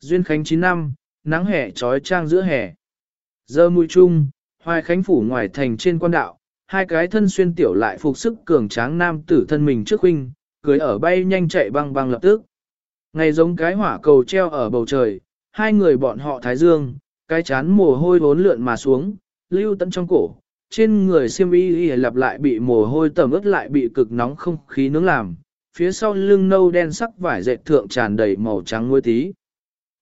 Duyên Khánh 9 năm, nắng hè trói trang giữa hè. Giờ mùi chung, hoài khánh phủ ngoài thành trên quan đạo, hai cái thân xuyên tiểu lại phục sức cường tráng nam tử thân mình trước huynh, cưới ở bay nhanh chạy băng băng lập tức. Ngày giống cái hỏa cầu treo ở bầu trời, hai người bọn họ thái dương, cái chán mồ hôi vốn lượn mà xuống, lưu tận trong cổ, trên người xiêm y y lặp lại bị mồ hôi tẩm ướt lại bị cực nóng không khí nướng làm, phía sau lưng nâu đen sắc vải dệt thượng tràn đầy màu trắng muối tí.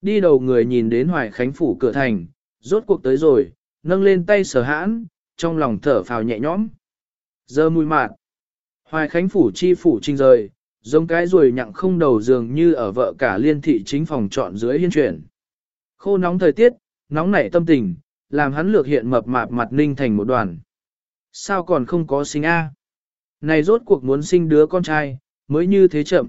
Đi đầu người nhìn đến hoài khánh phủ cửa thành, rốt cuộc tới rồi, nâng lên tay sở hãn, trong lòng thở phào nhẹ nhõm. Giờ mùi mạt, hoài khánh phủ chi phủ trinh rời, giống cái ruồi nhặng không đầu dường như ở vợ cả liên thị chính phòng trọn dưới hiên chuyển. Khô nóng thời tiết, nóng nảy tâm tình, làm hắn lược hiện mập mạp mặt ninh thành một đoàn. Sao còn không có sinh A? Này rốt cuộc muốn sinh đứa con trai, mới như thế chậm.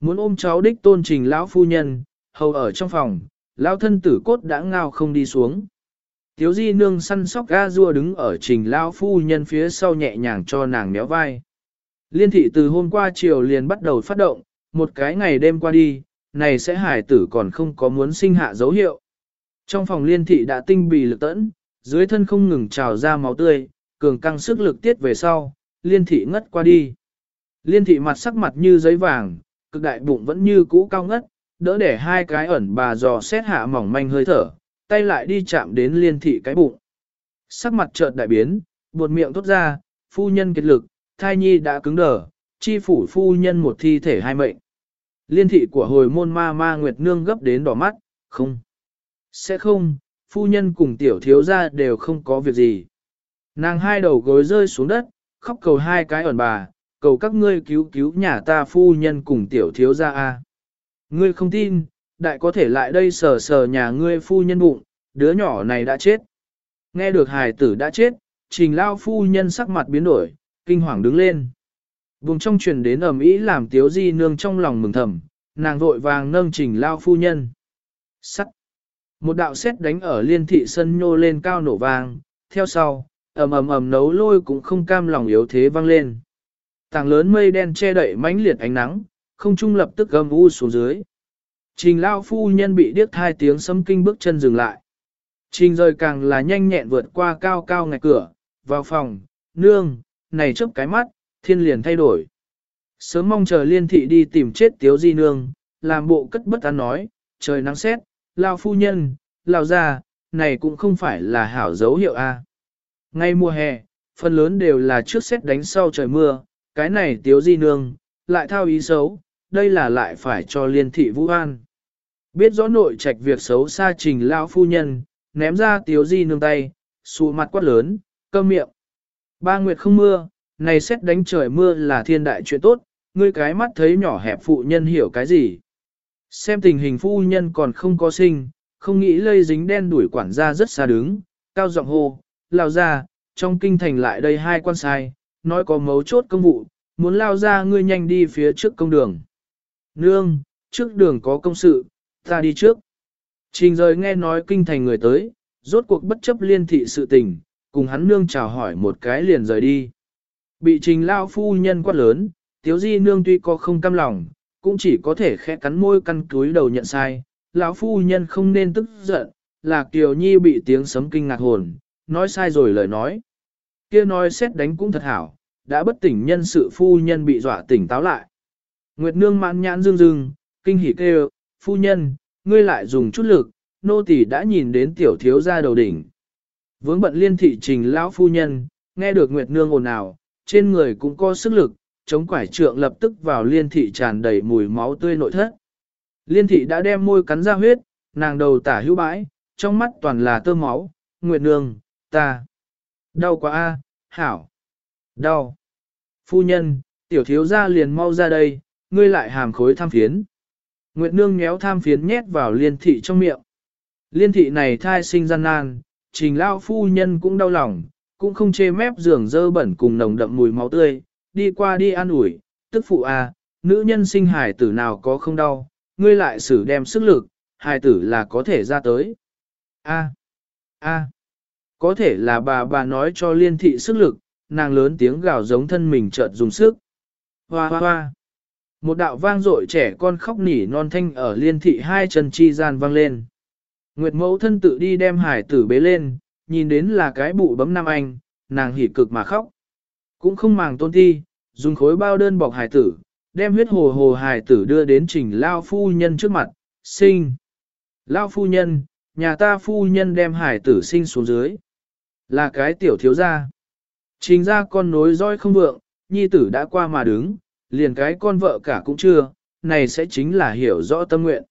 Muốn ôm cháu đích tôn trình lão phu nhân, hầu ở trong phòng, lão thân tử cốt đã ngao không đi xuống. Tiếu di nương săn sóc ga rua đứng ở trình lão phu nhân phía sau nhẹ nhàng cho nàng méo vai. Liên thị từ hôm qua chiều liền bắt đầu phát động, một cái ngày đêm qua đi, này sẽ hải tử còn không có muốn sinh hạ dấu hiệu. Trong phòng liên thị đã tinh bì lực tẫn, dưới thân không ngừng trào ra máu tươi, cường căng sức lực tiết về sau, liên thị ngất qua đi. Liên thị mặt sắc mặt như giấy vàng, cực đại bụng vẫn như cũ cao ngất, đỡ để hai cái ẩn bà dò xét hạ mỏng manh hơi thở, tay lại đi chạm đến liên thị cái bụng. Sắc mặt chợt đại biến, buột miệng tốt ra, phu nhân kiệt lực, thai nhi đã cứng đờ, chi phủ phu nhân một thi thể hai mệnh. Liên thị của hồi môn ma ma Nguyệt Nương gấp đến đỏ mắt, không. Sẽ không, phu nhân cùng tiểu thiếu gia đều không có việc gì. Nàng hai đầu gối rơi xuống đất, khóc cầu hai cái ẩn bà, cầu các ngươi cứu cứu nhà ta phu nhân cùng tiểu thiếu gia a. Ngươi không tin, đại có thể lại đây sờ sờ nhà ngươi phu nhân bụng, đứa nhỏ này đã chết. Nghe được hài tử đã chết, trình lao phu nhân sắc mặt biến đổi, kinh hoàng đứng lên. Vùng trong truyền đến ầm ý làm tiếu di nương trong lòng mừng thầm, nàng vội vàng nâng trình lao phu nhân. Sắt. Một đạo xét đánh ở liên thị sân nhô lên cao nổ vang, theo sau, ầm ầm ầm nấu lôi cũng không cam lòng yếu thế vang lên. Tảng lớn mây đen che đậy mãnh liệt ánh nắng, không trung lập tức gầm u xuống dưới. Trình lao phu nhân bị điếc hai tiếng sấm kinh bước chân dừng lại. Trình rời càng là nhanh nhẹn vượt qua cao cao ngạch cửa, vào phòng, nương, này chớp cái mắt, thiên liền thay đổi. Sớm mong chờ liên thị đi tìm chết tiếu di nương, làm bộ cất bất an nói, trời nắng xét, lao phu nhân, lao ra, này cũng không phải là hảo dấu hiệu a. Ngay mùa hè, phần lớn đều là trước xét đánh sau trời mưa, cái này tiếu di nương, lại thao ý xấu, đây là lại phải cho liên thị vũ an. Biết rõ nội trạch việc xấu xa trình lao phu nhân, ném ra tiếu di nương tay, sụ mặt quát lớn, cơm miệng. Ba nguyệt không mưa, này xét đánh trời mưa là thiên đại chuyện tốt, ngươi cái mắt thấy nhỏ hẹp phụ nhân hiểu cái gì. Xem tình hình phu nhân còn không có sinh, không nghĩ lây dính đen đuổi quản gia rất xa đứng, cao giọng hô, lao ra, trong kinh thành lại đây hai quan sai, nói có mấu chốt công vụ, muốn lao ra ngươi nhanh đi phía trước công đường. Nương, trước đường có công sự, ta đi trước. Trình rời nghe nói kinh thành người tới, rốt cuộc bất chấp liên thị sự tình, cùng hắn nương chào hỏi một cái liền rời đi. Bị trình lao phu nhân quát lớn, tiếu di nương tuy có không cam lòng, cũng chỉ có thể khẽ cắn môi căn cúi đầu nhận sai, lão phu nhân không nên tức giận, là Kiều Nhi bị tiếng sấm kinh ngạc hồn, nói sai rồi lời nói. kia nói xét đánh cũng thật hảo, đã bất tỉnh nhân sự phu nhân bị dọa tỉnh táo lại. Nguyệt nương mãn nhãn dương dương, kinh hỉ kêu, phu nhân, ngươi lại dùng chút lực, nô tỳ đã nhìn đến tiểu thiếu ra đầu đỉnh. Vướng bận liên thị trình lão phu nhân, nghe được Nguyệt nương ồn ào, trên người cũng có sức lực, chống quải trượng lập tức vào liên thị tràn đầy mùi máu tươi nội thất. Liên thị đã đem môi cắn ra huyết, nàng đầu tả hữu bãi, trong mắt toàn là tơ máu, Nguyệt nương, ta. Đau quá a, hảo. Đau. Phu nhân, tiểu thiếu gia liền mau ra đây, ngươi lại hàm khối tham phiến. Nguyệt nương nhéo tham phiến nhét vào liên thị trong miệng. Liên thị này thai sinh gian nan, trình lao phu nhân cũng đau lòng, cũng không chê mép giường dơ bẩn cùng nồng đậm mùi máu tươi, đi qua đi ăn ủi, tức phụ à, nữ nhân sinh hài tử nào có không đau, ngươi lại xử đem sức lực, hài tử là có thể ra tới. A, a, có thể là bà bà nói cho liên thị sức lực, nàng lớn tiếng gào giống thân mình chợt dùng sức. Hoa hoa hoa. Một đạo vang dội trẻ con khóc nỉ non thanh ở liên thị hai chân chi gian vang lên. Nguyệt mẫu thân tự đi đem hải tử bế lên, nhìn đến là cái bụ bấm nam anh, nàng hỉ cực mà khóc. Cũng không màng tôn ti, dùng khối bao đơn bọc hải tử, đem huyết hồ hồ hải tử đưa đến trình lao phu nhân trước mặt, sinh. Lao phu nhân, nhà ta phu nhân đem hải tử sinh xuống dưới. Là cái tiểu thiếu gia. Trình ra con nối roi không vượng, nhi tử đã qua mà đứng, liền cái con vợ cả cũng chưa, này sẽ chính là hiểu rõ tâm nguyện.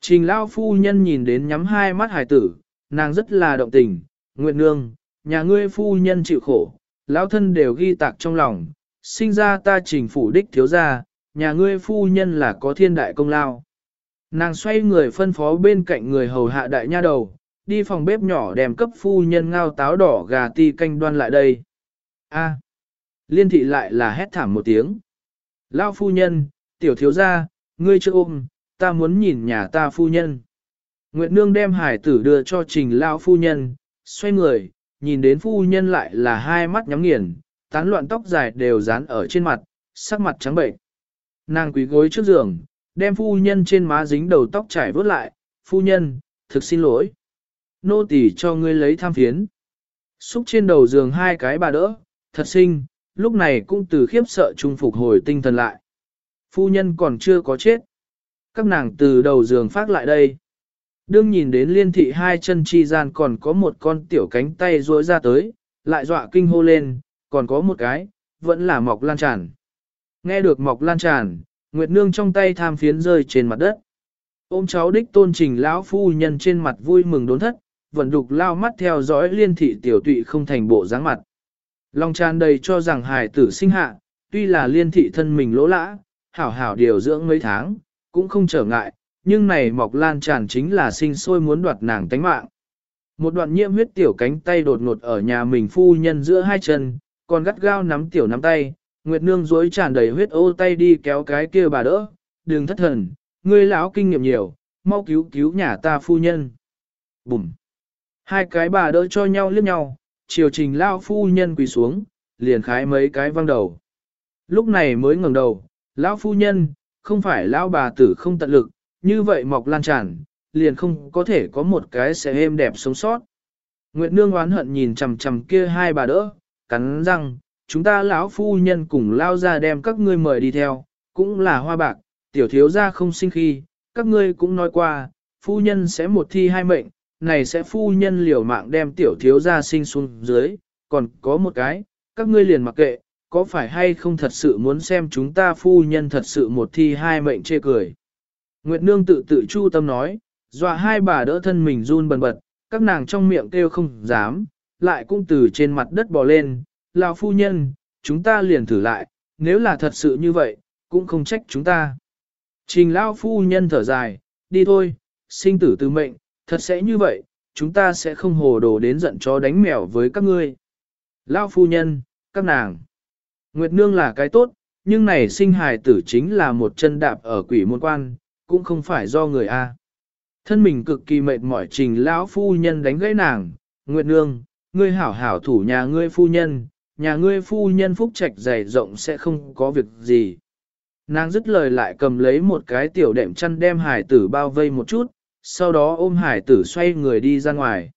Trình lao phu nhân nhìn đến nhắm hai mắt hải tử, nàng rất là động tình, nguyện nương, nhà ngươi phu nhân chịu khổ, lão thân đều ghi tạc trong lòng, sinh ra ta trình phủ đích thiếu gia, nhà ngươi phu nhân là có thiên đại công lao. Nàng xoay người phân phó bên cạnh người hầu hạ đại nha đầu, đi phòng bếp nhỏ đem cấp phu nhân ngao táo đỏ gà ti canh đoan lại đây. A. liên thị lại là hét thảm một tiếng. Lao phu nhân, tiểu thiếu gia, ngươi chưa ôm, ta muốn nhìn nhà ta phu nhân. Nguyệt Nương đem hải tử đưa cho trình Lao phu nhân, xoay người, nhìn đến phu nhân lại là hai mắt nhắm nghiền, tán loạn tóc dài đều dán ở trên mặt, sắc mặt trắng bệnh. Nàng quý gối trước giường, đem phu nhân trên má dính đầu tóc trải vớt lại, phu nhân, thực xin lỗi. Nô tỳ cho ngươi lấy tham phiến. Xúc trên đầu giường hai cái bà đỡ, thật xinh, lúc này cũng từ khiếp sợ trung phục hồi tinh thần lại. Phu nhân còn chưa có chết. Các nàng từ đầu giường phát lại đây. Đương nhìn đến liên thị hai chân chi gian còn có một con tiểu cánh tay rối ra tới, lại dọa kinh hô lên, còn có một cái, vẫn là mọc lan tràn. Nghe được mọc lan tràn, Nguyệt Nương trong tay tham phiến rơi trên mặt đất. Ôm cháu đích tôn trình lão phu nhân trên mặt vui mừng đốn thất, vẫn đục lao mắt theo dõi liên thị tiểu tụy không thành bộ dáng mặt. Lòng tràn đầy cho rằng hài tử sinh hạ, tuy là liên thị thân mình lỗ lã, hảo hảo điều dưỡng mấy tháng, cũng không trở ngại, nhưng này mọc lan tràn chính là sinh sôi muốn đoạt nàng tánh mạng. Một đoạn nhiễm huyết tiểu cánh tay đột ngột ở nhà mình phu nhân giữa hai chân, còn gắt gao nắm tiểu nắm tay, Nguyệt Nương dối tràn đầy huyết ô tay đi kéo cái kia bà đỡ, đừng thất thần, ngươi lão kinh nghiệm nhiều, mau cứu cứu nhà ta phu nhân. Bùm! Hai cái bà đỡ cho nhau liếc nhau, chiều trình lao phu nhân quỳ xuống, liền khái mấy cái văng đầu. Lúc này mới ngẩng đầu, lão phu nhân, không phải lão bà tử không tận lực, như vậy mọc lan tràn, liền không có thể có một cái sẽ êm đẹp sống sót. Nguyệt Nương oán hận nhìn chằm chằm kia hai bà đỡ, cắn răng, chúng ta lão phu nhân cùng lao ra đem các ngươi mời đi theo, cũng là hoa bạc, tiểu thiếu gia không sinh khi, các ngươi cũng nói qua, phu nhân sẽ một thi hai mệnh, này sẽ phu nhân liều mạng đem tiểu thiếu gia sinh xuống dưới, còn có một cái, các ngươi liền mặc kệ, có phải hay không thật sự muốn xem chúng ta phu nhân thật sự một thi hai mệnh chê cười. Nguyệt Nương tự tự chu tâm nói, dọa hai bà đỡ thân mình run bần bật, các nàng trong miệng kêu không dám, lại cũng từ trên mặt đất bò lên, lão phu nhân, chúng ta liền thử lại, nếu là thật sự như vậy, cũng không trách chúng ta. Trình lão phu nhân thở dài, đi thôi, sinh tử từ mệnh, thật sẽ như vậy, chúng ta sẽ không hồ đồ đến giận chó đánh mèo với các ngươi. Lão phu nhân, các nàng. Nguyệt nương là cái tốt, nhưng này sinh hài tử chính là một chân đạp ở quỷ môn quan, cũng không phải do người A. Thân mình cực kỳ mệt mỏi trình lão phu nhân đánh gãy nàng, Nguyệt nương, ngươi hảo hảo thủ nhà ngươi phu nhân, nhà ngươi phu nhân phúc trạch dày rộng sẽ không có việc gì. Nàng dứt lời lại cầm lấy một cái tiểu đệm chăn đem hải tử bao vây một chút, sau đó ôm hải tử xoay người đi ra ngoài.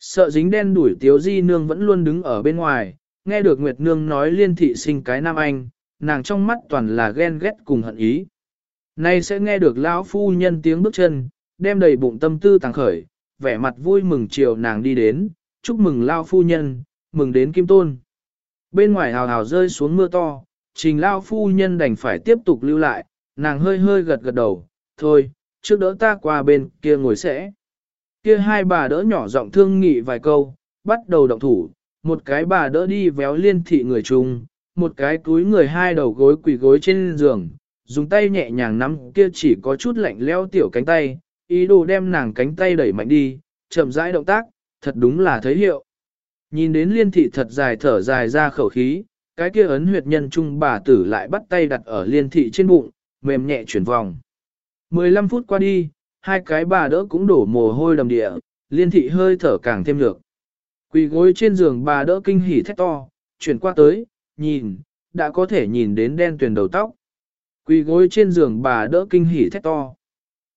Sợ dính đen đuổi tiếu di nương vẫn luôn đứng ở bên ngoài, nghe được Nguyệt Nương nói liên thị sinh cái nam anh, nàng trong mắt toàn là ghen ghét cùng hận ý. Nay sẽ nghe được lão phu nhân tiếng bước chân, đem đầy bụng tâm tư tàng khởi, vẻ mặt vui mừng chiều nàng đi đến, chúc mừng lao phu nhân, mừng đến kim tôn. Bên ngoài hào hào rơi xuống mưa to, trình lao phu nhân đành phải tiếp tục lưu lại, nàng hơi hơi gật gật đầu, thôi, trước đỡ ta qua bên kia ngồi sẽ. Kia hai bà đỡ nhỏ giọng thương nghị vài câu, bắt đầu động thủ, một cái bà đỡ đi véo liên thị người chung, một cái túi người hai đầu gối quỳ gối trên giường, dùng tay nhẹ nhàng nắm kia chỉ có chút lạnh leo tiểu cánh tay, ý đồ đem nàng cánh tay đẩy mạnh đi, chậm rãi động tác, thật đúng là thấy hiệu. Nhìn đến liên thị thật dài thở dài ra khẩu khí, cái kia ấn huyệt nhân trung bà tử lại bắt tay đặt ở liên thị trên bụng, mềm nhẹ chuyển vòng. 15 phút qua đi, hai cái bà đỡ cũng đổ mồ hôi đầm địa, liên thị hơi thở càng thêm lược. Quỳ gối trên giường bà đỡ kinh hỉ thét to, chuyển qua tới, nhìn, đã có thể nhìn đến đen tuyền đầu tóc. Quỳ gối trên giường bà đỡ kinh hỉ thét to.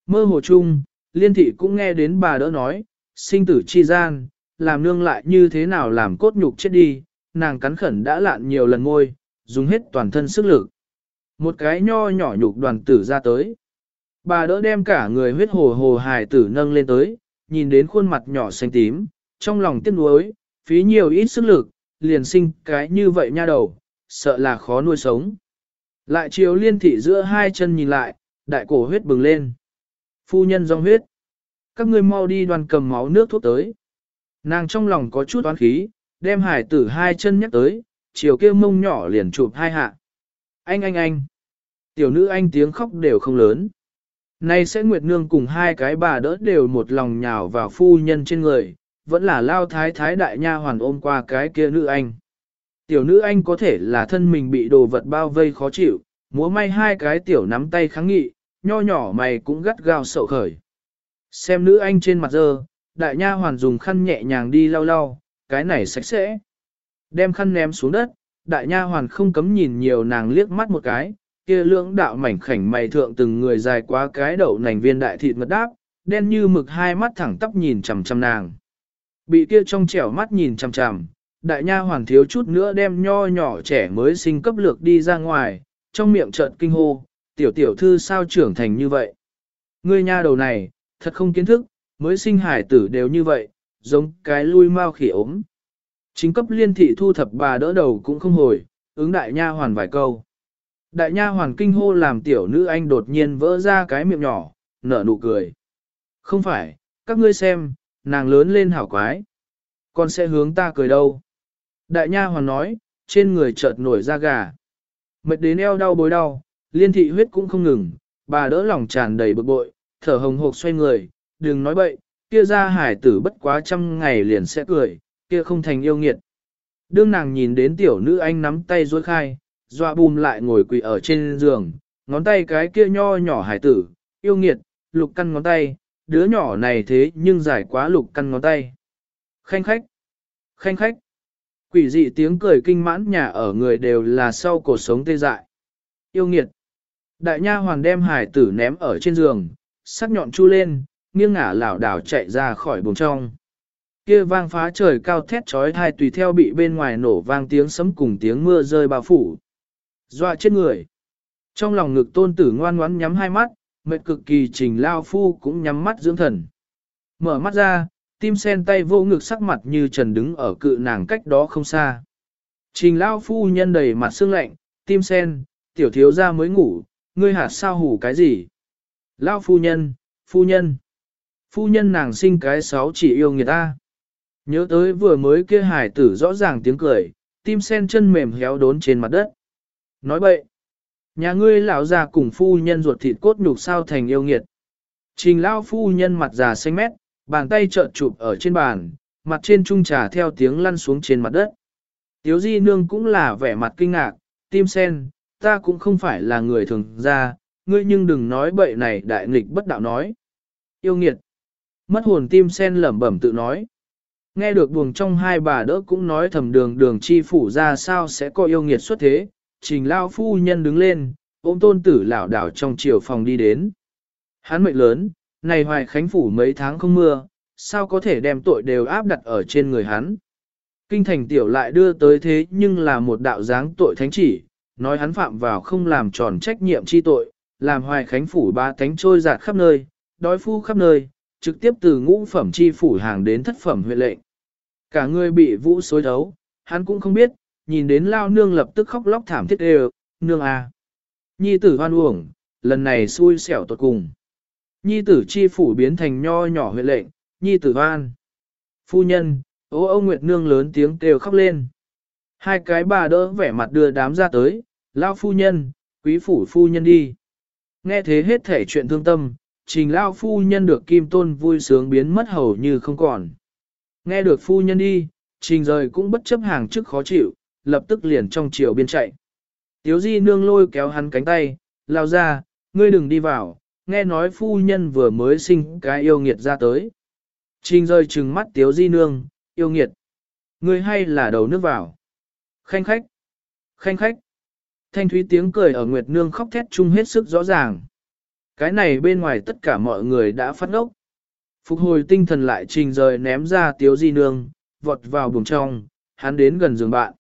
Mơ hồ chung, liên thị cũng nghe đến bà đỡ nói, sinh tử chi gian, làm nương lại như thế nào làm cốt nhục chết đi, nàng cắn khẩn đã lạn nhiều lần ngôi, dùng hết toàn thân sức lực. Một cái nho nhỏ nhục đoàn tử ra tới. Bà đỡ đem cả người huyết hồ hồ hài tử nâng lên tới, nhìn đến khuôn mặt nhỏ xanh tím, trong lòng tiếc nuối, phí nhiều ít sức lực, liền sinh cái như vậy nha đầu, sợ là khó nuôi sống. Lại chiều liên thị giữa hai chân nhìn lại, đại cổ huyết bừng lên. Phu nhân dòng huyết. Các ngươi mau đi đoàn cầm máu nước thuốc tới. Nàng trong lòng có chút oán khí, đem hải tử hai chân nhắc tới, chiều kêu mông nhỏ liền chụp hai hạ. Anh anh anh. Tiểu nữ anh tiếng khóc đều không lớn. Nay sẽ Nguyệt Nương cùng hai cái bà đỡ đều một lòng nhào vào phu nhân trên người, vẫn là lao thái thái đại nha hoàn ôm qua cái kia nữ anh. Tiểu nữ anh có thể là thân mình bị đồ vật bao vây khó chịu, múa may hai cái tiểu nắm tay kháng nghị, nho nhỏ mày cũng gắt gao sậu khởi. Xem nữ anh trên mặt dơ, đại nha hoàn dùng khăn nhẹ nhàng đi lau lau, cái này sạch sẽ. Đem khăn ném xuống đất, đại nha hoàn không cấm nhìn nhiều nàng liếc mắt một cái, kia lưỡng đạo mảnh khảnh mày thượng từng người dài quá cái đậu nành viên đại thịt mật đáp, đen như mực hai mắt thẳng tắp nhìn chằm chằm nàng. Bị kia trong trẻo mắt nhìn chằm chằm, đại nha hoàn thiếu chút nữa đem nho nhỏ trẻ mới sinh cấp lược đi ra ngoài, trong miệng trợn kinh hô, tiểu tiểu thư sao trưởng thành như vậy. Ngươi nha đầu này, thật không kiến thức, mới sinh hải tử đều như vậy, giống cái lui mau khỉ ốm. Chính cấp liên thị thu thập bà đỡ đầu cũng không hồi, ứng đại nha hoàn vài câu. Đại nha hoàn kinh hô làm tiểu nữ anh đột nhiên vỡ ra cái miệng nhỏ, nở nụ cười. Không phải, các ngươi xem, nàng lớn lên hảo quái. Con sẽ hướng ta cười đâu. Đại nha hoàn nói, trên người chợt nổi da gà. Mệt đến eo đau bối đau, liên thị huyết cũng không ngừng, bà đỡ lòng tràn đầy bực bội, thở hồng hộc xoay người, đừng nói bậy, kia ra hải tử bất quá trăm ngày liền sẽ cười, kia không thành yêu nghiệt. Đương nàng nhìn đến tiểu nữ anh nắm tay dối khai, dọa bùm lại ngồi quỳ ở trên giường, ngón tay cái kia nho nhỏ hải tử, yêu nghiệt, lục căn ngón tay, đứa nhỏ này thế nhưng dài quá lục căn ngón tay. Khanh khách, khanh khách, quỷ dị tiếng cười kinh mãn nhà ở người đều là sau cuộc sống tê dại. Yêu nghiệt, đại nha hoàng đem hải tử ném ở trên giường, sắc nhọn chu lên, nghiêng ngả lảo đảo chạy ra khỏi buồng trong. Kia vang phá trời cao thét trói thai tùy theo bị bên ngoài nổ vang tiếng sấm cùng tiếng mưa rơi bao phủ. Dọa chết người. Trong lòng ngực tôn tử ngoan ngoãn nhắm hai mắt, mệt cực kỳ trình lao phu cũng nhắm mắt dưỡng thần. Mở mắt ra, tim sen tay vô ngực sắc mặt như trần đứng ở cự nàng cách đó không xa. Trình lao phu nhân đầy mặt sương lạnh, tim sen, tiểu thiếu ra mới ngủ, ngươi hạt sao hủ cái gì? Lao phu nhân, phu nhân. Phu nhân nàng sinh cái sáu chỉ yêu người ta. Nhớ tới vừa mới kia hải tử rõ ràng tiếng cười, tim sen chân mềm héo đốn trên mặt đất. Nói bậy, nhà ngươi lão già cùng phu nhân ruột thịt cốt nhục sao thành yêu nghiệt. Trình lão phu nhân mặt già xanh mét, bàn tay trợn chụp ở trên bàn, mặt trên trung trà theo tiếng lăn xuống trên mặt đất. Tiếu di nương cũng là vẻ mặt kinh ngạc, tim sen, ta cũng không phải là người thường ra, ngươi nhưng đừng nói bậy này đại nghịch bất đạo nói. Yêu nghiệt. Mất hồn tim sen lẩm bẩm tự nói. Nghe được buồng trong hai bà đỡ cũng nói thầm đường đường chi phủ ra sao sẽ có yêu nghiệt xuất thế, trình lao phu nhân đứng lên, ôm tôn tử lảo đảo trong chiều phòng đi đến. Hắn mệnh lớn, này hoài khánh phủ mấy tháng không mưa, sao có thể đem tội đều áp đặt ở trên người hắn. Kinh thành tiểu lại đưa tới thế nhưng là một đạo dáng tội thánh chỉ, nói hắn phạm vào không làm tròn trách nhiệm chi tội, làm hoài khánh phủ ba thánh trôi giạt khắp nơi, đói phu khắp nơi, trực tiếp từ ngũ phẩm chi phủ hàng đến thất phẩm huyện lệnh. Cả người bị vũ xối thấu, hắn cũng không biết, nhìn đến lao nương lập tức khóc lóc thảm thiết đều, nương à. Nhi tử hoan uổng, lần này xui xẻo tột cùng. Nhi tử chi phủ biến thành nho nhỏ huyện lệnh, nhi tử hoan. Phu nhân, ô ô Nguyệt nương lớn tiếng kêu khóc lên. Hai cái bà đỡ vẻ mặt đưa đám ra tới, lao phu nhân, quý phủ phu nhân đi. Nghe thế hết thể chuyện thương tâm, trình lao phu nhân được kim tôn vui sướng biến mất hầu như không còn. Nghe được phu nhân đi, trình rời cũng bất chấp hàng chức khó chịu, lập tức liền trong chiều biên chạy. Tiếu di nương lôi kéo hắn cánh tay, lao ra, ngươi đừng đi vào, nghe nói phu nhân vừa mới sinh cái yêu nghiệt ra tới. Trình rời trừng mắt tiếu di nương, yêu nghiệt. Ngươi hay là đầu nước vào. Khanh khách, khanh khách. Thanh thúy tiếng cười ở Nguyệt Nương khóc thét chung hết sức rõ ràng. Cái này bên ngoài tất cả mọi người đã phát ngốc. Phục hồi tinh thần lại trình rời ném ra tiếu di nương, vọt vào buồng trong, hắn đến gần giường bạn.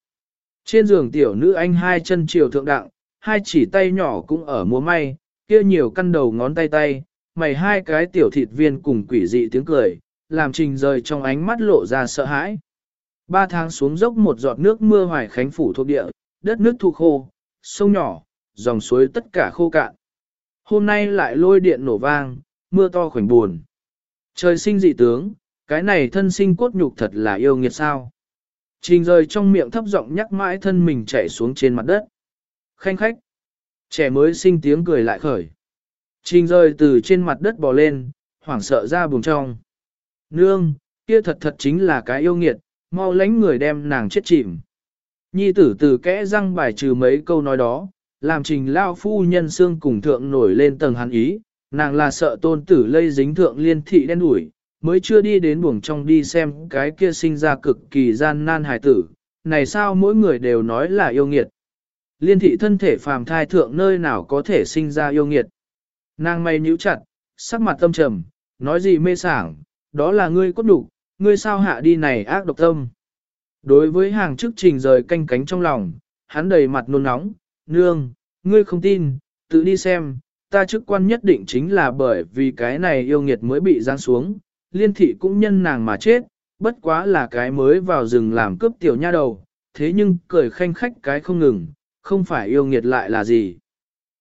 Trên giường tiểu nữ anh hai chân chiều thượng đặng, hai chỉ tay nhỏ cũng ở múa may, kia nhiều căn đầu ngón tay tay, mày hai cái tiểu thịt viên cùng quỷ dị tiếng cười, làm trình rời trong ánh mắt lộ ra sợ hãi. Ba tháng xuống dốc một giọt nước mưa hoài khánh phủ thuộc địa, đất nước thu khô, sông nhỏ, dòng suối tất cả khô cạn. Hôm nay lại lôi điện nổ vang, mưa to khoảnh buồn. Trời sinh dị tướng, cái này thân sinh cốt nhục thật là yêu nghiệt sao. Trình rời trong miệng thấp giọng nhắc mãi thân mình chạy xuống trên mặt đất. Khanh khách. Trẻ mới sinh tiếng cười lại khởi. Trình rời từ trên mặt đất bò lên, hoảng sợ ra buồng trong. Nương, kia thật thật chính là cái yêu nghiệt, mau lánh người đem nàng chết chìm. Nhi tử từ kẽ răng bài trừ mấy câu nói đó, làm trình lao phu nhân xương cùng thượng nổi lên tầng hắn ý, nàng là sợ tôn tử lây dính thượng liên thị đen đuổi, mới chưa đi đến buồng trong đi xem cái kia sinh ra cực kỳ gian nan hài tử, này sao mỗi người đều nói là yêu nghiệt. Liên thị thân thể phàm thai thượng nơi nào có thể sinh ra yêu nghiệt. Nàng mày nhíu chặt, sắc mặt tâm trầm, nói gì mê sảng, đó là ngươi cốt đủ, ngươi sao hạ đi này ác độc tâm. Đối với hàng chức trình rời canh cánh trong lòng, hắn đầy mặt nôn nóng, nương, ngươi không tin, tự đi xem, ta chức quan nhất định chính là bởi vì cái này yêu nghiệt mới bị giáng xuống, liên thị cũng nhân nàng mà chết, bất quá là cái mới vào rừng làm cướp tiểu nha đầu, thế nhưng cười khanh khách cái không ngừng, không phải yêu nghiệt lại là gì.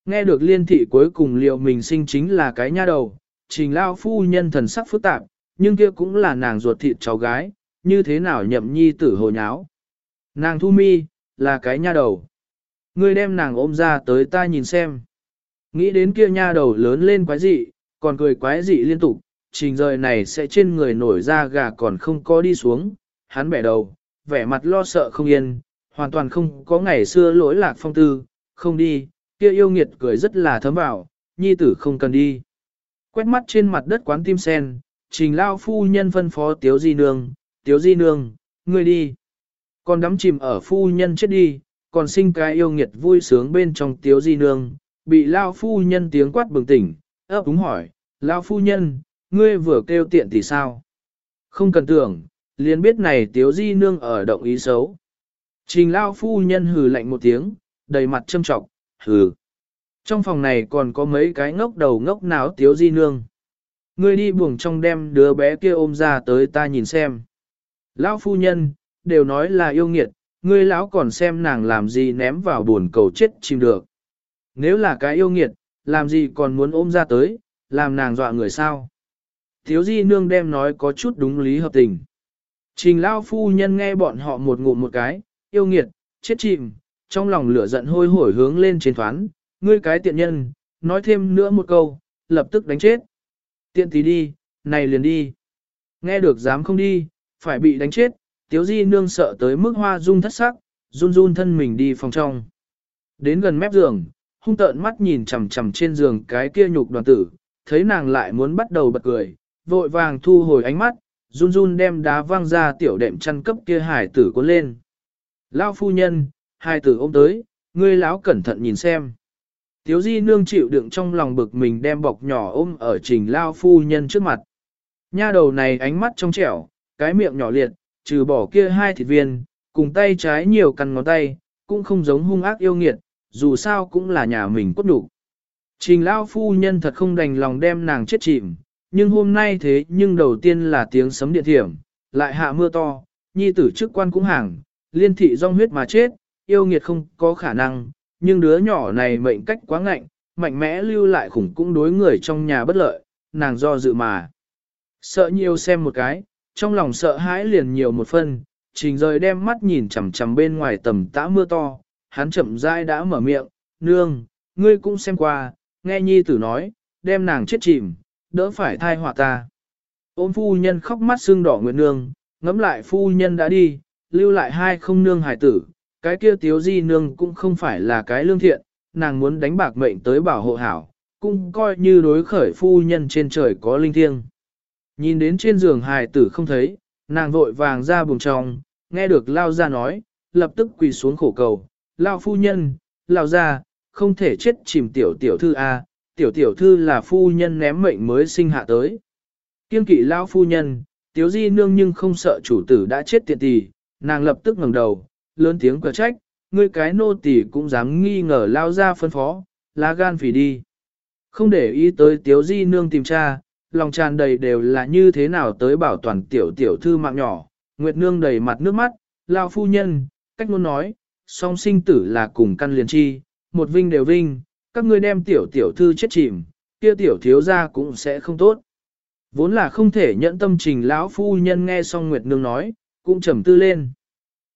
Nghe được liên thị cuối cùng liệu mình sinh chính là cái nha đầu, trình lao phu nhân thần sắc phức tạp, nhưng kia cũng là nàng ruột thịt cháu gái, như thế nào nhậm nhi tử hồ nháo. Nàng thu mi, là cái nha đầu. Ngươi đem nàng ôm ra tới ta nhìn xem. Nghĩ đến kia nha đầu lớn lên quái dị, còn cười quái dị liên tục, trình rời này sẽ trên người nổi ra gà còn không có đi xuống, hắn bẻ đầu, vẻ mặt lo sợ không yên, hoàn toàn không có ngày xưa lỗi lạc phong tư, không đi, kia yêu nghiệt cười rất là thấm vào, nhi tử không cần đi. Quét mắt trên mặt đất quán tim sen, trình lao phu nhân phân phó tiếu di nương, tiếu di nương, ngươi đi. Còn đắm chìm ở phu nhân chết đi, còn sinh cái yêu nghiệt vui sướng bên trong tiếu di nương, bị lao phu nhân tiếng quát bừng tỉnh, ấp úng hỏi, lao phu nhân, ngươi vừa kêu tiện thì sao? Không cần tưởng, liền biết này tiếu di nương ở động ý xấu. Trình lao phu nhân hừ lạnh một tiếng, đầy mặt châm trọng, hừ. Trong phòng này còn có mấy cái ngốc đầu ngốc náo tiếu di nương. Ngươi đi buồng trong đem đứa bé kia ôm ra tới ta nhìn xem. Lão phu nhân, đều nói là yêu nghiệt, ngươi lão còn xem nàng làm gì ném vào buồn cầu chết chìm được. Nếu là cái yêu nghiệt, làm gì còn muốn ôm ra tới, làm nàng dọa người sao? Thiếu di nương đem nói có chút đúng lý hợp tình. Trình lao phu nhân nghe bọn họ một ngụm một cái, yêu nghiệt, chết chìm, trong lòng lửa giận hôi hổi hướng lên trên thoán, ngươi cái tiện nhân, nói thêm nữa một câu, lập tức đánh chết. Tiện tí đi, này liền đi. Nghe được dám không đi, phải bị đánh chết, tiếu di nương sợ tới mức hoa rung thất sắc, run run thân mình đi phòng trong. Đến gần mép giường, hung tợn mắt nhìn chằm chằm trên giường cái kia nhục đoàn tử, thấy nàng lại muốn bắt đầu bật cười, vội vàng thu hồi ánh mắt, run run đem đá văng ra tiểu đệm chăn cấp kia hải tử cuốn lên. Lao phu nhân, hải tử ôm tới, ngươi lão cẩn thận nhìn xem. Tiếu di nương chịu đựng trong lòng bực mình đem bọc nhỏ ôm ở trình lao phu nhân trước mặt. Nha đầu này ánh mắt trong trẻo, cái miệng nhỏ liệt, trừ bỏ kia hai thịt viên, cùng tay trái nhiều căn ngón tay, cũng không giống hung ác yêu nghiệt, dù sao cũng là nhà mình cốt đủ. Trình lao phu nhân thật không đành lòng đem nàng chết chìm, nhưng hôm nay thế nhưng đầu tiên là tiếng sấm điện thiểm, lại hạ mưa to, nhi tử chức quan cũng hàng, liên thị rong huyết mà chết, yêu nghiệt không có khả năng, nhưng đứa nhỏ này mệnh cách quá ngạnh, mạnh mẽ lưu lại khủng cũng đối người trong nhà bất lợi, nàng do dự mà. Sợ nhiều xem một cái, trong lòng sợ hãi liền nhiều một phân, trình rời đem mắt nhìn chằm chằm bên ngoài tầm tã mưa to, hắn chậm rãi đã mở miệng, nương, ngươi cũng xem qua, nghe nhi tử nói, đem nàng chết chìm, đỡ phải thai họa ta. Ôm phu nhân khóc mắt xương đỏ nguyện nương, ngẫm lại phu nhân đã đi, lưu lại hai không nương hải tử, cái kia tiếu di nương cũng không phải là cái lương thiện, nàng muốn đánh bạc mệnh tới bảo hộ hảo, cũng coi như đối khởi phu nhân trên trời có linh thiêng. Nhìn đến trên giường hài tử không thấy, nàng vội vàng ra bùng trong, nghe được lao ra nói, lập tức quỳ xuống khổ cầu, lao phu nhân, lao ra, không thể chết chìm tiểu tiểu thư A, tiểu tiểu thư là phu nhân ném mệnh mới sinh hạ tới. Kiên kỵ lao phu nhân, tiếu di nương nhưng không sợ chủ tử đã chết tiện tỷ, nàng lập tức ngẩng đầu, lớn tiếng quả trách, ngươi cái nô tỳ cũng dám nghi ngờ lao ra phân phó, lá gan phỉ đi. Không để ý tới tiếu di nương tìm tra, lòng tràn đầy đều là như thế nào tới bảo toàn tiểu tiểu thư mạng nhỏ, Nguyệt nương đầy mặt nước mắt, lao phu nhân, cách muốn nói, song sinh tử là cùng căn liền chi, một vinh đều vinh, các ngươi đem tiểu tiểu thư chết chìm, kia tiểu thiếu gia cũng sẽ không tốt. Vốn là không thể nhận tâm trình lão phu nhân nghe xong Nguyệt nương nói, cũng trầm tư lên.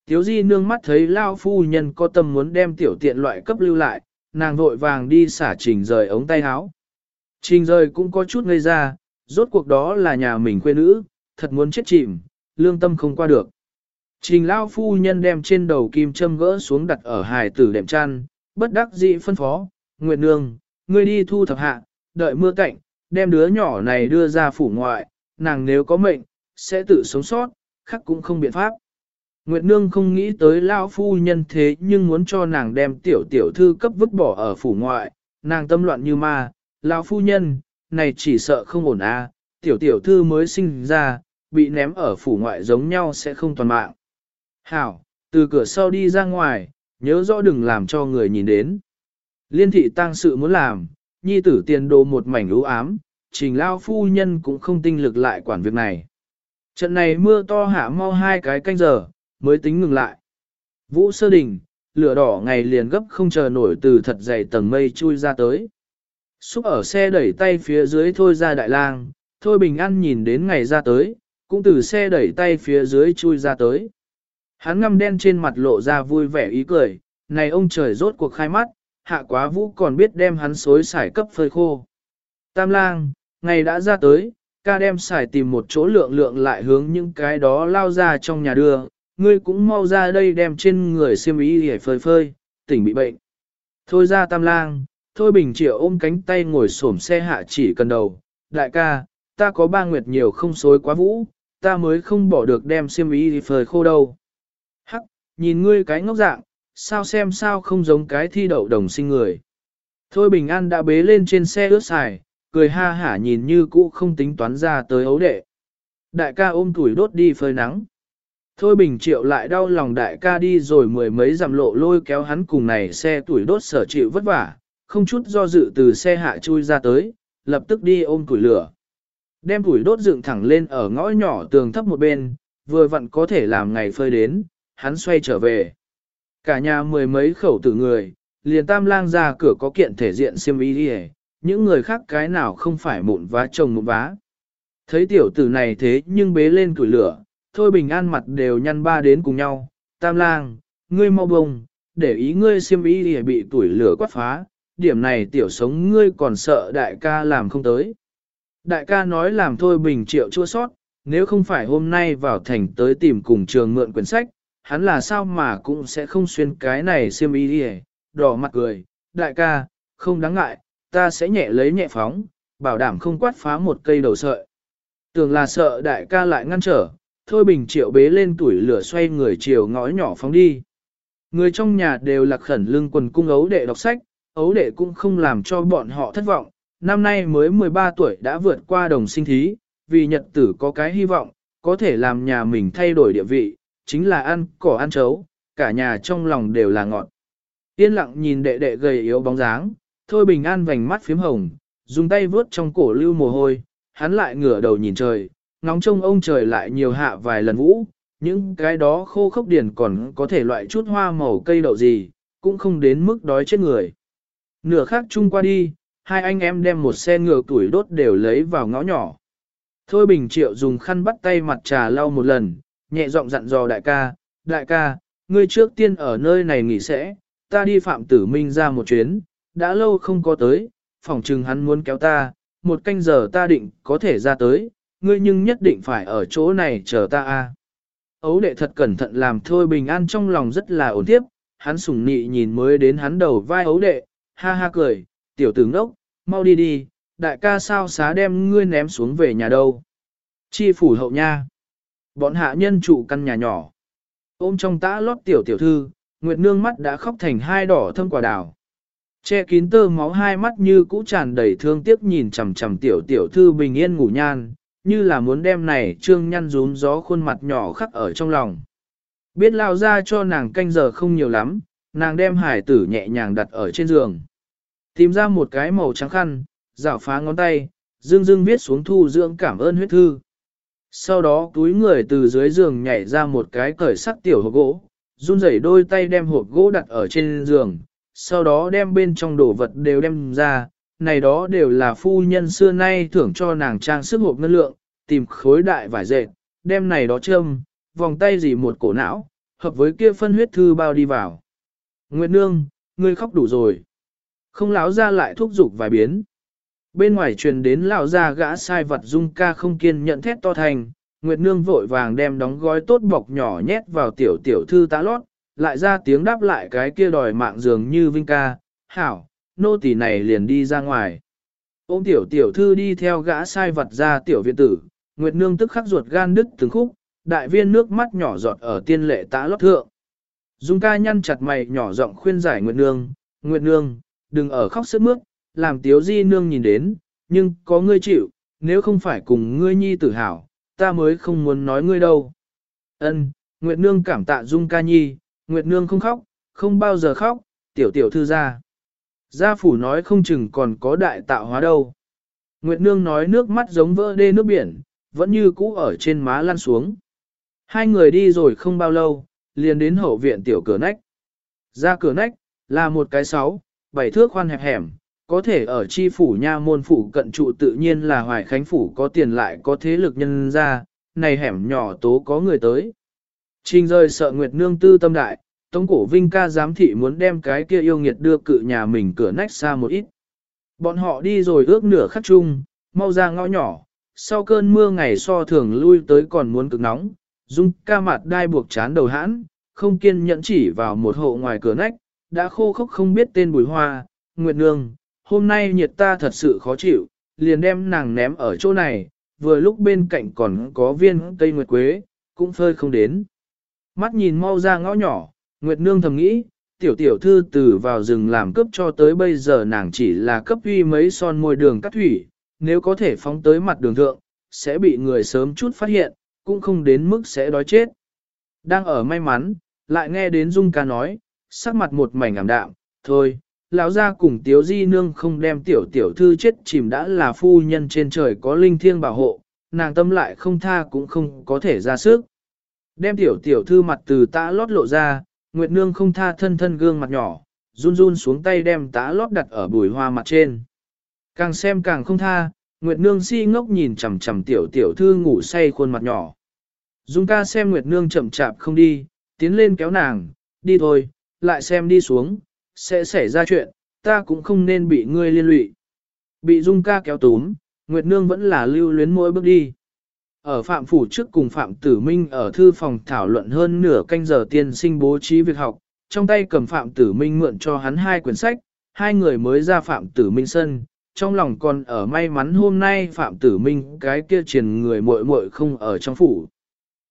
Tiếu di nương mắt thấy lão phu nhân có tâm muốn đem tiểu tiện loại cấp lưu lại, nàng vội vàng đi xả trình rời ống tay áo. Trình rời cũng có chút ngây ra, rốt cuộc đó là nhà mình quê nữ, thật muốn chết chìm, lương tâm không qua được. Trình lão phu nhân đem trên đầu kim châm gỡ xuống đặt ở hài tử đệm chăn, bất đắc dĩ phân phó, Nguyệt Nương, ngươi đi thu thập hạ, đợi mưa cạnh, đem đứa nhỏ này đưa ra phủ ngoại, nàng nếu có mệnh, sẽ tự sống sót, khắc cũng không biện pháp. Nguyệt Nương không nghĩ tới lão phu nhân thế nhưng muốn cho nàng đem tiểu tiểu thư cấp vứt bỏ ở phủ ngoại, nàng tâm loạn như ma, lão phu nhân, này chỉ sợ không ổn à, tiểu tiểu thư mới sinh ra, bị ném ở phủ ngoại giống nhau sẽ không toàn mạng. Hảo, từ cửa sau đi ra ngoài, nhớ rõ đừng làm cho người nhìn đến. Liên thị tăng sự muốn làm, nhi tử tiền đồ một mảnh ưu ám, trình lao phu nhân cũng không tinh lực lại quản việc này. Trận này mưa to hạ mau hai cái canh giờ, mới tính ngừng lại. Vũ sơ đình, lửa đỏ ngày liền gấp không chờ nổi từ thật dày tầng mây chui ra tới. Xúc ở xe đẩy tay phía dưới thôi ra đại lang, thôi bình an nhìn đến ngày ra tới, cũng từ xe đẩy tay phía dưới chui ra tới. Hắn ngăm đen trên mặt lộ ra vui vẻ ý cười, này ông trời rốt cuộc khai mắt, hạ quá vũ còn biết đem hắn xối xài cấp phơi khô. Tam lang, ngày đã ra tới, ca đem xài tìm một chỗ lượng lượng lại hướng những cái đó lao ra trong nhà đưa, ngươi cũng mau ra đây đem trên người xiêm ý để phơi phơi, tỉnh bị bệnh. Thôi ra tam lang, thôi bình triệu ôm cánh tay ngồi xổm xe hạ chỉ cần đầu, đại ca, ta có ba nguyệt nhiều không xối quá vũ, ta mới không bỏ được đem xiêm ý phơi khô đâu. Hắc, nhìn ngươi cái ngốc dạng, sao xem sao không giống cái thi đậu đồng sinh người. Thôi bình an đã bế lên trên xe ướt xài, cười ha hả nhìn như cũ không tính toán ra tới ấu đệ. Đại ca ôm tuổi đốt đi phơi nắng. Thôi bình triệu lại đau lòng đại ca đi rồi mười mấy dặm lộ lôi kéo hắn cùng này xe tuổi đốt sở chịu vất vả, không chút do dự từ xe hạ chui ra tới, lập tức đi ôm tuổi lửa. Đem tuổi đốt dựng thẳng lên ở ngõ nhỏ tường thấp một bên, vừa vặn có thể làm ngày phơi đến, hắn xoay trở về. Cả nhà mười mấy khẩu tử người, liền tam lang ra cửa có kiện thể diện xiêm y đi những người khác cái nào không phải mụn vá chồng mụn vá. Thấy tiểu tử này thế nhưng bế lên cửa lửa, thôi bình an mặt đều nhăn ba đến cùng nhau, tam lang, ngươi mau bông, để ý ngươi xiêm y đi bị tuổi lửa quát phá, điểm này tiểu sống ngươi còn sợ đại ca làm không tới. Đại ca nói làm thôi bình triệu chua sót, nếu không phải hôm nay vào thành tới tìm cùng trường mượn quyển sách, hắn là sao mà cũng sẽ không xuyên cái này xiêm y đi đỏ mặt cười, đại ca, không đáng ngại, ta sẽ nhẹ lấy nhẹ phóng, bảo đảm không quát phá một cây đầu sợi. Tưởng là sợ đại ca lại ngăn trở, thôi bình triệu bế lên tuổi lửa xoay người chiều ngõ nhỏ phóng đi. Người trong nhà đều lạc khẩn lưng quần cung ấu đệ đọc sách, ấu đệ cũng không làm cho bọn họ thất vọng, năm nay mới 13 tuổi đã vượt qua đồng sinh thí, vì nhật tử có cái hy vọng, có thể làm nhà mình thay đổi địa vị, chính là ăn cỏ ăn chấu, cả nhà trong lòng đều là ngọt. Yên lặng nhìn đệ đệ gầy yếu bóng dáng, thôi bình an vành mắt phím hồng, dùng tay vướt trong cổ lưu mồ hôi, hắn lại ngửa đầu nhìn trời, ngóng trông ông trời lại nhiều hạ vài lần vũ, những cái đó khô khốc điển còn có thể loại chút hoa màu cây đậu gì, cũng không đến mức đói chết người. Nửa khác chung qua đi, hai anh em đem một xe ngựa tuổi đốt đều lấy vào ngõ nhỏ. Thôi Bình Triệu dùng khăn bắt tay mặt trà lau một lần, nhẹ giọng dặn dò đại ca, đại ca, ngươi trước tiên ở nơi này nghỉ sẽ, ta đi phạm tử minh ra một chuyến, đã lâu không có tới, phỏng chừng hắn muốn kéo ta, một canh giờ ta định có thể ra tới, ngươi nhưng nhất định phải ở chỗ này chờ ta a. Ấu đệ thật cẩn thận làm thôi bình an trong lòng rất là ổn tiếp, hắn sủng nị nhìn mới đến hắn đầu vai ấu đệ, ha ha cười, tiểu tướng đốc, mau đi đi, đại ca sao xá đem ngươi ném xuống về nhà đâu. Chi phủ hậu nha. Bọn hạ nhân trụ căn nhà nhỏ. Ôm trong tã lót tiểu tiểu thư, Nguyệt Nương mắt đã khóc thành hai đỏ thâm quả đào. Che kín tơ máu hai mắt như cũ tràn đầy thương tiếc nhìn chằm chằm tiểu tiểu thư bình yên ngủ nhan, như là muốn đem này trương nhăn rúm gió khuôn mặt nhỏ khắc ở trong lòng. Biết lao ra cho nàng canh giờ không nhiều lắm, nàng đem hải tử nhẹ nhàng đặt ở trên giường. Tìm ra một cái màu trắng khăn, rảo phá ngón tay, dương dương viết xuống thu dưỡng cảm ơn huyết thư. Sau đó túi người từ dưới giường nhảy ra một cái cởi sắc tiểu hộp gỗ, run rẩy đôi tay đem hộp gỗ đặt ở trên giường, sau đó đem bên trong đồ vật đều đem ra, này đó đều là phu nhân xưa nay thưởng cho nàng trang sức hộp ngân lượng, tìm khối đại vải dệt, đem này đó châm, vòng tay gì một cổ não, hợp với kia phân huyết thư bao đi vào. Nguyệt Nương, ngươi khóc đủ rồi. Không láo ra lại thúc giục vài biến. Bên ngoài truyền đến lão gia gã sai vật dung ca không kiên nhận thét to thành, Nguyệt Nương vội vàng đem đóng gói tốt bọc nhỏ nhét vào tiểu tiểu thư tá lót, lại ra tiếng đáp lại cái kia đòi mạng dường như Vinh ca, hảo, nô tỳ này liền đi ra ngoài. Ôm tiểu tiểu thư đi theo gã sai vật ra tiểu viện tử, Nguyệt Nương tức khắc ruột gan đứt từng khúc, đại viên nước mắt nhỏ giọt ở tiên lệ tá lót thượng. Dung ca nhăn chặt mày nhỏ giọng khuyên giải Nguyệt Nương, Nguyệt Nương, đừng ở khóc sức mướt, làm tiếu di nương nhìn đến, nhưng có ngươi chịu, nếu không phải cùng ngươi nhi tử hảo, ta mới không muốn nói ngươi đâu. Ân, Nguyệt Nương cảm tạ Dung ca nhi, Nguyệt Nương không khóc, không bao giờ khóc, tiểu tiểu thư ra. Gia phủ nói không chừng còn có đại tạo hóa đâu. Nguyệt Nương nói nước mắt giống vỡ đê nước biển, vẫn như cũ ở trên má lăn xuống. Hai người đi rồi không bao lâu, liền đến hậu viện tiểu cửa nách. Ra cửa nách, là một cái sáu, bảy thước khoan hẹp hẻm, có thể ở chi phủ nha môn phủ cận trụ tự nhiên là hoài khánh phủ có tiền lại có thế lực nhân ra, này hẻm nhỏ tố có người tới. Trình rời sợ Nguyệt Nương tư tâm đại, Tống cổ Vinh ca giám thị muốn đem cái kia yêu nghiệt đưa cự nhà mình cửa nách xa một ít. Bọn họ đi rồi ước nửa khắc chung, mau ra ngõ nhỏ, sau cơn mưa ngày so thường lui tới còn muốn cực nóng, dung ca mặt đai buộc chán đầu hãn, không kiên nhẫn chỉ vào một hộ ngoài cửa nách, đã khô khốc không biết tên bùi hoa, Nguyệt Nương, hôm nay nhiệt ta thật sự khó chịu, liền đem nàng ném ở chỗ này, vừa lúc bên cạnh còn có viên cây nguyệt quế, cũng phơi không đến. Mắt nhìn mau ra ngõ nhỏ, Nguyệt Nương thầm nghĩ, tiểu tiểu thư từ vào rừng làm cướp cho tới bây giờ nàng chỉ là cấp uy mấy son môi đường cắt thủy, nếu có thể phóng tới mặt đường thượng, sẽ bị người sớm chút phát hiện, cũng không đến mức sẽ đói chết. Đang ở may mắn, lại nghe đến Dung ca nói, sắc mặt một mảnh ảm đạm, thôi, lão gia cùng tiếu di nương không đem tiểu tiểu thư chết chìm đã là phu nhân trên trời có linh thiêng bảo hộ, nàng tâm lại không tha cũng không có thể ra sức. Đem tiểu tiểu thư mặt từ tã lót lộ ra, Nguyệt Nương không tha thân thân gương mặt nhỏ, run run xuống tay đem tã lót đặt ở bùi hoa mặt trên. Càng xem càng không tha, Nguyệt Nương si ngốc nhìn chằm chằm tiểu tiểu thư ngủ say khuôn mặt nhỏ. Dung ca xem Nguyệt Nương chậm chạp không đi, tiến lên kéo nàng, đi thôi, lại xem đi xuống, sẽ xảy ra chuyện, ta cũng không nên bị ngươi liên lụy. Bị Dung ca kéo túm, Nguyệt Nương vẫn là lưu luyến mỗi bước đi. Ở Phạm Phủ trước cùng Phạm Tử Minh ở thư phòng thảo luận hơn nửa canh giờ tiên sinh bố trí việc học, trong tay cầm Phạm Tử Minh mượn cho hắn hai quyển sách, hai người mới ra Phạm Tử Minh sân, trong lòng còn ở may mắn hôm nay Phạm Tử Minh cái kia truyền người muội muội không ở trong phủ.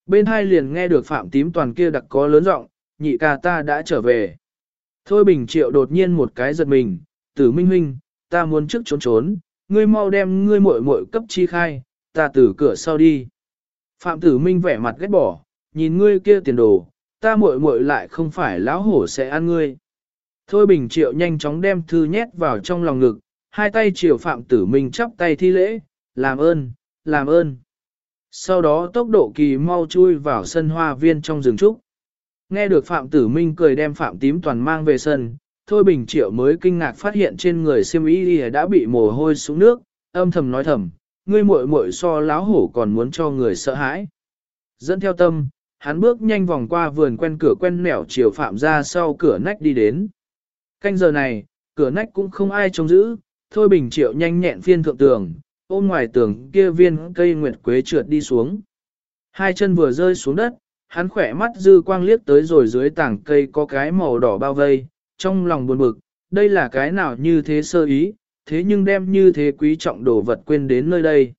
Bên hai liền nghe được Phạm Tím toàn kia đặc có lớn giọng, nhị ca ta đã trở về. Thôi Bình Triệu đột nhiên một cái giật mình, Tử Minh huynh, ta muốn trước trốn trốn, ngươi mau đem ngươi muội muội cấp chi khai, ta từ cửa sau đi. Phạm Tử Minh vẻ mặt ghét bỏ, nhìn ngươi kia tiền đồ, ta muội muội lại không phải lão hổ sẽ ăn ngươi. Thôi Bình Triệu nhanh chóng đem thư nhét vào trong lòng ngực, hai tay chiều Phạm Tử Minh chắp tay thi lễ, làm ơn, làm ơn. Sau đó tốc độ kỳ mau chui vào sân hoa viên trong rừng trúc. Nghe được Phạm Tử Minh cười đem Phạm Tím Toàn mang về sân, Thôi Bình Triệu mới kinh ngạc phát hiện trên người siêm y đã bị mồ hôi xuống nước, âm thầm nói thầm, ngươi muội muội so láo hổ còn muốn cho người sợ hãi. Dẫn theo tâm, hắn bước nhanh vòng qua vườn quen cửa quen nẻo chiều Phạm ra sau cửa nách đi đến. Canh giờ này, cửa nách cũng không ai trông giữ, Thôi Bình Triệu nhanh nhẹn phiên thượng tường, ôm ngoài tường kia viên cây nguyệt quế trượt đi xuống. Hai chân vừa rơi xuống đất, hắn khỏe mắt dư quang liếc tới rồi dưới tảng cây có cái màu đỏ bao vây, trong lòng buồn bực, đây là cái nào như thế sơ ý, thế nhưng đem như thế quý trọng đồ vật quên đến nơi đây.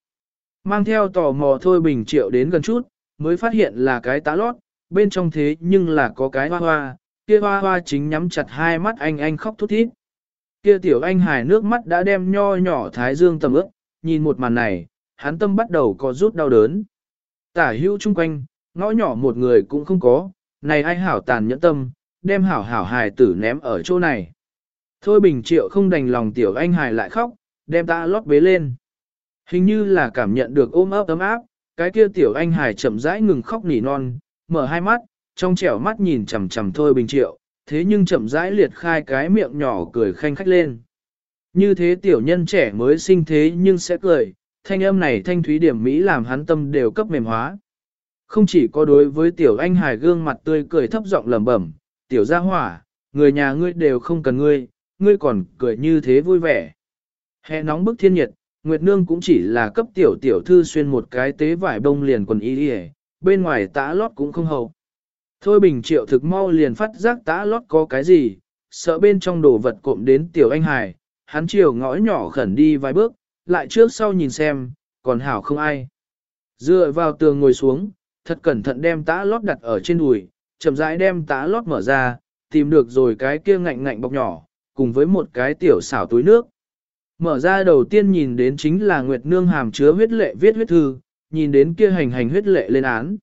Mang theo tò mò thôi bình triệu đến gần chút, mới phát hiện là cái tá lót, bên trong thế nhưng là có cái hoa hoa, kia hoa hoa chính nhắm chặt hai mắt anh anh khóc thút thít. Kia tiểu anh hài nước mắt đã đem nho nhỏ thái dương tầm ướp, nhìn một màn này, hắn tâm bắt đầu có rút đau đớn. Tả hữu chung quanh, ngõ nhỏ một người cũng không có, này ai hảo tàn nhẫn tâm, đem hảo hảo hài tử ném ở chỗ này. Thôi bình triệu không đành lòng tiểu anh hài lại khóc, đem ta lót bế lên. Hình như là cảm nhận được ôm ấp ấm áp, cái kia tiểu anh hài chậm rãi ngừng khóc nỉ non, mở hai mắt, trong trẻo mắt nhìn chằm chằm thôi bình triệu, thế nhưng chậm rãi liệt khai cái miệng nhỏ cười khanh khách lên. Như thế tiểu nhân trẻ mới sinh thế nhưng sẽ cười, thanh âm này thanh thúy điểm Mỹ làm hắn tâm đều cấp mềm hóa. Không chỉ có đối với tiểu anh hài gương mặt tươi cười thấp giọng lẩm bẩm, tiểu gia hỏa, người nhà ngươi đều không cần ngươi, ngươi còn cười như thế vui vẻ. Hè nóng bức thiên nhiệt, Nguyệt Nương cũng chỉ là cấp tiểu tiểu thư xuyên một cái tế vải bông liền quần y đi bên ngoài tã lót cũng không hầu. Thôi bình triệu thực mau liền phát giác tã lót có cái gì, sợ bên trong đồ vật cộm đến tiểu anh hải, hắn chiều ngõ nhỏ khẩn đi vài bước, lại trước sau nhìn xem, còn hảo không ai. Dựa vào tường ngồi xuống, thật cẩn thận đem tã lót đặt ở trên đùi, chậm rãi đem tã lót mở ra, tìm được rồi cái kia ngạnh ngạnh bọc nhỏ, cùng với một cái tiểu xảo túi nước. Mở ra đầu tiên nhìn đến chính là Nguyệt Nương hàm chứa huyết lệ viết huyết thư, nhìn đến kia hành hành huyết lệ lên án.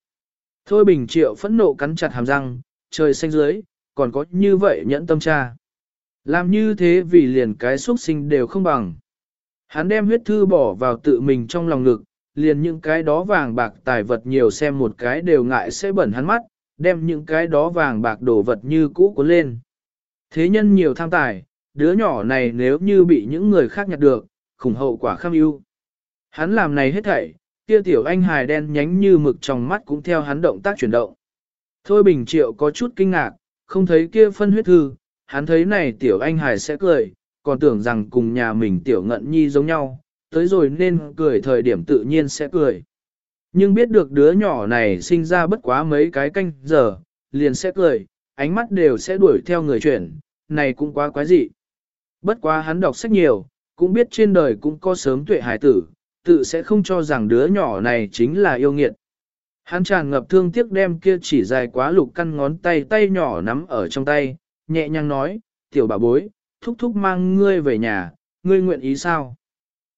Thôi bình triệu phẫn nộ cắn chặt hàm răng, trời xanh dưới, còn có như vậy nhẫn tâm tra. Làm như thế vì liền cái xuất sinh đều không bằng. Hắn đem huyết thư bỏ vào tự mình trong lòng ngực, liền những cái đó vàng bạc tài vật nhiều xem một cái đều ngại sẽ bẩn hắn mắt, đem những cái đó vàng bạc đổ vật như cũ cuốn lên. Thế nhân nhiều tham tài, đứa nhỏ này nếu như bị những người khác nhặt được, khủng hậu quả kham ưu. Hắn làm này hết thảy, kia tiểu anh hài đen nhánh như mực trong mắt cũng theo hắn động tác chuyển động. Thôi bình triệu có chút kinh ngạc, không thấy kia phân huyết thư, hắn thấy này tiểu anh hài sẽ cười, còn tưởng rằng cùng nhà mình tiểu ngận nhi giống nhau, tới rồi nên cười thời điểm tự nhiên sẽ cười. Nhưng biết được đứa nhỏ này sinh ra bất quá mấy cái canh giờ, liền sẽ cười, ánh mắt đều sẽ đuổi theo người chuyển, này cũng quá quái dị. Bất quá hắn đọc sách nhiều, cũng biết trên đời cũng có sớm tuệ hải tử, tự sẽ không cho rằng đứa nhỏ này chính là yêu nghiệt. Hắn tràn ngập thương tiếc đem kia chỉ dài quá lục căn ngón tay tay nhỏ nắm ở trong tay, nhẹ nhàng nói, tiểu bà bối, thúc thúc mang ngươi về nhà, ngươi nguyện ý sao?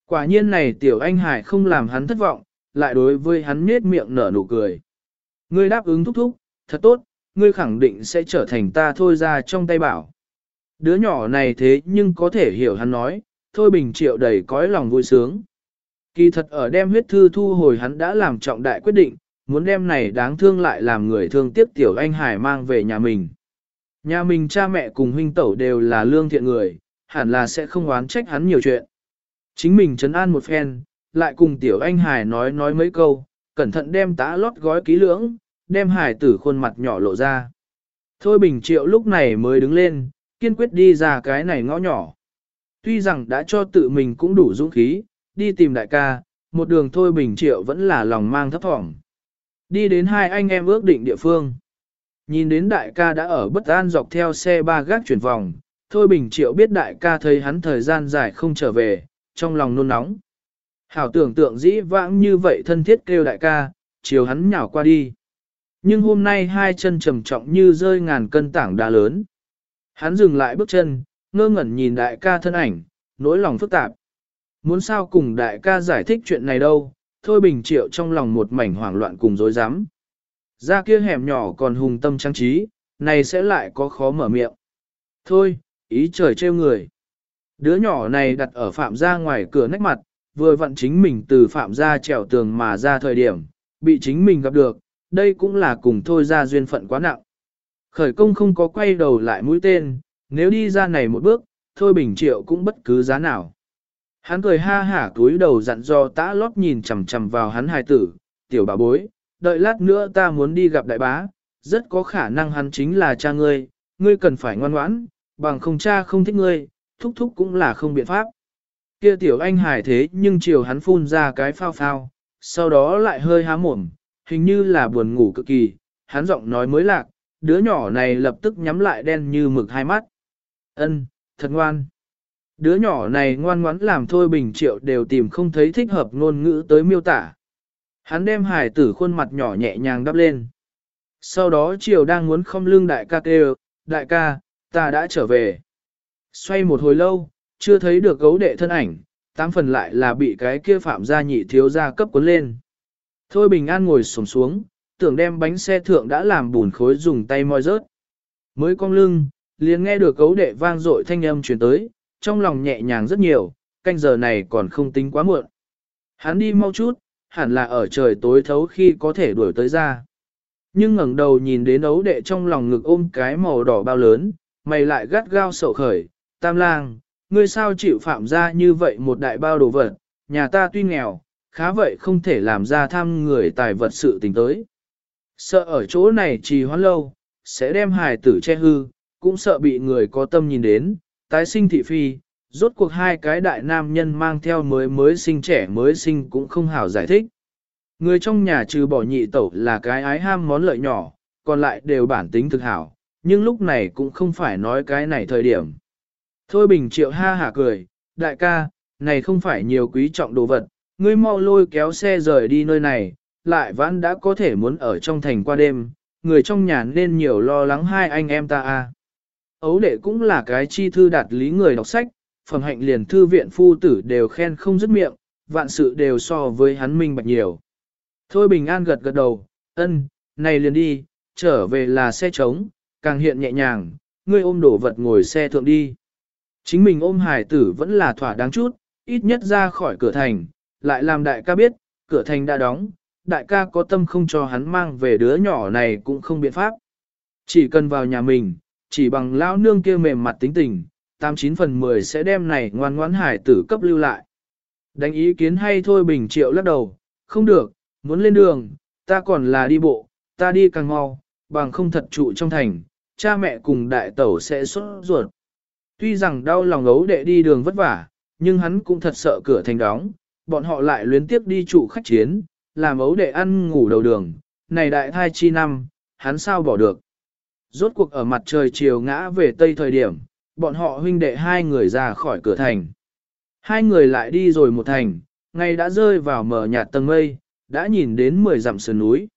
Quả nhiên này tiểu anh hải không làm hắn thất vọng, lại đối với hắn nết miệng nở nụ cười. Ngươi đáp ứng thúc thúc, thật tốt, ngươi khẳng định sẽ trở thành ta thôi ra trong tay bảo. Đứa nhỏ này thế nhưng có thể hiểu hắn nói, thôi bình triệu đầy cõi lòng vui sướng. Kỳ thật ở đem huyết thư thu hồi hắn đã làm trọng đại quyết định, muốn đem này đáng thương lại làm người thương tiếc tiểu anh hải mang về nhà mình. Nhà mình cha mẹ cùng huynh tẩu đều là lương thiện người, hẳn là sẽ không oán trách hắn nhiều chuyện. Chính mình trấn an một phen, lại cùng tiểu anh hải nói nói mấy câu, cẩn thận đem tã lót gói kỹ lưỡng, đem hải tử khuôn mặt nhỏ lộ ra. Thôi bình triệu lúc này mới đứng lên, kiên quyết đi ra cái này ngõ nhỏ. Tuy rằng đã cho tự mình cũng đủ dũng khí, đi tìm đại ca, một đường thôi bình triệu vẫn là lòng mang thấp thỏm. Đi đến hai anh em ước định địa phương. Nhìn đến đại ca đã ở bất an dọc theo xe ba gác chuyển vòng, thôi bình triệu biết đại ca thấy hắn thời gian dài không trở về, trong lòng nôn nóng. Hảo tưởng tượng dĩ vãng như vậy thân thiết kêu đại ca, chiều hắn nhào qua đi. Nhưng hôm nay hai chân trầm trọng như rơi ngàn cân tảng đá lớn. Hắn dừng lại bước chân, ngơ ngẩn nhìn đại ca thân ảnh, nỗi lòng phức tạp. Muốn sao cùng đại ca giải thích chuyện này đâu, thôi bình triệu trong lòng một mảnh hoảng loạn cùng dối rắm Ra kia hẻm nhỏ còn hùng tâm trang trí, này sẽ lại có khó mở miệng. Thôi, ý trời trêu người. Đứa nhỏ này đặt ở phạm gia ngoài cửa nách mặt, vừa vặn chính mình từ phạm gia trèo tường mà ra thời điểm, bị chính mình gặp được, đây cũng là cùng thôi ra duyên phận quá nặng. Khởi công không có quay đầu lại mũi tên, nếu đi ra này một bước, thôi bình triệu cũng bất cứ giá nào. Hắn cười ha hả túi đầu dặn do tã lót nhìn chằm chằm vào hắn hài tử, tiểu bà bối, đợi lát nữa ta muốn đi gặp đại bá, rất có khả năng hắn chính là cha ngươi, ngươi cần phải ngoan ngoãn, bằng không cha không thích ngươi, thúc thúc cũng là không biện pháp. Kia tiểu anh hài thế nhưng chiều hắn phun ra cái phao phao, sau đó lại hơi há mồm, hình như là buồn ngủ cực kỳ, hắn giọng nói mới lạc, đứa nhỏ này lập tức nhắm lại đen như mực hai mắt. Ân, thật ngoan. Đứa nhỏ này ngoan ngoãn làm thôi bình triệu đều tìm không thấy thích hợp ngôn ngữ tới miêu tả. Hắn đem hải tử khuôn mặt nhỏ nhẹ nhàng đắp lên. Sau đó triều đang muốn không lưng đại ca kêu, đại ca, ta đã trở về. Xoay một hồi lâu, chưa thấy được gấu đệ thân ảnh, tám phần lại là bị cái kia phạm gia nhị thiếu gia cấp cuốn lên. Thôi bình an ngồi sổng xuống, tưởng đem bánh xe thượng đã làm bùn khối dùng tay moi rớt. Mới cong lưng, liền nghe được gấu đệ vang dội thanh âm truyền tới, trong lòng nhẹ nhàng rất nhiều, canh giờ này còn không tính quá muộn. Hắn đi mau chút, hẳn là ở trời tối thấu khi có thể đuổi tới ra. Nhưng ngẩng đầu nhìn đến ấu đệ trong lòng ngực ôm cái màu đỏ bao lớn, mày lại gắt gao sầu khởi, tam lang, ngươi sao chịu phạm ra như vậy một đại bao đồ vật, nhà ta tuy nghèo, khá vậy không thể làm ra tham người tài vật sự tình tới. Sợ ở chỗ này trì hoãn lâu, sẽ đem hài tử che hư, cũng sợ bị người có tâm nhìn đến, tái sinh thị phi, rốt cuộc hai cái đại nam nhân mang theo mới mới sinh trẻ mới sinh cũng không hảo giải thích. Người trong nhà trừ bỏ nhị tẩu là cái ái ham món lợi nhỏ, còn lại đều bản tính thực hảo, nhưng lúc này cũng không phải nói cái này thời điểm. Thôi bình triệu ha hả cười, đại ca, này không phải nhiều quý trọng đồ vật, ngươi mau lôi kéo xe rời đi nơi này, lại vãn đã có thể muốn ở trong thành qua đêm, người trong nhà nên nhiều lo lắng hai anh em ta a. Ấu đệ cũng là cái chi thư đạt lý người đọc sách, phẩm hạnh liền thư viện phu tử đều khen không dứt miệng, vạn sự đều so với hắn minh bạch nhiều. Thôi bình an gật gật đầu, ân, này liền đi, trở về là xe trống, càng hiện nhẹ nhàng, ngươi ôm đổ vật ngồi xe thượng đi. Chính mình ôm hải tử vẫn là thỏa đáng chút, ít nhất ra khỏi cửa thành, lại làm đại ca biết, cửa thành đã đóng, đại ca có tâm không cho hắn mang về đứa nhỏ này cũng không biện pháp. Chỉ cần vào nhà mình, chỉ bằng lão nương kia mềm mặt tính tình, 89 phần 10 sẽ đem này ngoan ngoãn hải tử cấp lưu lại. Đánh ý kiến hay thôi bình triệu lắc đầu, không được, muốn lên đường, ta còn là đi bộ, ta đi càng mau, bằng không thật trụ trong thành, cha mẹ cùng đại tẩu sẽ xuất ruột. Tuy rằng đau lòng ấu đệ đi đường vất vả, nhưng hắn cũng thật sợ cửa thành đóng, bọn họ lại luyến tiếp đi trụ khách chiến, làm ấu đệ ăn ngủ đầu đường, này đại thai chi năm, hắn sao bỏ được. Rốt cuộc ở mặt trời chiều ngã về tây thời điểm, bọn họ huynh đệ hai người ra khỏi cửa thành. Hai người lại đi rồi một thành, ngày đã rơi vào mở nhạt tầng mây, đã nhìn đến mười dặm sườn núi.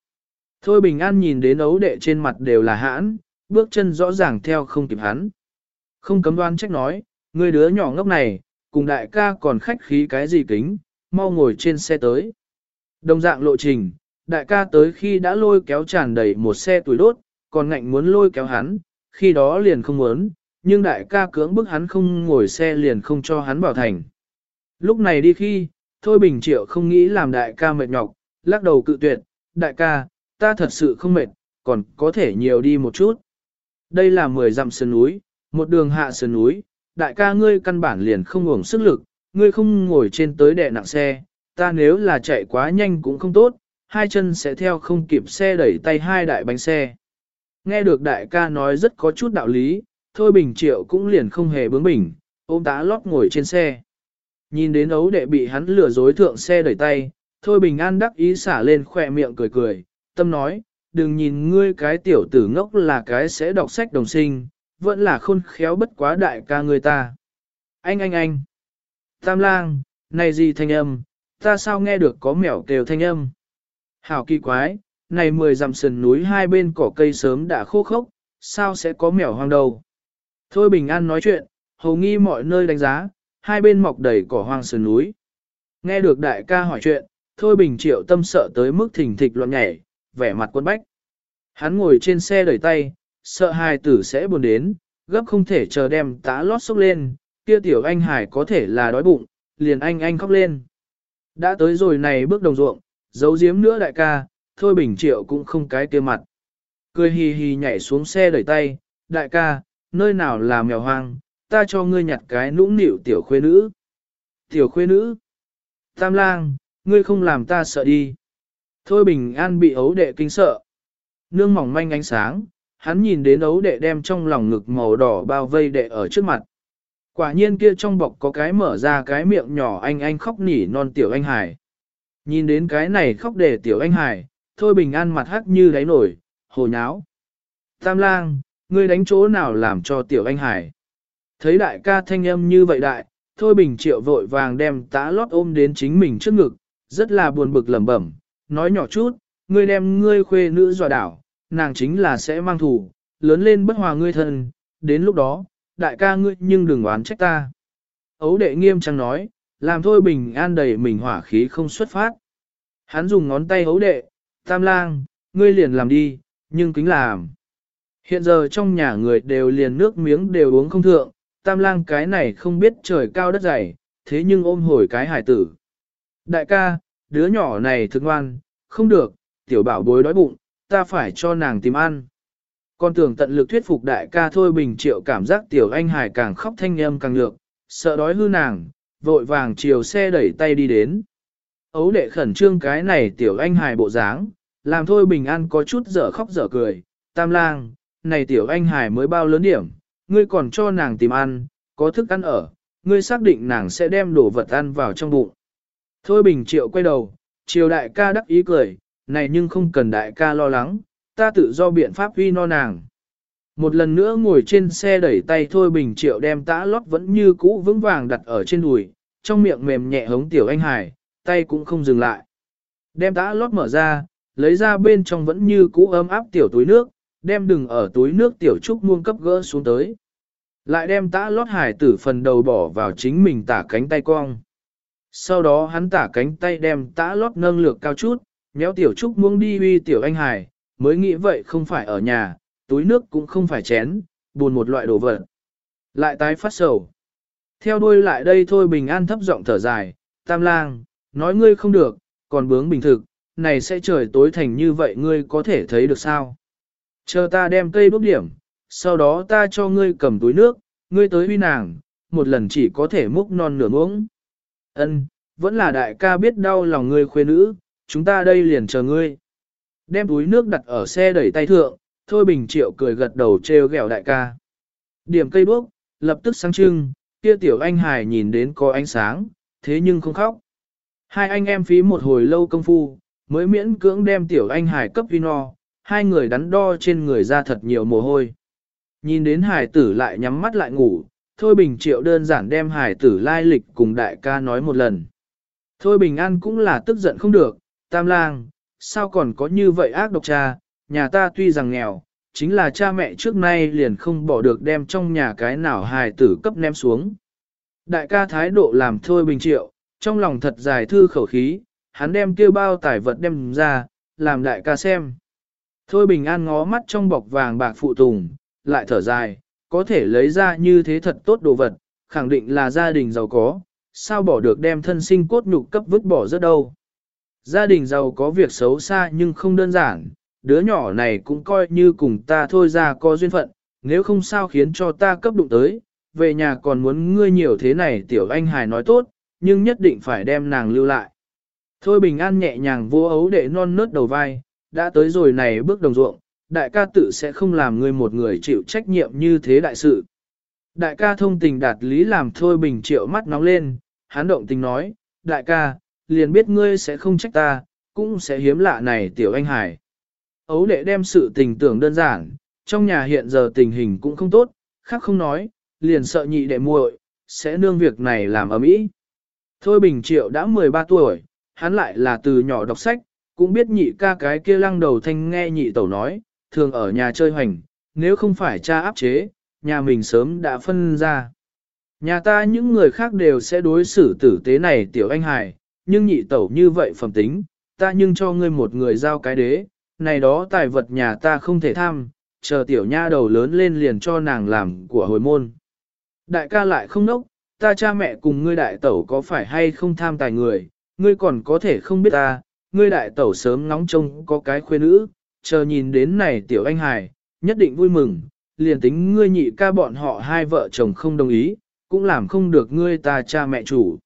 Thôi bình an nhìn đến ấu đệ trên mặt đều là hãn, bước chân rõ ràng theo không kịp hắn. Không cấm đoan trách nói, người đứa nhỏ ngốc này, cùng đại ca còn khách khí cái gì kính, mau ngồi trên xe tới. Đồng dạng lộ trình, đại ca tới khi đã lôi kéo tràn đầy một xe tuổi đốt, còn ngạnh muốn lôi kéo hắn, khi đó liền không muốn, nhưng đại ca cưỡng bức hắn không ngồi xe liền không cho hắn bảo thành. Lúc này đi khi, Thôi Bình Triệu không nghĩ làm đại ca mệt nhọc, lắc đầu cự tuyệt, đại ca, ta thật sự không mệt, còn có thể nhiều đi một chút. Đây là 10 dặm sườn núi, một đường hạ sườn núi, đại ca ngươi căn bản liền không uổng sức lực, ngươi không ngồi trên tới đè nặng xe, ta nếu là chạy quá nhanh cũng không tốt, hai chân sẽ theo không kịp xe đẩy tay hai đại bánh xe. Nghe được đại ca nói rất có chút đạo lý, thôi bình triệu cũng liền không hề bướng bỉnh, ôm tá lót ngồi trên xe. Nhìn đến ấu đệ bị hắn lừa dối thượng xe đẩy tay, thôi bình an đắc ý xả lên khỏe miệng cười cười, tâm nói, đừng nhìn ngươi cái tiểu tử ngốc là cái sẽ đọc sách đồng sinh, vẫn là khôn khéo bất quá đại ca người ta. Anh anh anh! Tam lang, này gì thanh âm, ta sao nghe được có mèo kêu thanh âm? Hảo kỳ quái, này mười dặm sườn núi hai bên cỏ cây sớm đã khô khốc, sao sẽ có mèo hoang đầu? Thôi bình an nói chuyện, hầu nghi mọi nơi đánh giá, hai bên mọc đầy cỏ hoang sườn núi. Nghe được đại ca hỏi chuyện, thôi bình triệu tâm sợ tới mức thỉnh thịch loạn nhảy, vẻ mặt quân bách. Hắn ngồi trên xe đẩy tay, sợ hài tử sẽ buồn đến, gấp không thể chờ đem tá lót xốc lên, kia tiểu anh hải có thể là đói bụng, liền anh anh khóc lên. Đã tới rồi này bước đồng ruộng, giấu giếm nữa đại ca, thôi bình triệu cũng không cái kia mặt. Cười hì hì nhảy xuống xe đẩy tay, đại ca, nơi nào là mèo hoang, ta cho ngươi nhặt cái nũng nịu tiểu khuê nữ. Tiểu khuê nữ. Tam lang, ngươi không làm ta sợ đi. Thôi bình an bị ấu đệ kinh sợ. Nương mỏng manh ánh sáng, hắn nhìn đến ấu đệ đem trong lòng ngực màu đỏ bao vây đệ ở trước mặt. Quả nhiên kia trong bọc có cái mở ra cái miệng nhỏ anh anh khóc nỉ non tiểu anh hải. Nhìn đến cái này khóc để tiểu anh hải, thôi bình an mặt hắc như đáy nổi, hồ nháo. Tam lang, ngươi đánh chỗ nào làm cho tiểu anh hải. Thấy đại ca thanh âm như vậy đại, thôi bình triệu vội vàng đem tá lót ôm đến chính mình trước ngực, rất là buồn bực lẩm bẩm, nói nhỏ chút, ngươi đem ngươi khuê nữ dọa đảo, nàng chính là sẽ mang thủ lớn lên bất hòa ngươi thân, đến lúc đó, đại ca ngươi nhưng đừng oán trách ta. Ấu đệ nghiêm trang nói, làm thôi bình an đầy mình hỏa khí không xuất phát. Hắn dùng ngón tay ấu đệ, tam lang, ngươi liền làm đi, nhưng kính làm. Hiện giờ trong nhà người đều liền nước miếng đều uống không thượng, tam lang cái này không biết trời cao đất dày, thế nhưng ôm hồi cái hải tử. Đại ca, đứa nhỏ này thức ngoan, không được, tiểu bảo bối đói bụng, ta phải cho nàng tìm ăn. Con tưởng tận lực thuyết phục đại ca thôi bình triệu cảm giác tiểu anh hải càng khóc thanh âm càng nhược, sợ đói hư nàng, vội vàng chiều xe đẩy tay đi đến. Ấu đệ khẩn trương cái này tiểu anh hải bộ dáng, làm thôi bình an có chút dở khóc dở cười, tam lang, này tiểu anh hải mới bao lớn điểm, ngươi còn cho nàng tìm ăn, có thức ăn ở, ngươi xác định nàng sẽ đem đồ vật ăn vào trong bụng. Thôi bình triệu quay đầu, triều đại ca đắc ý cười, này nhưng không cần đại ca lo lắng, ta tự do biện pháp huy no nàng. Một lần nữa ngồi trên xe đẩy tay thôi bình triệu đem tã lót vẫn như cũ vững vàng đặt ở trên đùi, trong miệng mềm nhẹ hống tiểu anh hải, tay cũng không dừng lại. Đem tã lót mở ra, lấy ra bên trong vẫn như cũ ấm áp tiểu túi nước, đem đừng ở túi nước tiểu trúc muông cấp gỡ xuống tới. Lại đem tã lót hải tử phần đầu bỏ vào chính mình tả cánh tay cong. Sau đó hắn tả cánh tay đem tã lót nâng lược cao chút, méo tiểu trúc muông đi uy tiểu anh hải, mới nghĩ vậy không phải ở nhà, túi nước cũng không phải chén, buồn một loại đồ vật. Lại tái phát sầu. Theo đuôi lại đây thôi bình an thấp giọng thở dài, tam lang, nói ngươi không được, còn bướng bình thực, này sẽ trời tối thành như vậy ngươi có thể thấy được sao. Chờ ta đem cây đốt điểm, sau đó ta cho ngươi cầm túi nước, ngươi tới huy nàng, một lần chỉ có thể múc non nửa muỗng. Ân, vẫn là đại ca biết đau lòng ngươi khuê nữ, chúng ta đây liền chờ ngươi. Đem túi nước đặt ở xe đẩy tay thượng, Thôi Bình Triệu cười gật đầu trêu ghẹo đại ca. Điểm cây đuốc, lập tức sáng trưng, kia tiểu anh hải nhìn đến có ánh sáng, thế nhưng không khóc. Hai anh em phí một hồi lâu công phu, mới miễn cưỡng đem tiểu anh hải cấp vino, hai người đắn đo trên người ra thật nhiều mồ hôi. Nhìn đến hải tử lại nhắm mắt lại ngủ, Thôi Bình Triệu đơn giản đem hải tử lai lịch cùng đại ca nói một lần. Thôi Bình An cũng là tức giận không được, tam lang, sao còn có như vậy ác độc cha, nhà ta tuy rằng nghèo, chính là cha mẹ trước nay liền không bỏ được đem trong nhà cái nào hài tử cấp ném xuống. Đại ca thái độ làm thôi bình triệu, trong lòng thật dài thư khẩu khí, hắn đem kêu bao tải vật đem ra, làm đại ca xem. Thôi bình an ngó mắt trong bọc vàng bạc phụ tùng, lại thở dài, có thể lấy ra như thế thật tốt đồ vật, khẳng định là gia đình giàu có, sao bỏ được đem thân sinh cốt nhục cấp vứt bỏ rất đâu. Gia đình giàu có việc xấu xa nhưng không đơn giản, đứa nhỏ này cũng coi như cùng ta thôi ra có duyên phận, nếu không sao khiến cho ta cấp đụng tới, về nhà còn muốn ngươi nhiều thế này tiểu anh hài nói tốt, nhưng nhất định phải đem nàng lưu lại. Thôi bình an nhẹ nhàng vô ấu để non nớt đầu vai, đã tới rồi này bước đồng ruộng, đại ca tự sẽ không làm ngươi một người chịu trách nhiệm như thế đại sự. Đại ca thông tình đạt lý làm thôi bình triệu mắt nóng lên, hắn động tình nói, đại ca, liền biết ngươi sẽ không trách ta, cũng sẽ hiếm lạ này tiểu anh hải. Ấu đệ đem sự tình tưởng đơn giản, trong nhà hiện giờ tình hình cũng không tốt, khác không nói, liền sợ nhị đệ muội sẽ nương việc này làm ở mỹ. Thôi Bình Triệu đã 13 tuổi, hắn lại là từ nhỏ đọc sách, cũng biết nhị ca cái kia lăng đầu thanh nghe nhị tẩu nói, thường ở nhà chơi hoành, nếu không phải cha áp chế, nhà mình sớm đã phân ra. Nhà ta những người khác đều sẽ đối xử tử tế này tiểu anh hải, nhưng nhị tẩu như vậy phẩm tính, ta nhưng cho ngươi một người giao cái đế, này đó tài vật nhà ta không thể tham, chờ tiểu nha đầu lớn lên liền cho nàng làm của hồi môn. Đại ca lại không nốc, ta cha mẹ cùng ngươi đại tẩu có phải hay không tham tài người, ngươi còn có thể không biết ta, ngươi đại tẩu sớm ngóng trông có cái khuê nữ, chờ nhìn đến này tiểu anh hài, nhất định vui mừng, liền tính ngươi nhị ca bọn họ hai vợ chồng không đồng ý, cũng làm không được ngươi ta cha mẹ chủ.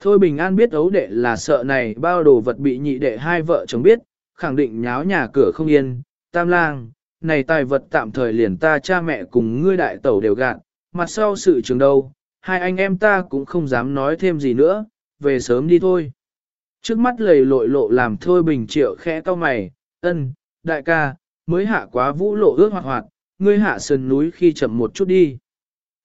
Thôi bình an biết ấu đệ là sợ này bao đồ vật bị nhị đệ hai vợ chồng biết, khẳng định nháo nhà cửa không yên, tam lang, này tài vật tạm thời liền ta cha mẹ cùng ngươi đại tẩu đều gạn, mặt sau sự trường đâu, hai anh em ta cũng không dám nói thêm gì nữa, về sớm đi thôi. Trước mắt lầy lội lộ làm thôi bình triệu khẽ to mày, ân, đại ca, mới hạ quá vũ lộ ước hoạt hoạt, ngươi hạ sườn núi khi chậm một chút đi.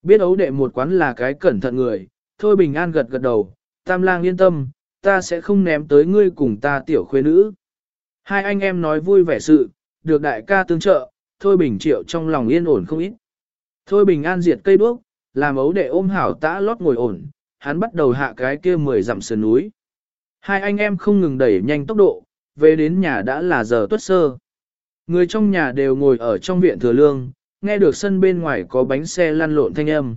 Biết ấu đệ một quán là cái cẩn thận người, thôi bình an gật gật đầu, tam lang yên tâm, ta sẽ không ném tới ngươi cùng ta tiểu khuê nữ. Hai anh em nói vui vẻ sự, được đại ca tương trợ, Thôi Bình Triệu trong lòng yên ổn không ít. Thôi Bình An diệt cây đuốc, làm ấu đệ ôm hảo tã lót ngồi ổn, hắn bắt đầu hạ cái kia mười dặm sườn núi. Hai anh em không ngừng đẩy nhanh tốc độ, về đến nhà đã là giờ tuất sơ. Người trong nhà đều ngồi ở trong viện thừa lương, nghe được sân bên ngoài có bánh xe lăn lộn thanh âm.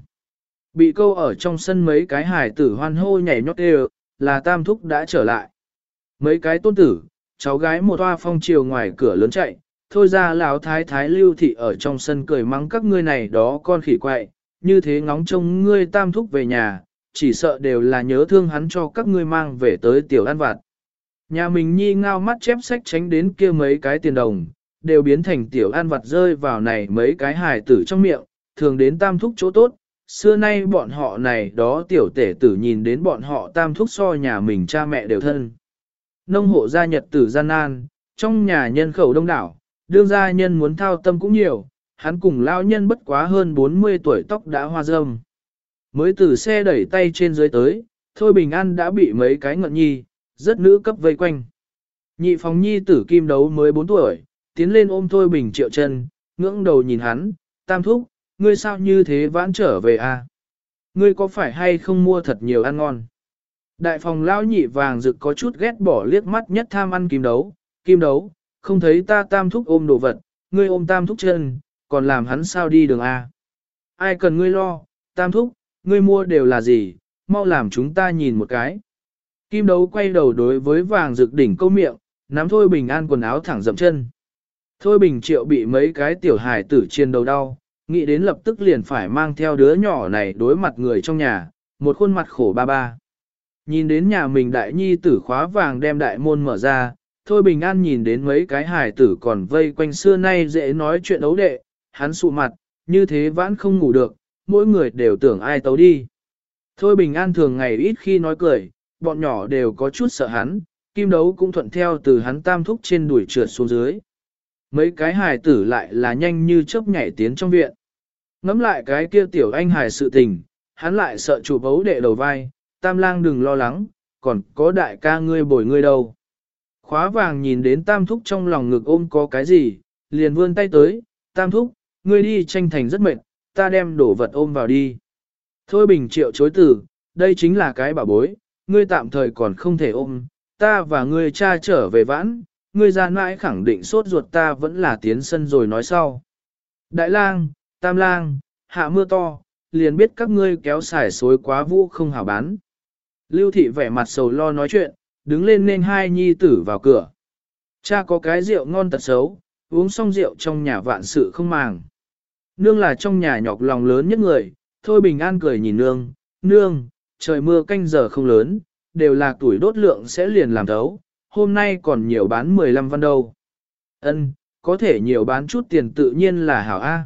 Bị câu ở trong sân mấy cái hải tử hoan hô nhảy nhót đều, là tam thúc đã trở lại. Mấy cái tôn tử, cháu gái một toa phong chiều ngoài cửa lớn chạy, thôi ra lão thái thái lưu thị ở trong sân cười mắng các ngươi này đó con khỉ quậy, như thế ngóng trông ngươi tam thúc về nhà, chỉ sợ đều là nhớ thương hắn cho các ngươi mang về tới tiểu ăn vặt. Nhà mình nhi ngao mắt chép sách tránh đến kia mấy cái tiền đồng, đều biến thành tiểu ăn vặt rơi vào này mấy cái hài tử trong miệng, thường đến tam thúc chỗ tốt. Xưa nay bọn họ này đó tiểu tể tử nhìn đến bọn họ tam thúc so nhà mình cha mẹ đều thân. Nông hộ gia nhật tử gian nan, trong nhà nhân khẩu đông đảo, đương gia nhân muốn thao tâm cũng nhiều, hắn cùng lao nhân bất quá hơn 40 tuổi tóc đã hoa râm. Mới từ xe đẩy tay trên dưới tới, Thôi Bình An đã bị mấy cái ngận nhi, rất nữ cấp vây quanh. Nhị phòng nhi tử kim đấu mới 4 tuổi, tiến lên ôm Thôi Bình triệu chân, ngưỡng đầu nhìn hắn, tam thúc, ngươi sao như thế vãn trở về a? À? Ngươi có phải hay không mua thật nhiều ăn ngon? Đại phòng lão nhị vàng rực có chút ghét bỏ liếc mắt nhất tham ăn kim đấu, kim đấu, không thấy ta tam thúc ôm đồ vật, ngươi ôm tam thúc chân, còn làm hắn sao đi đường A. Ai cần ngươi lo, tam thúc, ngươi mua đều là gì, mau làm chúng ta nhìn một cái. Kim đấu quay đầu đối với vàng rực đỉnh câu miệng, nắm thôi bình an quần áo thẳng dậm chân. Thôi bình triệu bị mấy cái tiểu hài tử chiên đầu đau, nghĩ đến lập tức liền phải mang theo đứa nhỏ này đối mặt người trong nhà, một khuôn mặt khổ ba ba. Nhìn đến nhà mình đại nhi tử khóa vàng đem đại môn mở ra, thôi bình an nhìn đến mấy cái hài tử còn vây quanh xưa nay dễ nói chuyện ấu đệ, hắn sụ mặt, như thế vãn không ngủ được, mỗi người đều tưởng ai tấu đi. Thôi bình an thường ngày ít khi nói cười, bọn nhỏ đều có chút sợ hắn, kim đấu cũng thuận theo từ hắn tam thúc trên đuổi trượt xuống dưới. Mấy cái hài tử lại là nhanh như chớp nhảy tiến trong viện. Ngắm lại cái kia tiểu anh hài sự tình, hắn lại sợ chủ bấu đệ đầu vai, tam lang đừng lo lắng, còn có đại ca ngươi bồi ngươi đâu. Khóa vàng nhìn đến tam thúc trong lòng ngực ôm có cái gì, liền vươn tay tới, tam thúc, ngươi đi tranh thành rất mệt, ta đem đổ vật ôm vào đi. Thôi bình triệu chối từ, đây chính là cái bảo bối, ngươi tạm thời còn không thể ôm, ta và ngươi cha trở về vãn, ngươi ra mãi khẳng định sốt ruột ta vẫn là tiến sân rồi nói sau. Đại lang, tam lang, hạ mưa to, liền biết các ngươi kéo xài xối quá vũ không hảo bán. Lưu thị vẻ mặt sầu lo nói chuyện, đứng lên nên hai nhi tử vào cửa. Cha có cái rượu ngon tật xấu, uống xong rượu trong nhà vạn sự không màng. Nương là trong nhà nhọc lòng lớn nhất người, thôi bình an cười nhìn nương, nương, trời mưa canh giờ không lớn, đều là tuổi đốt lượng sẽ liền làm thấu, hôm nay còn nhiều bán 15 văn đâu. Ân, có thể nhiều bán chút tiền tự nhiên là hảo A.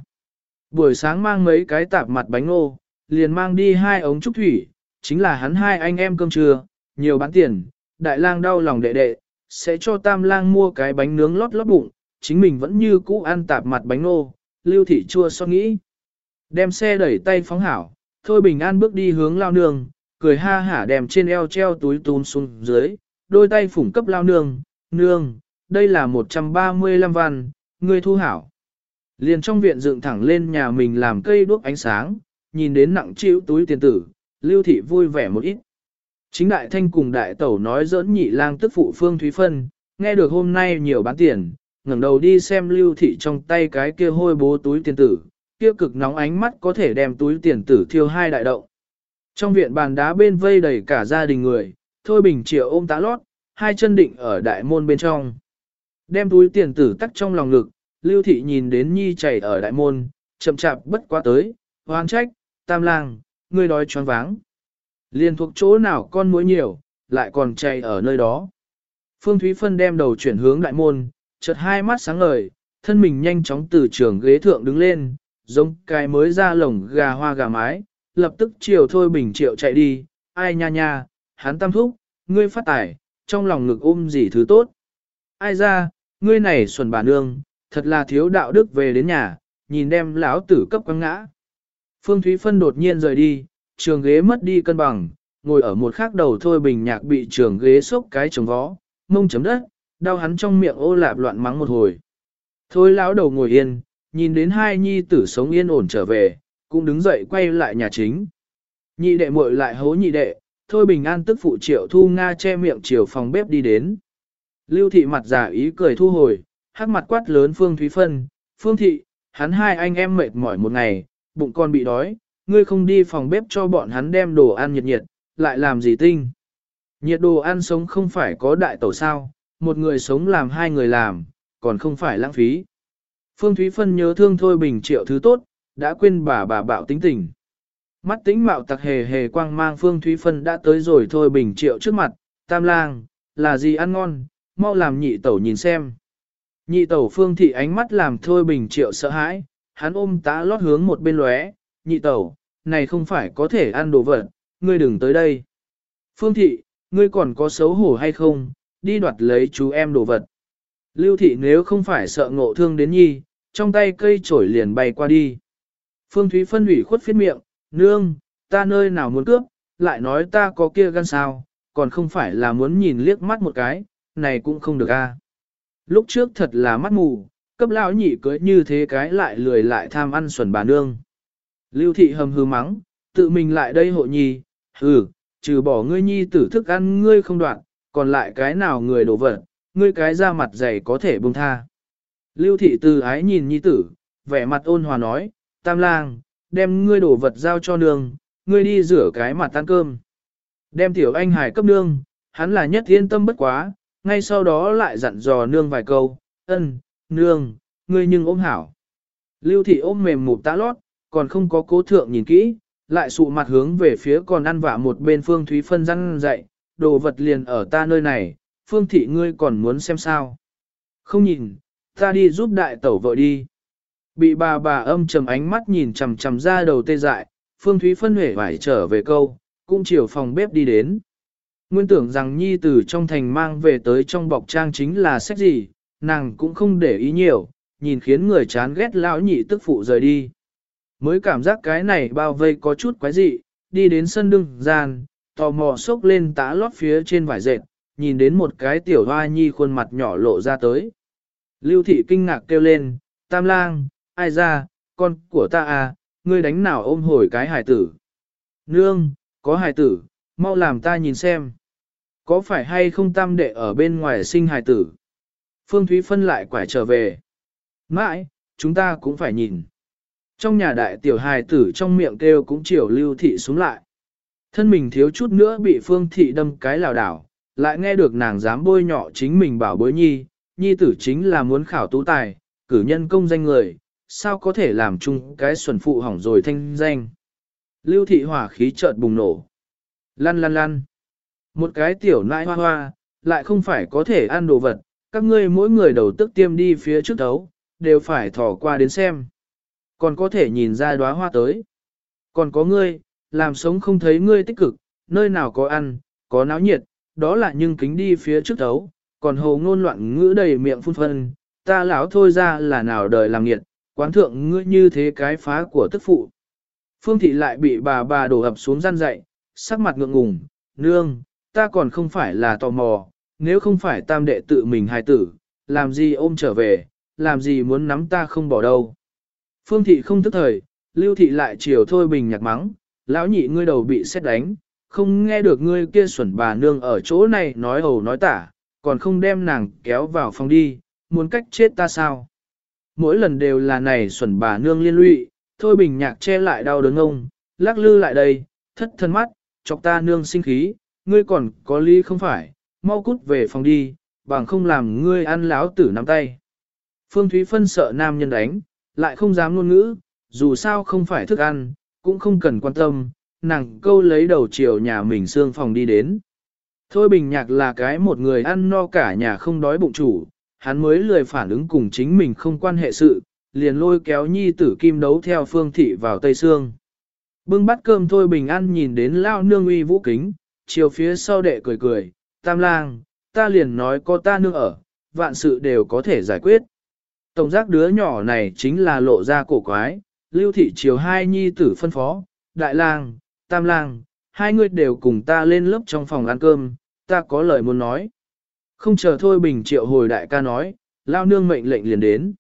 Buổi sáng mang mấy cái tạp mặt bánh ngô, liền mang đi hai ống trúc thủy, chính là hắn hai anh em cơm trưa, nhiều bán tiền, đại lang đau lòng đệ đệ, sẽ cho tam lang mua cái bánh nướng lót lót bụng, chính mình vẫn như cũ ăn tạp mặt bánh ngô, lưu thị chua so nghĩ. Đem xe đẩy tay phóng hảo, thôi bình an bước đi hướng lao nương, cười ha hả đem trên eo treo túi tún xuống dưới, đôi tay phủng cấp lao nương, nương, đây là 135 văn, ngươi thu hảo. Liền trong viện dựng thẳng lên nhà mình làm cây đuốc ánh sáng, nhìn đến nặng chịu túi tiền tử, lưu thị vui vẻ một ít. Chính đại thanh cùng đại tẩu nói dẫn nhị lang tức phụ phương Thúy Phân, nghe được hôm nay nhiều bán tiền, ngẩng đầu đi xem lưu thị trong tay cái kia hôi bố túi tiền tử, kia cực nóng ánh mắt có thể đem túi tiền tử thiêu hai đại động. Trong viện bàn đá bên vây đầy cả gia đình người, Thôi Bình Triệu ôm tá lót, hai chân định ở đại môn bên trong. Đem túi tiền tử tắc trong lòng ngực, Lưu Thị nhìn đến Nhi chảy ở đại môn, chậm chạp bất quá tới, hoang trách, tam lang, ngươi đói choáng váng. Liên thuộc chỗ nào con muỗi nhiều, lại còn chạy ở nơi đó. Phương Thúy Phân đem đầu chuyển hướng đại môn, chợt hai mắt sáng ngời, thân mình nhanh chóng từ trường ghế thượng đứng lên, giống cái mới ra lồng gà hoa gà mái, lập tức chiều thôi bình triệu chạy đi, ai nha nha, hắn tam thúc, ngươi phát tài, trong lòng ngực ôm gì thứ tốt. Ai ra, ngươi này xuẩn bà nương, thật là thiếu đạo đức về đến nhà, nhìn đem lão tử cấp quăng ngã. Phương Thúy Phân đột nhiên rời đi, trường ghế mất đi cân bằng, ngồi ở một khác đầu thôi bình nhạc bị trường ghế sốc cái trồng vó, mông chấm đất, đau hắn trong miệng ô lạp loạn mắng một hồi. Thôi lão đầu ngồi yên, nhìn đến hai nhi tử sống yên ổn trở về, cũng đứng dậy quay lại nhà chính. Nhị đệ muội lại hố nhị đệ, thôi bình an tức phụ triệu thu Nga che miệng chiều phòng bếp đi đến. Lưu thị mặt giả ý cười thu hồi, hắc mặt quát lớn Phương Thúy Phân, Phương thị, hắn hai anh em mệt mỏi một ngày, bụng con bị đói, ngươi không đi phòng bếp cho bọn hắn đem đồ ăn nhiệt nhiệt, lại làm gì tinh. Nhiệt đồ ăn sống không phải có đại tổ sao, một người sống làm hai người làm, còn không phải lãng phí. Phương Thúy Phân nhớ thương thôi bình triệu thứ tốt, đã quên bà bà bạo tính tình. Mắt tính mạo tặc hề hề quang mang Phương Thúy Phân đã tới rồi thôi bình triệu trước mặt, tam lang, là gì ăn ngon, mau làm nhị tẩu nhìn xem. Nhị tẩu Phương Thị ánh mắt làm thôi bình triệu sợ hãi, hắn ôm tá lót hướng một bên lóe, nhị tẩu, này không phải có thể ăn đồ vật, ngươi đừng tới đây. Phương Thị, ngươi còn có xấu hổ hay không, đi đoạt lấy chú em đồ vật. Lưu Thị nếu không phải sợ ngộ thương đến nhi, trong tay cây chổi liền bay qua đi. Phương Thúy phân ủy khuất phiết miệng, nương, ta nơi nào muốn cướp, lại nói ta có kia gan sao, còn không phải là muốn nhìn liếc mắt một cái, này cũng không được a. À. Lúc trước thật là mắt mù, cấp lão nhị cưới như thế cái lại lười lại tham ăn xuẩn bà nương. Lưu thị hầm hừ mắng, tự mình lại đây hộ nhi, hừ, trừ bỏ ngươi nhi tử thức ăn ngươi không đoạn, còn lại cái nào người đổ vật, ngươi cái da mặt dày có thể buông tha. Lưu thị từ ái nhìn nhi tử, vẻ mặt ôn hòa nói, tam lang, đem ngươi đổ vật giao cho nương, ngươi đi rửa cái mặt tan cơm. Đem tiểu anh hải cấp nương, hắn là nhất yên tâm bất quá, ngay sau đó lại dặn dò nương vài câu, ân, nương, ngươi nhưng ôm hảo. Lưu thị ôm mềm một tã lót, còn không có cố thượng nhìn kỹ, lại sụ mặt hướng về phía còn ăn vạ một bên Phương Thúy Phân răng dậy, đồ vật liền ở ta nơi này, Phương thị ngươi còn muốn xem sao. Không nhìn, ta đi giúp đại tẩu vợ đi. Bị bà bà âm trầm ánh mắt nhìn chằm chằm ra đầu tê dại, Phương Thúy Phân huệ vải trở về câu, cũng chiều phòng bếp đi đến. Nguyên tưởng rằng nhi tử trong thành mang về tới trong bọc trang chính là sách gì, nàng cũng không để ý nhiều, nhìn khiến người chán ghét lão nhị tức phụ rời đi. Mới cảm giác cái này bao vây có chút quái dị, đi đến sân đương gian, tò mò xốc lên tá lót phía trên vải dệt, nhìn đến một cái tiểu hoa nhi khuôn mặt nhỏ lộ ra tới. Lưu thị kinh ngạc kêu lên, tam lang, ai ra, con của ta à, ngươi đánh nào ôm hồi cái hài tử. Nương, có hài tử, mau làm ta nhìn xem. Có phải hay không tam đệ ở bên ngoài sinh hài tử? Phương Thúy phân lại quải trở về. Mãi, chúng ta cũng phải nhìn. Trong nhà đại tiểu hài tử trong miệng kêu cũng chiều lưu thị xuống lại. Thân mình thiếu chút nữa bị phương thị đâm cái lào đảo, lại nghe được nàng dám bôi nhọ chính mình bảo bối nhi, nhi tử chính là muốn khảo tú tài, cử nhân công danh người, sao có thể làm chung cái xuẩn phụ hỏng rồi thanh danh. Lưu thị hỏa khí chợt bùng nổ. Lăn lăn lăn. Một cái tiểu nãi hoa hoa, lại không phải có thể ăn đồ vật, các ngươi mỗi người đầu tức tiêm đi phía trước thấu, đều phải thỏ qua đến xem. Còn có thể nhìn ra đóa hoa tới. Còn có ngươi, làm sống không thấy ngươi tích cực, nơi nào có ăn, có náo nhiệt, đó là nhưng kính đi phía trước thấu, còn hồ ngôn loạn ngữ đầy miệng phun phân, ta lão thôi ra là nào đời làm nghiệt, quán thượng ngươi như thế cái phá của tức phụ. Phương thị lại bị bà bà đổ ập xuống gian dậy, sắc mặt ngượng ngùng, nương, ta còn không phải là tò mò, nếu không phải tam đệ tự mình hài tử, làm gì ôm trở về, làm gì muốn nắm ta không bỏ đâu. Phương thị không tức thời, lưu thị lại chiều thôi bình nhạc mắng, lão nhị ngươi đầu bị xét đánh, không nghe được ngươi kia xuẩn bà nương ở chỗ này nói ầu nói tả, còn không đem nàng kéo vào phòng đi, muốn cách chết ta sao. Mỗi lần đều là này xuẩn bà nương liên lụy, thôi bình nhạc che lại đau đớn ông, lắc lư lại đây, thất thân mắt, chọc ta nương sinh khí, ngươi còn có lý không phải, mau cút về phòng đi, bằng không làm ngươi ăn láo tử nắm tay. Phương Thúy Phân sợ nam nhân đánh, lại không dám ngôn ngữ, dù sao không phải thức ăn, cũng không cần quan tâm, nàng câu lấy đầu chiều nhà mình xương phòng đi đến. Thôi bình nhạc là cái một người ăn no cả nhà không đói bụng chủ, hắn mới lười phản ứng cùng chính mình không quan hệ sự, liền lôi kéo nhi tử kim đấu theo phương thị vào tây xương. Bưng bát cơm thôi bình ăn nhìn đến lao nương uy vũ kính, chiều phía sau đệ cười cười, tam lang, ta liền nói có ta nương ở, vạn sự đều có thể giải quyết. Tổng giác đứa nhỏ này chính là lộ ra cổ quái, lưu thị chiều hai nhi tử phân phó, đại lang, tam lang, hai người đều cùng ta lên lớp trong phòng ăn cơm, ta có lời muốn nói. Không chờ thôi bình triệu hồi đại ca nói, lao nương mệnh lệnh liền đến.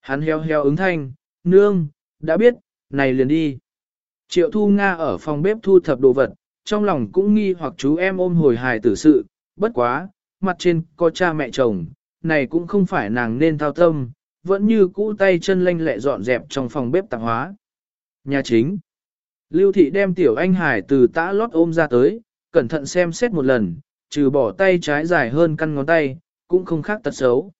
Hắn heo heo ứng thanh, nương, đã biết, này liền đi. Triệu thu Nga ở phòng bếp thu thập đồ vật, trong lòng cũng nghi hoặc chú em ôm hồi hài tử sự, bất quá, mặt trên có cha mẹ chồng, này cũng không phải nàng nên thao tâm, vẫn như cũ tay chân lanh lẹ dọn dẹp trong phòng bếp tạp hóa. Nhà chính. Lưu thị đem tiểu anh hải từ tã lót ôm ra tới, cẩn thận xem xét một lần, trừ bỏ tay trái dài hơn căn ngón tay, cũng không khác tật xấu.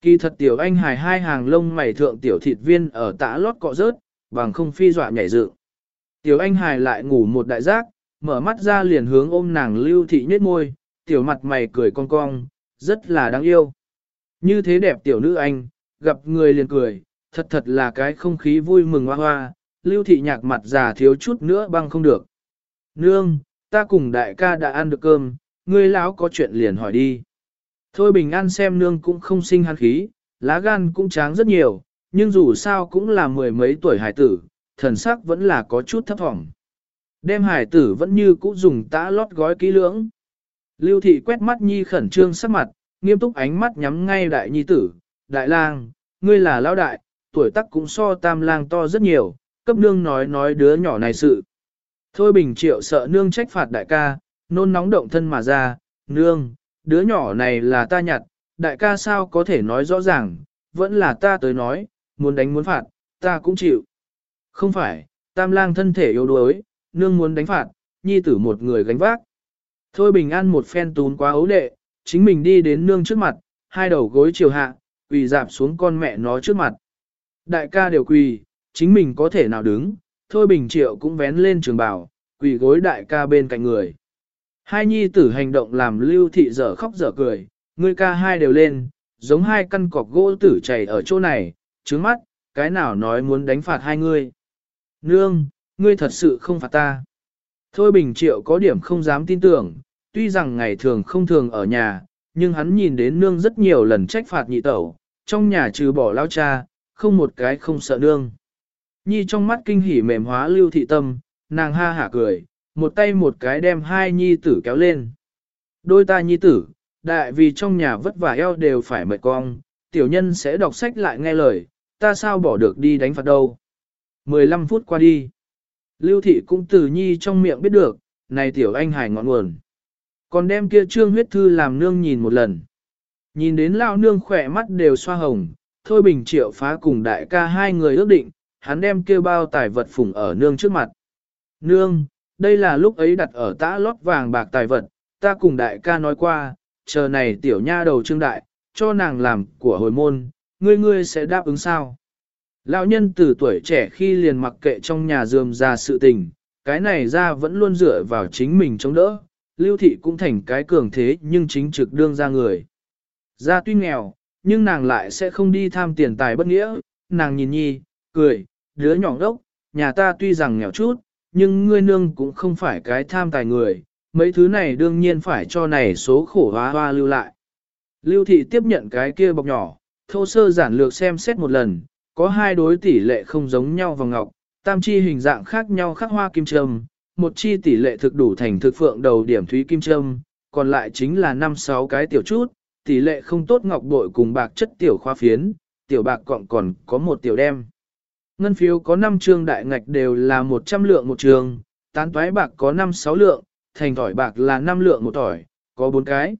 Kỳ thật tiểu anh hải hai hàng lông mày thượng tiểu thịt viên ở tã lót cọ rớt, bằng không phi dọa nhảy dựng. Tiểu anh hải lại ngủ một đại giác, mở mắt ra liền hướng ôm nàng lưu thị nhếch môi, tiểu mặt mày cười cong cong, rất là đáng yêu. Như thế đẹp tiểu nữ anh, gặp người liền cười, thật thật là cái không khí vui mừng hoa hoa, lưu thị nhạc mặt già thiếu chút nữa băng không được. Nương, ta cùng đại ca đã ăn được cơm, ngươi lão có chuyện liền hỏi đi. Thôi bình an xem nương cũng không sinh hắn khí, lá gan cũng tráng rất nhiều, nhưng dù sao cũng là mười mấy tuổi hải tử, thần sắc vẫn là có chút thấp thỏm. Đem hải tử vẫn như cũ dùng tã lót gói kỹ lưỡng. Lưu thị quét mắt nhi khẩn trương sắc mặt, nghiêm túc ánh mắt nhắm ngay đại nhi tử, đại lang, ngươi là lão đại, tuổi tác cũng so tam lang to rất nhiều, cấp nương nói nói đứa nhỏ này sự. Thôi bình triệu sợ nương trách phạt đại ca, nôn nóng động thân mà ra, nương, đứa nhỏ này là ta nhặt, đại ca sao có thể nói rõ ràng, vẫn là ta tới nói, muốn đánh muốn phạt, ta cũng chịu. Không phải, tam lang thân thể yếu đuối, nương muốn đánh phạt, nhi tử một người gánh vác. Thôi bình an một phen tún quá ấu đệ, chính mình đi đến nương trước mặt, hai đầu gối chiều hạ, quỳ dạp xuống con mẹ nó trước mặt. Đại ca đều quỳ, chính mình có thể nào đứng, thôi bình triệu cũng vén lên trường bảo, quỳ gối đại ca bên cạnh người. Hai nhi tử hành động làm lưu thị dở khóc dở cười, ngươi ca hai đều lên, giống hai căn cọc gỗ tử chảy ở chỗ này, trướng mắt, cái nào nói muốn đánh phạt hai ngươi. Nương, ngươi thật sự không phạt ta. Thôi bình triệu có điểm không dám tin tưởng, tuy rằng ngày thường không thường ở nhà, nhưng hắn nhìn đến nương rất nhiều lần trách phạt nhị tẩu, trong nhà trừ bỏ lao cha, không một cái không sợ nương. Nhi trong mắt kinh hỉ mềm hóa lưu thị tâm, nàng ha hả cười, một tay một cái đem hai nhi tử kéo lên. Đôi ta nhi tử, đại vì trong nhà vất vả eo đều phải mệt cong, tiểu nhân sẽ đọc sách lại nghe lời, ta sao bỏ được đi đánh phạt đâu. 15 phút qua đi. Lưu thị cũng từ nhi trong miệng biết được, này tiểu anh hải ngọn nguồn. Còn đem kia trương huyết thư làm nương nhìn một lần. Nhìn đến lao nương khỏe mắt đều xoa hồng, thôi bình triệu phá cùng đại ca hai người ước định, hắn đem kia bao tài vật phủng ở nương trước mặt. Nương, đây là lúc ấy đặt ở tã lót vàng bạc tài vật, ta cùng đại ca nói qua, chờ này tiểu nha đầu trương đại, cho nàng làm của hồi môn, ngươi ngươi sẽ đáp ứng sao? Lão nhân từ tuổi trẻ khi liền mặc kệ trong nhà dườm ra sự tình, cái này ra vẫn luôn dựa vào chính mình chống đỡ, lưu thị cũng thành cái cường thế nhưng chính trực đương ra người. Ra tuy nghèo, nhưng nàng lại sẽ không đi tham tiền tài bất nghĩa, nàng nhìn nhi, cười, đứa nhỏ đốc, nhà ta tuy rằng nghèo chút, nhưng ngươi nương cũng không phải cái tham tài người, mấy thứ này đương nhiên phải cho này số khổ hoa hoa lưu lại. Lưu thị tiếp nhận cái kia bọc nhỏ, thô sơ giản lược xem xét một lần, có hai đối tỷ lệ không giống nhau vào ngọc, tam chi hình dạng khác nhau khắc hoa kim trâm, một chi tỷ lệ thực đủ thành thực phượng đầu điểm thúy kim trâm, còn lại chính là năm sáu cái tiểu chút, tỷ lệ không tốt ngọc bội cùng bạc chất tiểu khoa phiến, tiểu bạc còn còn có một tiểu đem. Ngân phiếu có 5 trường đại ngạch đều là 100 lượng một trường, tán toái bạc có 5-6 lượng, thành tỏi bạc là 5 lượng một tỏi, có 4 cái.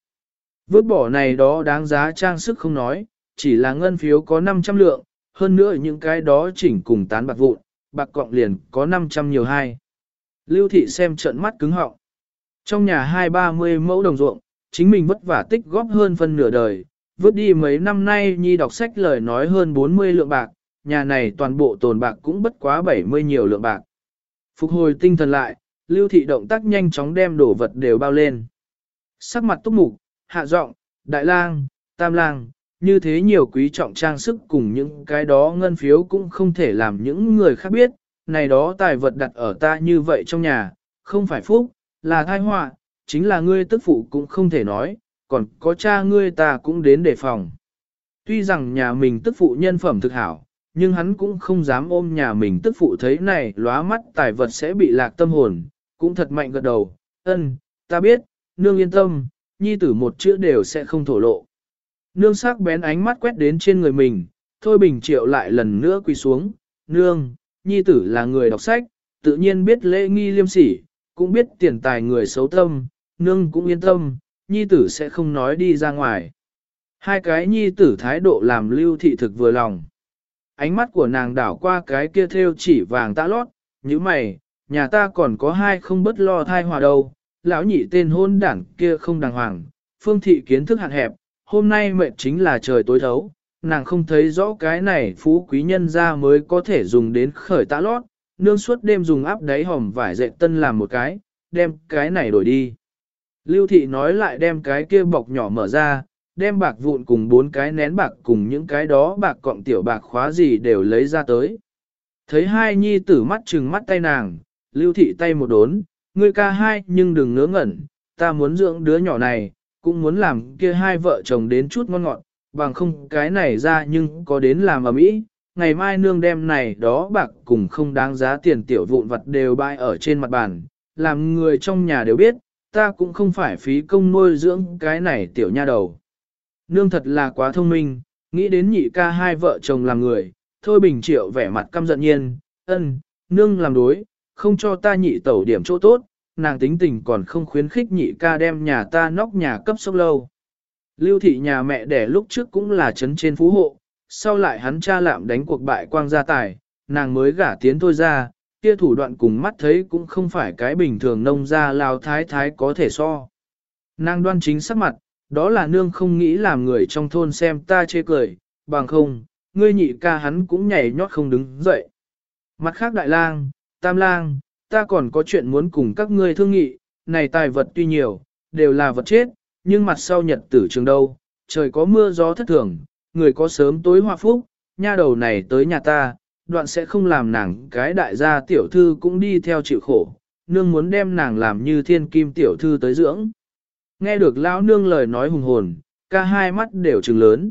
Vứt bỏ này đó đáng giá trang sức không nói, chỉ là ngân phiếu có 500 lượng, hơn nữa những cái đó chỉnh cùng tán bạc vụn, bạc cọng liền có 500 nhiều hai. Lưu thị xem trận mắt cứng họng. Trong nhà hai ba mươi mẫu đồng ruộng, chính mình vất vả tích góp hơn phân nửa đời, vứt đi mấy năm nay nhi đọc sách lời nói hơn 40 lượng bạc, nhà này toàn bộ tồn bạc cũng bất quá 70 nhiều lượng bạc. Phục hồi tinh thần lại, lưu thị động tác nhanh chóng đem đổ vật đều bao lên. Sắc mặt túc mục, hạ giọng, đại lang, tam lang, như thế nhiều quý trọng trang sức cùng những cái đó ngân phiếu cũng không thể làm những người khác biết, này đó tài vật đặt ở ta như vậy trong nhà, không phải phúc, là thai họa, chính là ngươi tức phụ cũng không thể nói, còn có cha ngươi ta cũng đến đề phòng. Tuy rằng nhà mình tức phụ nhân phẩm thực hảo, nhưng hắn cũng không dám ôm nhà mình tức phụ thấy này lóa mắt tài vật sẽ bị lạc tâm hồn, cũng thật mạnh gật đầu, ân, ta biết, nương yên tâm, nhi tử một chữ đều sẽ không thổ lộ. Nương sắc bén ánh mắt quét đến trên người mình, Thôi Bình Triệu lại lần nữa quỳ xuống, nương, nhi tử là người đọc sách, tự nhiên biết lễ nghi liêm sỉ, cũng biết tiền tài người xấu tâm, nương cũng yên tâm, nhi tử sẽ không nói đi ra ngoài. Hai cái nhi tử thái độ làm lưu thị thực vừa lòng. Ánh mắt của nàng đảo qua cái kia theo chỉ vàng tã lót, như mày, nhà ta còn có hai không bất lo thai hòa đâu, lão nhị tên hôn đảng kia không đàng hoàng, phương thị kiến thức hạn hẹp, hôm nay mệnh chính là trời tối thấu, nàng không thấy rõ cái này phú quý nhân ra mới có thể dùng đến khởi tã lót, nương suốt đêm dùng áp đáy hòm vải dệt tân làm một cái, đem cái này đổi đi. Lưu thị nói lại đem cái kia bọc nhỏ mở ra, đem bạc vụn cùng bốn cái nén bạc cùng những cái đó bạc cọng tiểu bạc khóa gì đều lấy ra tới. Thấy hai nhi tử mắt trừng mắt tay nàng, lưu thị tay một đốn, ngươi ca hai nhưng đừng ngớ ngẩn, ta muốn dưỡng đứa nhỏ này, cũng muốn làm kia hai vợ chồng đến chút ngon ngọt, bằng không cái này ra nhưng có đến làm ở mỹ. Ngày mai nương đem này đó bạc cùng không đáng giá tiền tiểu vụn vật đều bay ở trên mặt bàn, làm người trong nhà đều biết, ta cũng không phải phí công nuôi dưỡng cái này tiểu nha đầu. Nương thật là quá thông minh, nghĩ đến nhị ca hai vợ chồng làm người, thôi bình triệu vẻ mặt căm giận nhiên, ân, nương làm đối, không cho ta nhị tẩu điểm chỗ tốt, nàng tính tình còn không khuyến khích nhị ca đem nhà ta nóc nhà cấp sốc lâu. Lưu thị nhà mẹ đẻ lúc trước cũng là chấn trên phú hộ, sau lại hắn cha lạm đánh cuộc bại quang gia tài, nàng mới gả tiến thôi ra, kia thủ đoạn cùng mắt thấy cũng không phải cái bình thường nông gia lao thái thái có thể so. Nàng đoan chính sắc mặt, đó là nương không nghĩ làm người trong thôn xem ta chê cười, bằng không, ngươi nhị ca hắn cũng nhảy nhót không đứng dậy. Mặt khác đại lang, tam lang, ta còn có chuyện muốn cùng các ngươi thương nghị, này tài vật tuy nhiều, đều là vật chết, nhưng mặt sau nhật tử trường đâu, trời có mưa gió thất thường, người có sớm tối hòa phúc, nha đầu này tới nhà ta, đoạn sẽ không làm nàng cái đại gia tiểu thư cũng đi theo chịu khổ, nương muốn đem nàng làm như thiên kim tiểu thư tới dưỡng. Nghe được lão nương lời nói hùng hồn, ca hai mắt đều trừng lớn.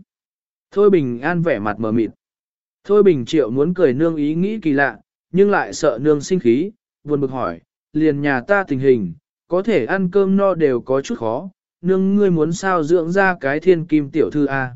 Thôi bình an vẻ mặt mờ mịt. Thôi bình triệu muốn cười nương ý nghĩ kỳ lạ, nhưng lại sợ nương sinh khí, buồn bực hỏi, liền nhà ta tình hình, có thể ăn cơm no đều có chút khó, nương ngươi muốn sao dưỡng ra cái thiên kim tiểu thư A.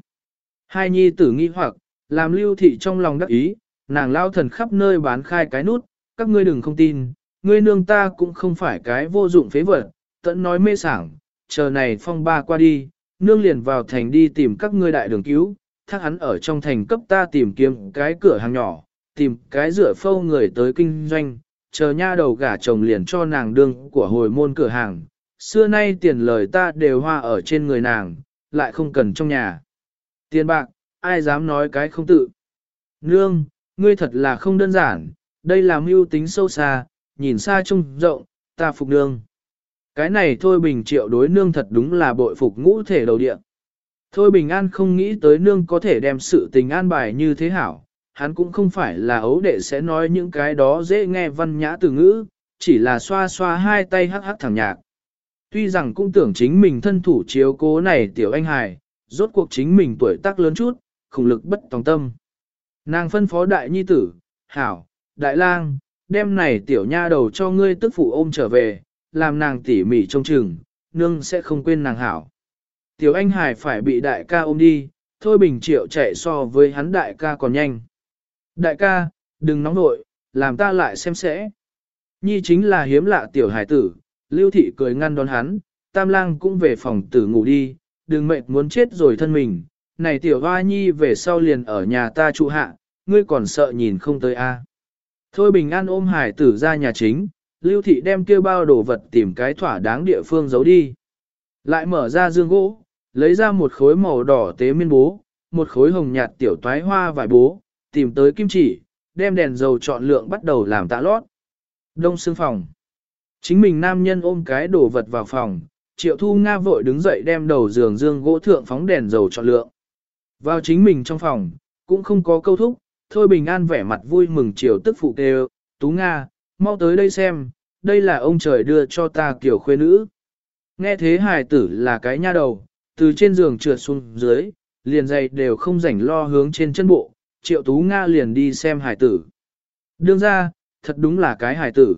Hai nhi tử nghi hoặc, làm lưu thị trong lòng đắc ý, nàng lao thần khắp nơi bán khai cái nút, các ngươi đừng không tin, ngươi nương ta cũng không phải cái vô dụng phế vật, tận nói mê sảng, chờ này phong ba qua đi, nương liền vào thành đi tìm các ngươi đại đường cứu, thác hắn ở trong thành cấp ta tìm kiếm cái cửa hàng nhỏ, tìm cái rửa phâu người tới kinh doanh, chờ nha đầu gả chồng liền cho nàng đương của hồi môn cửa hàng. Xưa nay tiền lời ta đều hoa ở trên người nàng, lại không cần trong nhà. Tiền bạc, ai dám nói cái không tự. Nương, ngươi thật là không đơn giản, đây là mưu tính sâu xa, nhìn xa trông rộng, ta phục nương. Cái này thôi bình triệu đối nương thật đúng là bội phục ngũ thể đầu địa. Thôi bình an không nghĩ tới nương có thể đem sự tình an bài như thế hảo, hắn cũng không phải là ấu đệ sẽ nói những cái đó dễ nghe văn nhã từ ngữ, chỉ là xoa xoa hai tay hắc hắc thẳng nhạc. Tuy rằng cũng tưởng chính mình thân thủ chiếu cố này tiểu anh hài, rốt cuộc chính mình tuổi tác lớn chút, khủng lực bất tòng tâm. Nàng phân phó đại nhi tử, hảo, đại lang, đem này tiểu nha đầu cho ngươi tức phụ ôm trở về, làm nàng tỉ mỉ trông chừng, nương sẽ không quên nàng hảo. Tiểu anh hải phải bị đại ca ôm đi, thôi bình triệu chạy so với hắn đại ca còn nhanh. Đại ca, đừng nóng nội, làm ta lại xem sẽ. Nhi chính là hiếm lạ tiểu hải tử, lưu thị cười ngăn đón hắn, tam lang cũng về phòng tử ngủ đi, đừng mệt muốn chết rồi thân mình. Này tiểu hoa nhi về sau liền ở nhà ta trụ hạ, ngươi còn sợ nhìn không tới a? Thôi bình an ôm hải tử ra nhà chính, lưu thị đem kêu bao đồ vật tìm cái thỏa đáng địa phương giấu đi. Lại mở ra dương gỗ, lấy ra một khối màu đỏ tế miên bố, một khối hồng nhạt tiểu toái hoa vải bố, tìm tới kim chỉ, đem đèn dầu chọn lượng bắt đầu làm tạ lót. Đông xương phòng. Chính mình nam nhân ôm cái đồ vật vào phòng, triệu thu Nga vội đứng dậy đem đầu giường dương gỗ thượng phóng đèn dầu chọn lượng. Vào chính mình trong phòng, cũng không có câu thúc, thôi bình an vẻ mặt vui mừng triệu tức phụ kêu, tú Nga, mau tới đây xem, đây là ông trời đưa cho ta kiểu khuê nữ. Nghe thế hài tử là cái nha đầu, từ trên giường trượt xuống dưới, liền dày đều không rảnh lo hướng trên chân bộ, triệu tú Nga liền đi xem hài tử. Đương ra, thật đúng là cái hài tử.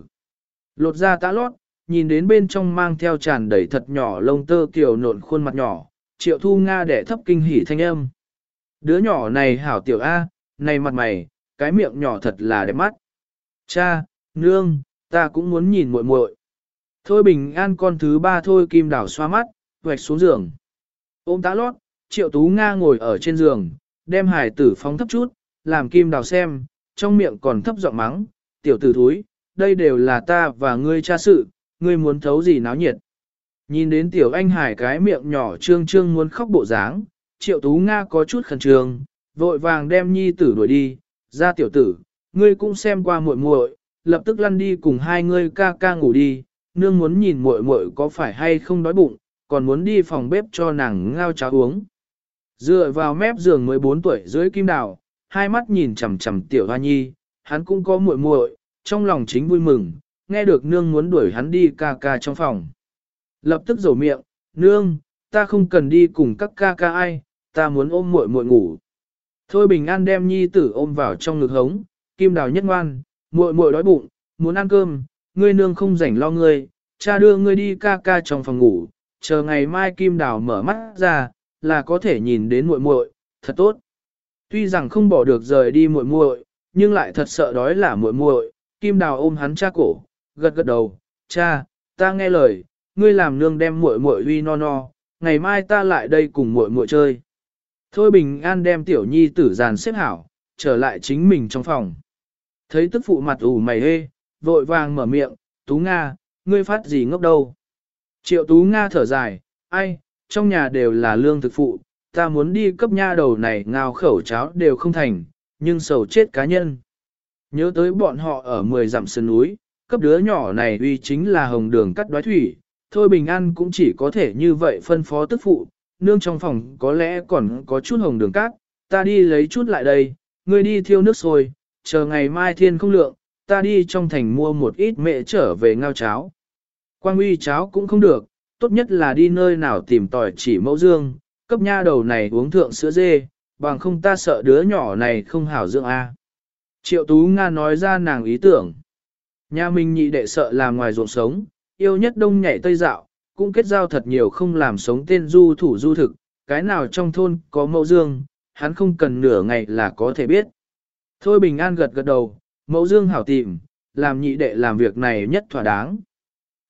Lột ra tã lót, nhìn đến bên trong mang theo tràn đầy thật nhỏ lông tơ kiểu nộn khuôn mặt nhỏ, triệu thu Nga đẻ thấp kinh hỉ thanh âm. Đứa nhỏ này hảo tiểu A, này mặt mày, cái miệng nhỏ thật là đẹp mắt. Cha, nương, ta cũng muốn nhìn muội muội. Thôi bình an con thứ ba thôi kim đảo xoa mắt, vạch xuống giường. Ôm tá lót, triệu tú Nga ngồi ở trên giường, đem hải tử phóng thấp chút, làm kim đào xem, trong miệng còn thấp giọng mắng, tiểu tử thúi, đây đều là ta và ngươi cha sự, ngươi muốn thấu gì náo nhiệt. Nhìn đến tiểu anh hải cái miệng nhỏ trương trương muốn khóc bộ dáng, triệu tú Nga có chút khẩn trương, vội vàng đem nhi tử đuổi đi, ra tiểu tử, ngươi cũng xem qua muội muội, lập tức lăn đi cùng hai ngươi ca ca ngủ đi, nương muốn nhìn muội muội có phải hay không đói bụng, còn muốn đi phòng bếp cho nàng ngao cháo uống. Dựa vào mép giường 14 tuổi dưới kim đào, hai mắt nhìn chằm chằm tiểu hoa nhi, hắn cũng có muội muội, trong lòng chính vui mừng, nghe được nương muốn đuổi hắn đi ca ca trong phòng. Lập tức rầu miệng, nương, ta không cần đi cùng các ca ca ai, ta muốn ôm muội muội ngủ. Thôi bình an đem nhi tử ôm vào trong ngực hống, kim đào nhất ngoan, muội muội đói bụng, muốn ăn cơm, ngươi nương không rảnh lo ngươi, cha đưa ngươi đi ca ca trong phòng ngủ, chờ ngày mai kim đào mở mắt ra, là có thể nhìn đến muội muội, thật tốt. Tuy rằng không bỏ được rời đi muội muội, nhưng lại thật sợ đói là muội muội, kim đào ôm hắn cha cổ, gật gật đầu, cha, ta nghe lời, ngươi làm nương đem muội muội uy no no, ngày mai ta lại đây cùng muội muội chơi. Thôi bình an đem tiểu nhi tử dàn xếp hảo, trở lại chính mình trong phòng. Thấy tức phụ mặt ủ mày hê, vội vàng mở miệng, Tú Nga, ngươi phát gì ngốc đâu. Triệu Tú Nga thở dài, ai, trong nhà đều là lương thực phụ, ta muốn đi cấp nha đầu này ngao khẩu cháo đều không thành, nhưng sầu chết cá nhân. Nhớ tới bọn họ ở 10 dặm sơn núi, cấp đứa nhỏ này uy chính là hồng đường cắt đoái thủy, thôi bình an cũng chỉ có thể như vậy phân phó tức phụ, nương trong phòng có lẽ còn có chút hồng đường cát, ta đi lấy chút lại đây, ngươi đi thiêu nước sôi, chờ ngày mai thiên không lượng, ta đi trong thành mua một ít mẹ trở về ngao cháo. Quang uy cháo cũng không được, tốt nhất là đi nơi nào tìm tỏi chỉ mẫu dương, cấp nha đầu này uống thượng sữa dê, bằng không ta sợ đứa nhỏ này không hảo dưỡng a. Triệu Tú Nga nói ra nàng ý tưởng. Nhà mình nhị đệ sợ làm ngoài ruộng sống, yêu nhất đông nhảy tây dạo, cũng kết giao thật nhiều không làm sống tên du thủ du thực, cái nào trong thôn có mẫu dương, hắn không cần nửa ngày là có thể biết. Thôi bình an gật gật đầu, mẫu dương hảo tìm, làm nhị đệ làm việc này nhất thỏa đáng.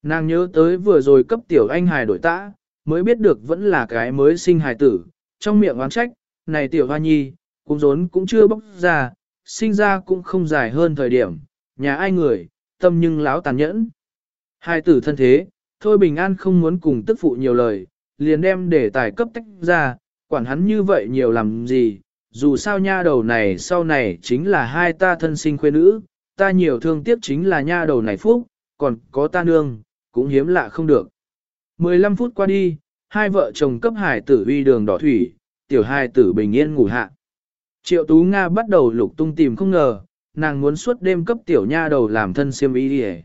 Nàng nhớ tới vừa rồi cấp tiểu anh hài đổi tã, mới biết được vẫn là cái mới sinh hài tử, trong miệng oán trách, này tiểu hoa nhi, cũng rốn cũng chưa bóc ra, sinh ra cũng không dài hơn thời điểm, nhà ai người, tâm nhưng láo tàn nhẫn. Hài tử thân thế, thôi bình an không muốn cùng tức phụ nhiều lời, liền đem để tài cấp tách ra, quản hắn như vậy nhiều làm gì, dù sao nha đầu này sau này chính là hai ta thân sinh khuê nữ, ta nhiều thương tiếc chính là nha đầu này phúc, còn có ta nương, cũng hiếm lạ không được. 15 phút qua đi, hai vợ chồng cấp hải tử uy đường đỏ thủy, tiểu hai tử bình yên ngủ hạ. Triệu Tú Nga bắt đầu lục tung tìm không ngờ, nàng muốn suốt đêm cấp tiểu nha đầu làm thân siêm y đi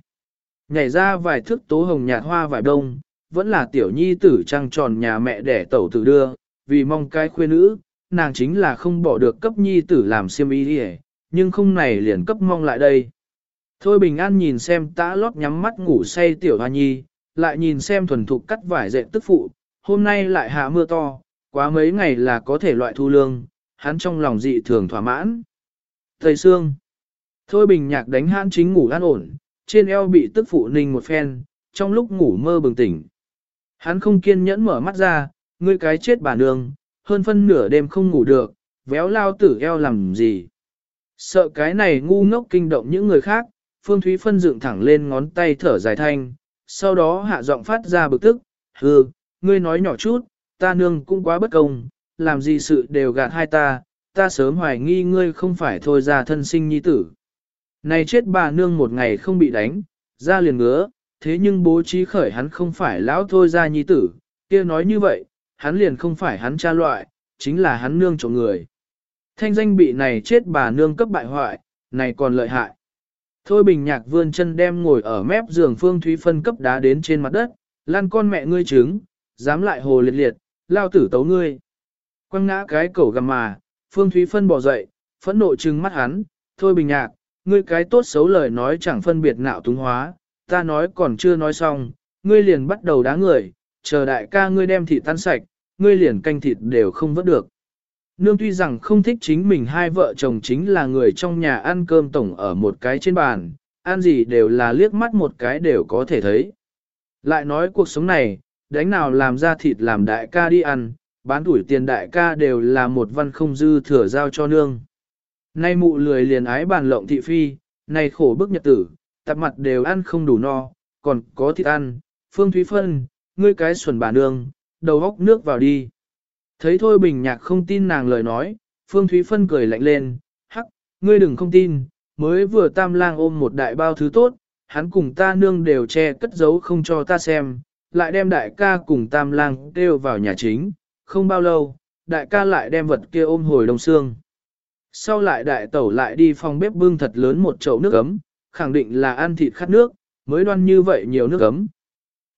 Nhảy ra vài thước tố hồng nhạt hoa vải đông, vẫn là tiểu nhi tử trăng tròn nhà mẹ đẻ tẩu tử đưa, vì mong cái khuê nữ, nàng chính là không bỏ được cấp nhi tử làm siêm y đi nhưng không này liền cấp mong lại đây. Thôi bình an nhìn xem tã lót nhắm mắt ngủ say tiểu hoa nhi, lại nhìn xem thuần thục cắt vải dệt tức phụ, hôm nay lại hạ mưa to, quá mấy ngày là có thể loại thu lương, hắn trong lòng dị thường thỏa mãn. Thầy Sương Thôi bình nhạc đánh hắn chính ngủ an ổn, trên eo bị tức phụ ninh một phen, trong lúc ngủ mơ bừng tỉnh. Hắn không kiên nhẫn mở mắt ra, ngươi cái chết bà nương, hơn phân nửa đêm không ngủ được, véo lao tử eo làm gì. Sợ cái này ngu ngốc kinh động những người khác, Phương Thúy Phân dựng thẳng lên ngón tay thở dài thanh, sau đó hạ giọng phát ra bực tức, hừ, ngươi nói nhỏ chút, ta nương cũng quá bất công, làm gì sự đều gạt hai ta, ta sớm hoài nghi ngươi không phải thôi ra thân sinh nhi tử. Này chết bà nương một ngày không bị đánh, ra liền ngứa, thế nhưng bố trí khởi hắn không phải lão thôi ra nhi tử, kia nói như vậy, hắn liền không phải hắn cha loại, chính là hắn nương trộm người. Thanh danh bị này chết bà nương cấp bại hoại, này còn lợi hại. Thôi bình nhạc vươn chân đem ngồi ở mép giường Phương Thúy Phân cấp đá đến trên mặt đất, lan con mẹ ngươi trứng, dám lại hồ liệt liệt, lao tử tấu ngươi. Quăng ngã cái cổ gầm mà, Phương Thúy Phân bỏ dậy, phẫn nộ trừng mắt hắn, thôi bình nhạc, ngươi cái tốt xấu lời nói chẳng phân biệt nạo túng hóa, ta nói còn chưa nói xong, ngươi liền bắt đầu đá người, chờ đại ca ngươi đem thịt tan sạch, ngươi liền canh thịt đều không vớt được. Nương tuy rằng không thích chính mình hai vợ chồng chính là người trong nhà ăn cơm tổng ở một cái trên bàn, ăn gì đều là liếc mắt một cái đều có thể thấy. Lại nói cuộc sống này, đánh nào làm ra thịt làm đại ca đi ăn, bán tuổi tiền đại ca đều là một văn không dư thừa giao cho nương. Nay mụ lười liền ái bàn lộng thị phi, nay khổ bức nhật tử, tạp mặt đều ăn không đủ no, còn có thịt ăn, phương thúy phân, ngươi cái xuẩn bà nương, đầu góc nước vào đi. Thấy thôi bình nhạc không tin nàng lời nói, phương thúy phân cười lạnh lên, hắc, ngươi đừng không tin, mới vừa tam lang ôm một đại bao thứ tốt, hắn cùng ta nương đều che cất giấu không cho ta xem, lại đem đại ca cùng tam lang kêu vào nhà chính, không bao lâu, đại ca lại đem vật kia ôm hồi đông xương. Sau lại đại tẩu lại đi phòng bếp bưng thật lớn một chậu nước ấm, khẳng định là ăn thịt khát nước, mới đoan như vậy nhiều nước ấm.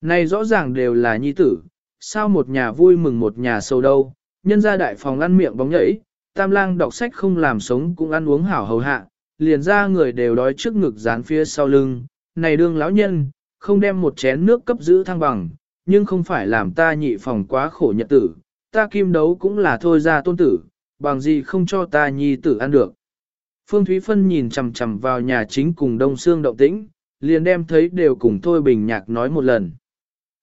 Này rõ ràng đều là nhi tử, sao một nhà vui mừng một nhà sâu đâu, nhân ra đại phòng ăn miệng bóng nhảy, tam lang đọc sách không làm sống cũng ăn uống hảo hầu hạ, liền ra người đều đói trước ngực dán phía sau lưng, này đương lão nhân, không đem một chén nước cấp giữ thăng bằng, nhưng không phải làm ta nhị phòng quá khổ nhật tử, ta kim đấu cũng là thôi ra tôn tử, bằng gì không cho ta nhi tử ăn được. Phương Thúy Phân nhìn chằm chằm vào nhà chính cùng Đông Sương động tĩnh, liền đem thấy đều cùng Thôi Bình Nhạc nói một lần.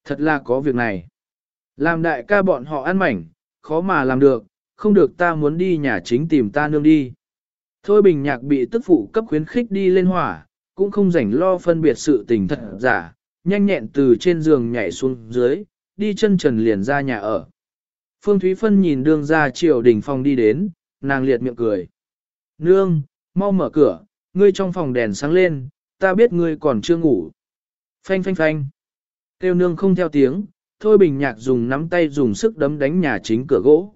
Thật là có việc này. Làm đại ca bọn họ ăn mảnh, khó mà làm được, không được ta muốn đi nhà chính tìm ta nương đi. Thôi Bình Nhạc bị tức phụ cấp khuyến khích đi lên hỏa, cũng không rảnh lo phân biệt sự tình thật giả, nhanh nhẹn từ trên giường nhảy xuống dưới, đi chân trần liền ra nhà ở. Phương Thúy Phân nhìn đương ra triều đình phòng đi đến, nàng liệt miệng cười. Nương, mau mở cửa, ngươi trong phòng đèn sáng lên, ta biết ngươi còn chưa ngủ. Phanh phanh phanh. Tiêu nương không theo tiếng, thôi bình nhạc dùng nắm tay dùng sức đấm đánh nhà chính cửa gỗ.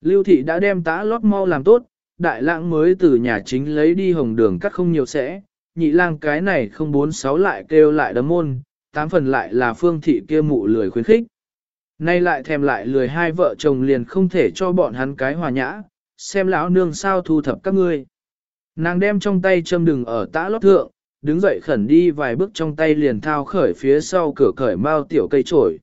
Lưu thị đã đem tá lót mau làm tốt, đại lãng mới từ nhà chính lấy đi hồng đường cắt không nhiều sẽ, nhị lang cái này không bốn sáu lại kêu lại đấm môn, tám phần lại là phương thị kia mụ lười khuyến khích. Nay lại thèm lại lười hai vợ chồng liền không thể cho bọn hắn cái hòa nhã, xem lão nương sao thu thập các ngươi. Nàng đem trong tay châm đừng ở tã lót thượng, đứng dậy khẩn đi vài bước trong tay liền thao khởi phía sau cửa cởi mau tiểu cây trổi.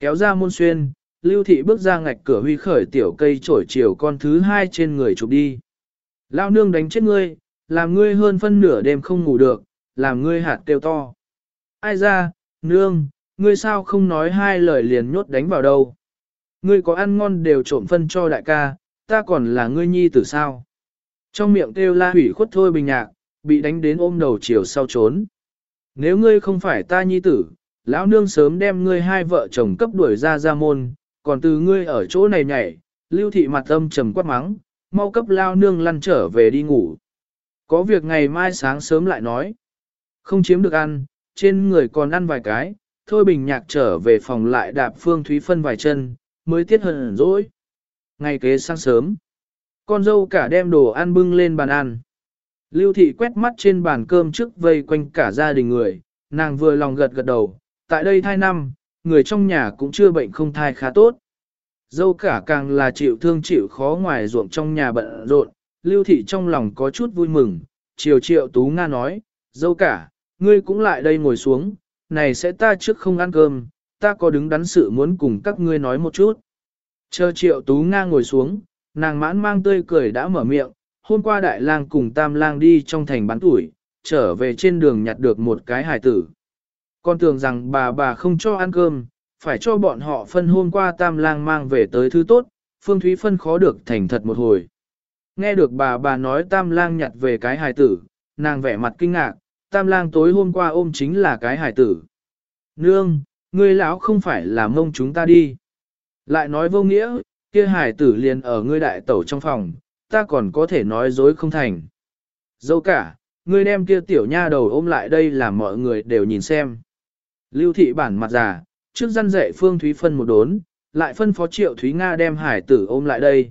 Kéo ra môn xuyên, lưu thị bước ra ngạch cửa huy khởi tiểu cây trổi chiều con thứ hai trên người chụp đi. lao nương đánh chết ngươi, làm ngươi hơn phân nửa đêm không ngủ được, làm ngươi hạt kêu to. Ai ra, nương, ngươi sao không nói hai lời liền nhốt đánh vào đâu. Ngươi có ăn ngon đều trộm phân cho đại ca, ta còn là ngươi nhi tử sao. Trong miệng kêu la hủy khuất thôi bình nhạc, bị đánh đến ôm đầu chiều sau trốn. Nếu ngươi không phải ta nhi tử, lão nương sớm đem ngươi hai vợ chồng cấp đuổi ra ra môn, còn từ ngươi ở chỗ này nhảy, lưu thị mặt âm trầm quát mắng, mau cấp lao nương lăn trở về đi ngủ. Có việc ngày mai sáng sớm lại nói. Không chiếm được ăn, trên người còn ăn vài cái, thôi bình nhạc trở về phòng lại đạp phương thúy phân vài chân, mới tiết hận dỗi. Ngày kế sáng sớm, con dâu cả đem đồ ăn bưng lên bàn ăn. Lưu thị quét mắt trên bàn cơm trước vây quanh cả gia đình người, nàng vừa lòng gật gật đầu, tại đây thai năm, người trong nhà cũng chưa bệnh không thai khá tốt. Dâu cả càng là chịu thương chịu khó ngoài ruộng trong nhà bận rộn, lưu thị trong lòng có chút vui mừng, chiều triệu tú Nga nói, dâu cả, ngươi cũng lại đây ngồi xuống, này sẽ ta trước không ăn cơm, ta có đứng đắn sự muốn cùng các ngươi nói một chút. Chờ triệu tú Nga ngồi xuống, nàng mãn mang tươi cười đã mở miệng, hôm qua đại lang cùng tam lang đi trong thành bán tuổi, trở về trên đường nhặt được một cái hải tử. Con tưởng rằng bà bà không cho ăn cơm, phải cho bọn họ phân hôm qua tam lang mang về tới thứ tốt, Phương Thúy phân khó được thành thật một hồi. Nghe được bà bà nói tam lang nhặt về cái hài tử, nàng vẻ mặt kinh ngạc, tam lang tối hôm qua ôm chính là cái hài tử. Nương, ngươi lão không phải là mông chúng ta đi. Lại nói vô nghĩa, kia hài tử liền ở ngươi đại tẩu trong phòng, ta còn có thể nói dối không thành. Dâu cả, ngươi đem kia tiểu nha đầu ôm lại đây làm mọi người đều nhìn xem. Lưu thị bản mặt già, trước dân dạy Phương Thúy Phân một đốn, lại phân phó triệu Thúy Nga đem hải tử ôm lại đây.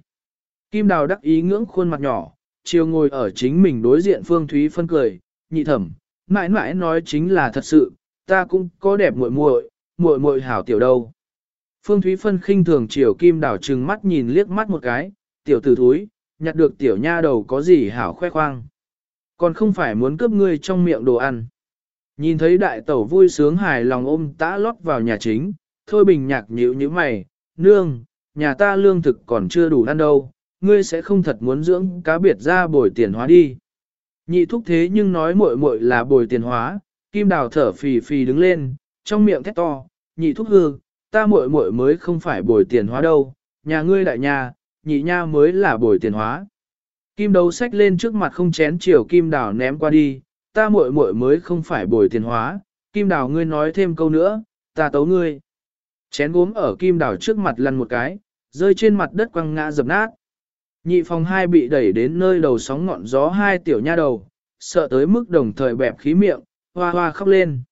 Kim Đào đắc ý ngưỡng khuôn mặt nhỏ, chiều ngồi ở chính mình đối diện Phương Thúy phân cười, nhị thẩm, mãi mãi nói chính là thật sự, ta cũng có đẹp muội muội, muội muội hảo tiểu đâu. Phương Thúy phân khinh thường chiều Kim Đào trừng mắt nhìn liếc mắt một cái, tiểu tử thúi, nhặt được tiểu nha đầu có gì hảo khoe khoang. Còn không phải muốn cướp ngươi trong miệng đồ ăn. Nhìn thấy đại tẩu vui sướng hài lòng ôm tã lót vào nhà chính, thôi bình nhạc nhíu như mày, nương, nhà ta lương thực còn chưa đủ ăn đâu, ngươi sẽ không thật muốn dưỡng cá biệt ra bồi tiền hóa đi. Nhị thúc thế nhưng nói muội muội là bồi tiền hóa, kim đào thở phì phì đứng lên, trong miệng thét to, nhị thúc hư, ta muội muội mới không phải bồi tiền hóa đâu, nhà ngươi đại nhà, nhị nha mới là bồi tiền hóa. Kim đấu sách lên trước mặt không chén chiều kim đào ném qua đi, ta muội muội mới không phải bồi tiền hóa, kim đào ngươi nói thêm câu nữa, ta tấu ngươi. Chén gốm ở kim đào trước mặt lăn một cái, rơi trên mặt đất quăng ngã dập nát. Nhị phòng hai bị đẩy đến nơi đầu sóng ngọn gió hai tiểu nha đầu, sợ tới mức đồng thời bẹp khí miệng, hoa hoa khóc lên.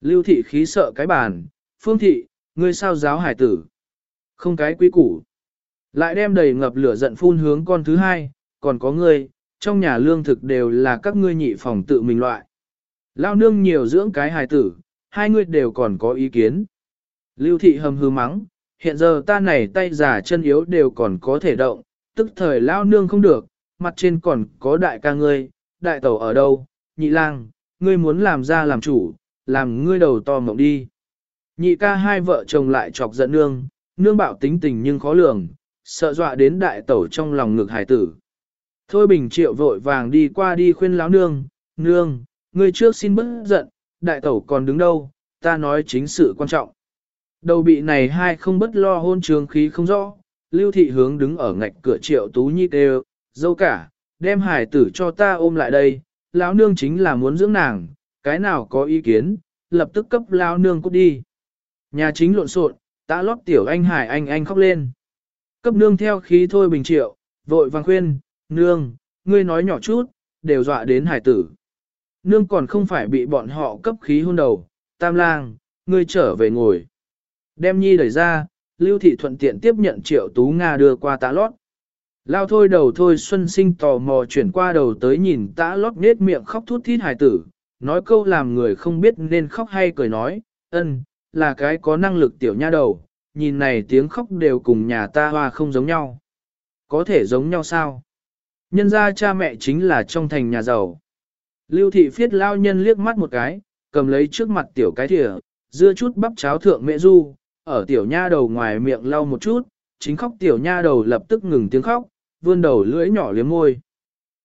Lưu thị khí sợ cái bàn, phương thị, ngươi sao giáo hải tử. Không cái quý củ. Lại đem đầy ngập lửa giận phun hướng con thứ hai, còn có ngươi, trong nhà lương thực đều là các ngươi nhị phòng tự mình loại. Lao nương nhiều dưỡng cái hài tử, hai ngươi đều còn có ý kiến. Lưu thị hầm hư mắng, hiện giờ ta này tay giả chân yếu đều còn có thể động, tức thời lao nương không được, mặt trên còn có đại ca ngươi, đại tẩu ở đâu, nhị lang, ngươi muốn làm ra làm chủ, làm ngươi đầu to mộng đi. Nhị ca hai vợ chồng lại chọc giận nương, nương bạo tính tình nhưng khó lường, sợ dọa đến đại tẩu trong lòng ngực hải tử. Thôi bình triệu vội vàng đi qua đi khuyên láo nương, nương, ngươi trước xin bớt giận, đại tẩu còn đứng đâu, ta nói chính sự quan trọng. Đầu bị này hai không bất lo hôn trường khí không rõ, lưu thị hướng đứng ở ngạch cửa triệu tú nhi kêu, dâu cả, đem hải tử cho ta ôm lại đây, lão nương chính là muốn dưỡng nàng, cái nào có ý kiến, lập tức cấp lão nương cút đi. Nhà chính lộn xộn, ta lót tiểu anh hải anh anh khóc lên. Cấp nương theo khí thôi bình triệu, vội vàng khuyên, nương, ngươi nói nhỏ chút, đều dọa đến hải tử. Nương còn không phải bị bọn họ cấp khí hôn đầu, tam lang, ngươi trở về ngồi. Đem nhi đẩy ra, lưu thị thuận tiện tiếp nhận triệu tú Nga đưa qua tá lót. Lao thôi đầu thôi xuân sinh tò mò chuyển qua đầu tới nhìn tã lót nết miệng khóc thút thít hải tử, nói câu làm người không biết nên khóc hay cười nói, ân, là cái có năng lực tiểu nha đầu, nhìn này tiếng khóc đều cùng nhà ta hoa không giống nhau. Có thể giống nhau sao? Nhân ra cha mẹ chính là trong thành nhà giàu. Lưu thị phiết lao nhân liếc mắt một cái, cầm lấy trước mặt tiểu cái thìa, dưa chút bắp cháo thượng mẹ du, ở tiểu nha đầu ngoài miệng lau một chút, chính khóc tiểu nha đầu lập tức ngừng tiếng khóc, vươn đầu lưỡi nhỏ liếm môi.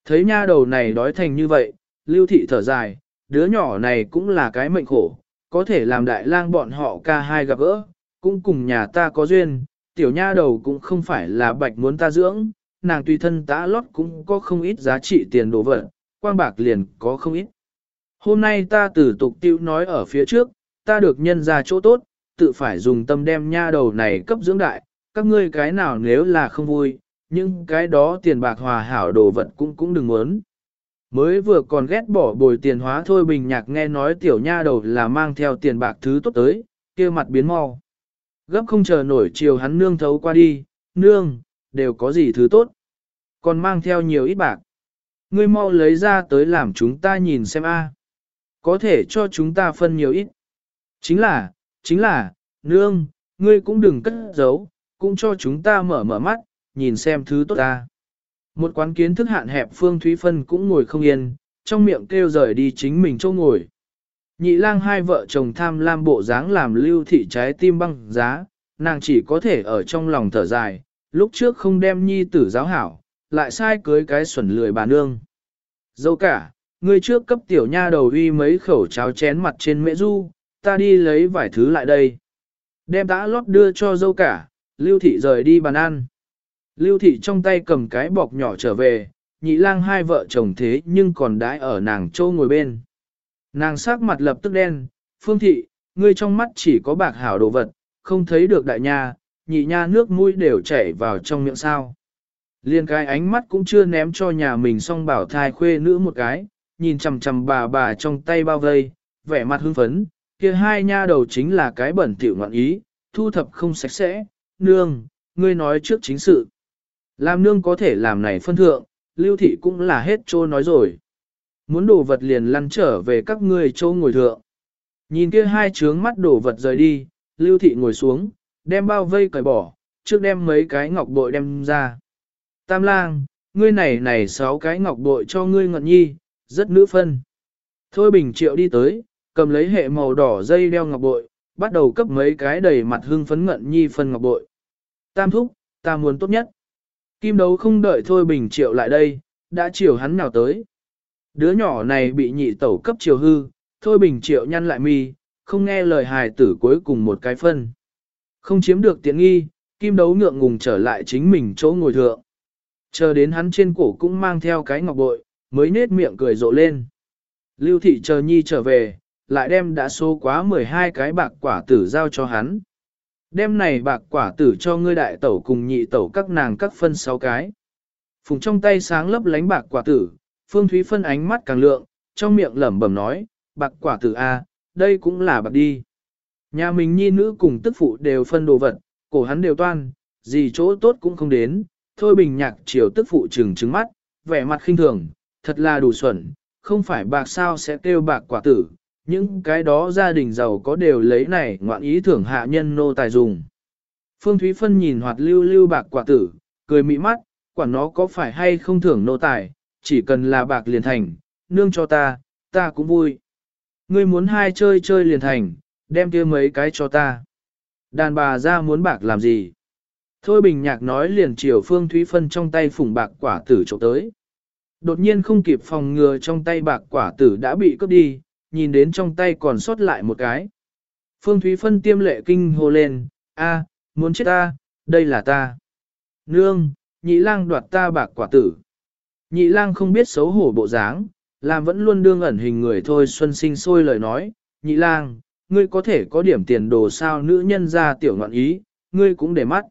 Thấy nha đầu này đói thành như vậy, lưu thị thở dài, đứa nhỏ này cũng là cái mệnh khổ, có thể làm đại lang bọn họ ca hai gặp gỡ, cũng cùng nhà ta có duyên, tiểu nha đầu cũng không phải là bạch muốn ta dưỡng, nàng tùy thân tã lót cũng có không ít giá trị tiền đồ vật, quang bạc liền có không ít. Hôm nay ta từ tục tiêu nói ở phía trước, ta được nhân ra chỗ tốt, tự phải dùng tâm đem nha đầu này cấp dưỡng đại, các ngươi cái nào nếu là không vui, nhưng cái đó tiền bạc hòa hảo đồ vật cũng cũng đừng muốn. Mới vừa còn ghét bỏ bồi tiền hóa thôi bình nhạc nghe nói tiểu nha đầu là mang theo tiền bạc thứ tốt tới, kia mặt biến mau. Gấp không chờ nổi chiều hắn nương thấu qua đi, nương, đều có gì thứ tốt. Còn mang theo nhiều ít bạc. Ngươi mau lấy ra tới làm chúng ta nhìn xem a. Có thể cho chúng ta phân nhiều ít. Chính là, chính là, nương, ngươi cũng đừng cất giấu, cũng cho chúng ta mở mở mắt, nhìn xem thứ tốt ta. Một quán kiến thức hạn hẹp Phương Thúy Phân cũng ngồi không yên, trong miệng kêu rời đi chính mình chỗ ngồi. Nhị lang hai vợ chồng tham lam bộ dáng làm lưu thị trái tim băng giá, nàng chỉ có thể ở trong lòng thở dài, lúc trước không đem nhi tử giáo hảo, lại sai cưới cái xuẩn lười bà nương. Dâu cả, ngươi trước cấp tiểu nha đầu uy mấy khẩu cháo chén mặt trên mễ du, ta đi lấy vài thứ lại đây. Đem tã lót đưa cho dâu cả, lưu thị rời đi bàn ăn. Lưu thị trong tay cầm cái bọc nhỏ trở về, nhị lang hai vợ chồng thế nhưng còn đãi ở nàng châu ngồi bên. Nàng sắc mặt lập tức đen, phương thị, ngươi trong mắt chỉ có bạc hảo đồ vật, không thấy được đại nha, nhị nha nước mũi đều chảy vào trong miệng sao. Liên cái ánh mắt cũng chưa ném cho nhà mình xong bảo thai khuê nữ một cái, nhìn chằm chằm bà bà trong tay bao vây, vẻ mặt hưng phấn, kia hai nha đầu chính là cái bẩn tiểu ngoạn ý, thu thập không sạch sẽ, nương, ngươi nói trước chính sự. Làm nương có thể làm này phân thượng, lưu thị cũng là hết trô nói rồi. Muốn đổ vật liền lăn trở về các ngươi châu ngồi thượng. Nhìn kia hai trướng mắt đổ vật rời đi, lưu thị ngồi xuống, đem bao vây cởi bỏ, trước đem mấy cái ngọc bội đem ra. Tam lang, ngươi này này sáu cái ngọc bội cho ngươi ngận nhi, rất nữ phân. Thôi bình triệu đi tới, cầm lấy hệ màu đỏ dây đeo ngọc bội, bắt đầu cấp mấy cái đầy mặt hương phấn ngận nhi phân ngọc bội. Tam thúc, ta muốn tốt nhất. Kim đấu không đợi Thôi Bình Triệu lại đây, đã chiều hắn nào tới. Đứa nhỏ này bị nhị tẩu cấp chiều hư, Thôi Bình Triệu nhăn lại mi, không nghe lời hài tử cuối cùng một cái phân. Không chiếm được tiện nghi, Kim đấu ngượng ngùng trở lại chính mình chỗ ngồi thượng. Chờ đến hắn trên cổ cũng mang theo cái ngọc bội, mới nết miệng cười rộ lên. Lưu thị chờ nhi trở về, lại đem đã số quá 12 cái bạc quả tử giao cho hắn. Đem này bạc quả tử cho ngươi đại tẩu cùng nhị tẩu các nàng các phân 6 cái. Phùng trong tay sáng lấp lánh bạc quả tử, Phương Thúy phân ánh mắt càng lượng, trong miệng lẩm bẩm nói, bạc quả tử A, đây cũng là bạc đi. Nhà mình nhi nữ cùng tức phụ đều phân đồ vật, cổ hắn đều toan, gì chỗ tốt cũng không đến, thôi bình nhạc chiều tức phụ trừng trừng mắt, vẻ mặt khinh thường, thật là đủ xuẩn, không phải bạc sao sẽ kêu bạc quả tử, những cái đó gia đình giàu có đều lấy này ngoạn ý thưởng hạ nhân nô tài dùng. Phương Thúy Phân nhìn hoạt lưu lưu bạc quả tử, cười mị mắt, quả nó có phải hay không thưởng nô tài, chỉ cần là bạc liền thành, nương cho ta, ta cũng vui. Ngươi muốn hai chơi chơi liền thành, đem kia mấy cái cho ta. Đàn bà ra muốn bạc làm gì? Thôi bình nhạc nói liền chiều Phương Thúy Phân trong tay phùng bạc quả tử trộm tới. Đột nhiên không kịp phòng ngừa trong tay bạc quả tử đã bị cướp đi, nhìn đến trong tay còn sót lại một cái. Phương Thúy Phân tiêm lệ kinh hô lên, a, muốn chết ta, đây là ta. Nương, nhị lang đoạt ta bạc quả tử. Nhị lang không biết xấu hổ bộ dáng, làm vẫn luôn đương ẩn hình người thôi xuân sinh sôi lời nói, nhị lang, ngươi có thể có điểm tiền đồ sao nữ nhân ra tiểu ngọn ý, ngươi cũng để mắt.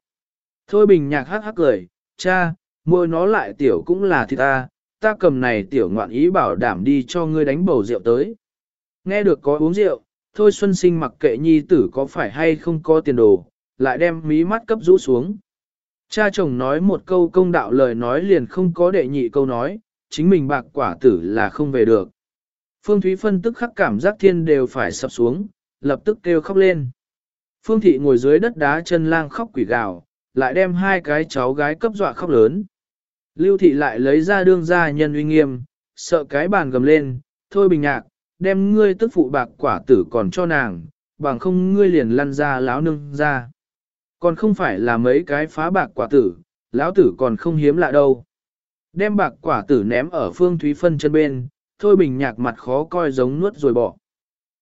Thôi bình nhạc hắc hắc cười, cha, mua nó lại tiểu cũng là thịt ta, ta cầm này tiểu ngoạn ý bảo đảm đi cho ngươi đánh bầu rượu tới. Nghe được có uống rượu, thôi xuân sinh mặc kệ nhi tử có phải hay không có tiền đồ, lại đem mí mắt cấp rũ xuống. Cha chồng nói một câu công đạo lời nói liền không có đệ nhị câu nói, chính mình bạc quả tử là không về được. Phương Thúy phân tức khắc cảm giác thiên đều phải sập xuống, lập tức kêu khóc lên. Phương Thị ngồi dưới đất đá chân lang khóc quỷ gào, lại đem hai cái cháu gái cấp dọa khóc lớn. Lưu Thị lại lấy ra đương gia nhân uy nghiêm, sợ cái bàn gầm lên, thôi bình nhạc, đem ngươi tức phụ bạc quả tử còn cho nàng, bằng không ngươi liền lăn ra láo nương ra. Còn không phải là mấy cái phá bạc quả tử, lão tử còn không hiếm lạ đâu. Đem bạc quả tử ném ở phương thúy phân chân bên, thôi bình nhạc mặt khó coi giống nuốt rồi bỏ.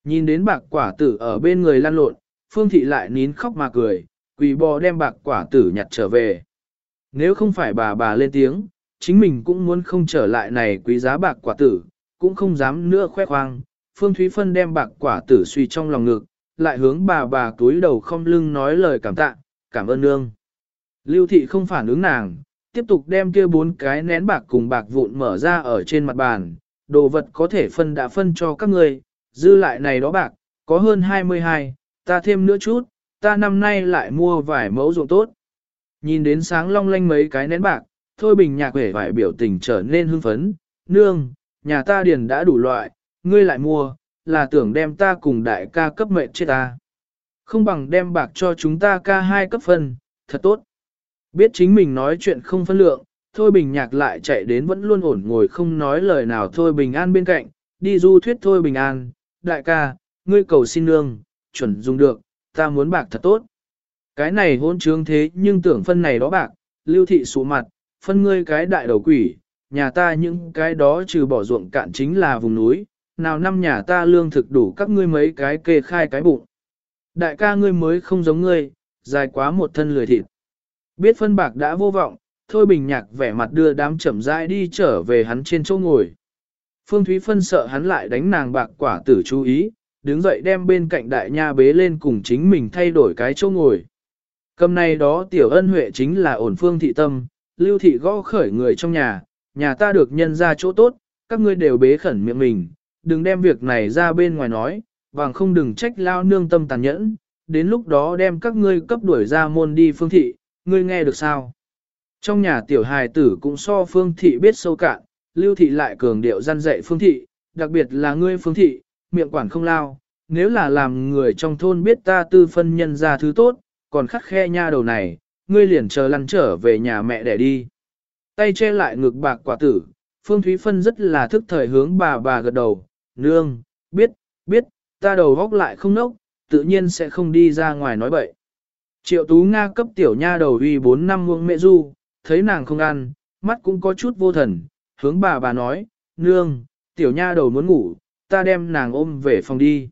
Nhìn đến bạc quả tử ở bên người lăn lộn, phương thị lại nín khóc mà cười, quỳ bò đem bạc quả tử nhặt trở về. Nếu không phải bà bà lên tiếng, chính mình cũng muốn không trở lại này quý giá bạc quả tử, cũng không dám nữa khoe khoang. Phương Thúy Phân đem bạc quả tử suy trong lòng ngực, lại hướng bà bà túi đầu không lưng nói lời cảm tạ, cảm ơn nương. Lưu thị không phản ứng nàng, tiếp tục đem kia bốn cái nén bạc cùng bạc vụn mở ra ở trên mặt bàn, đồ vật có thể phân đã phân cho các người, dư lại này đó bạc, có hơn 22, ta thêm nữa chút, ta năm nay lại mua vài mẫu ruộng tốt. Nhìn đến sáng long lanh mấy cái nén bạc, thôi bình nhạc vẻ vải biểu tình trở nên hưng phấn, nương, nhà ta điền đã đủ loại, ngươi lại mua, là tưởng đem ta cùng đại ca cấp mệnh chết ta. Không bằng đem bạc cho chúng ta ca hai cấp phân, thật tốt. Biết chính mình nói chuyện không phân lượng, Thôi Bình Nhạc lại chạy đến vẫn luôn ổn ngồi không nói lời nào Thôi Bình An bên cạnh, đi du thuyết Thôi Bình An, đại ca, ngươi cầu xin nương, chuẩn dùng được, ta muốn bạc thật tốt. Cái này hôn trướng thế nhưng tưởng phân này đó bạc, lưu thị sụ mặt, phân ngươi cái đại đầu quỷ, nhà ta những cái đó trừ bỏ ruộng cạn chính là vùng núi, nào năm nhà ta lương thực đủ các ngươi mấy cái kê khai cái bụng. Đại ca ngươi mới không giống ngươi, dài quá một thân lười thịt. Biết phân bạc đã vô vọng, thôi bình nhạc vẻ mặt đưa đám chậm rãi đi trở về hắn trên chỗ ngồi. Phương Thúy phân sợ hắn lại đánh nàng bạc quả tử chú ý, đứng dậy đem bên cạnh đại nha bế lên cùng chính mình thay đổi cái chỗ ngồi. Cầm này đó tiểu ân huệ chính là ổn phương thị tâm, lưu thị gõ khởi người trong nhà, nhà ta được nhân ra chỗ tốt, các ngươi đều bế khẩn miệng mình, đừng đem việc này ra bên ngoài nói, bằng không đừng trách lao nương tâm tàn nhẫn, đến lúc đó đem các ngươi cấp đuổi ra môn đi phương thị, ngươi nghe được sao? Trong nhà tiểu hài tử cũng so phương thị biết sâu cạn, lưu thị lại cường điệu gian dạy phương thị, đặc biệt là ngươi phương thị, miệng quản không lao, nếu là làm người trong thôn biết ta tư phân nhân ra thứ tốt, còn khắc khe nha đầu này, ngươi liền chờ lăn trở về nhà mẹ để đi. Tay che lại ngực bạc quả tử, Phương Thúy Phân rất là thức thời hướng bà bà gật đầu, nương, biết, biết, ta đầu góc lại không nốc, tự nhiên sẽ không đi ra ngoài nói bậy. Triệu Tú Nga cấp tiểu nha đầu uy 4 năm muông mẹ du, thấy nàng không ăn, mắt cũng có chút vô thần, hướng bà bà nói, nương, tiểu nha đầu muốn ngủ, ta đem nàng ôm về phòng đi.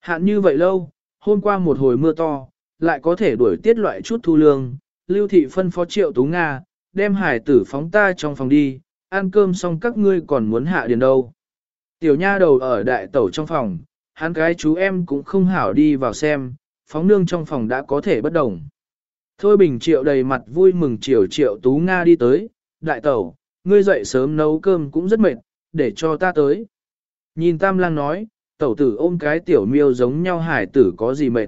Hạn như vậy lâu, hôm qua một hồi mưa to, lại có thể đuổi tiết loại chút thu lương, lưu thị phân phó triệu tú Nga, đem hải tử phóng ta trong phòng đi, ăn cơm xong các ngươi còn muốn hạ điền đâu. Tiểu nha đầu ở đại tẩu trong phòng, hắn cái chú em cũng không hảo đi vào xem, phóng nương trong phòng đã có thể bất đồng. Thôi bình triệu đầy mặt vui mừng triệu triệu tú Nga đi tới, đại tẩu, ngươi dậy sớm nấu cơm cũng rất mệt, để cho ta tới. Nhìn tam lang nói, tẩu tử ôm cái tiểu miêu giống nhau hải tử có gì mệt.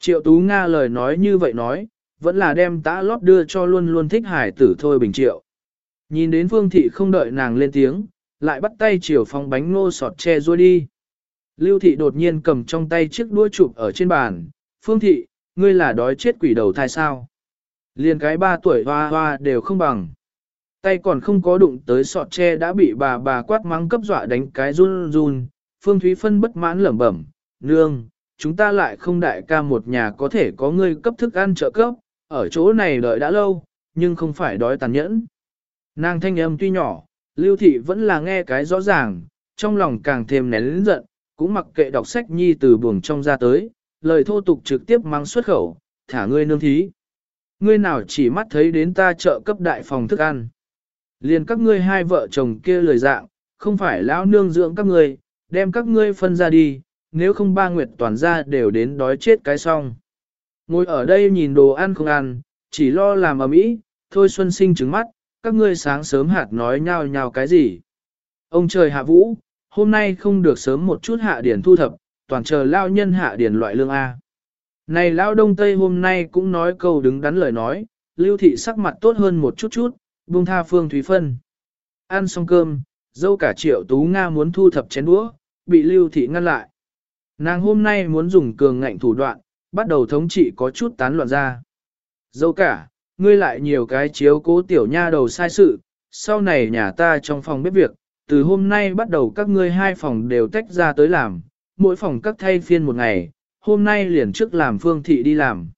Triệu tú Nga lời nói như vậy nói, vẫn là đem tã lót đưa cho luôn luôn thích hải tử thôi bình triệu. Nhìn đến phương thị không đợi nàng lên tiếng, lại bắt tay triều phong bánh ngô sọt che ruôi đi. Lưu thị đột nhiên cầm trong tay chiếc đũa chụp ở trên bàn, phương thị, ngươi là đói chết quỷ đầu thai sao. Liền cái ba tuổi hoa hoa đều không bằng. Tay còn không có đụng tới sọt tre đã bị bà bà quát mắng cấp dọa đánh cái run run, Phương Thúy Phân bất mãn lẩm bẩm, nương, chúng ta lại không đại ca một nhà có thể có ngươi cấp thức ăn trợ cấp, ở chỗ này đợi đã lâu, nhưng không phải đói tàn nhẫn. Nàng thanh âm tuy nhỏ, lưu thị vẫn là nghe cái rõ ràng, trong lòng càng thêm nén lĩnh giận, cũng mặc kệ đọc sách nhi từ buồng trong ra tới, lời thô tục trực tiếp mang xuất khẩu, thả ngươi nương thí. Ngươi nào chỉ mắt thấy đến ta trợ cấp đại phòng thức ăn. Liền các ngươi hai vợ chồng kia lời dạng, không phải lão nương dưỡng các ngươi, đem các ngươi phân ra đi, nếu không ba nguyệt toàn ra đều đến đói chết cái xong. Ngồi ở đây nhìn đồ ăn không ăn, chỉ lo làm ở mỹ, thôi xuân sinh trứng mắt, các ngươi sáng sớm hạt nói nhau nhau cái gì. Ông trời hạ vũ, hôm nay không được sớm một chút hạ điển thu thập, toàn chờ lao nhân hạ điển loại lương A. Này lao đông tây hôm nay cũng nói câu đứng đắn lời nói, lưu thị sắc mặt tốt hơn một chút chút, buông tha phương thúy phân. Ăn xong cơm, dâu cả triệu tú Nga muốn thu thập chén đũa, bị lưu thị ngăn lại. Nàng hôm nay muốn dùng cường ngạnh thủ đoạn, bắt đầu thống trị có chút tán loạn ra. Dâu cả, ngươi lại nhiều cái chiếu cố tiểu nha đầu sai sự, sau này nhà ta trong phòng bếp việc, từ hôm nay bắt đầu các ngươi hai phòng đều tách ra tới làm, mỗi phòng các thay phiên một ngày, hôm nay liền trước làm Phương Thị đi làm.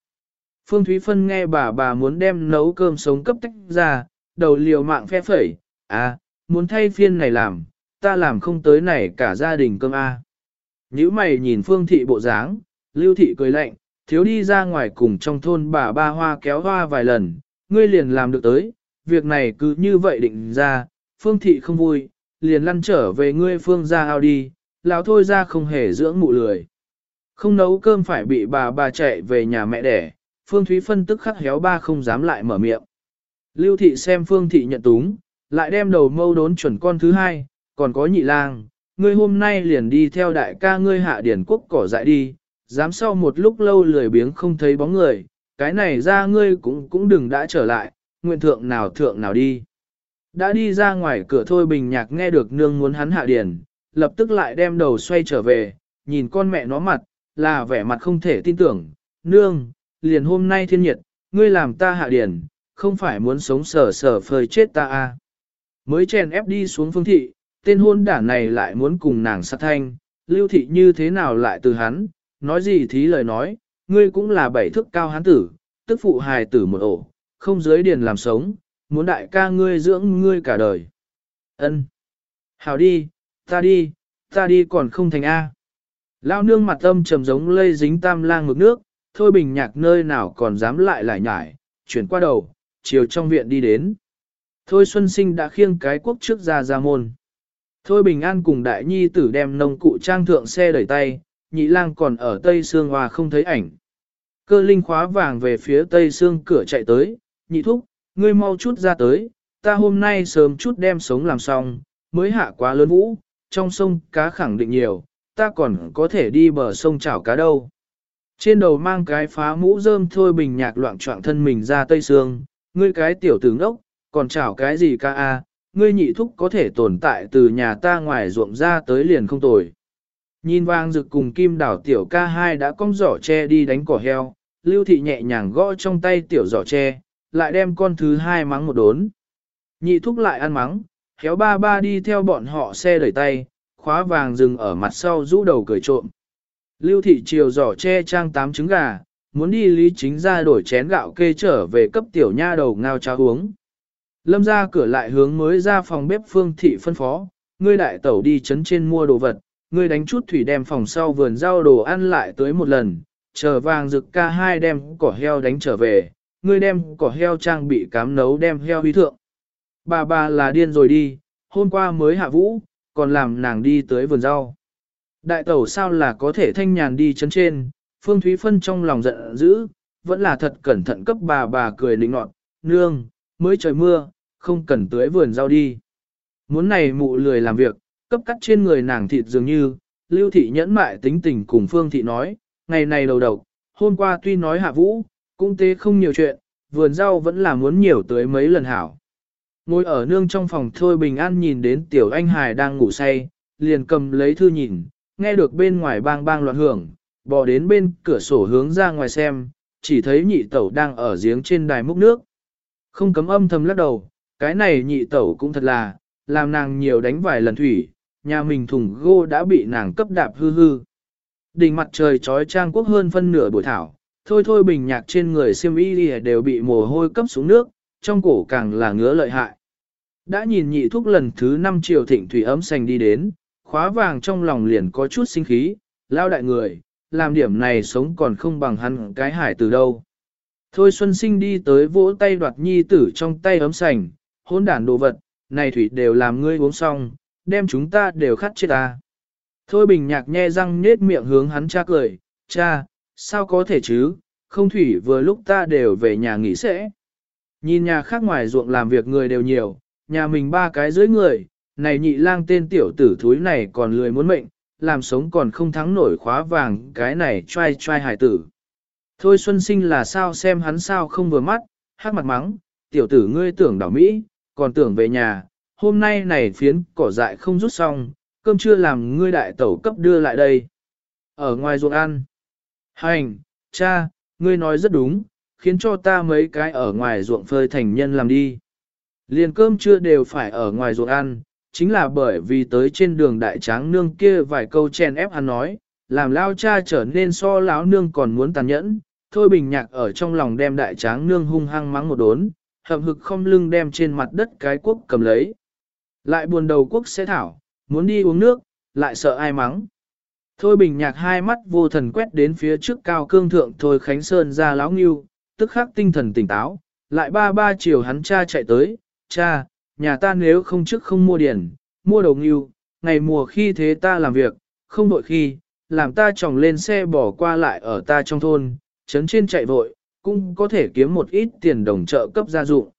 Phương Thúy Phân nghe bà bà muốn đem nấu cơm sống cấp tách ra, đầu liều mạng phe phẩy, à, muốn thay phiên này làm, ta làm không tới này cả gia đình cơm a. À. Nếu mày nhìn Phương Thị bộ dáng, Lưu Thị cười lạnh, thiếu đi ra ngoài cùng trong thôn bà ba hoa kéo hoa vài lần, ngươi liền làm được tới, việc này cứ như vậy định ra, Phương Thị không vui, liền lăn trở về ngươi Phương ra ao đi, lão thôi ra không hề dưỡng mụ lười. Không nấu cơm phải bị bà bà chạy về nhà mẹ đẻ, Phương Thúy phân tức khắc héo ba không dám lại mở miệng. Lưu thị xem Phương thị nhận túng, lại đem đầu mâu đốn chuẩn con thứ hai, còn có nhị lang, ngươi hôm nay liền đi theo đại ca ngươi hạ điển quốc cỏ dại đi, dám sau một lúc lâu lười biếng không thấy bóng người, cái này ra ngươi cũng cũng đừng đã trở lại, nguyện thượng nào thượng nào đi. Đã đi ra ngoài cửa thôi bình nhạc nghe được nương muốn hắn hạ điển, lập tức lại đem đầu xoay trở về, nhìn con mẹ nó mặt, là vẻ mặt không thể tin tưởng, nương, liền hôm nay thiên nhiệt, ngươi làm ta hạ điển, không phải muốn sống sờ sờ phơi chết ta à. Mới chèn ép đi xuống phương thị, tên hôn đản này lại muốn cùng nàng sát thanh, lưu thị như thế nào lại từ hắn, nói gì thí lời nói, ngươi cũng là bảy thức cao hán tử, tức phụ hài tử một ổ, không giới điền làm sống, muốn đại ca ngươi dưỡng ngươi cả đời. ân Hảo đi, ta đi, ta đi còn không thành A. Lao nương mặt âm trầm giống lây dính tam lang mực nước, thôi bình nhạc nơi nào còn dám lại lại nhải, chuyển qua đầu, chiều trong viện đi đến. Thôi Xuân Sinh đã khiêng cái quốc trước ra ra môn. Thôi Bình An cùng đại nhi tử đem nông cụ trang thượng xe đẩy tay, nhị lang còn ở tây xương hòa không thấy ảnh. Cơ linh khóa vàng về phía tây xương cửa chạy tới, nhị thúc, ngươi mau chút ra tới, ta hôm nay sớm chút đem sống làm xong, mới hạ quá lớn vũ, trong sông cá khẳng định nhiều, ta còn có thể đi bờ sông chảo cá đâu. Trên đầu mang cái phá mũ rơm thôi bình nhạc loạn trọng thân mình ra tây sương, ngươi cái tiểu tử ốc, còn chảo cái gì ca a, ngươi nhị thúc có thể tồn tại từ nhà ta ngoài ruộng ra tới liền không tồi. Nhìn vang rực cùng kim đảo tiểu ca hai đã cong giỏ tre đi đánh cỏ heo, lưu thị nhẹ nhàng gõ trong tay tiểu giỏ tre, lại đem con thứ hai mắng một đốn. Nhị thúc lại ăn mắng, khéo ba ba đi theo bọn họ xe đẩy tay, khóa vàng dừng ở mặt sau rũ đầu cười trộm. Lưu thị chiều giỏ che trang tám trứng gà, muốn đi lý chính ra đổi chén gạo kê trở về cấp tiểu nha đầu ngao cháo uống. Lâm ra cửa lại hướng mới ra phòng bếp phương thị phân phó, ngươi đại tẩu đi chấn trên mua đồ vật, ngươi đánh chút thủy đem phòng sau vườn rau đồ ăn lại tới một lần, chờ vàng rực ca hai đem cỏ heo đánh trở về, ngươi đem cỏ heo trang bị cám nấu đem heo huy thượng. Bà bà là điên rồi đi, hôm qua mới hạ vũ, còn làm nàng đi tới vườn rau. Đại tẩu sao là có thể thanh nhàn đi chấn trên, Phương Thúy Phân trong lòng giận dữ, vẫn là thật cẩn thận cấp bà bà cười lĩnh nọt, nương, mới trời mưa, không cần tưới vườn rau đi. Muốn này mụ lười làm việc, cấp cắt trên người nàng thịt dường như, lưu thị nhẫn mại tính tình cùng Phương thị nói, ngày này đầu đầu, hôm qua tuy nói hạ vũ, cũng tế không nhiều chuyện, vườn rau vẫn là muốn nhiều tới mấy lần hảo. Ngồi ở nương trong phòng thôi bình an nhìn đến tiểu anh hài đang ngủ say, liền cầm lấy thư nhìn, nghe được bên ngoài bang bang loạn hưởng, bỏ đến bên cửa sổ hướng ra ngoài xem, chỉ thấy nhị tẩu đang ở giếng trên đài múc nước. Không cấm âm thầm lắc đầu, cái này nhị tẩu cũng thật là, làm nàng nhiều đánh vài lần thủy, nhà mình thùng gô đã bị nàng cấp đạp hư hư. Đỉnh mặt trời trói trang quốc hơn phân nửa buổi thảo, thôi thôi bình nhạc trên người siêm y đều bị mồ hôi cấp xuống nước, trong cổ càng là ngứa lợi hại. Đã nhìn nhị thúc lần thứ năm triều thịnh thủy ấm xanh đi đến, khóa vàng trong lòng liền có chút sinh khí, lao đại người, làm điểm này sống còn không bằng hắn cái hải từ đâu. Thôi Xuân Sinh đi tới vỗ tay đoạt nhi tử trong tay ấm sành, hỗn đản đồ vật, này thủy đều làm ngươi uống xong, đem chúng ta đều khát chết ta. Thôi bình nhạc nhe răng nết miệng hướng hắn cha cười, cha, sao có thể chứ, không thủy vừa lúc ta đều về nhà nghỉ sẽ. Nhìn nhà khác ngoài ruộng làm việc người đều nhiều, nhà mình ba cái dưới người, này nhị lang tên tiểu tử thúi này còn lười muốn mệnh, làm sống còn không thắng nổi khóa vàng cái này trai trai hải tử. Thôi Xuân Sinh là sao xem hắn sao không vừa mắt, hát mặt mắng, tiểu tử ngươi tưởng đảo Mỹ, còn tưởng về nhà, hôm nay này phiến cỏ dại không rút xong, cơm chưa làm ngươi đại tẩu cấp đưa lại đây. Ở ngoài ruộng ăn. Hành, cha, ngươi nói rất đúng, khiến cho ta mấy cái ở ngoài ruộng phơi thành nhân làm đi. Liền cơm chưa đều phải ở ngoài ruộng ăn, chính là bởi vì tới trên đường đại tráng nương kia vài câu chen ép hắn nói, làm lao cha trở nên so lão nương còn muốn tàn nhẫn, thôi bình nhạc ở trong lòng đem đại tráng nương hung hăng mắng một đốn, hậm hực không lưng đem trên mặt đất cái quốc cầm lấy. Lại buồn đầu quốc sẽ thảo, muốn đi uống nước, lại sợ ai mắng. Thôi bình nhạc hai mắt vô thần quét đến phía trước cao cương thượng thôi Khánh Sơn ra láo nghiêu, tức khắc tinh thần tỉnh táo, lại ba ba chiều hắn cha chạy tới, cha, nhà ta nếu không trước không mua điển, mua đầu nghiêu, ngày mùa khi thế ta làm việc, không đội khi, làm ta chồng lên xe bỏ qua lại ở ta trong thôn, chấn trên chạy vội, cũng có thể kiếm một ít tiền đồng trợ cấp gia dụng.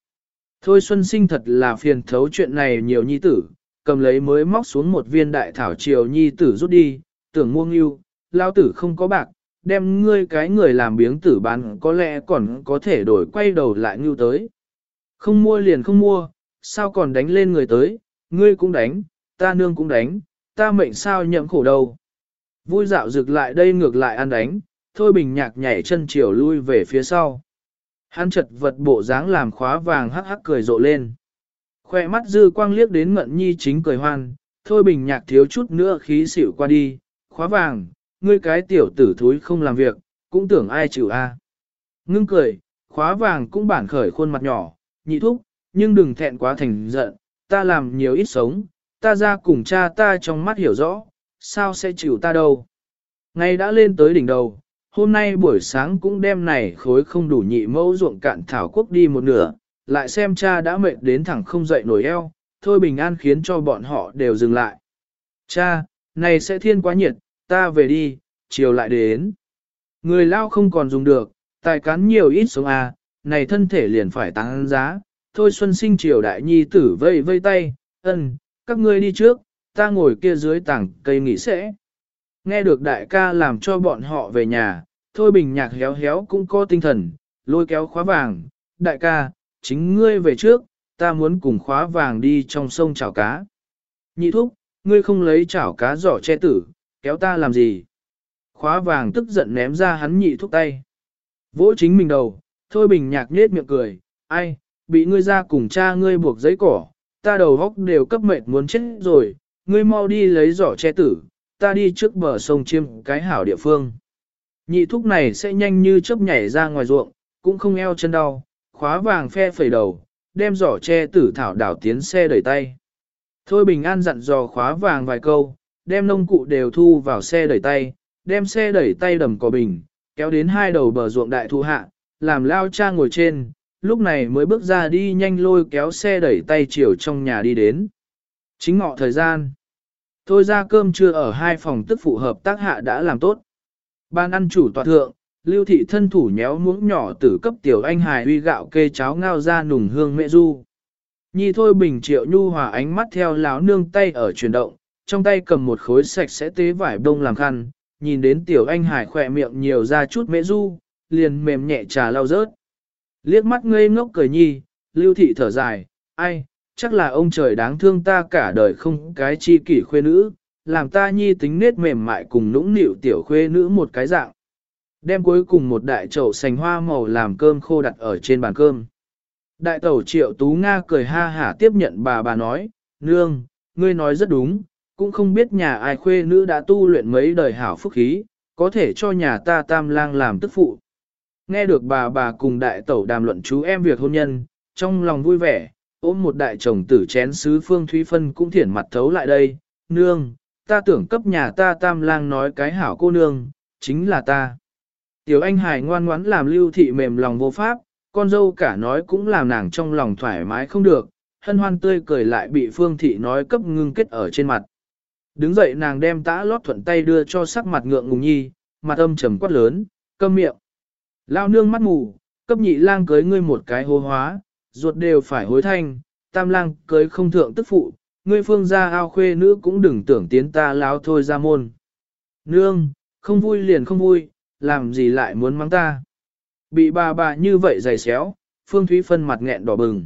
Thôi Xuân Sinh thật là phiền thấu chuyện này nhiều nhi tử, cầm lấy mới móc xuống một viên đại thảo triều nhi tử rút đi, tưởng mua ngưu, lao tử không có bạc, đem ngươi cái người làm biếng tử bán có lẽ còn có thể đổi quay đầu lại ngưu tới. Không mua liền không mua, sao còn đánh lên người tới, ngươi cũng đánh, ta nương cũng đánh, ta mệnh sao nhậm khổ đâu. Vui dạo rực lại đây ngược lại ăn đánh, thôi bình nhạc nhảy chân chiều lui về phía sau. Hắn chật vật bộ dáng làm khóa vàng hắc hắc cười rộ lên. Khoe mắt dư quang liếc đến ngận nhi chính cười hoan, thôi bình nhạc thiếu chút nữa khí xỉu qua đi, khóa vàng, ngươi cái tiểu tử thúi không làm việc, cũng tưởng ai chịu a. Ngưng cười, khóa vàng cũng bản khởi khuôn mặt nhỏ, nhị thúc, nhưng đừng thẹn quá thành giận, ta làm nhiều ít sống, ta ra cùng cha ta trong mắt hiểu rõ, sao sẽ chịu ta đâu. Ngày đã lên tới đỉnh đầu, hôm nay buổi sáng cũng đem này khối không đủ nhị mẫu ruộng cạn thảo quốc đi một nửa, lại xem cha đã mệt đến thẳng không dậy nổi eo, thôi bình an khiến cho bọn họ đều dừng lại. Cha, này sẽ thiên quá nhiệt, ta về đi, chiều lại đến. Người lao không còn dùng được, tài cán nhiều ít sống à, này thân thể liền phải tăng giá, thôi xuân sinh triều đại nhi tử vây vây tay, ân, các ngươi đi trước, ta ngồi kia dưới tảng cây nghỉ sẽ. Nghe được đại ca làm cho bọn họ về nhà, thôi bình nhạc héo héo cũng có tinh thần, lôi kéo khóa vàng, đại ca, chính ngươi về trước, ta muốn cùng khóa vàng đi trong sông chảo cá. Nhị thúc, ngươi không lấy chảo cá giỏ che tử, kéo ta làm gì? Khóa vàng tức giận ném ra hắn nhị thúc tay. Vỗ chính mình đầu, thôi bình nhạc nết miệng cười, ai, bị ngươi ra cùng cha ngươi buộc giấy cỏ, ta đầu góc đều cấp mệt muốn chết rồi, ngươi mau đi lấy giỏ che tử, ta đi trước bờ sông chiêm cái hảo địa phương. Nhị thúc này sẽ nhanh như chớp nhảy ra ngoài ruộng, cũng không eo chân đau, khóa vàng phe phẩy đầu, đem giỏ che tử thảo đảo tiến xe đẩy tay. Thôi bình an dặn dò khóa vàng vài câu, đem nông cụ đều thu vào xe đẩy tay, đem xe đẩy tay đầm cỏ bình, kéo đến hai đầu bờ ruộng đại thu hạ, làm lao cha ngồi trên, lúc này mới bước ra đi nhanh lôi kéo xe đẩy tay chiều trong nhà đi đến. Chính ngọ thời gian, thôi ra cơm trưa ở hai phòng tức phụ hợp tác hạ đã làm tốt. Ban ăn chủ tọa thượng, lưu thị thân thủ nhéo muỗng nhỏ tử cấp tiểu anh hài uy gạo kê cháo ngao ra nùng hương mẹ du. Nhi thôi bình triệu nhu hòa ánh mắt theo láo nương tay ở chuyển động, trong tay cầm một khối sạch sẽ tế vải bông làm khăn, nhìn đến tiểu anh hải khỏe miệng nhiều ra chút mễ du, liền mềm nhẹ trà lau rớt. Liếc mắt ngây ngốc cười nhi, lưu thị thở dài, ai, chắc là ông trời đáng thương ta cả đời không cái chi kỷ khuê nữ, làm ta nhi tính nết mềm mại cùng nũng nịu tiểu khuê nữ một cái dạng. Đem cuối cùng một đại chậu sành hoa màu làm cơm khô đặt ở trên bàn cơm. Đại tẩu triệu tú Nga cười ha hả tiếp nhận bà bà nói, nương, ngươi nói rất đúng, cũng không biết nhà ai khuê nữ đã tu luyện mấy đời hảo phúc khí, có thể cho nhà ta tam lang làm tức phụ. Nghe được bà bà cùng đại tẩu đàm luận chú em việc hôn nhân, trong lòng vui vẻ, ôm một đại chồng tử chén sứ phương thúy phân cũng thiển mặt thấu lại đây, nương, ta tưởng cấp nhà ta tam lang nói cái hảo cô nương, chính là ta. Tiểu anh hải ngoan ngoãn làm lưu thị mềm lòng vô pháp, con dâu cả nói cũng làm nàng trong lòng thoải mái không được, hân hoan tươi cười lại bị phương thị nói cấp ngưng kết ở trên mặt. Đứng dậy nàng đem tã lót thuận tay đưa cho sắc mặt ngượng ngùng nhi, mặt âm trầm quát lớn, câm miệng. Lao nương mắt mù, cấp nhị lang cưới ngươi một cái hô hóa, ruột đều phải hối thanh, tam lang cưới không thượng tức phụ, ngươi phương gia ao khuê nữ cũng đừng tưởng tiến ta láo thôi ra môn. Nương, không vui liền không vui, làm gì lại muốn mắng ta. Bị bà bà như vậy dày xéo, phương thúy phân mặt nghẹn đỏ bừng.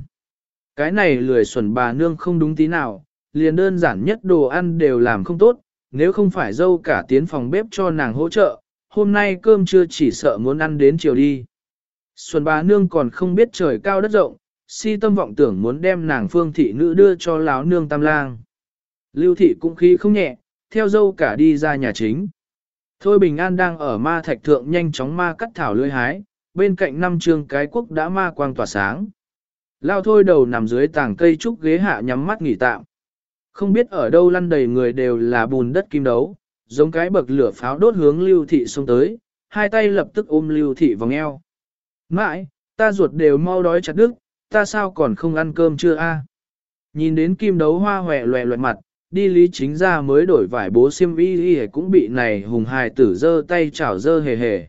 Cái này lười xuẩn bà nương không đúng tí nào, liền đơn giản nhất đồ ăn đều làm không tốt, nếu không phải dâu cả tiến phòng bếp cho nàng hỗ trợ, hôm nay cơm chưa chỉ sợ muốn ăn đến chiều đi. Xuân bà nương còn không biết trời cao đất rộng, si tâm vọng tưởng muốn đem nàng phương thị nữ đưa cho láo nương tam lang. Lưu thị cũng khí không nhẹ, theo dâu cả đi ra nhà chính. Thôi Bình An đang ở ma thạch thượng nhanh chóng ma cắt thảo lưỡi hái, bên cạnh năm trường cái quốc đã ma quang tỏa sáng. Lao thôi đầu nằm dưới tảng cây trúc ghế hạ nhắm mắt nghỉ tạm. Không biết ở đâu lăn đầy người đều là bùn đất kim đấu, giống cái bậc lửa pháo đốt hướng lưu thị xông tới, hai tay lập tức ôm lưu thị vòng eo. Mãi, ta ruột đều mau đói chặt đứt, ta sao còn không ăn cơm chưa a? Nhìn đến kim đấu hoa hòe loẹ loẹt mặt, đi lý chính ra mới đổi vải bố xiêm y y cũng bị này hùng hài tử dơ tay chảo dơ hề hề.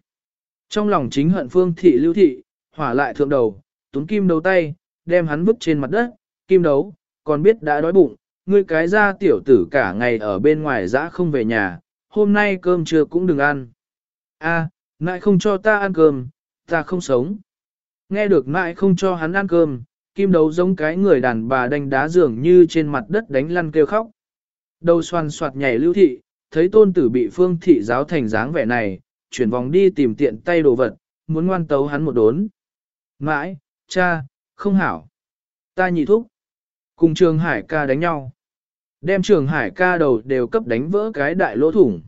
Trong lòng chính hận phương thị lưu thị, hỏa lại thượng đầu, túm kim đấu tay, đem hắn vứt trên mặt đất, kim đấu, còn biết đã đói bụng, ngươi cái ra tiểu tử cả ngày ở bên ngoài dã không về nhà, hôm nay cơm trưa cũng đừng ăn. A, à, không cho ta ăn cơm, ta không sống. Nghe được mãi không cho hắn ăn cơm, kim đấu giống cái người đàn bà đánh đá dường như trên mặt đất đánh lăn kêu khóc. Đầu xoan soạt nhảy lưu thị, thấy tôn tử bị phương thị giáo thành dáng vẻ này, chuyển vòng đi tìm tiện tay đồ vật, muốn ngoan tấu hắn một đốn. Mãi, cha, không hảo. Ta nhị thúc. Cùng trường hải ca đánh nhau. Đem trường hải ca đầu đều cấp đánh vỡ cái đại lỗ thủng.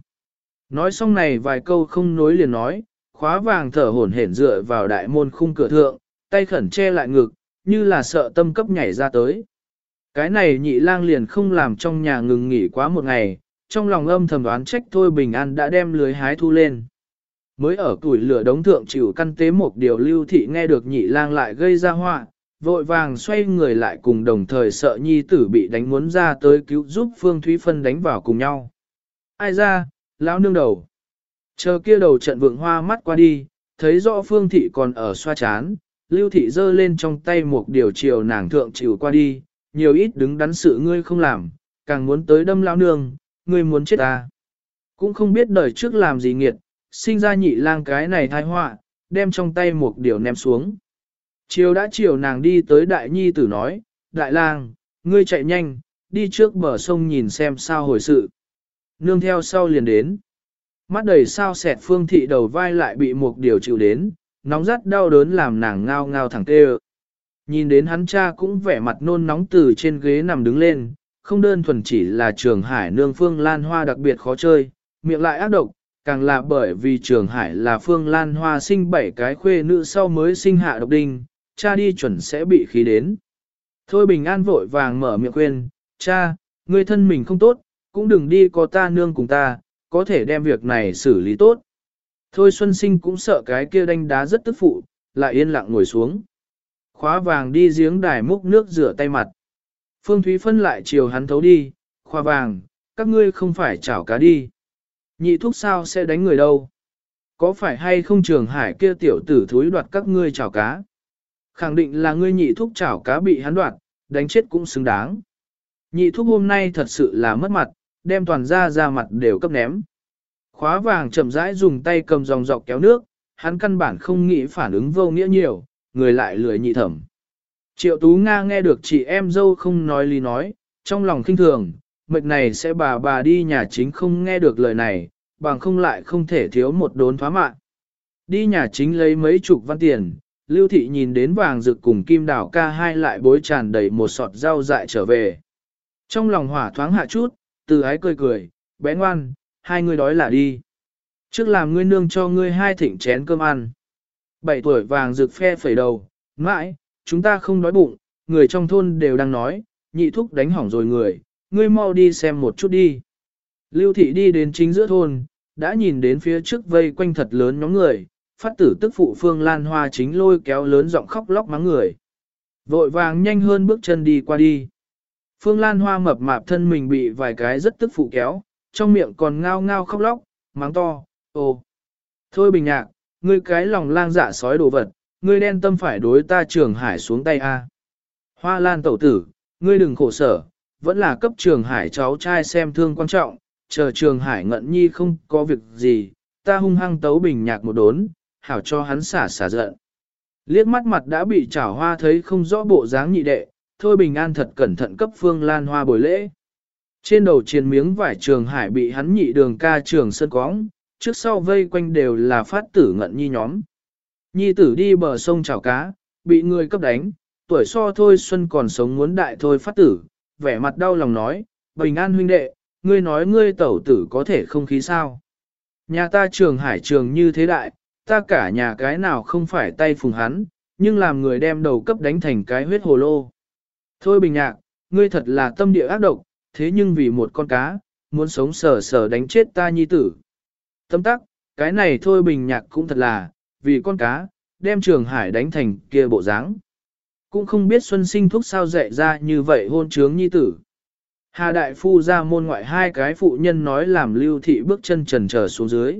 Nói xong này vài câu không nối liền nói, khóa vàng thở hổn hển dựa vào đại môn khung cửa thượng, tay khẩn che lại ngực, như là sợ tâm cấp nhảy ra tới. Cái này nhị lang liền không làm trong nhà ngừng nghỉ quá một ngày, trong lòng âm thầm đoán trách thôi bình an đã đem lưới hái thu lên. Mới ở tuổi lửa đống thượng chịu căn tế một điều lưu thị nghe được nhị lang lại gây ra họa, vội vàng xoay người lại cùng đồng thời sợ nhi tử bị đánh muốn ra tới cứu giúp Phương Thúy Phân đánh vào cùng nhau. Ai ra, lão nương đầu. Chờ kia đầu trận vượng hoa mắt qua đi, thấy rõ Phương Thị còn ở xoa chán, Lưu Thị giơ lên trong tay một điều chiều nàng thượng chịu qua đi, nhiều ít đứng đắn sự ngươi không làm, càng muốn tới đâm lão nương, ngươi muốn chết ta. Cũng không biết đời trước làm gì nghiệt, sinh ra nhị lang cái này thai họa, đem trong tay một điều ném xuống. Chiều đã chiều nàng đi tới đại nhi tử nói, đại lang, ngươi chạy nhanh, đi trước bờ sông nhìn xem sao hồi sự. Nương theo sau liền đến. Mắt đầy sao sẹt phương thị đầu vai lại bị một điều chịu đến, nóng rát đau đớn làm nàng ngao ngao thẳng tê Nhìn đến hắn cha cũng vẻ mặt nôn nóng từ trên ghế nằm đứng lên, không đơn thuần chỉ là trường hải nương phương lan hoa đặc biệt khó chơi, miệng lại ác độc, càng là bởi vì Trường Hải là Phương Lan Hoa sinh bảy cái khuê nữ sau mới sinh hạ độc đinh, cha đi chuẩn sẽ bị khí đến. Thôi Bình An vội vàng mở miệng khuyên, cha, ngươi thân mình không tốt, cũng đừng đi có ta nương cùng ta, có thể đem việc này xử lý tốt. Thôi Xuân Sinh cũng sợ cái kia đánh đá rất tức phụ, lại yên lặng ngồi xuống. Khóa vàng đi giếng đài múc nước rửa tay mặt. Phương Thúy Phân lại chiều hắn thấu đi, khoa vàng, các ngươi không phải chảo cá đi. Nhị thúc sao sẽ đánh người đâu? Có phải hay không trường hải kia tiểu tử thúi đoạt các ngươi chảo cá? Khẳng định là ngươi nhị thúc chảo cá bị hắn đoạt, đánh chết cũng xứng đáng. Nhị thúc hôm nay thật sự là mất mặt, đem toàn ra ra mặt đều cấp ném. Khóa vàng chậm rãi dùng tay cầm dòng dọc kéo nước, hắn căn bản không nghĩ phản ứng vô nghĩa nhiều, người lại lười nhị thẩm. Triệu Tú Nga nghe được chị em dâu không nói lý nói, trong lòng kinh thường, mệt này sẽ bà bà đi nhà chính không nghe được lời này, bằng không lại không thể thiếu một đốn thoá mạng. Đi nhà chính lấy mấy chục văn tiền, Lưu Thị nhìn đến vàng rực cùng kim đảo ca hai lại bối tràn đầy một sọt rau dại trở về. Trong lòng hỏa thoáng hạ chút, từ ái cười cười, bé ngoan, hai người đói là đi. Trước làm ngươi nương cho ngươi hai thỉnh chén cơm ăn. Bảy tuổi vàng rực phe phẩy đầu, mãi, chúng ta không đói bụng, người trong thôn đều đang nói, nhị thúc đánh hỏng rồi người, ngươi mau đi xem một chút đi. Lưu thị đi đến chính giữa thôn, đã nhìn đến phía trước vây quanh thật lớn nhóm người, phát tử tức phụ phương lan hoa chính lôi kéo lớn giọng khóc lóc mắng người. Vội vàng nhanh hơn bước chân đi qua đi. Phương lan hoa mập mạp thân mình bị vài cái rất tức phụ kéo, trong miệng còn ngao ngao khóc lóc, mắng to, ô. Thôi bình nhạc, ngươi cái lòng lang dạ sói đồ vật, ngươi đen tâm phải đối ta trường hải xuống tay a. Hoa lan tẩu tử, ngươi đừng khổ sở, vẫn là cấp trường hải cháu trai xem thương quan trọng, chờ trường hải ngận nhi không có việc gì, ta hung hăng tấu bình nhạc một đốn, hảo cho hắn xả xả giận. Liếc mắt mặt đã bị chảo hoa thấy không rõ bộ dáng nhị đệ, thôi bình an thật cẩn thận cấp phương lan hoa bồi lễ. Trên đầu chiến miếng vải trường hải bị hắn nhị đường ca trường sân cóng, trước sau vây quanh đều là phát tử ngận nhi nhóm. Nhi tử đi bờ sông chảo cá, bị người cấp đánh, tuổi so thôi xuân còn sống muốn đại thôi phát tử, vẻ mặt đau lòng nói, bình an huynh đệ, ngươi nói ngươi tẩu tử có thể không khí sao. Nhà ta trường hải trường như thế đại, ta cả nhà cái nào không phải tay phùng hắn, nhưng làm người đem đầu cấp đánh thành cái huyết hồ lô. Thôi bình nhạc, ngươi thật là tâm địa ác độc, thế nhưng vì một con cá, muốn sống sờ sờ đánh chết ta nhi tử. Tâm tắc, cái này thôi bình nhạc cũng thật là, vì con cá, đem trường hải đánh thành kia bộ dáng. Cũng không biết xuân sinh thuốc sao dạy ra như vậy hôn trướng nhi tử. Hà đại phu ra môn ngoại hai cái phụ nhân nói làm lưu thị bước chân trần trở xuống dưới.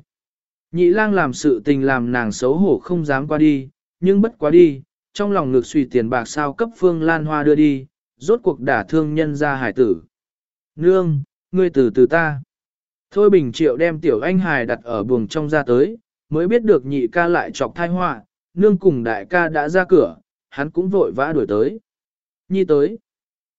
Nhị lang làm sự tình làm nàng xấu hổ không dám qua đi, nhưng bất quá đi, trong lòng ngược suy tiền bạc sao cấp phương lan hoa đưa đi, rốt cuộc đả thương nhân ra hải tử. Nương, ngươi từ từ ta. Thôi bình triệu đem tiểu anh hài đặt ở buồng trong ra tới, mới biết được nhị ca lại chọc thai họa, nương cùng đại ca đã ra cửa, hắn cũng vội vã đuổi tới. Nhi tới.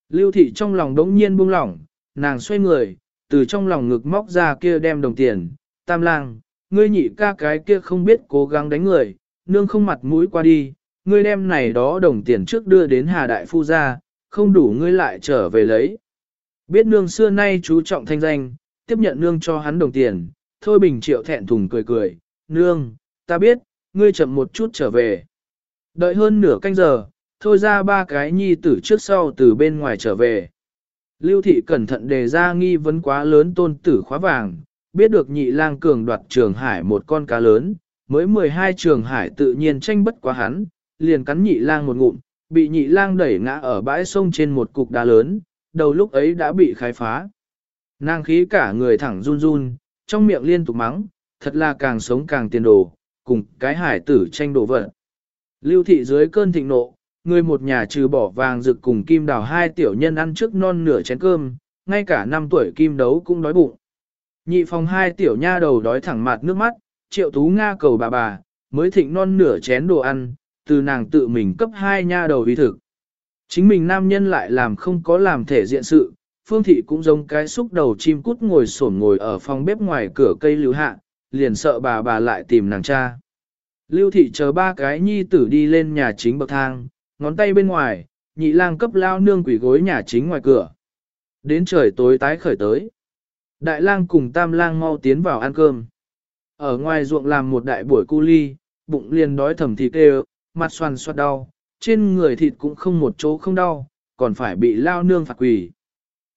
Lưu thị trong lòng đống nhiên buông lỏng, nàng xoay người, từ trong lòng ngực móc ra kia đem đồng tiền. Tam lang, ngươi nhị ca cái kia không biết cố gắng đánh người, nương không mặt mũi qua đi, ngươi đem này đó đồng tiền trước đưa đến Hà Đại Phu ra, không đủ ngươi lại trở về lấy. Biết nương xưa nay chú trọng thanh danh, tiếp nhận nương cho hắn đồng tiền, thôi bình triệu thẹn thùng cười cười, nương, ta biết, ngươi chậm một chút trở về. Đợi hơn nửa canh giờ, thôi ra ba cái nhi tử trước sau từ bên ngoài trở về. Lưu thị cẩn thận đề ra nghi vấn quá lớn tôn tử khóa vàng, biết được nhị lang cường đoạt trường hải một con cá lớn, mới 12 trường hải tự nhiên tranh bất quá hắn, liền cắn nhị lang một ngụm, bị nhị lang đẩy ngã ở bãi sông trên một cục đá lớn, đầu lúc ấy đã bị khai phá. Nàng khí cả người thẳng run run, trong miệng liên tục mắng, thật là càng sống càng tiền đồ, cùng cái hải tử tranh đồ vật. Lưu thị dưới cơn thịnh nộ, người một nhà trừ bỏ vàng rực cùng kim đào hai tiểu nhân ăn trước non nửa chén cơm, ngay cả năm tuổi kim đấu cũng đói bụng. Nhị phòng hai tiểu nha đầu đói thẳng mặt nước mắt, triệu tú nga cầu bà bà, mới thịnh non nửa chén đồ ăn, từ nàng tự mình cấp hai nha đầu vi thực. Chính mình nam nhân lại làm không có làm thể diện sự, phương thị cũng giống cái xúc đầu chim cút ngồi sổn ngồi ở phòng bếp ngoài cửa cây lưu hạ, liền sợ bà bà lại tìm nàng cha. Lưu thị chờ ba cái nhi tử đi lên nhà chính bậc thang, ngón tay bên ngoài, nhị lang cấp lao nương quỷ gối nhà chính ngoài cửa. Đến trời tối tái khởi tới. Đại lang cùng tam lang mau tiến vào ăn cơm. Ở ngoài ruộng làm một đại buổi cu ly, bụng liền đói thầm thịt đều, mặt xoàn xoát đau, trên người thịt cũng không một chỗ không đau, còn phải bị lao nương phạt quỷ.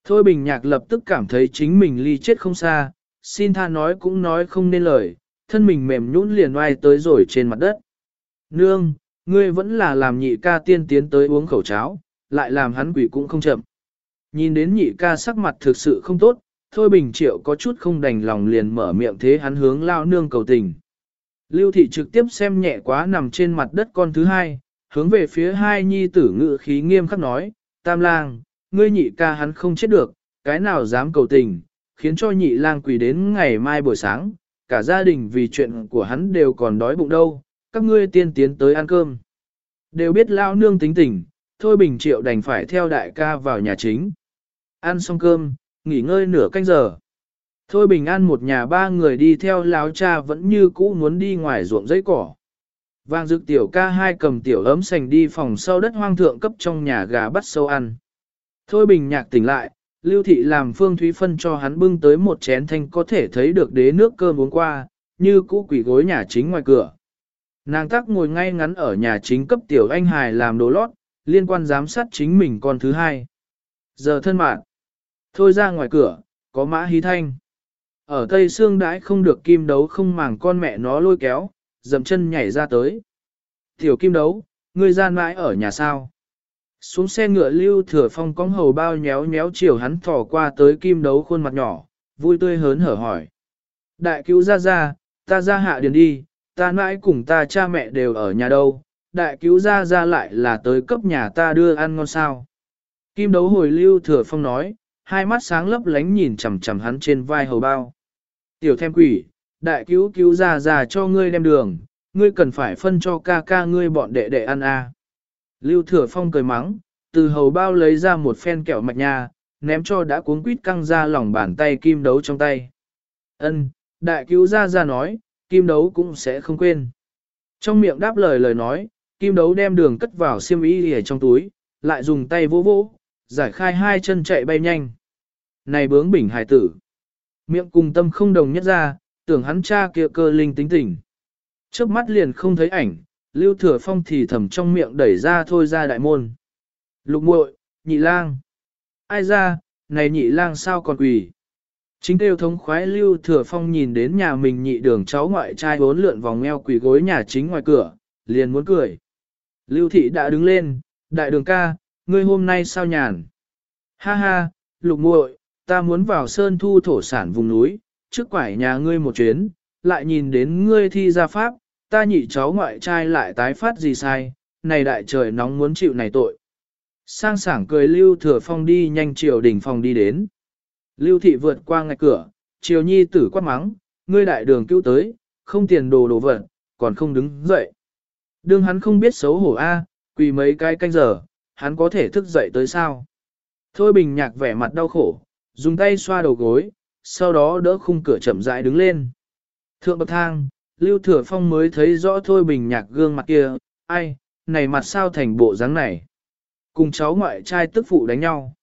Thôi bình nhạc lập tức cảm thấy chính mình ly chết không xa, xin tha nói cũng nói không nên lời, thân mình mềm nhũn liền oai tới rồi trên mặt đất. Nương, ngươi vẫn là làm nhị ca tiên tiến tới uống khẩu cháo, lại làm hắn quỷ cũng không chậm. Nhìn đến nhị ca sắc mặt thực sự không tốt, thôi bình triệu có chút không đành lòng liền mở miệng thế hắn hướng lao nương cầu tình. Lưu thị trực tiếp xem nhẹ quá nằm trên mặt đất con thứ hai, hướng về phía hai nhi tử ngự khí nghiêm khắc nói, tam lang, ngươi nhị ca hắn không chết được, cái nào dám cầu tình, khiến cho nhị lang quỳ đến ngày mai buổi sáng, cả gia đình vì chuyện của hắn đều còn đói bụng đâu, các ngươi tiên tiến tới ăn cơm. Đều biết lao nương tính tình, thôi bình triệu đành phải theo đại ca vào nhà chính. Ăn xong cơm, nghỉ ngơi nửa canh giờ. Thôi bình an một nhà ba người đi theo láo cha vẫn như cũ muốn đi ngoài ruộng giấy cỏ. Vàng dực tiểu ca hai cầm tiểu ấm sành đi phòng sau đất hoang thượng cấp trong nhà gà bắt sâu ăn. Thôi bình nhạc tỉnh lại, lưu thị làm phương thúy phân cho hắn bưng tới một chén thanh có thể thấy được đế nước cơm uống qua, như cũ quỷ gối nhà chính ngoài cửa. Nàng tắc ngồi ngay ngắn ở nhà chính cấp tiểu anh hài làm đồ lót, liên quan giám sát chính mình con thứ hai. Giờ thân mạng. Thôi ra ngoài cửa, có mã hí thanh. Ở Tây Sương đãi không được kim đấu không màng con mẹ nó lôi kéo, dậm chân nhảy ra tới. Tiểu kim đấu, ngươi gian mãi ở nhà sao? Xuống xe ngựa lưu thừa phong cong hầu bao nhéo nhéo chiều hắn thỏ qua tới kim đấu khuôn mặt nhỏ, vui tươi hớn hở hỏi. Đại cứu ra ra, ta ra hạ điền đi, ta mãi cùng ta cha mẹ đều ở nhà đâu, đại cứu ra ra lại là tới cấp nhà ta đưa ăn ngon sao. Kim đấu hồi lưu thừa phong nói, hai mắt sáng lấp lánh nhìn chằm chằm hắn trên vai hầu bao. Tiểu thêm quỷ, đại cứu cứu ra ra cho ngươi đem đường, ngươi cần phải phân cho ca ca ngươi bọn đệ đệ ăn a. Lưu thừa phong cười mắng, từ hầu bao lấy ra một phen kẹo mạch nha, ném cho đã cuốn quýt căng ra lòng bàn tay kim đấu trong tay. Ân, đại cứu ra ra nói, kim đấu cũng sẽ không quên. Trong miệng đáp lời lời nói, kim đấu đem đường cất vào xiêm y ở trong túi, lại dùng tay vỗ vỗ, giải khai hai chân chạy bay nhanh. Này bướng bỉnh hài tử. Miệng cùng tâm không đồng nhất ra, tưởng hắn cha kia cơ linh tính tình. Trước mắt liền không thấy ảnh, lưu thừa phong thì thầm trong miệng đẩy ra thôi ra đại môn. Lục muội, nhị lang. Ai ra, này nhị lang sao còn quỳ. Chính tiêu thống khoái lưu thừa phong nhìn đến nhà mình nhị đường cháu ngoại trai bốn lượn vòng eo quỳ gối nhà chính ngoài cửa, liền muốn cười. Lưu thị đã đứng lên, đại đường ca, ngươi hôm nay sao nhàn? Ha ha, lục muội, ta muốn vào sơn thu thổ sản vùng núi, trước quải nhà ngươi một chuyến, lại nhìn đến ngươi thi ra pháp, ta nhị cháu ngoại trai lại tái phát gì sai, này đại trời nóng muốn chịu này tội. Sang sảng cười Lưu Thừa Phong đi nhanh chiều đỉnh phòng đi đến. Lưu Thị vượt qua ngạch cửa, chiều nhi tử quát mắng, ngươi đại đường cứu tới, không tiền đồ đồ vật, còn không đứng dậy. Đương hắn không biết xấu hổ a, quỳ mấy cái canh giờ, hắn có thể thức dậy tới sao. Thôi bình nhạc vẻ mặt đau khổ, dùng tay xoa đầu gối, sau đó đỡ khung cửa chậm rãi đứng lên. Thượng bậc thang, Lưu Thừa Phong mới thấy rõ Thôi Bình Nhạc gương mặt kia, ai, này mặt sao thành bộ dáng này. Cùng cháu ngoại trai tức phụ đánh nhau.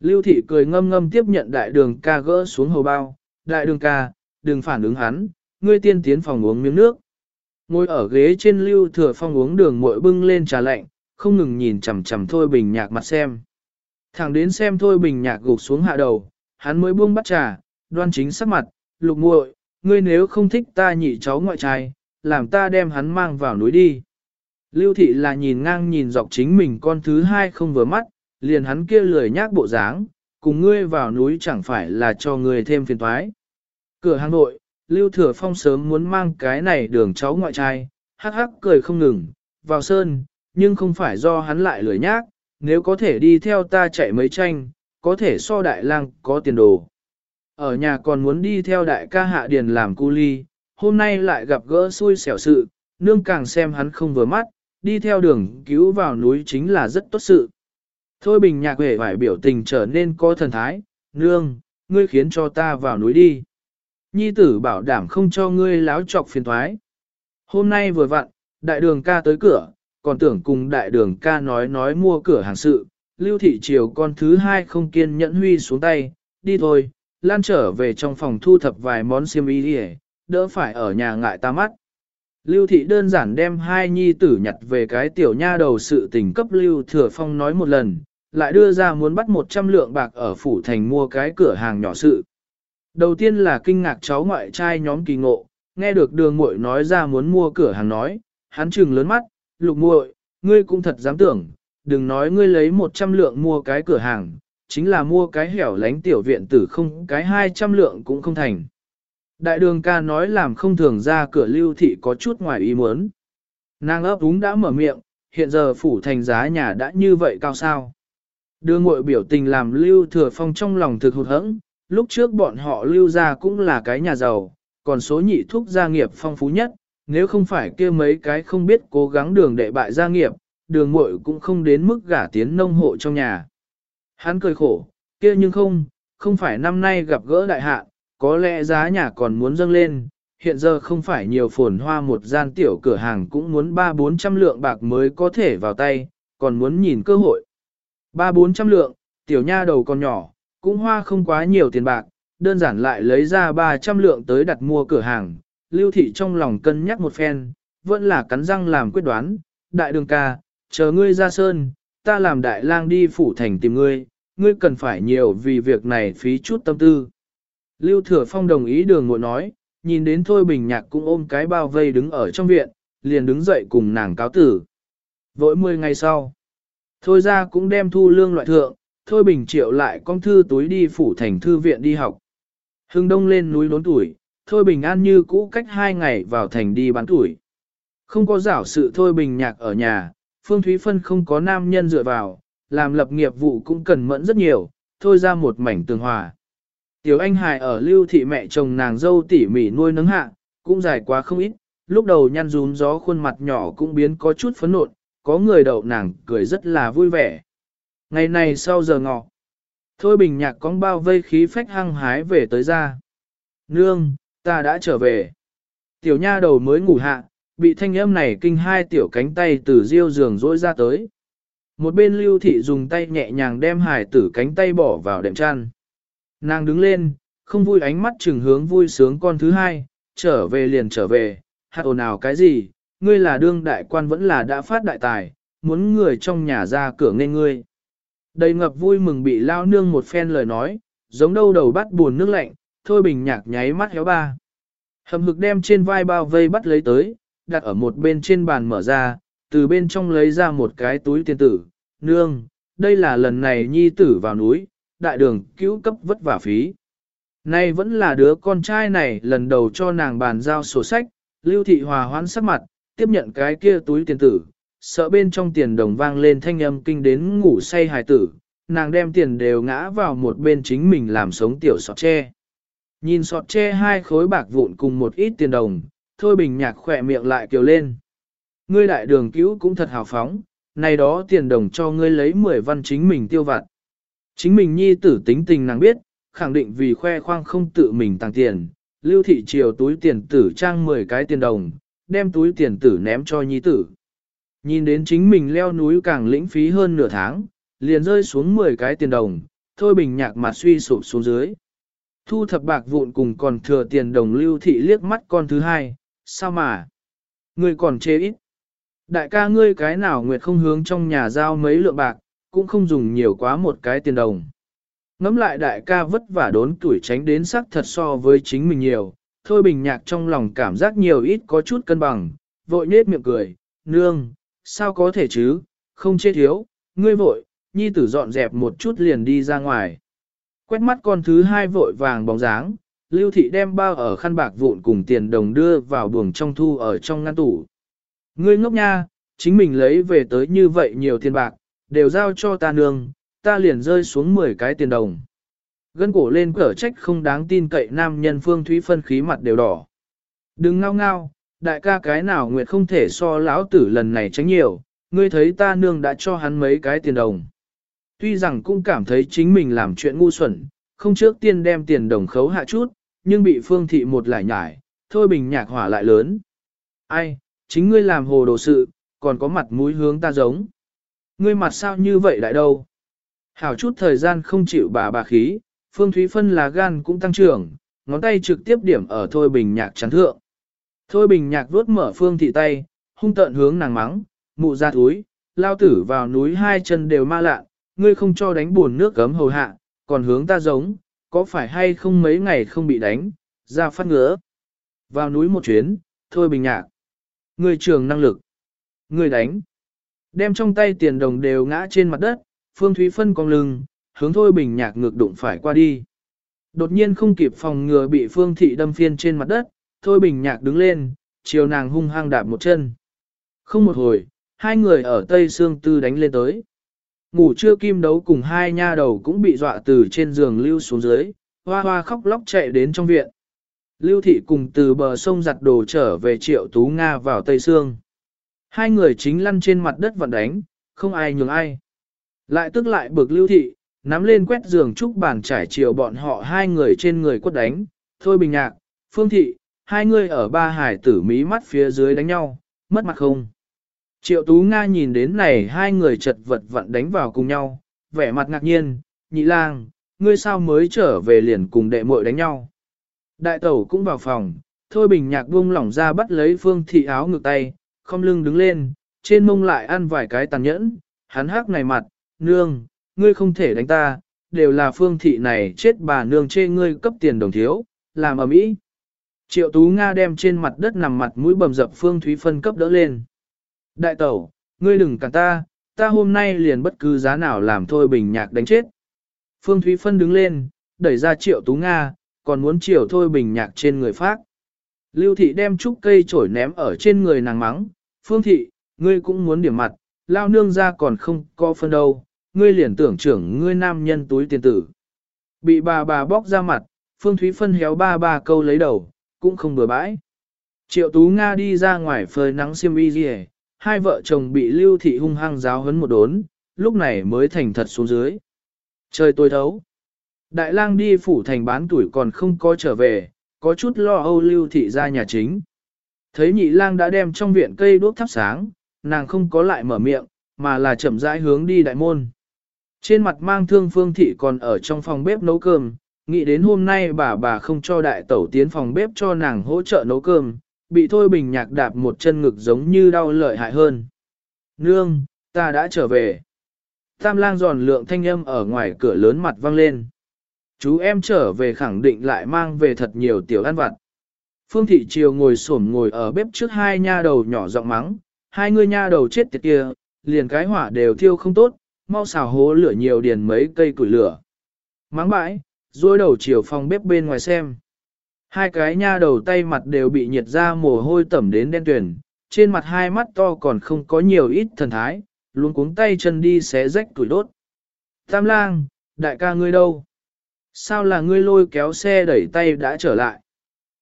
Lưu Thị cười ngâm ngâm tiếp nhận đại đường ca gỡ xuống hầu bao, đại đường ca, đừng phản ứng hắn, ngươi tiên tiến phòng uống miếng nước. Ngồi ở ghế trên Lưu Thừa Phong uống đường muội bưng lên trà lạnh, không ngừng nhìn chằm chằm Thôi Bình Nhạc mặt xem. Thẳng đến xem Thôi Bình Nhạc gục xuống hạ đầu, hắn mới buông bắt trà, đoan chính sắc mặt, lục muội, ngươi nếu không thích ta nhị cháu ngoại trai, làm ta đem hắn mang vào núi đi. Lưu thị là nhìn ngang nhìn dọc chính mình con thứ hai không vừa mắt, liền hắn kia lười nhác bộ dáng, cùng ngươi vào núi chẳng phải là cho ngươi thêm phiền toái. Cửa hàng nội, Lưu Thừa Phong sớm muốn mang cái này đường cháu ngoại trai, hắc hắc cười không ngừng, vào sơn, nhưng không phải do hắn lại lười nhác, nếu có thể đi theo ta chạy mấy tranh, có thể so đại lang có tiền đồ. Ở nhà còn muốn đi theo đại ca hạ điền làm cu ly, hôm nay lại gặp gỡ xui xẻo sự, nương càng xem hắn không vừa mắt, đi theo đường cứu vào núi chính là rất tốt sự. Thôi bình nhạc hề phải biểu tình trở nên có thần thái, nương, ngươi khiến cho ta vào núi đi. Nhi tử bảo đảm không cho ngươi láo trọc phiền thoái. Hôm nay vừa vặn, đại đường ca tới cửa, còn tưởng cùng đại đường ca nói nói mua cửa hàng sự, lưu thị triều con thứ hai không kiên nhẫn huy xuống tay, đi thôi, lan trở về trong phòng thu thập vài món xiêm y đi đỡ phải ở nhà ngại ta mắt. Lưu thị đơn giản đem hai nhi tử nhặt về cái tiểu nha đầu sự tình cấp Lưu Thừa Phong nói một lần, lại đưa ra muốn bắt 100 lượng bạc ở phủ thành mua cái cửa hàng nhỏ sự. Đầu tiên là kinh ngạc cháu ngoại trai nhóm kỳ ngộ, nghe được đường muội nói ra muốn mua cửa hàng nói, hắn trừng lớn mắt, lục muội, ngươi cũng thật dám tưởng, đừng nói ngươi lấy 100 lượng mua cái cửa hàng, chính là mua cái hẻo lánh tiểu viện tử không cái 200 lượng cũng không thành. Đại đường ca nói làm không thường ra cửa lưu thị có chút ngoài ý muốn. Nàng ấp úng đã mở miệng, hiện giờ phủ thành giá nhà đã như vậy cao sao. Đưa ngội biểu tình làm lưu thừa phong trong lòng thực hụt hẫng, lúc trước bọn họ lưu ra cũng là cái nhà giàu, còn số nhị thuốc gia nghiệp phong phú nhất, nếu không phải kia mấy cái không biết cố gắng đường đệ bại gia nghiệp, đường muội cũng không đến mức gả tiến nông hộ trong nhà. Hắn cười khổ, kia nhưng không, không phải năm nay gặp gỡ đại hạ, có lẽ giá nhà còn muốn dâng lên, hiện giờ không phải nhiều phồn hoa một gian tiểu cửa hàng cũng muốn ba bốn trăm lượng bạc mới có thể vào tay, còn muốn nhìn cơ hội. Ba bốn trăm lượng, tiểu nha đầu còn nhỏ, cũng hoa không quá nhiều tiền bạc, đơn giản lại lấy ra 300 lượng tới đặt mua cửa hàng. Lưu thị trong lòng cân nhắc một phen, vẫn là cắn răng làm quyết đoán, đại đường ca, chờ ngươi ra sơn, ta làm đại lang đi phủ thành tìm ngươi, ngươi cần phải nhiều vì việc này phí chút tâm tư. Lưu Thừa Phong đồng ý đường ngội nói, nhìn đến Thôi Bình Nhạc cũng ôm cái bao vây đứng ở trong viện, liền đứng dậy cùng nàng cáo tử. Vội 10 ngày sau, Thôi ra cũng đem thu lương loại thượng, Thôi Bình Triệu lại con thư túi đi phủ thành thư viện đi học. Hưng đông lên núi đốn tuổi, Thôi Bình An như cũ cách hai ngày vào thành đi bán tuổi. Không có giảo sự Thôi Bình Nhạc ở nhà, Phương Thúy Phân không có nam nhân dựa vào, làm lập nghiệp vụ cũng cần mẫn rất nhiều, thôi ra một mảnh tường hòa. Tiểu anh Hải ở lưu thị mẹ chồng nàng dâu tỉ mỉ nuôi nấng hạ, cũng dài quá không ít, lúc đầu nhăn rún gió khuôn mặt nhỏ cũng biến có chút phấn nộn, có người đậu nàng cười rất là vui vẻ. Ngày này sau giờ ngọ, thôi bình nhạc con bao vây khí phách hăng hái về tới ra. Nương, ta đã trở về. Tiểu nha đầu mới ngủ hạ, bị thanh âm này kinh hai tiểu cánh tay từ riêu giường rỗi ra tới. Một bên lưu thị dùng tay nhẹ nhàng đem hải tử cánh tay bỏ vào đệm chăn. Nàng đứng lên, không vui ánh mắt trừng hướng vui sướng con thứ hai, trở về liền trở về, hạt ồn ào cái gì, ngươi là đương đại quan vẫn là đã phát đại tài, muốn người trong nhà ra cửa nghe ngươi. Đầy ngập vui mừng bị lao nương một phen lời nói, giống đâu đầu bắt buồn nước lạnh, thôi bình nhạc nháy mắt héo ba. Hầm hực đem trên vai bao vây bắt lấy tới, đặt ở một bên trên bàn mở ra, từ bên trong lấy ra một cái túi tiền tử, nương, đây là lần này nhi tử vào núi, đại đường cứu cấp vất vả phí. Nay vẫn là đứa con trai này lần đầu cho nàng bàn giao sổ sách, lưu thị hòa hoãn sắc mặt, tiếp nhận cái kia túi tiền tử, sợ bên trong tiền đồng vang lên thanh âm kinh đến ngủ say hài tử, nàng đem tiền đều ngã vào một bên chính mình làm sống tiểu sọt tre. Nhìn sọt tre hai khối bạc vụn cùng một ít tiền đồng, thôi bình nhạc khỏe miệng lại kiều lên. Ngươi đại đường cứu cũng thật hào phóng, này đó tiền đồng cho ngươi lấy 10 văn chính mình tiêu vặt. Chính mình nhi tử tính tình nàng biết, khẳng định vì khoe khoang không tự mình tăng tiền, lưu thị chiều túi tiền tử trang 10 cái tiền đồng, đem túi tiền tử ném cho nhi tử. Nhìn đến chính mình leo núi càng lĩnh phí hơn nửa tháng, liền rơi xuống 10 cái tiền đồng, thôi bình nhạc mặt suy sụp xuống dưới. Thu thập bạc vụn cùng còn thừa tiền đồng lưu thị liếc mắt con thứ hai, sao mà? Người còn chê ít. Đại ca ngươi cái nào nguyệt không hướng trong nhà giao mấy lượng bạc, cũng không dùng nhiều quá một cái tiền đồng. Ngắm lại đại ca vất vả đốn tuổi tránh đến sắc thật so với chính mình nhiều, thôi bình nhạc trong lòng cảm giác nhiều ít có chút cân bằng, vội nết miệng cười, nương, sao có thể chứ, không chê thiếu, ngươi vội, nhi tử dọn dẹp một chút liền đi ra ngoài. Quét mắt con thứ hai vội vàng bóng dáng, lưu thị đem bao ở khăn bạc vụn cùng tiền đồng đưa vào buồng trong thu ở trong ngăn tủ. Ngươi ngốc nha, chính mình lấy về tới như vậy nhiều tiền bạc, đều giao cho ta nương, ta liền rơi xuống 10 cái tiền đồng. Gân cổ lên cở trách không đáng tin cậy nam nhân phương thúy phân khí mặt đều đỏ. Đừng ngao ngao, đại ca cái nào nguyệt không thể so lão tử lần này tránh nhiều, ngươi thấy ta nương đã cho hắn mấy cái tiền đồng. Tuy rằng cũng cảm thấy chính mình làm chuyện ngu xuẩn, không trước tiên đem tiền đồng khấu hạ chút, nhưng bị phương thị một lại nhải, thôi bình nhạc hỏa lại lớn. Ai, chính ngươi làm hồ đồ sự, còn có mặt mũi hướng ta giống. Ngươi mặt sao như vậy lại đâu? Hảo chút thời gian không chịu bà bà khí, Phương Thúy Phân là gan cũng tăng trưởng, ngón tay trực tiếp điểm ở Thôi Bình Nhạc chắn thượng. Thôi Bình Nhạc vuốt mở Phương Thị tay, hung tợn hướng nàng mắng, mụ ra túi, lao tử vào núi hai chân đều ma lạ, ngươi không cho đánh buồn nước gấm hầu hạ, còn hướng ta giống, có phải hay không mấy ngày không bị đánh, ra phát ngứa. Vào núi một chuyến, Thôi Bình Nhạc. Ngươi trường năng lực. Ngươi đánh. Đem trong tay tiền đồng đều ngã trên mặt đất, Phương Thúy Phân cong lưng, hướng Thôi Bình Nhạc ngược đụng phải qua đi. Đột nhiên không kịp phòng ngừa bị Phương Thị đâm phiên trên mặt đất, Thôi Bình Nhạc đứng lên, chiều nàng hung hăng đạp một chân. Không một hồi, hai người ở Tây Sương Tư đánh lên tới. Ngủ trưa kim đấu cùng hai nha đầu cũng bị dọa từ trên giường lưu xuống dưới, hoa hoa khóc lóc chạy đến trong viện. Lưu thị cùng từ bờ sông giặt đồ trở về triệu tú Nga vào Tây Sương. Hai người chính lăn trên mặt đất vận đánh, không ai nhường ai. Lại tức lại bực lưu thị, nắm lên quét giường trúc bàn trải chiều bọn họ hai người trên người quất đánh. Thôi bình nhạc, phương thị, hai người ở ba hải tử mí mắt phía dưới đánh nhau, mất mặt không. Triệu Tú Nga nhìn đến này hai người chật vật vặn đánh vào cùng nhau, vẻ mặt ngạc nhiên, nhị lang, ngươi sao mới trở về liền cùng đệ muội đánh nhau. Đại tẩu cũng vào phòng, thôi bình nhạc buông lỏng ra bắt lấy phương thị áo ngực tay, không lưng đứng lên, trên mông lại ăn vài cái tàn nhẫn, hắn hắc này mặt, nương, ngươi không thể đánh ta, đều là phương thị này chết bà nương chê ngươi cấp tiền đồng thiếu, làm ở mỹ. Triệu Tú Nga đem trên mặt đất nằm mặt mũi bầm dập Phương Thúy Phân cấp đỡ lên. Đại tẩu, ngươi đừng cản ta, ta hôm nay liền bất cứ giá nào làm thôi bình nhạc đánh chết. Phương Thúy Phân đứng lên, đẩy ra Triệu Tú Nga, còn muốn triệu thôi bình nhạc trên người phát. Lưu thị đem trúc cây chổi ném ở trên người nàng mắng, Phương thị, ngươi cũng muốn điểm mặt, lao nương ra còn không có phân đâu, ngươi liền tưởng trưởng ngươi nam nhân túi tiền tử. Bị bà bà bóc ra mặt, Phương Thúy Phân héo ba ba câu lấy đầu, cũng không bừa bãi. Triệu Tú Nga đi ra ngoài phơi nắng xiêm y gì hai vợ chồng bị lưu thị hung hăng giáo hấn một đốn, lúc này mới thành thật xuống dưới. Trời tôi thấu. Đại lang đi phủ thành bán tuổi còn không có trở về, có chút lo âu lưu thị ra nhà chính. Thấy nhị lang đã đem trong viện cây đuốc thắp sáng, nàng không có lại mở miệng, mà là chậm rãi hướng đi đại môn. Trên mặt mang thương phương thị còn ở trong phòng bếp nấu cơm, nghĩ đến hôm nay bà bà không cho đại tẩu tiến phòng bếp cho nàng hỗ trợ nấu cơm, bị Thôi Bình Nhạc đạp một chân ngực giống như đau lợi hại hơn. Nương, ta đã trở về. Tam lang giòn lượng thanh âm ở ngoài cửa lớn mặt vang lên. Chú em trở về khẳng định lại mang về thật nhiều tiểu ăn vặt. Phương Thị Triều ngồi xổm ngồi ở bếp trước hai nha đầu nhỏ giọng mắng, hai người nha đầu chết tiệt kia, liền cái hỏa đều thiêu không tốt, mau xào hố lửa nhiều điền mấy cây củi lửa. Mắng bãi, dối đầu chiều phòng bếp bên ngoài xem. Hai cái nha đầu tay mặt đều bị nhiệt ra mồ hôi tẩm đến đen tuyển, trên mặt hai mắt to còn không có nhiều ít thần thái, luôn cuống tay chân đi xé rách tuổi đốt. Tam lang, đại ca ngươi đâu? Sao là ngươi lôi kéo xe đẩy tay đã trở lại?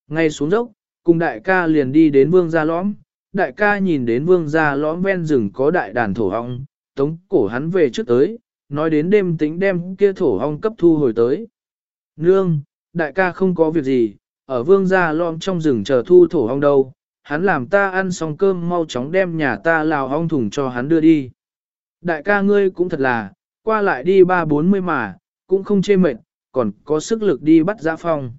Ngay xuống dốc, cùng đại ca liền đi đến vương gia lõm, đại ca nhìn đến vương gia lõm ven rừng có đại đàn thổ hong, tống cổ hắn về trước tới, nói đến đêm tính đem kia thổ hong cấp thu hồi tới. Nương, đại ca không có việc gì, ở vương gia lom trong rừng chờ thu thổ hong đâu, hắn làm ta ăn xong cơm mau chóng đem nhà ta lào hong thùng cho hắn đưa đi. Đại ca ngươi cũng thật là, qua lại đi ba bốn mươi mà, cũng không chê mệt, còn có sức lực đi bắt giã phong.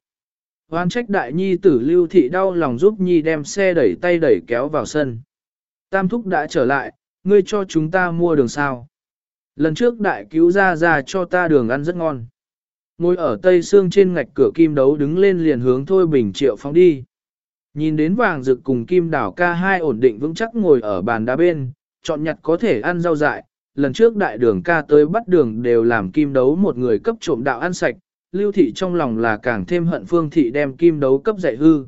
Hoan trách đại nhi tử lưu thị đau lòng giúp nhi đem xe đẩy tay đẩy kéo vào sân. Tam thúc đã trở lại, ngươi cho chúng ta mua đường sao. Lần trước đại cứu ra ra cho ta đường ăn rất ngon. Ngồi ở tây xương trên ngạch cửa kim đấu đứng lên liền hướng Thôi Bình Triệu phóng đi. Nhìn đến vàng rực cùng kim đảo ca hai ổn định vững chắc ngồi ở bàn đá bên, chọn nhặt có thể ăn rau dại. Lần trước đại đường ca tới bắt đường đều làm kim đấu một người cấp trộm đạo ăn sạch, lưu thị trong lòng là càng thêm hận phương thị đem kim đấu cấp dạy hư.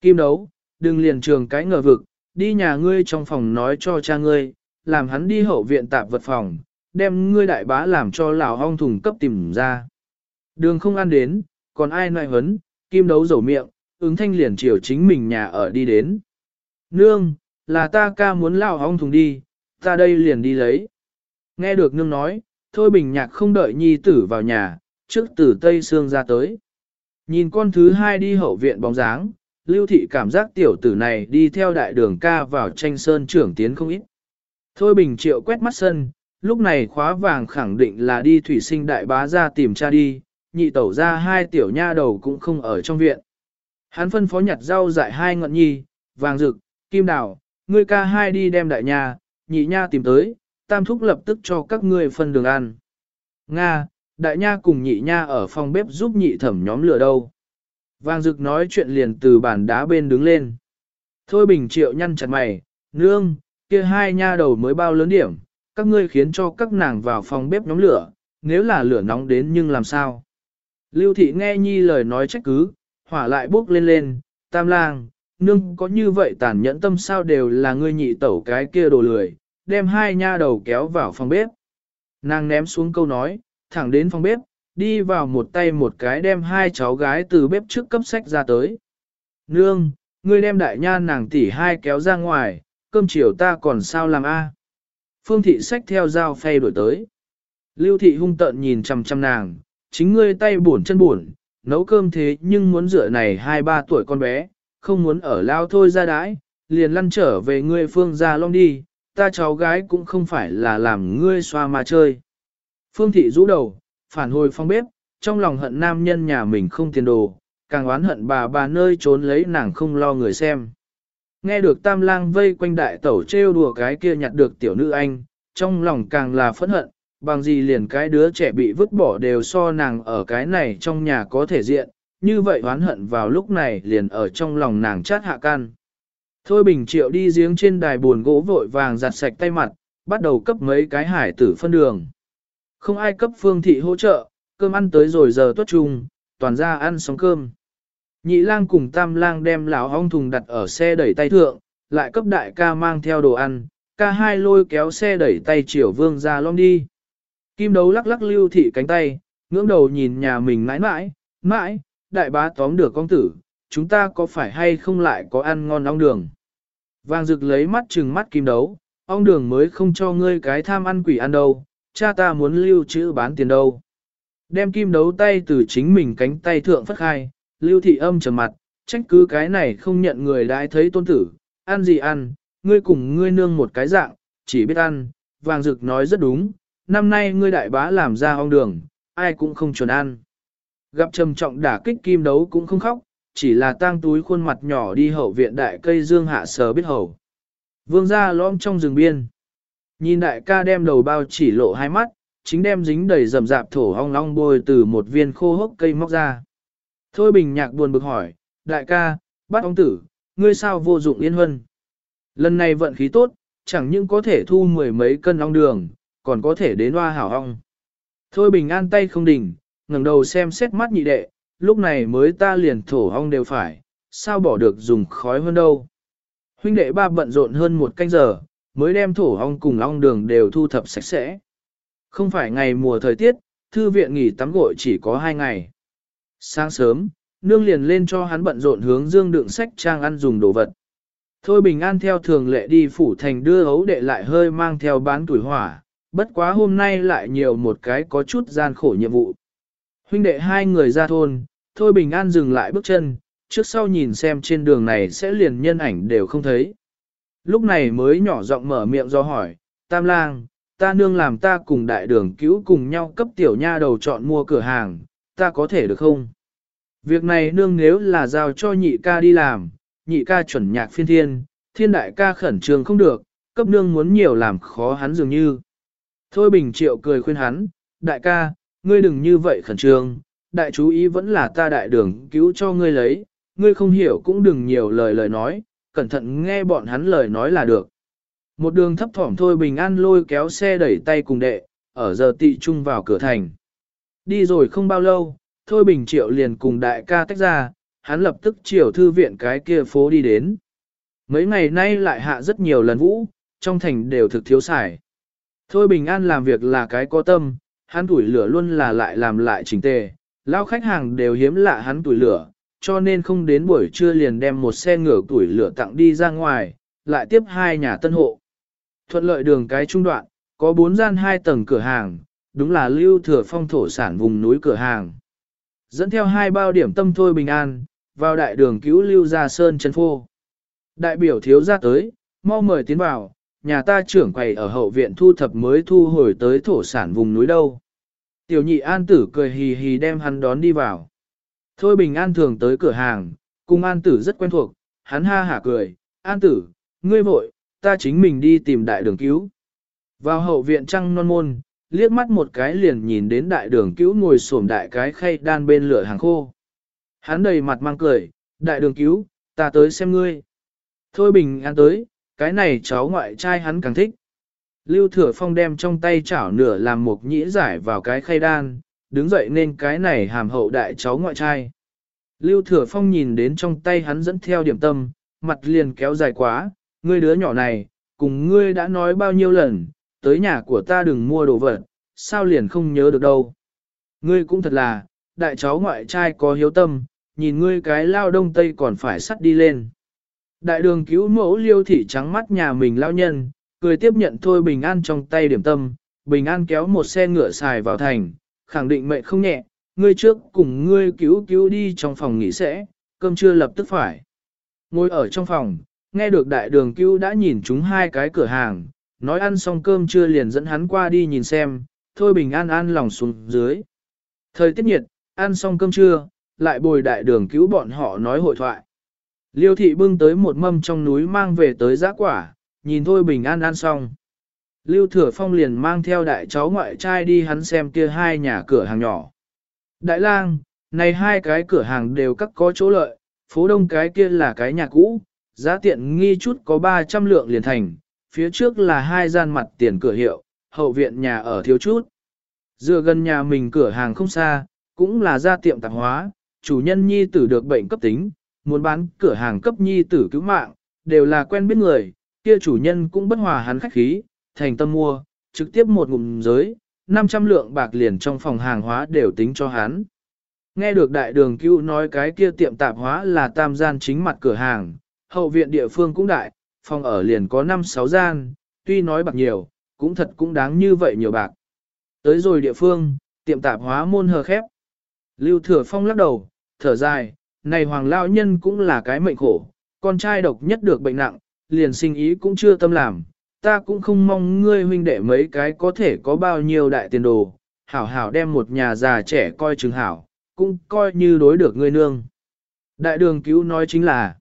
Kim đấu, đừng liền trường cái ngờ vực, đi nhà ngươi trong phòng nói cho cha ngươi, làm hắn đi hậu viện tạp vật phòng, đem ngươi đại bá làm cho lão hong thùng cấp tìm ra. Đường không ăn đến, còn ai nại hấn, kim đấu dầu miệng, ứng thanh liền chiều chính mình nhà ở đi đến. Nương, là ta ca muốn lao hong thùng đi, ta đây liền đi lấy. Nghe được nương nói, thôi bình nhạc không đợi nhi tử vào nhà, trước từ Tây Sương ra tới. Nhìn con thứ hai đi hậu viện bóng dáng, lưu thị cảm giác tiểu tử này đi theo đại đường ca vào tranh sơn trưởng tiến không ít. Thôi bình triệu quét mắt sân, lúc này khóa vàng khẳng định là đi thủy sinh đại bá ra tìm cha đi, nhị tẩu ra hai tiểu nha đầu cũng không ở trong viện. Hắn phân phó nhặt rau dại hai ngọn nhi, vàng rực, kim đào, ngươi ca hai đi đem đại nha, nhị nha tìm tới, tam thúc lập tức cho các ngươi phân đường ăn. Nga, đại nha cùng nhị nha ở phòng bếp giúp nhị thẩm nhóm lửa đâu. Vàng rực nói chuyện liền từ bàn đá bên đứng lên. Thôi bình triệu nhăn chặt mày, nương, kia hai nha đầu mới bao lớn điểm, các ngươi khiến cho các nàng vào phòng bếp nhóm lửa, nếu là lửa nóng đến nhưng làm sao? Lưu thị nghe nhi lời nói trách cứ, hỏa lại bốc lên lên, tam lang, nương có như vậy tàn nhẫn tâm sao đều là ngươi nhị tẩu cái kia đồ lười, đem hai nha đầu kéo vào phòng bếp. Nàng ném xuống câu nói, thẳng đến phòng bếp, đi vào một tay một cái đem hai cháu gái từ bếp trước cấp sách ra tới. Nương, ngươi đem đại nha nàng tỷ hai kéo ra ngoài, cơm chiều ta còn sao làm a? Phương thị sách theo dao phay đổi tới. Lưu thị hung tợn nhìn chằm chằm nàng, chính ngươi tay buồn chân buồn, nấu cơm thế nhưng muốn rửa này hai ba tuổi con bé, không muốn ở lao thôi ra đãi, liền lăn trở về ngươi phương ra long đi, ta cháu gái cũng không phải là làm ngươi xoa mà chơi. Phương thị rũ đầu, phản hồi phong bếp, trong lòng hận nam nhân nhà mình không tiền đồ, càng oán hận bà bà nơi trốn lấy nàng không lo người xem. Nghe được tam lang vây quanh đại tẩu trêu đùa cái kia nhặt được tiểu nữ anh, trong lòng càng là phẫn hận, bằng gì liền cái đứa trẻ bị vứt bỏ đều so nàng ở cái này trong nhà có thể diện, như vậy oán hận vào lúc này liền ở trong lòng nàng chát hạ can. Thôi bình triệu đi giếng trên đài buồn gỗ vội vàng giặt sạch tay mặt, bắt đầu cấp mấy cái hải tử phân đường. Không ai cấp phương thị hỗ trợ, cơm ăn tới rồi giờ tuất trung toàn ra ăn xong cơm. Nhị lang cùng tam lang đem lão ong thùng đặt ở xe đẩy tay thượng, lại cấp đại ca mang theo đồ ăn, ca hai lôi kéo xe đẩy tay triều vương ra lom đi. Kim đấu lắc lắc lưu thị cánh tay, ngưỡng đầu nhìn nhà mình mãi mãi, mãi, đại bá tóm được con tử, chúng ta có phải hay không lại có ăn ngon ong đường. Vàng rực lấy mắt trừng mắt kim đấu, ong đường mới không cho ngươi cái tham ăn quỷ ăn đâu, cha ta muốn lưu trữ bán tiền đâu. Đem kim đấu tay từ chính mình cánh tay thượng phất khai, lưu thị âm trầm mặt, trách cứ cái này không nhận người đãi thấy tôn tử, ăn gì ăn, ngươi cùng ngươi nương một cái dạng, chỉ biết ăn, vàng rực nói rất đúng, năm nay ngươi đại bá làm ra ong đường, ai cũng không chuẩn ăn. Gặp trầm trọng đả kích kim đấu cũng không khóc, chỉ là tang túi khuôn mặt nhỏ đi hậu viện đại cây dương hạ sờ biết hầu. Vương ra lõm trong rừng biên. Nhìn đại ca đem đầu bao chỉ lộ hai mắt, chính đem dính đầy rầm rạp thổ hong long bôi từ một viên khô hốc cây móc ra. Thôi bình nhạc buồn bực hỏi, đại ca, bắt ông tử, ngươi sao vô dụng yên huân. Lần này vận khí tốt, chẳng những có thể thu mười mấy cân ong đường, còn có thể đến hoa hảo hong. Thôi bình an tay không đỉnh, ngẩng đầu xem xét mắt nhị đệ, lúc này mới ta liền thổ hong đều phải, sao bỏ được dùng khói hơn đâu. Huynh đệ ba bận rộn hơn một canh giờ, mới đem thổ hong cùng ong đường đều thu thập sạch sẽ. Không phải ngày mùa thời tiết, thư viện nghỉ tắm gội chỉ có hai ngày. Sáng sớm, nương liền lên cho hắn bận rộn hướng dương đựng sách trang ăn dùng đồ vật. Thôi bình an theo thường lệ đi phủ thành đưa ấu đệ lại hơi mang theo bán tuổi hỏa, bất quá hôm nay lại nhiều một cái có chút gian khổ nhiệm vụ. Huynh đệ hai người ra thôn, thôi bình an dừng lại bước chân, trước sau nhìn xem trên đường này sẽ liền nhân ảnh đều không thấy. Lúc này mới nhỏ giọng mở miệng do hỏi, tam lang, ta nương làm ta cùng đại đường cứu cùng nhau cấp tiểu nha đầu chọn mua cửa hàng, ta có thể được không? Việc này nương nếu là giao cho nhị ca đi làm, nhị ca chuẩn nhạc phiên thiên, thiên đại ca khẩn trương không được, cấp nương muốn nhiều làm khó hắn dường như. Thôi bình triệu cười khuyên hắn, đại ca, ngươi đừng như vậy khẩn trương, đại chú ý vẫn là ta đại đường cứu cho ngươi lấy, ngươi không hiểu cũng đừng nhiều lời lời nói, cẩn thận nghe bọn hắn lời nói là được. Một đường thấp thỏm thôi bình an lôi kéo xe đẩy tay cùng đệ, ở giờ tị trung vào cửa thành. Đi rồi không bao lâu, thôi bình triệu liền cùng đại ca tách ra, hắn lập tức chiều thư viện cái kia phố đi đến. Mấy ngày nay lại hạ rất nhiều lần vũ, trong thành đều thực thiếu xài. Thôi bình an làm việc là cái có tâm, hắn tuổi lửa luôn là lại làm lại chỉnh tề, lao khách hàng đều hiếm lạ hắn tuổi lửa, cho nên không đến buổi trưa liền đem một xe ngửa tuổi lửa tặng đi ra ngoài, lại tiếp hai nhà tân hộ. Thuận lợi đường cái trung đoạn, có bốn gian hai tầng cửa hàng, đúng là lưu thừa phong thổ sản vùng núi cửa hàng. Dẫn theo hai bao điểm tâm thôi bình an, vào đại đường cứu lưu ra sơn chân phô. Đại biểu thiếu ra tới, mau mời tiến vào, nhà ta trưởng quầy ở hậu viện thu thập mới thu hồi tới thổ sản vùng núi đâu. Tiểu nhị an tử cười hì hì đem hắn đón đi vào. Thôi bình an thường tới cửa hàng, cùng an tử rất quen thuộc, hắn ha hả cười, an tử, ngươi vội, ta chính mình đi tìm đại đường cứu. Vào hậu viện trăng non môn, liếc mắt một cái liền nhìn đến đại đường cứu ngồi xổm đại cái khay đan bên lửa hàng khô. Hắn đầy mặt mang cười, đại đường cứu, ta tới xem ngươi. Thôi bình an tới, cái này cháu ngoại trai hắn càng thích. Lưu Thừa Phong đem trong tay chảo nửa làm một nhĩ giải vào cái khay đan, đứng dậy nên cái này hàm hậu đại cháu ngoại trai. Lưu Thừa Phong nhìn đến trong tay hắn dẫn theo điểm tâm, mặt liền kéo dài quá, ngươi đứa nhỏ này, cùng ngươi đã nói bao nhiêu lần, tới nhà của ta đừng mua đồ vật, sao liền không nhớ được đâu. Ngươi cũng thật là, đại cháu ngoại trai có hiếu tâm, nhìn ngươi cái lao đông tây còn phải sắt đi lên. Đại đường cứu mẫu liêu thị trắng mắt nhà mình lao nhân, cười tiếp nhận thôi bình an trong tay điểm tâm, bình an kéo một xe ngựa xài vào thành, khẳng định mệnh không nhẹ, ngươi trước cùng ngươi cứu cứu đi trong phòng nghỉ sẽ, cơm trưa lập tức phải. Ngồi ở trong phòng, nghe được đại đường cứu đã nhìn chúng hai cái cửa hàng, nói ăn xong cơm trưa liền dẫn hắn qua đi nhìn xem, thôi bình an an lòng xuống dưới. Thời tiết nhiệt, ăn xong cơm trưa, lại bồi đại đường cứu bọn họ nói hội thoại. Liêu thị bưng tới một mâm trong núi mang về tới giã quả, nhìn thôi bình an ăn xong. Lưu Thừa Phong liền mang theo đại cháu ngoại trai đi hắn xem kia hai nhà cửa hàng nhỏ. Đại lang, này hai cái cửa hàng đều các có chỗ lợi, phố đông cái kia là cái nhà cũ, giá tiện nghi chút có 300 lượng liền thành, phía trước là hai gian mặt tiền cửa hiệu, hậu viện nhà ở thiếu chút. Dựa gần nhà mình cửa hàng không xa, cũng là gia tiệm tạp hóa, chủ nhân nhi tử được bệnh cấp tính, muốn bán cửa hàng cấp nhi tử cứu mạng, đều là quen biết người, kia chủ nhân cũng bất hòa hắn khách khí, thành tâm mua, trực tiếp một ngụm giới, 500 lượng bạc liền trong phòng hàng hóa đều tính cho hắn. Nghe được đại đường cứu nói cái kia tiệm tạp hóa là tam gian chính mặt cửa hàng, hậu viện địa phương cũng đại, phòng ở liền có 5-6 gian, tuy nói bạc nhiều, cũng thật cũng đáng như vậy nhiều bạc. Tới rồi địa phương, tiệm tạp hóa môn hờ khép. Lưu Thừa Phong lắc đầu, thở dài, này hoàng lao nhân cũng là cái mệnh khổ, con trai độc nhất được bệnh nặng, liền sinh ý cũng chưa tâm làm, ta cũng không mong ngươi huynh đệ mấy cái có thể có bao nhiêu đại tiền đồ, hảo hảo đem một nhà già trẻ coi chừng hảo, cũng coi như đối được ngươi nương. Đại đường cứu nói chính là,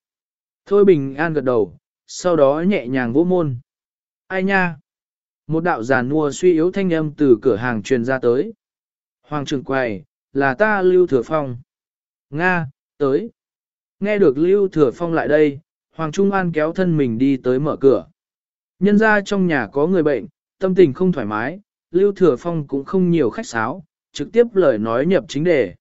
thôi bình an gật đầu, sau đó nhẹ nhàng vỗ môn. Ai nha? Một đạo giàn mua suy yếu thanh âm từ cửa hàng truyền ra tới. Hoàng trưởng quầy, là ta Lưu Thừa Phong. Nga, tới. Nghe được Lưu Thừa Phong lại đây, Hoàng Trung An kéo thân mình đi tới mở cửa. Nhân ra trong nhà có người bệnh, tâm tình không thoải mái, Lưu Thừa Phong cũng không nhiều khách sáo, trực tiếp lời nói nhập chính đề.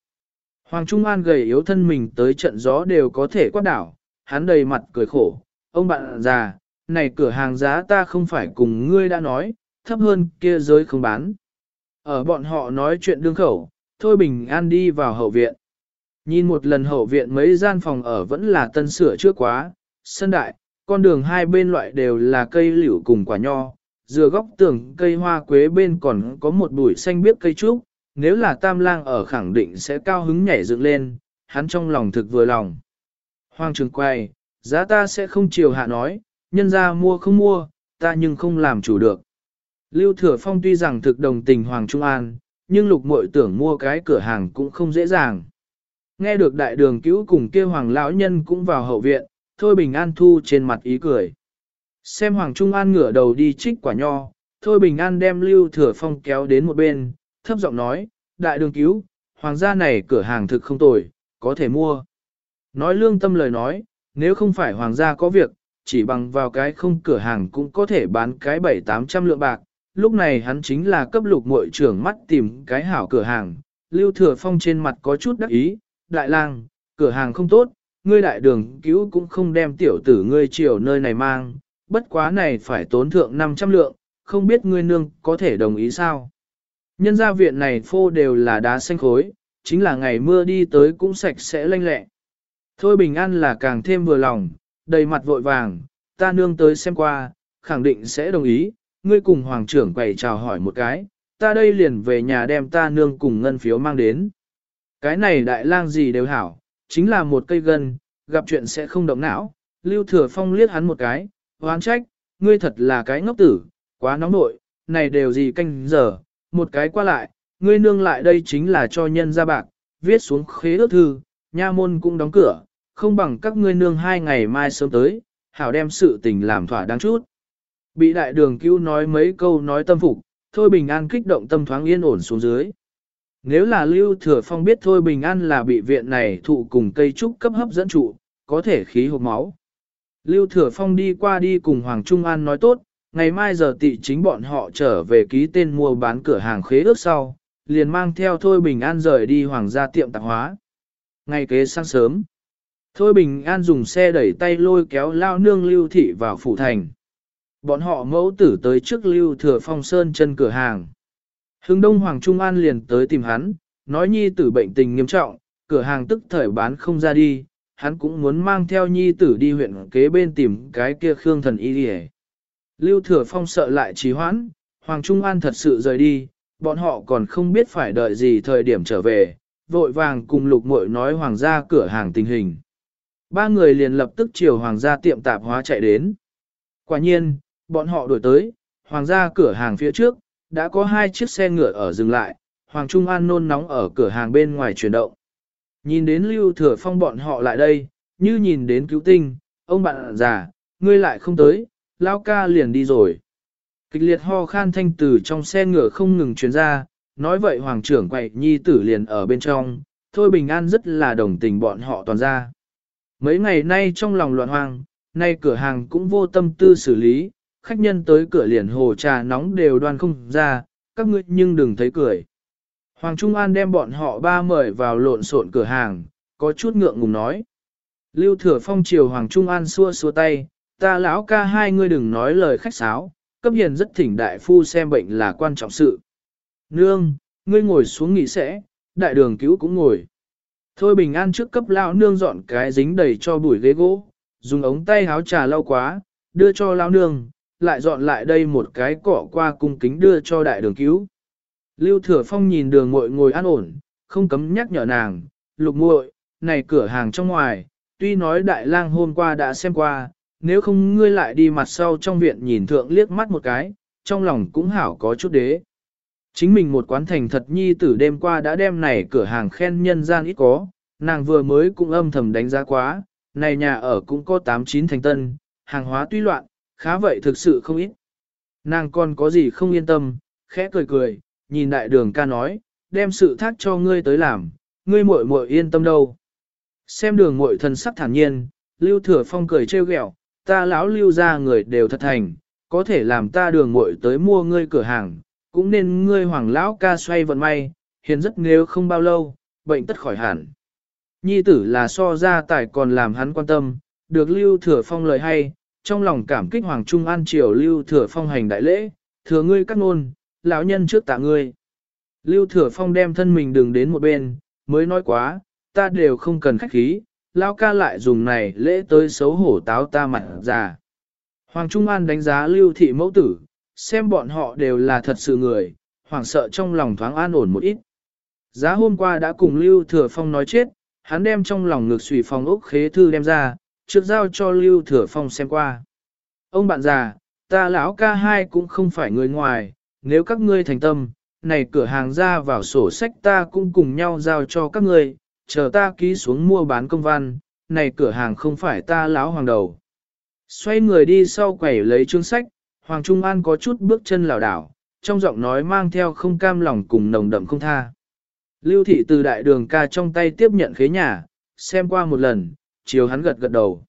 Hoàng Trung An gầy yếu thân mình tới trận gió đều có thể quát đảo, hắn đầy mặt cười khổ, ông bạn già, này cửa hàng giá ta không phải cùng ngươi đã nói, thấp hơn kia giới không bán. Ở bọn họ nói chuyện đương khẩu, Thôi Bình An đi vào hậu viện. Nhìn một lần hậu viện mấy gian phòng ở vẫn là tân sửa trước quá, sân đại, con đường hai bên loại đều là cây liễu cùng quả nho, dừa góc tường cây hoa quế bên còn có một bụi xanh biếc cây trúc, nếu là tam lang ở khẳng định sẽ cao hứng nhảy dựng lên, hắn trong lòng thực vừa lòng. Hoàng trường quay, giá ta sẽ không chiều hạ nói, nhân ra mua không mua, ta nhưng không làm chủ được. Lưu Thừa Phong tuy rằng thực đồng tình Hoàng Trung An, nhưng lục muội tưởng mua cái cửa hàng cũng không dễ dàng. Nghe được đại đường cứu cùng kia Hoàng lão nhân cũng vào hậu viện, Thôi Bình An thu trên mặt ý cười. Xem Hoàng Trung An ngửa đầu đi trích quả nho, Thôi Bình An đem Lưu Thừa Phong kéo đến một bên, thấp giọng nói, đại đường cứu, hoàng gia này cửa hàng thực không tồi, có thể mua. Nói lương tâm lời nói, nếu không phải hoàng gia có việc, chỉ bằng vào cái không cửa hàng cũng có thể bán cái bảy tám trăm lượng bạc. Lúc này hắn chính là cấp lục muội trưởng mắt tìm cái hảo cửa hàng. Lưu Thừa Phong trên mặt có chút đắc ý, đại lang, cửa hàng không tốt, ngươi đại đường cứu cũng không đem tiểu tử ngươi chiều nơi này mang, bất quá này phải tốn thượng 500 lượng, không biết ngươi nương có thể đồng ý sao. Nhân gia viện này phô đều là đá xanh khối, chính là ngày mưa đi tới cũng sạch sẽ lanh lẹ. Thôi bình an là càng thêm vừa lòng, đầy mặt vội vàng, ta nương tới xem qua, khẳng định sẽ đồng ý, ngươi cùng hoàng trưởng quầy chào hỏi một cái, ta đây liền về nhà đem ta nương cùng ngân phiếu mang đến. Cái này đại lang gì đều hảo, chính là một cây gân, gặp chuyện sẽ không động não, lưu thừa phong liếc hắn một cái, hoán trách, ngươi thật là cái ngốc tử, quá nóng nội, này đều gì canh giờ, một cái qua lại, ngươi nương lại đây chính là cho nhân ra bạc, viết xuống khế ước thư, nha môn cũng đóng cửa, không bằng các ngươi nương hai ngày mai sớm tới, hảo đem sự tình làm thỏa đáng chút. Bị đại đường cứu nói mấy câu nói tâm phục, Thôi Bình An kích động tâm thoáng yên ổn xuống dưới. Nếu là Lưu Thừa Phong biết Thôi Bình An là bị viện này thụ cùng cây trúc cấp hấp dẫn trụ, có thể khí hộp máu. Lưu Thừa Phong đi qua đi cùng Hoàng Trung An nói tốt, ngày mai giờ tị chính bọn họ trở về ký tên mua bán cửa hàng khế ước sau, liền mang theo Thôi Bình An rời đi Hoàng gia tiệm tạp hóa. Ngày kế sáng sớm, Thôi Bình An dùng xe đẩy tay lôi kéo lao nương Lưu Thị vào phủ thành. Bọn họ mẫu tử tới trước Lưu Thừa Phong Sơn chân cửa hàng. Hưng Đông Hoàng Trung An liền tới tìm hắn, nói nhi tử bệnh tình nghiêm trọng, cửa hàng tức thời bán không ra đi, hắn cũng muốn mang theo nhi tử đi huyện kế bên tìm cái kia khương thần y đi Lưu Thừa Phong sợ lại trì hoãn, Hoàng Trung An thật sự rời đi, bọn họ còn không biết phải đợi gì thời điểm trở về, vội vàng cùng lục muội nói hoàng gia cửa hàng tình hình. Ba người liền lập tức chiều hoàng gia tiệm tạp hóa chạy đến. Quả nhiên, bọn họ đuổi tới, hoàng gia cửa hàng phía trước, đã có hai chiếc xe ngựa ở dừng lại, Hoàng Trung An nôn nóng ở cửa hàng bên ngoài chuyển động. Nhìn đến Lưu Thừa Phong bọn họ lại đây, như nhìn đến cứu tinh, ông bạn già, ngươi lại không tới, lao ca liền đi rồi. Kịch liệt ho khan thanh từ trong xe ngựa không ngừng truyền ra, nói vậy Hoàng trưởng quậy nhi tử liền ở bên trong, thôi bình an rất là đồng tình bọn họ toàn ra. Mấy ngày nay trong lòng loạn hoang, nay cửa hàng cũng vô tâm tư xử lý, khách nhân tới cửa liền hồ trà nóng đều đoan không ra, các ngươi nhưng đừng thấy cười. Hoàng Trung An đem bọn họ ba mời vào lộn xộn cửa hàng, có chút ngượng ngùng nói. Lưu Thừa Phong chiều Hoàng Trung An xua xua tay, ta lão ca hai ngươi đừng nói lời khách sáo, cấp hiền rất thỉnh đại phu xem bệnh là quan trọng sự. Nương, ngươi ngồi xuống nghỉ sẽ, đại đường cứu cũng ngồi. Thôi bình an trước cấp lão nương dọn cái dính đầy cho bụi ghế gỗ, dùng ống tay háo trà lau quá, đưa cho lão nương, lại dọn lại đây một cái cỏ qua cung kính đưa cho đại đường cứu. Lưu Thừa Phong nhìn đường muội ngồi an ổn, không cấm nhắc nhở nàng, lục muội, này cửa hàng trong ngoài, tuy nói đại lang hôm qua đã xem qua, nếu không ngươi lại đi mặt sau trong viện nhìn thượng liếc mắt một cái, trong lòng cũng hảo có chút đế. Chính mình một quán thành thật nhi tử đêm qua đã đem này cửa hàng khen nhân gian ít có, nàng vừa mới cũng âm thầm đánh giá quá, này nhà ở cũng có 8-9 thành tân, hàng hóa tuy loạn, khá vậy thực sự không ít. Nàng còn có gì không yên tâm, khẽ cười cười, nhìn đại đường ca nói, đem sự thác cho ngươi tới làm, ngươi muội muội yên tâm đâu. Xem đường muội thần sắc thản nhiên, lưu thừa phong cười trêu ghẹo, ta lão lưu ra người đều thật thành, có thể làm ta đường muội tới mua ngươi cửa hàng, cũng nên ngươi hoàng lão ca xoay vận may, hiền rất nếu không bao lâu, bệnh tất khỏi hẳn. Nhi tử là so ra tài còn làm hắn quan tâm, được lưu thừa phong lời hay, trong lòng cảm kích Hoàng Trung An triều Lưu Thừa Phong hành đại lễ, thừa ngươi cắt ngôn, lão nhân trước tạ ngươi. Lưu Thừa Phong đem thân mình đừng đến một bên, mới nói quá, ta đều không cần khách khí, lão ca lại dùng này lễ tới xấu hổ táo ta mặt già. Hoàng Trung An đánh giá Lưu Thị mẫu tử, xem bọn họ đều là thật sự người, hoàng sợ trong lòng thoáng an ổn một ít. Giá hôm qua đã cùng Lưu Thừa Phong nói chết, hắn đem trong lòng ngược xùy phong ốc khế thư đem ra, trước giao cho Lưu Thừa Phong xem qua. Ông bạn già, ta lão ca hai cũng không phải người ngoài, nếu các ngươi thành tâm, này cửa hàng ra vào sổ sách ta cũng cùng nhau giao cho các ngươi, chờ ta ký xuống mua bán công văn, này cửa hàng không phải ta lão hoàng đầu. Xoay người đi sau quẩy lấy chương sách, Hoàng Trung An có chút bước chân lảo đảo, trong giọng nói mang theo không cam lòng cùng nồng đậm không tha. Lưu thị từ đại đường ca trong tay tiếp nhận khế nhà, xem qua một lần, chiều hắn gật gật đầu.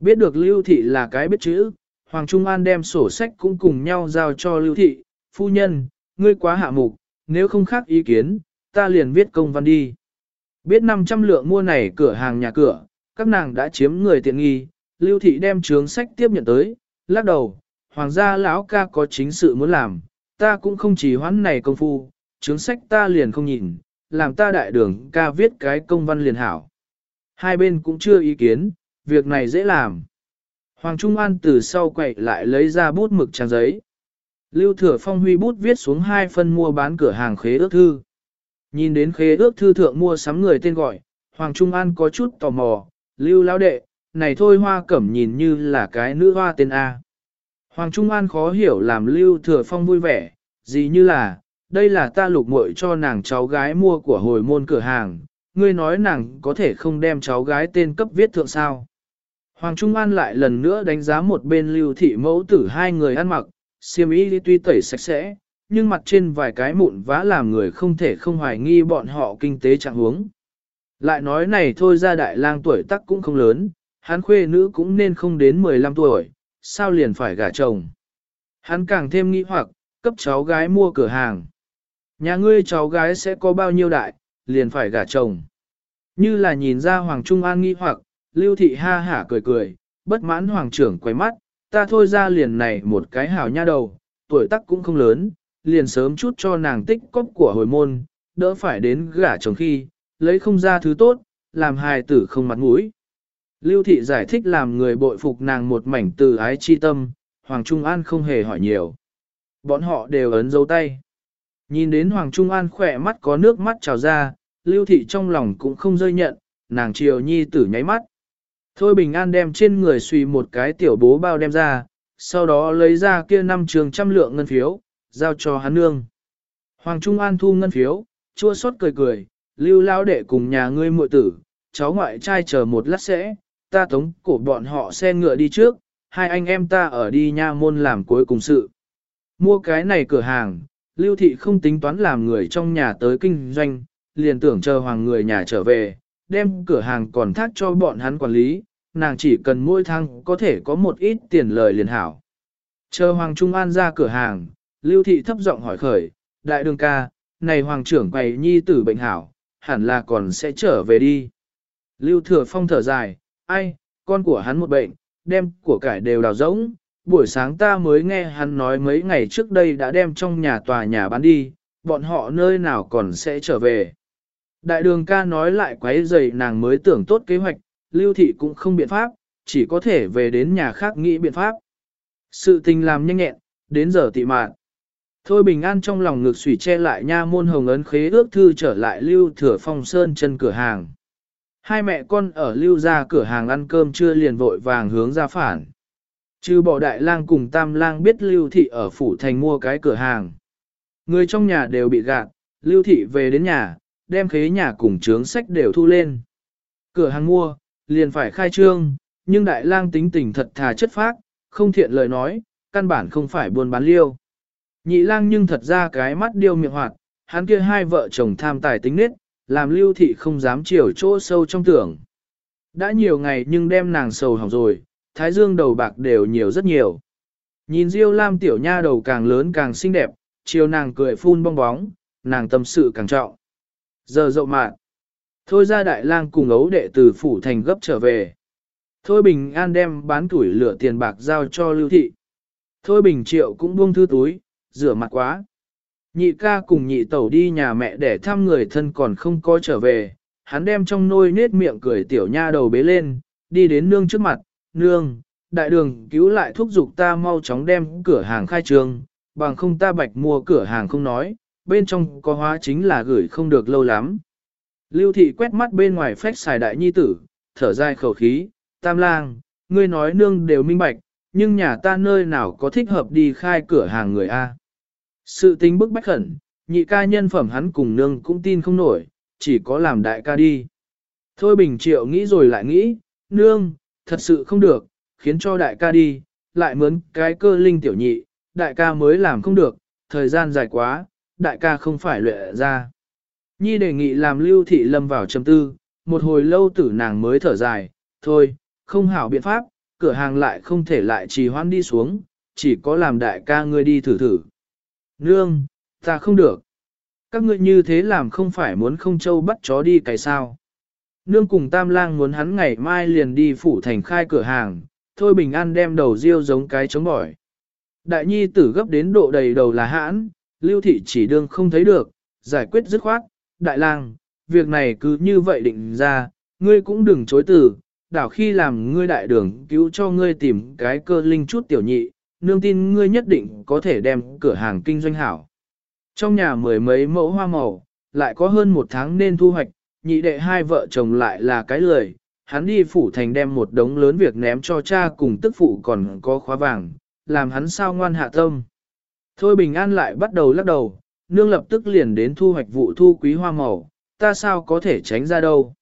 Biết được Lưu Thị là cái biết chữ, Hoàng Trung An đem sổ sách cũng cùng nhau giao cho Lưu Thị, phu nhân, ngươi quá hạ mục, nếu không khác ý kiến, ta liền viết công văn đi. Biết 500 lượng mua này cửa hàng nhà cửa, các nàng đã chiếm người tiện nghi, Lưu Thị đem trướng sách tiếp nhận tới, lắc đầu, Hoàng gia lão ca có chính sự muốn làm, ta cũng không chỉ hoãn này công phu, trướng sách ta liền không nhìn, làm ta đại đường ca viết cái công văn liền hảo. Hai bên cũng chưa ý kiến, việc này dễ làm. Hoàng Trung An từ sau quậy lại lấy ra bút mực trang giấy. Lưu Thừa Phong huy bút viết xuống hai phân mua bán cửa hàng khế ước thư. Nhìn đến khế ước thư thượng mua sắm người tên gọi, Hoàng Trung An có chút tò mò, Lưu Lão Đệ, này thôi hoa cẩm nhìn như là cái nữ hoa tên A. Hoàng Trung An khó hiểu làm Lưu Thừa Phong vui vẻ, gì như là, đây là ta lục muội cho nàng cháu gái mua của hồi môn cửa hàng, ngươi nói nàng có thể không đem cháu gái tên cấp viết thượng sao. Hoàng Trung An lại lần nữa đánh giá một bên lưu thị mẫu tử hai người ăn mặc, siêm ý tuy tẩy sạch sẽ, nhưng mặt trên vài cái mụn vá làm người không thể không hoài nghi bọn họ kinh tế trạng huống. Lại nói này thôi ra đại lang tuổi tác cũng không lớn, hắn khuê nữ cũng nên không đến 15 tuổi, sao liền phải gả chồng. Hắn càng thêm nghĩ hoặc, cấp cháu gái mua cửa hàng. Nhà ngươi cháu gái sẽ có bao nhiêu đại, liền phải gả chồng. Như là nhìn ra Hoàng Trung An nghi hoặc, Lưu Thị ha hả cười cười, bất mãn Hoàng trưởng quay mắt, ta thôi ra liền này một cái hảo nha đầu, tuổi tác cũng không lớn, liền sớm chút cho nàng tích cóp của hồi môn, đỡ phải đến gả chồng khi, lấy không ra thứ tốt, làm hài tử không mặt mũi. Lưu thị giải thích làm người bội phục nàng một mảnh từ ái chi tâm, Hoàng Trung An không hề hỏi nhiều. Bọn họ đều ấn dấu tay. Nhìn đến Hoàng Trung An khỏe mắt có nước mắt trào ra, Lưu thị trong lòng cũng không rơi nhận, nàng chiều nhi tử nháy mắt. Thôi Bình An đem trên người suy một cái tiểu bố bao đem ra, sau đó lấy ra kia năm trường trăm lượng ngân phiếu, giao cho hắn nương. Hoàng Trung An thu ngân phiếu, chua xót cười cười, lưu lao đệ cùng nhà ngươi muội tử, cháu ngoại trai chờ một lát sẽ, ta tống cổ bọn họ xe ngựa đi trước, hai anh em ta ở đi nha môn làm cuối cùng sự. Mua cái này cửa hàng, lưu thị không tính toán làm người trong nhà tới kinh doanh, liền tưởng chờ hoàng người nhà trở về, đem cửa hàng còn thác cho bọn hắn quản lý, nàng chỉ cần mỗi tháng có thể có một ít tiền lời liền hảo. Chờ Hoàng Trung An ra cửa hàng, Lưu Thị thấp giọng hỏi khởi, đại đường ca, này Hoàng trưởng quầy nhi tử bệnh hảo, hẳn là còn sẽ trở về đi. Lưu Thừa Phong thở dài, ai, con của hắn một bệnh, đem của cải đều đào rỗng, buổi sáng ta mới nghe hắn nói mấy ngày trước đây đã đem trong nhà tòa nhà bán đi, bọn họ nơi nào còn sẽ trở về. Đại đường ca nói lại quấy rầy nàng mới tưởng tốt kế hoạch, lưu thị cũng không biện pháp, chỉ có thể về đến nhà khác nghĩ biện pháp. Sự tình làm nhanh nhẹn, đến giờ tị mạn. Thôi bình an trong lòng ngực sủy che lại nha môn hồng ấn khế ước thư trở lại lưu thừa phong sơn chân cửa hàng. Hai mẹ con ở lưu ra cửa hàng ăn cơm chưa liền vội vàng hướng ra phản. Trừ bỏ đại lang cùng tam lang biết lưu thị ở phủ thành mua cái cửa hàng. Người trong nhà đều bị gạt, lưu thị về đến nhà, đem khế nhà cùng trướng sách đều thu lên. Cửa hàng mua, liền phải khai trương, nhưng đại lang tính tình thật thà chất phác, không thiện lời nói, căn bản không phải buôn bán liêu. Nhị lang nhưng thật ra cái mắt điêu miệng hoạt, hắn kia hai vợ chồng tham tài tính nết, làm lưu thị không dám chiều chỗ sâu trong tưởng. Đã nhiều ngày nhưng đem nàng sầu hỏng rồi, thái dương đầu bạc đều nhiều rất nhiều. Nhìn Diêu Lam tiểu nha đầu càng lớn càng xinh đẹp, chiều nàng cười phun bong bóng, nàng tâm sự càng trọng. Giờ dậu mạn. Thôi ra đại lang cùng ấu đệ từ phủ thành gấp trở về. Thôi bình an đem bán tuổi lửa tiền bạc giao cho lưu thị. Thôi bình triệu cũng buông thư túi, rửa mặt quá. Nhị ca cùng nhị tẩu đi nhà mẹ để thăm người thân còn không có trở về, hắn đem trong nôi nết miệng cười tiểu nha đầu bế lên, đi đến nương trước mặt, nương, đại đường cứu lại thúc giục ta mau chóng đem cửa hàng khai trương, bằng không ta bạch mua cửa hàng không nói, bên trong có hóa chính là gửi không được lâu lắm. Lưu thị quét mắt bên ngoài phách xài đại nhi tử, thở dài khẩu khí, tam lang, ngươi nói nương đều minh bạch, nhưng nhà ta nơi nào có thích hợp đi khai cửa hàng người A. Sự tính bức bách khẩn, nhị ca nhân phẩm hắn cùng nương cũng tin không nổi, chỉ có làm đại ca đi. Thôi bình triệu nghĩ rồi lại nghĩ, nương, thật sự không được, khiến cho đại ca đi, lại mướn cái cơ linh tiểu nhị, đại ca mới làm không được, thời gian dài quá, đại ca không phải lệ ra. Nhi đề nghị làm lưu thị lâm vào trầm tư, một hồi lâu tử nàng mới thở dài, thôi, không hảo biện pháp, cửa hàng lại không thể lại trì hoãn đi xuống, chỉ có làm đại ca ngươi đi thử thử. Nương, ta không được. Các ngươi như thế làm không phải muốn không châu bắt chó đi cái sao. Nương cùng tam lang muốn hắn ngày mai liền đi phủ thành khai cửa hàng, thôi bình an đem đầu riêu giống cái chống bỏi. Đại nhi tử gấp đến độ đầy đầu là hãn, lưu thị chỉ đương không thấy được, giải quyết dứt khoát, đại lang, việc này cứ như vậy định ra, ngươi cũng đừng chối từ, đảo khi làm ngươi đại đường cứu cho ngươi tìm cái cơ linh chút tiểu nhị, nương tin ngươi nhất định có thể đem cửa hàng kinh doanh hảo. Trong nhà mười mấy mẫu hoa màu, lại có hơn một tháng nên thu hoạch, nhị đệ hai vợ chồng lại là cái lười, hắn đi phủ thành đem một đống lớn việc ném cho cha cùng tức phụ còn có khóa vàng, làm hắn sao ngoan hạ tâm. Thôi bình an lại bắt đầu lắc đầu, nương lập tức liền đến thu hoạch vụ thu quý hoa màu, ta sao có thể tránh ra đâu.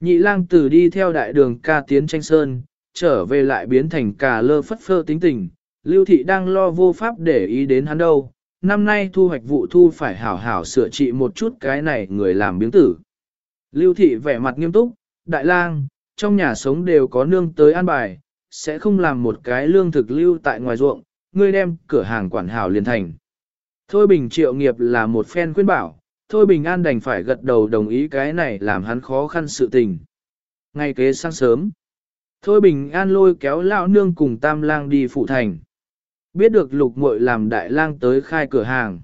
Nhị lang tử đi theo đại đường ca tiến tranh sơn, trở về lại biến thành cà lơ phất phơ tính tình, lưu thị đang lo vô pháp để ý đến hắn đâu, năm nay thu hoạch vụ thu phải hảo hảo sửa trị một chút cái này người làm biếng tử. Lưu thị vẻ mặt nghiêm túc, đại lang, trong nhà sống đều có nương tới an bài, sẽ không làm một cái lương thực lưu tại ngoài ruộng, ngươi đem cửa hàng quản hảo liền thành. Thôi Bình triệu nghiệp là một phen khuyên bảo, Thôi Bình An đành phải gật đầu đồng ý cái này làm hắn khó khăn sự tình. Ngay kế sáng sớm, Thôi Bình An lôi kéo lão nương cùng Tam Lang đi phụ thành. Biết được lục muội làm đại lang tới khai cửa hàng.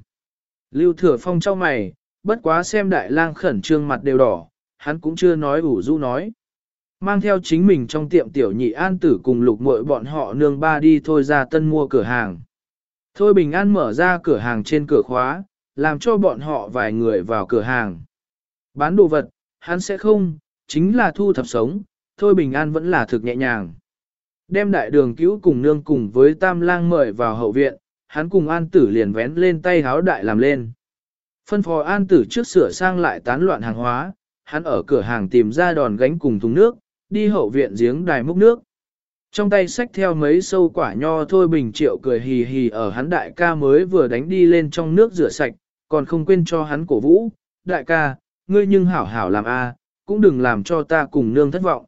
Lưu Thừa Phong cho mày, bất quá xem đại lang khẩn trương mặt đều đỏ, hắn cũng chưa nói ủ rũ nói. Mang theo chính mình trong tiệm tiểu nhị an tử cùng lục muội bọn họ nương ba đi thôi ra tân mua cửa hàng. Thôi Bình An mở ra cửa hàng trên cửa khóa, làm cho bọn họ vài người vào cửa hàng. Bán đồ vật, hắn sẽ không, chính là thu thập sống, thôi Bình An vẫn là thực nhẹ nhàng. Đem đại đường cứu cùng nương cùng với tam lang mời vào hậu viện, hắn cùng an tử liền vén lên tay háo đại làm lên. Phân phò an tử trước sửa sang lại tán loạn hàng hóa, hắn ở cửa hàng tìm ra đòn gánh cùng thùng nước, đi hậu viện giếng đài múc nước. Trong tay xách theo mấy sâu quả nho thôi bình triệu cười hì hì ở hắn đại ca mới vừa đánh đi lên trong nước rửa sạch, còn không quên cho hắn cổ vũ. Đại ca, ngươi nhưng hảo hảo làm a, cũng đừng làm cho ta cùng nương thất vọng.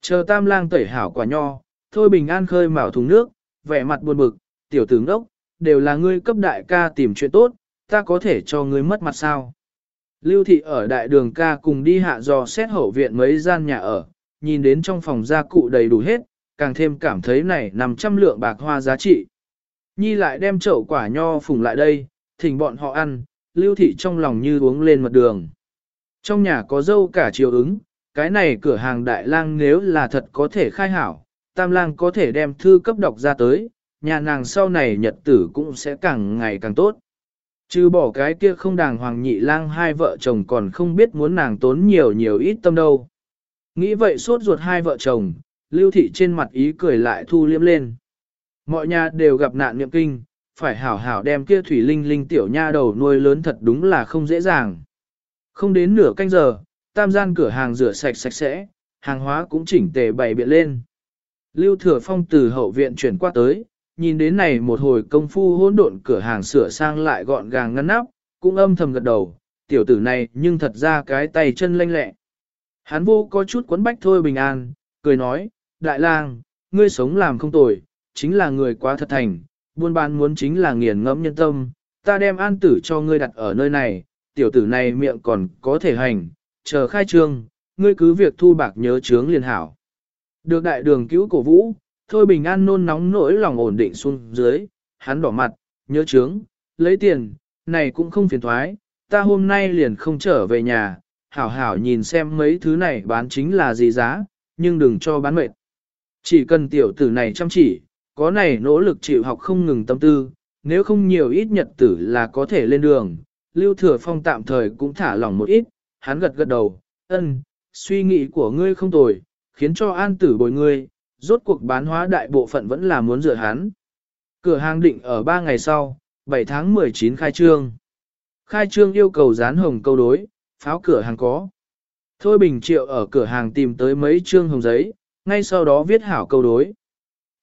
Chờ tam lang tẩy hảo quả nho, thôi bình an khơi mào thùng nước, vẻ mặt buồn bực, tiểu tướng đốc, đều là ngươi cấp đại ca tìm chuyện tốt, ta có thể cho ngươi mất mặt sao. Lưu thị ở đại đường ca cùng đi hạ dò xét hậu viện mấy gian nhà ở, nhìn đến trong phòng gia cụ đầy đủ hết, càng thêm cảm thấy này nằm trăm lượng bạc hoa giá trị. Nhi lại đem chậu quả nho phùng lại đây, thỉnh bọn họ ăn, lưu thị trong lòng như uống lên mật đường. Trong nhà có dâu cả chiều ứng, cái này cửa hàng đại lang nếu là thật có thể khai hảo, tam lang có thể đem thư cấp đọc ra tới, nhà nàng sau này nhật tử cũng sẽ càng ngày càng tốt. Chứ bỏ cái kia không đàng hoàng nhị lang hai vợ chồng còn không biết muốn nàng tốn nhiều nhiều ít tâm đâu. Nghĩ vậy suốt ruột hai vợ chồng, lưu thị trên mặt ý cười lại thu liếm lên. Mọi nhà đều gặp nạn niệm kinh, phải hảo hảo đem kia thủy linh linh tiểu nha đầu nuôi lớn thật đúng là không dễ dàng. Không đến nửa canh giờ, tam gian cửa hàng rửa sạch sạch sẽ, hàng hóa cũng chỉnh tề bày biện lên. Lưu Thừa Phong từ hậu viện chuyển qua tới, nhìn đến này một hồi công phu hỗn độn cửa hàng sửa sang lại gọn gàng ngăn nắp, cũng âm thầm gật đầu, tiểu tử này nhưng thật ra cái tay chân lanh lẹ. Hắn vô có chút quấn bách thôi bình an, cười nói, đại lang, ngươi sống làm không tồi, chính là người quá thật thành, buôn bán muốn chính là nghiền ngẫm nhân tâm, ta đem an tử cho ngươi đặt ở nơi này, tiểu tử này miệng còn có thể hành, chờ khai trương, ngươi cứ việc thu bạc nhớ chướng liền hảo. Được đại đường cứu cổ vũ, thôi bình an nôn nóng nỗi lòng ổn định xuống dưới, hắn đỏ mặt, nhớ chướng, lấy tiền, này cũng không phiền thoái, ta hôm nay liền không trở về nhà, hảo hảo nhìn xem mấy thứ này bán chính là gì giá, nhưng đừng cho bán mệt. Chỉ cần tiểu tử này chăm chỉ, có này nỗ lực chịu học không ngừng tâm tư, nếu không nhiều ít nhật tử là có thể lên đường. Lưu Thừa Phong tạm thời cũng thả lỏng một ít, hắn gật gật đầu, ân, suy nghĩ của ngươi không tồi, khiến cho an tử bồi ngươi, rốt cuộc bán hóa đại bộ phận vẫn là muốn rửa hắn. Cửa hàng định ở 3 ngày sau, 7 tháng 19 khai trương. Khai trương yêu cầu dán hồng câu đối, pháo cửa hàng có. Thôi Bình Triệu ở cửa hàng tìm tới mấy trương hồng giấy, ngay sau đó viết hảo câu đối.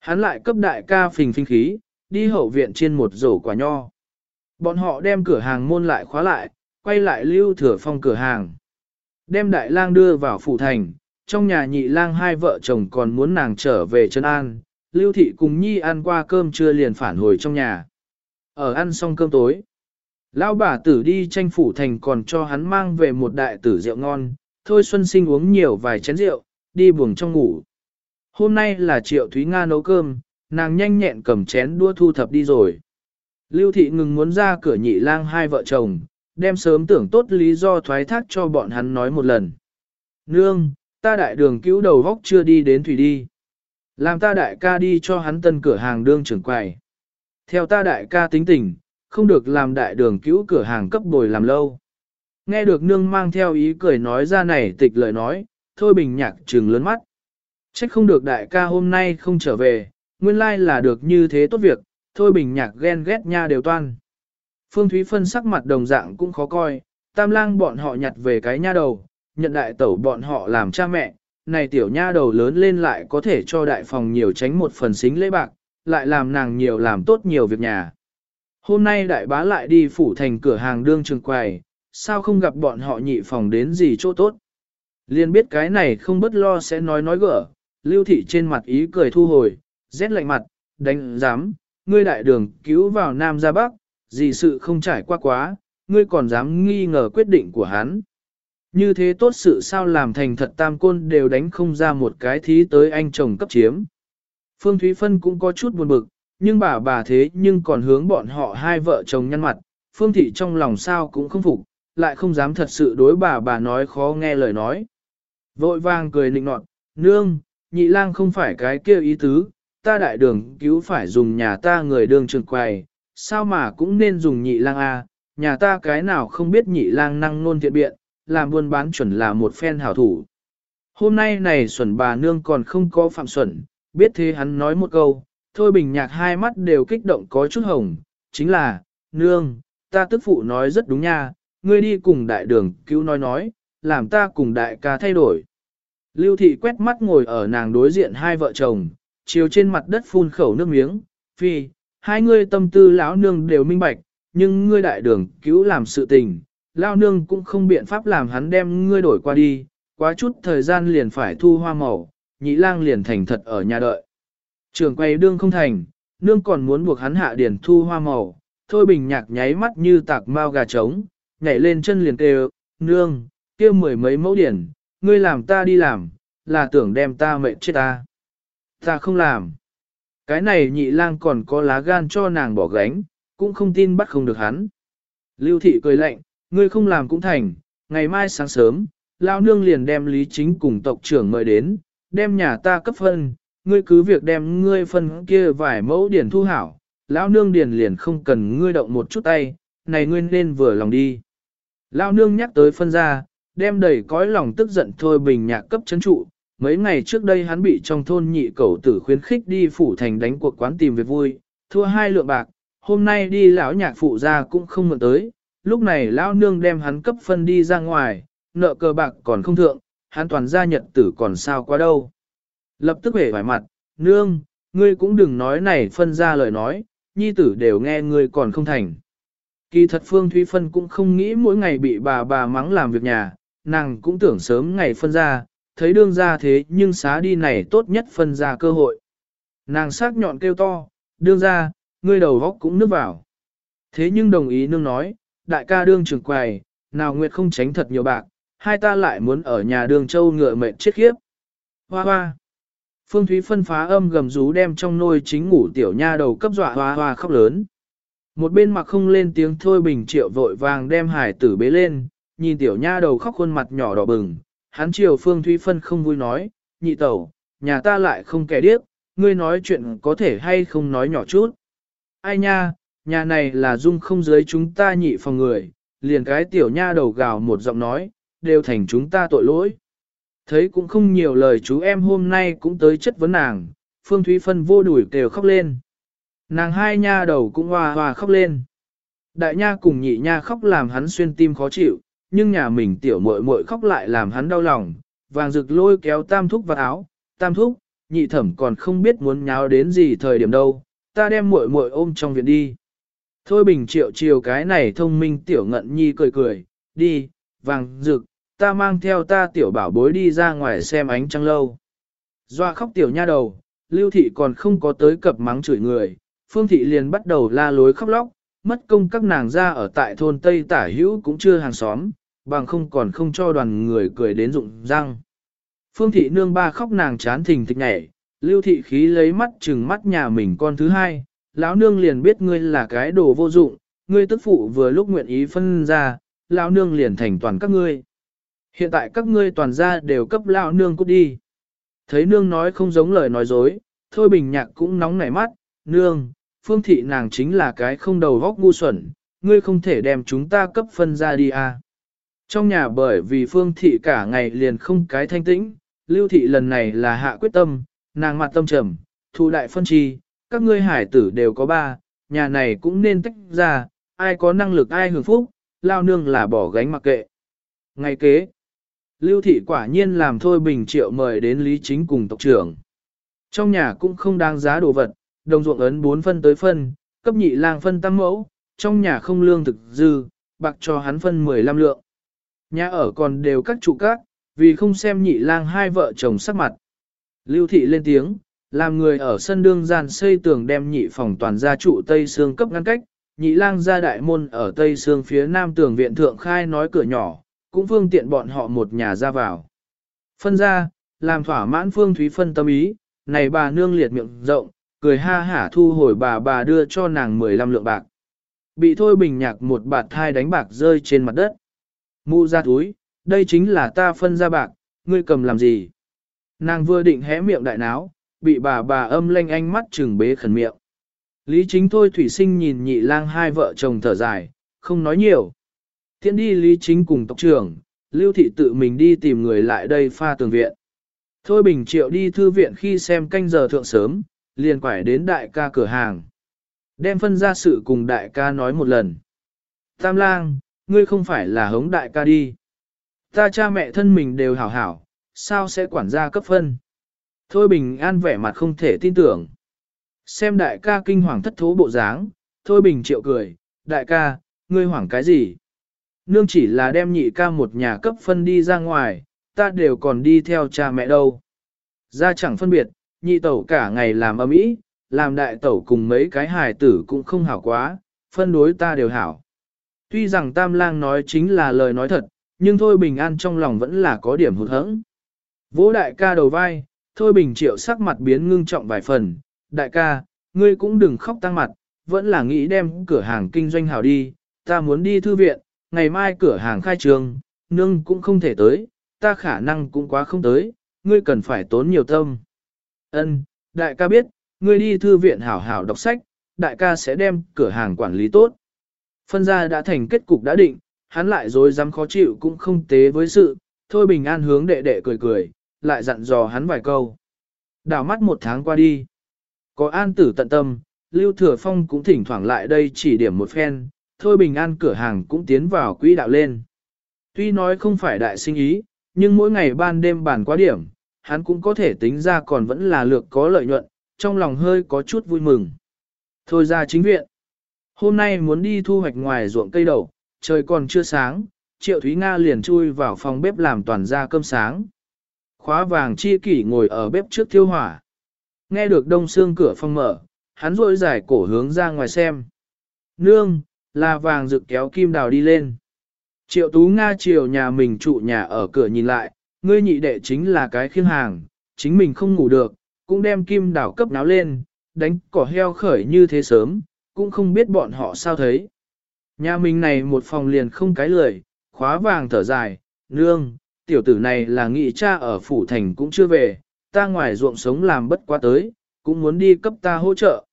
Hắn lại cấp đại ca phình phinh khí, đi hậu viện trên một rổ quả nho. Bọn họ đem cửa hàng môn lại khóa lại, quay lại lưu thừa phong cửa hàng. Đem đại lang đưa vào phủ thành, trong nhà nhị lang hai vợ chồng còn muốn nàng trở về chân an, lưu thị cùng nhi ăn qua cơm trưa liền phản hồi trong nhà. Ở ăn xong cơm tối, lão bà tử đi tranh phủ thành còn cho hắn mang về một đại tử rượu ngon, thôi xuân sinh uống nhiều vài chén rượu, đi buồng trong ngủ. Hôm nay là triệu Thúy Nga nấu cơm, nàng nhanh nhẹn cầm chén đua thu thập đi rồi. Lưu thị ngừng muốn ra cửa nhị lang hai vợ chồng, đem sớm tưởng tốt lý do thoái thác cho bọn hắn nói một lần. Nương, ta đại đường cứu đầu vóc chưa đi đến thủy đi. Làm ta đại ca đi cho hắn tân cửa hàng đương trưởng quầy. Theo ta đại ca tính tình, không được làm đại đường cứu cửa hàng cấp bồi làm lâu. Nghe được nương mang theo ý cười nói ra này tịch lời nói, thôi bình nhạc trừng lớn mắt. Trách không được đại ca hôm nay không trở về, nguyên lai là được như thế tốt việc, thôi bình nhạc ghen ghét nha đều toan. Phương Thúy Phân sắc mặt đồng dạng cũng khó coi, tam lang bọn họ nhặt về cái nha đầu, nhận đại tẩu bọn họ làm cha mẹ, này tiểu nha đầu lớn lên lại có thể cho đại phòng nhiều tránh một phần xính lễ bạc, lại làm nàng nhiều làm tốt nhiều việc nhà. Hôm nay đại bá lại đi phủ thành cửa hàng đương trường quầy, sao không gặp bọn họ nhị phòng đến gì chỗ tốt. Liên biết cái này không bất lo sẽ nói nói gỡ, lưu thị trên mặt ý cười thu hồi, rét lạnh mặt, đánh dám, ngươi đại đường cứu vào Nam ra Bắc, gì sự không trải qua quá, ngươi còn dám nghi ngờ quyết định của hắn. Như thế tốt sự sao làm thành thật tam côn đều đánh không ra một cái thí tới anh chồng cấp chiếm. Phương Thúy Phân cũng có chút buồn bực, nhưng bà bà thế nhưng còn hướng bọn họ hai vợ chồng nhăn mặt, Phương Thị trong lòng sao cũng không phục, lại không dám thật sự đối bà bà nói khó nghe lời nói. Vội vàng cười nịnh nọt, nương, nhị lang không phải cái kia ý tứ, ta đại đường cứu phải dùng nhà ta người đường trường quầy, sao mà cũng nên dùng nhị lang a à, nhà ta cái nào không biết nhị lang năng nôn thiện biện, làm buôn bán chuẩn là một phen hảo thủ. Hôm nay này xuẩn bà nương còn không có phạm xuẩn, biết thế hắn nói một câu, thôi bình nhạc hai mắt đều kích động có chút hồng, chính là, nương, ta tức phụ nói rất đúng nha, ngươi đi cùng đại đường cứu nói nói, làm ta cùng đại ca thay đổi. Lưu thị quét mắt ngồi ở nàng đối diện hai vợ chồng, chiều trên mặt đất phun khẩu nước miếng, phi, hai ngươi tâm tư lão nương đều minh bạch, nhưng ngươi đại đường cứu làm sự tình, lão nương cũng không biện pháp làm hắn đem ngươi đổi qua đi, quá chút thời gian liền phải thu hoa màu, nhị lang liền thành thật ở nhà đợi. Trường quay đương không thành, nương còn muốn buộc hắn hạ điển thu hoa màu, thôi bình nhạc nháy mắt như tạc mao gà trống, nhảy lên chân liền kêu, nương, kia mười mấy mẫu điển, ngươi làm ta đi làm, là tưởng đem ta mệnh chết ta. Ta không làm. Cái này nhị lang còn có lá gan cho nàng bỏ gánh, cũng không tin bắt không được hắn. Lưu thị cười lạnh, ngươi không làm cũng thành, ngày mai sáng sớm, lao nương liền đem lý chính cùng tộc trưởng mời đến, đem nhà ta cấp phân, ngươi cứ việc đem ngươi phân kia vài mẫu điển thu hảo, lão nương điển liền không cần ngươi động một chút tay, này ngươi nên vừa lòng đi. Lão nương nhắc tới phân ra, đem đầy cõi lòng tức giận thôi bình nhạc cấp chấn trụ, mấy ngày trước đây hắn bị trong thôn nhị cầu tử khuyến khích đi phủ thành đánh cuộc quán tìm việc vui, thua hai lượng bạc, hôm nay đi lão nhạc phụ ra cũng không mượn tới, lúc này lão nương đem hắn cấp phân đi ra ngoài, nợ cờ bạc còn không thượng, hắn toàn gia nhật tử còn sao quá đâu. Lập tức hề vải mặt, nương, ngươi cũng đừng nói này phân ra lời nói, nhi tử đều nghe ngươi còn không thành. Kỳ thật Phương Thúy Phân cũng không nghĩ mỗi ngày bị bà bà mắng làm việc nhà, nàng cũng tưởng sớm ngày phân ra, thấy đương ra thế nhưng xá đi này tốt nhất phân ra cơ hội. Nàng sắc nhọn kêu to, đương ra, ngươi đầu góc cũng nước vào. Thế nhưng đồng ý nương nói, đại ca đương trưởng quầy, nào nguyệt không tránh thật nhiều bạc, hai ta lại muốn ở nhà đường châu ngựa mệt chết khiếp. Hoa hoa. Phương Thúy phân phá âm gầm rú đem trong nôi chính ngủ tiểu nha đầu cấp dọa hoa hoa khóc lớn. Một bên mặc không lên tiếng thôi bình triệu vội vàng đem hải tử bế lên, nhìn tiểu nha đầu khóc khuôn mặt nhỏ đỏ bừng, hắn chiều Phương Thúy phân không vui nói, nhị tẩu, nhà ta lại không kẻ điếc, ngươi nói chuyện có thể hay không nói nhỏ chút. Ai nha, nhà này là dung không dưới chúng ta nhị phòng người, liền cái tiểu nha đầu gào một giọng nói, đều thành chúng ta tội lỗi. Thấy cũng không nhiều lời chú em hôm nay cũng tới chất vấn nàng, Phương Thúy Phân vô đuổi kêu khóc lên. Nàng hai nha đầu cũng hòa hòa khóc lên. Đại nha cùng nhị nha khóc làm hắn xuyên tim khó chịu, nhưng nhà mình tiểu muội muội khóc lại làm hắn đau lòng, vàng rực lôi kéo tam thúc vào áo, tam thúc, nhị thẩm còn không biết muốn nháo đến gì thời điểm đâu, ta đem muội muội ôm trong viện đi. Thôi bình triệu chiều cái này thông minh tiểu ngận nhi cười cười, đi, vàng rực, ta mang theo ta tiểu bảo bối đi ra ngoài xem ánh trăng lâu. Doa khóc tiểu nha đầu, lưu thị còn không có tới cập mắng chửi người, phương thị liền bắt đầu la lối khóc lóc, mất công các nàng ra ở tại thôn Tây Tả Hữu cũng chưa hàng xóm, bằng không còn không cho đoàn người cười đến rụng răng. Phương thị nương ba khóc nàng chán thình thịch nhảy, lưu thị khí lấy mắt chừng mắt nhà mình con thứ hai, lão nương liền biết ngươi là cái đồ vô dụng, ngươi tức phụ vừa lúc nguyện ý phân ra, lão nương liền thành toàn các ngươi. Hiện tại các ngươi toàn gia đều cấp lão nương cút đi. Thấy nương nói không giống lời nói dối, thôi bình nhạc cũng nóng nảy mắt, nương, phương thị nàng chính là cái không đầu góc ngu xuẩn, ngươi không thể đem chúng ta cấp phân ra đi à. Trong nhà bởi vì phương thị cả ngày liền không cái thanh tĩnh, lưu thị lần này là hạ quyết tâm, nàng mặt tâm trầm, thu đại phân chi, các ngươi hải tử đều có ba, nhà này cũng nên tách ra, ai có năng lực ai hưởng phúc, lao nương là bỏ gánh mặc kệ. Ngày kế, Lưu thị quả nhiên làm Thôi Bình Triệu mời đến Lý Chính cùng tộc trưởng. Trong nhà cũng không đáng giá đồ vật, đồng ruộng ấn 4 phân tới phân, cấp nhị lang phân tam mẫu, trong nhà không lương thực dư, bạc cho hắn phân 15 lượng. Nhà ở còn đều các trụ các, vì không xem nhị lang hai vợ chồng sắc mặt. Lưu thị lên tiếng, làm người ở sân đương gian xây tường đem nhị phòng toàn gia trụ Tây Sương cấp ngăn cách, nhị lang ra đại môn ở Tây Sương phía nam tường viện thượng khai nói cửa nhỏ, cũng phương tiện bọn họ một nhà ra vào. Phân ra, làm thỏa mãn phương thúy phân tâm ý, này bà nương liệt miệng rộng, cười ha hả thu hồi bà bà đưa cho nàng 15 lượng bạc. Bị thôi bình nhạc một bạt thai đánh bạc rơi trên mặt đất. Mụ ra túi, đây chính là ta phân ra bạc, ngươi cầm làm gì? Nàng vừa định hé miệng đại náo, bị bà bà âm lanh ánh mắt trừng bế khẩn miệng. Lý chính thôi thủy sinh nhìn nhị lang hai vợ chồng thở dài, không nói nhiều. Thiện đi Lý chính cùng tộc trưởng, Lưu thị tự mình đi tìm người lại đây pha tường viện. Thôi bình triệu đi thư viện khi xem canh giờ thượng sớm, liền quải đến đại ca cửa hàng. Đem phân ra sự cùng đại ca nói một lần. Tam lang, ngươi không phải là hống đại ca đi. Ta cha mẹ thân mình đều hảo hảo, sao sẽ quản gia cấp phân? Thôi bình an vẻ mặt không thể tin tưởng. Xem đại ca kinh hoàng thất thố bộ dáng, thôi bình triệu cười, đại ca, ngươi hoảng cái gì? Nương chỉ là đem nhị ca một nhà cấp phân đi ra ngoài, ta đều còn đi theo cha mẹ đâu. Ra chẳng phân biệt, nhị tẩu cả ngày làm âm ý, làm đại tẩu cùng mấy cái hài tử cũng không hảo quá, phân đối ta đều hảo. Tuy rằng tam lang nói chính là lời nói thật, nhưng thôi bình an trong lòng vẫn là có điểm hụt hẫng. Vỗ đại ca đầu vai, thôi bình triệu sắc mặt biến ngưng trọng vài phần, đại ca, ngươi cũng đừng khóc tăng mặt, vẫn là nghĩ đem cửa hàng kinh doanh hảo đi, ta muốn đi thư viện, ngày mai cửa hàng khai trương, nương cũng không thể tới, ta khả năng cũng quá không tới, ngươi cần phải tốn nhiều tâm. Ân, đại ca biết, ngươi đi thư viện hảo hảo đọc sách, đại ca sẽ đem cửa hàng quản lý tốt. Phân gia đã thành kết cục đã định, hắn lại rồi dám khó chịu cũng không tế với sự, thôi bình an hướng đệ đệ cười cười, lại dặn dò hắn vài câu. Đảo mắt một tháng qua đi. Có an tử tận tâm, Lưu Thừa Phong cũng thỉnh thoảng lại đây chỉ điểm một phen, thôi bình an cửa hàng cũng tiến vào quỹ đạo lên. Tuy nói không phải đại sinh ý, nhưng mỗi ngày ban đêm bàn quá điểm, hắn cũng có thể tính ra còn vẫn là lược có lợi nhuận, trong lòng hơi có chút vui mừng. Thôi ra chính viện. Hôm nay muốn đi thu hoạch ngoài ruộng cây đậu, trời còn chưa sáng, Triệu Thúy Nga liền chui vào phòng bếp làm toàn ra cơm sáng. Khóa vàng chi kỷ ngồi ở bếp trước thiêu hỏa. Nghe được đông xương cửa phòng mở, hắn rôi giải cổ hướng ra ngoài xem. Nương, là vàng rực kéo kim đào đi lên. Triệu Tú Nga chiều nhà mình trụ nhà ở cửa nhìn lại, ngươi nhị đệ chính là cái khiêng hàng, chính mình không ngủ được, cũng đem kim đào cấp náo lên, đánh cỏ heo khởi như thế sớm, cũng không biết bọn họ sao thấy. Nhà mình này một phòng liền không cái lười, khóa vàng thở dài, nương, tiểu tử này là nghị cha ở phủ thành cũng chưa về, ta ngoài ruộng sống làm bất quá tới, cũng muốn đi cấp ta hỗ trợ.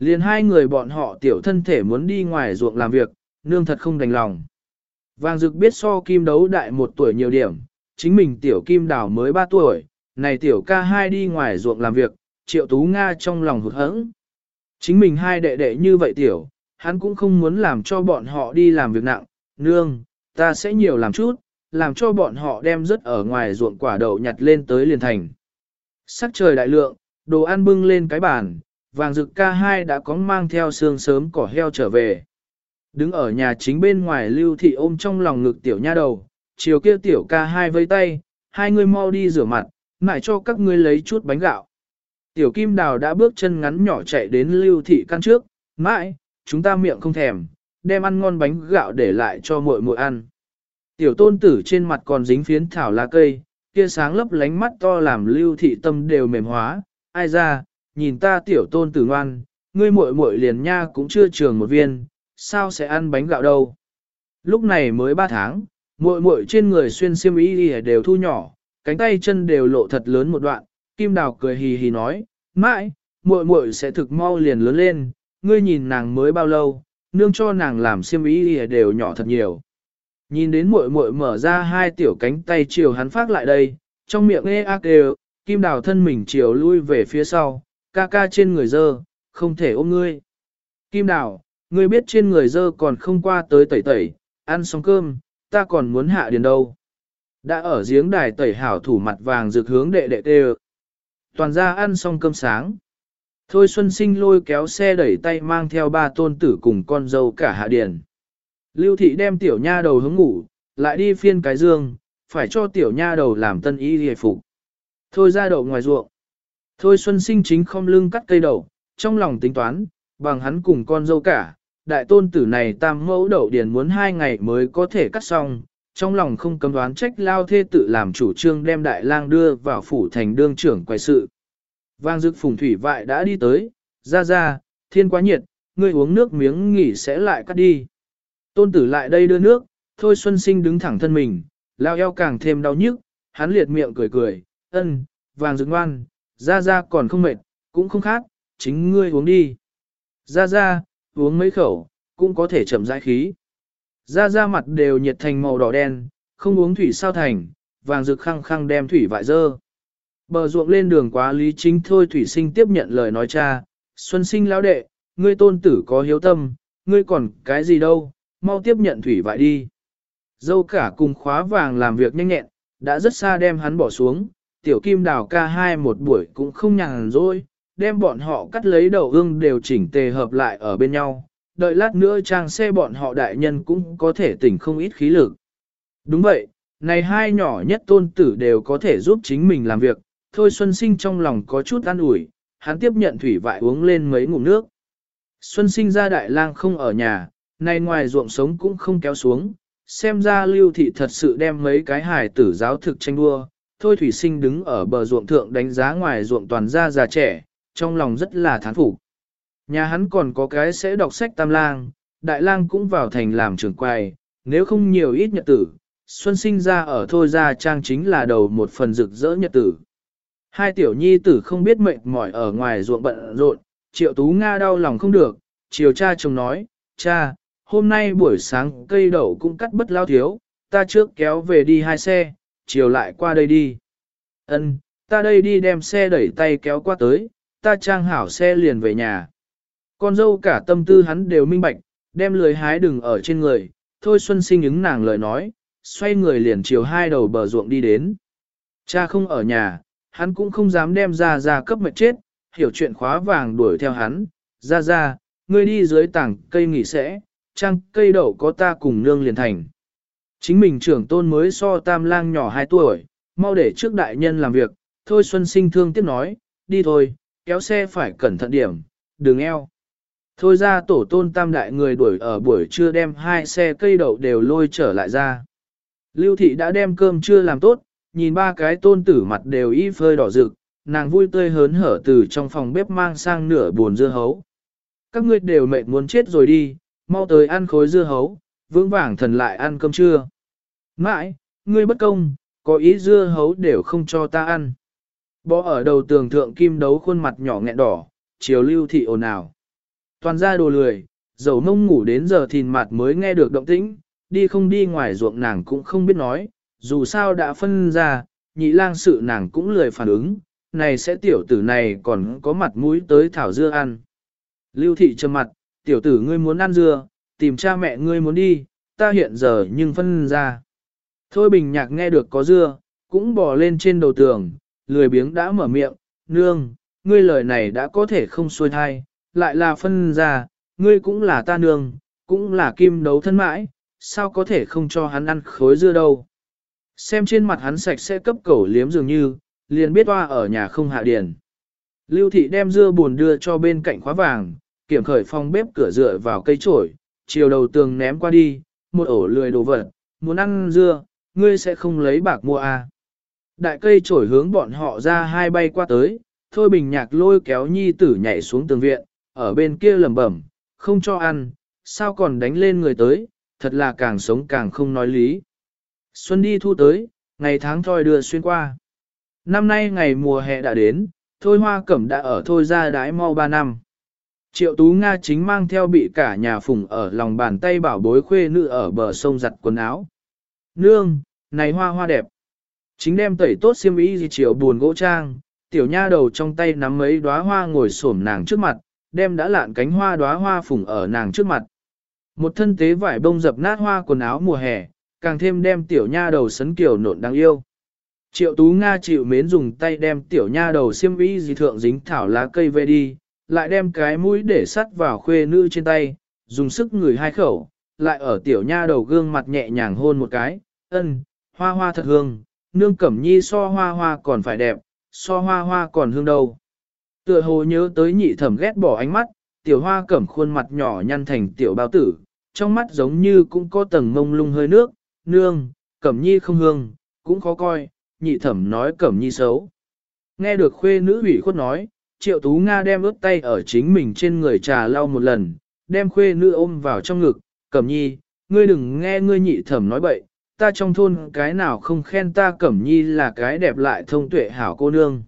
Liền hai người bọn họ tiểu thân thể muốn đi ngoài ruộng làm việc, nương thật không đành lòng. Vàng dực biết so kim đấu đại một tuổi nhiều điểm, chính mình tiểu kim đào mới ba tuổi, này tiểu ca hai đi ngoài ruộng làm việc, triệu tú Nga trong lòng hụt hẫng. Chính mình hai đệ đệ như vậy tiểu, hắn cũng không muốn làm cho bọn họ đi làm việc nặng, nương, ta sẽ nhiều làm chút, làm cho bọn họ đem rất ở ngoài ruộng quả đậu nhặt lên tới liền thành. Sắc trời đại lượng, đồ ăn bưng lên cái bàn, vàng rực ca hai đã có mang theo xương sớm cỏ heo trở về. Đứng ở nhà chính bên ngoài lưu thị ôm trong lòng ngực tiểu nha đầu, chiều kia tiểu ca hai vây tay, hai người mau đi rửa mặt, mãi cho các ngươi lấy chút bánh gạo. Tiểu kim đào đã bước chân ngắn nhỏ chạy đến lưu thị căn trước, mãi, chúng ta miệng không thèm, đem ăn ngon bánh gạo để lại cho muội muội ăn. Tiểu tôn tử trên mặt còn dính phiến thảo lá cây, kia sáng lấp lánh mắt to làm lưu thị tâm đều mềm hóa, ai ra, nhìn ta tiểu tôn tử ngoan, ngươi muội muội liền nha cũng chưa trường một viên, sao sẽ ăn bánh gạo đâu. Lúc này mới 3 tháng, muội muội trên người xuyên xiêm y đều thu nhỏ, cánh tay chân đều lộ thật lớn một đoạn, kim đào cười hì hì nói, mãi, muội muội sẽ thực mau liền lớn lên, ngươi nhìn nàng mới bao lâu, nương cho nàng làm xiêm y đều nhỏ thật nhiều. Nhìn đến muội muội mở ra hai tiểu cánh tay chiều hắn phát lại đây, trong miệng nghe ác đều, kim đào thân mình chiều lui về phía sau, ca ca trên người dơ, không thể ôm ngươi. Kim đào, ngươi biết trên người dơ còn không qua tới tẩy tẩy, ăn xong cơm, ta còn muốn hạ điền đâu. Đã ở giếng đài tẩy hảo thủ mặt vàng rực hướng đệ đệ tê Toàn ra ăn xong cơm sáng. Thôi Xuân Sinh lôi kéo xe đẩy tay mang theo ba tôn tử cùng con dâu cả hạ điền. Lưu thị đem tiểu nha đầu hướng ngủ, lại đi phiên cái dương, phải cho tiểu nha đầu làm tân y hề phục. Thôi ra đậu ngoài ruộng. Thôi Xuân Sinh chính không lưng cắt cây đậu, trong lòng tính toán, bằng hắn cùng con dâu cả, đại tôn tử này tam mẫu đậu điền muốn hai ngày mới có thể cắt xong, trong lòng không cấm đoán trách lao thê tự làm chủ trương đem đại lang đưa vào phủ thành đương trưởng quay sự. Vang dực phùng thủy vại đã đi tới, ra ra, thiên quá nhiệt, ngươi uống nước miếng nghỉ sẽ lại cắt đi. Tôn tử lại đây đưa nước, thôi xuân sinh đứng thẳng thân mình, lao eo càng thêm đau nhức, hắn liệt miệng cười cười, ân, vàng dực ngoan, ra ra còn không mệt, cũng không khác, chính ngươi uống đi. Ra ra, uống mấy khẩu, cũng có thể chậm rãi khí. Ra ra mặt đều nhiệt thành màu đỏ đen, không uống thủy sao thành, vàng rực khăng khăng đem thủy vại dơ. Bờ ruộng lên đường quá lý chính thôi thủy sinh tiếp nhận lời nói cha, xuân sinh lão đệ, ngươi tôn tử có hiếu tâm, ngươi còn cái gì đâu, mau tiếp nhận thủy vại đi. Dâu cả cùng khóa vàng làm việc nhanh nhẹn, đã rất xa đem hắn bỏ xuống, tiểu kim đào ca hai một buổi cũng không nhàn rỗi, đem bọn họ cắt lấy đầu ương đều chỉnh tề hợp lại ở bên nhau, đợi lát nữa trang xe bọn họ đại nhân cũng có thể tỉnh không ít khí lực. Đúng vậy, này hai nhỏ nhất tôn tử đều có thể giúp chính mình làm việc, thôi Xuân Sinh trong lòng có chút an ủi, hắn tiếp nhận thủy vại uống lên mấy ngụm nước. Xuân Sinh ra đại lang không ở nhà, này ngoài ruộng sống cũng không kéo xuống, xem ra lưu thị thật sự đem mấy cái hài tử giáo thực tranh đua. Thôi Thủy Sinh đứng ở bờ ruộng thượng đánh giá ngoài ruộng toàn gia già trẻ, trong lòng rất là thán phục. Nhà hắn còn có cái sẽ đọc sách tam lang, đại lang cũng vào thành làm trưởng quầy, nếu không nhiều ít nhật tử, xuân sinh ra ở thôi Gia trang chính là đầu một phần rực rỡ nhật tử. Hai tiểu nhi tử không biết mệt mỏi ở ngoài ruộng bận rộn, triệu tú Nga đau lòng không được, chiều cha chồng nói, cha, hôm nay buổi sáng cây đậu cũng cắt bất lao thiếu, ta trước kéo về đi hai xe, chiều lại qua đây đi. Ân, ta đây đi đem xe đẩy tay kéo qua tới, ta trang hảo xe liền về nhà. Con dâu cả tâm tư hắn đều minh bạch, đem lưới hái đừng ở trên người, thôi xuân sinh ứng nàng lời nói, xoay người liền chiều hai đầu bờ ruộng đi đến. Cha không ở nhà, hắn cũng không dám đem ra ra cấp mệt chết, hiểu chuyện khóa vàng đuổi theo hắn, ra ra, ngươi đi dưới tảng cây nghỉ sẽ, trang cây đậu có ta cùng nương liền thành. Chính mình trưởng tôn mới so tam lang nhỏ 2 tuổi, mau để trước đại nhân làm việc, thôi xuân sinh thương tiếp nói, đi thôi, kéo xe phải cẩn thận điểm, đừng eo. Thôi ra tổ tôn tam đại người đuổi ở buổi trưa đem hai xe cây đậu đều lôi trở lại ra. Lưu thị đã đem cơm trưa làm tốt, nhìn ba cái tôn tử mặt đều y phơi đỏ rực, nàng vui tươi hớn hở từ trong phòng bếp mang sang nửa buồn dưa hấu. Các ngươi đều mệt muốn chết rồi đi, mau tới ăn khối dưa hấu, vững vàng thần lại ăn cơm trưa. Mãi, ngươi bất công, có ý dưa hấu đều không cho ta ăn. Bỏ ở đầu tường thượng kim đấu khuôn mặt nhỏ nghẹn đỏ, chiều lưu thị ồn ào. Toàn ra đồ lười, dầu mông ngủ đến giờ thìn mặt mới nghe được động tĩnh, đi không đi ngoài ruộng nàng cũng không biết nói, dù sao đã phân ra, nhị lang sự nàng cũng lười phản ứng, này sẽ tiểu tử này còn có mặt mũi tới thảo dưa ăn. Lưu thị trầm mặt, tiểu tử ngươi muốn ăn dưa, tìm cha mẹ ngươi muốn đi, ta hiện giờ nhưng phân ra. Thôi bình nhạc nghe được có dưa, cũng bò lên trên đầu tường, lười biếng đã mở miệng, nương, ngươi lời này đã có thể không xuôi thai, lại là phân ra, ngươi cũng là ta nương, cũng là kim đấu thân mãi, sao có thể không cho hắn ăn khối dưa đâu. Xem trên mặt hắn sạch sẽ cấp cẩu liếm dường như, liền biết hoa ở nhà không hạ điền. Lưu thị đem dưa buồn đưa cho bên cạnh khóa vàng, kiểm khởi phòng bếp cửa dựa vào cây trổi, chiều đầu tường ném qua đi, một ổ lười đồ vật, muốn ăn dưa, ngươi sẽ không lấy bạc mua à. Đại cây trổi hướng bọn họ ra hai bay qua tới, thôi bình nhạc lôi kéo nhi tử nhảy xuống tường viện, ở bên kia lẩm bẩm, không cho ăn, sao còn đánh lên người tới, thật là càng sống càng không nói lý. Xuân đi thu tới, ngày tháng thôi đưa xuyên qua. Năm nay ngày mùa hè đã đến, thôi hoa cẩm đã ở thôi ra đái mau ba năm. Triệu Tú Nga chính mang theo bị cả nhà phùng ở lòng bàn tay bảo bối khuê nữ ở bờ sông giặt quần áo. Nương, này hoa hoa đẹp. Chính đem tẩy tốt xiêm y gì triệu buồn gỗ trang, tiểu nha đầu trong tay nắm mấy đóa hoa ngồi xổm nàng trước mặt, đem đã lạn cánh hoa đóa hoa phùng ở nàng trước mặt. Một thân tế vải bông dập nát hoa quần áo mùa hè, càng thêm đem tiểu nha đầu sấn kiểu nộn đáng yêu. Triệu Tú Nga chịu mến dùng tay đem tiểu nha đầu xiêm y gì thượng dính thảo lá cây về đi, lại đem cái mũi để sắt vào khuê nữ trên tay, dùng sức ngửi hai khẩu, lại ở tiểu nha đầu gương mặt nhẹ nhàng hôn một cái, ân, hoa hoa thật hương, nương cẩm nhi so hoa hoa còn phải đẹp, so hoa hoa còn hương đâu. Tựa hồ nhớ tới nhị thẩm ghét bỏ ánh mắt, tiểu hoa cẩm khuôn mặt nhỏ nhăn thành tiểu bao tử, trong mắt giống như cũng có tầng mông lung hơi nước, nương, cẩm nhi không hương, cũng khó coi, nhị thẩm nói cẩm nhi xấu. Nghe được khuê nữ ủy khuất nói, triệu tú Nga đem ướt tay ở chính mình trên người trà lau một lần, đem khuê nữ ôm vào trong ngực, cẩm nhi, ngươi đừng nghe ngươi nhị thẩm nói bậy, ta trong thôn cái nào không khen ta cẩm nhi là cái đẹp lại thông tuệ hảo cô nương.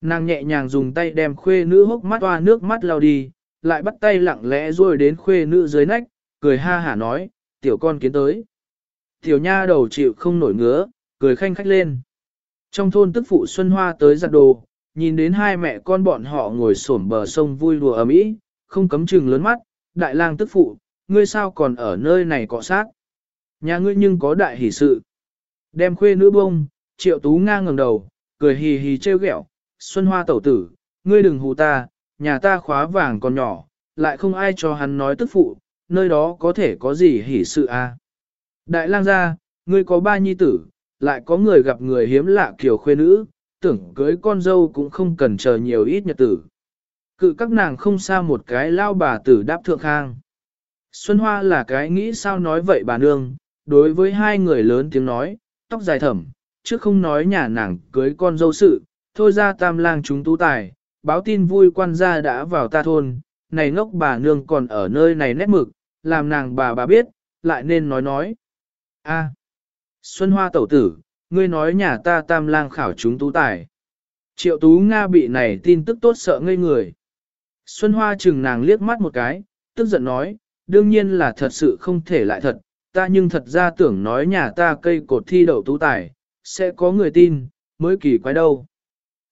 Nàng nhẹ nhàng dùng tay đem khuê nữ hốc mắt toa nước mắt lau đi, lại bắt tay lặng lẽ rồi đến khuê nữ dưới nách, cười ha hả nói, tiểu con kiến tới. Tiểu nha đầu chịu không nổi ngứa, cười khanh khách lên. Trong thôn tức phụ Xuân Hoa tới giặt đồ, nhìn đến hai mẹ con bọn họ ngồi xổm bờ sông vui đùa ầm ĩ, không cấm chừng lớn mắt, đại lang tức phụ, ngươi sao còn ở nơi này cọ sát. Nhà ngươi nhưng có đại hỷ sự. Đem khuê nữ bông, triệu tú nga ngẩng đầu, cười hì hì trêu ghẹo, Xuân Hoa tẩu tử, ngươi đừng hù ta, nhà ta khóa vàng còn nhỏ, lại không ai cho hắn nói tức phụ, nơi đó có thể có gì hỷ sự à. Đại lang gia, ngươi có ba nhi tử, lại có người gặp người hiếm lạ kiểu khuê nữ, tưởng cưới con dâu cũng không cần chờ nhiều ít nhật tử. Cự các nàng không xa một cái lao bà tử đáp thượng khang. Xuân Hoa là cái nghĩ sao nói vậy bà nương, đối với hai người lớn tiếng nói, tóc dài thẩm, chứ không nói nhà nàng cưới con dâu sự, thôi ra tam lang chúng tú tài, báo tin vui quan gia đã vào ta thôn, này ngốc bà nương còn ở nơi này nét mực, làm nàng bà bà biết, lại nên nói nói. a Xuân Hoa tẩu tử, ngươi nói nhà ta tam lang khảo chúng tú tài. Triệu tú Nga bị này tin tức tốt sợ ngây người. Xuân Hoa chừng nàng liếc mắt một cái, tức giận nói, đương nhiên là thật sự không thể lại thật, ta nhưng thật ra tưởng nói nhà ta cây cột thi đậu tú tài, sẽ có người tin, mới kỳ quái đâu.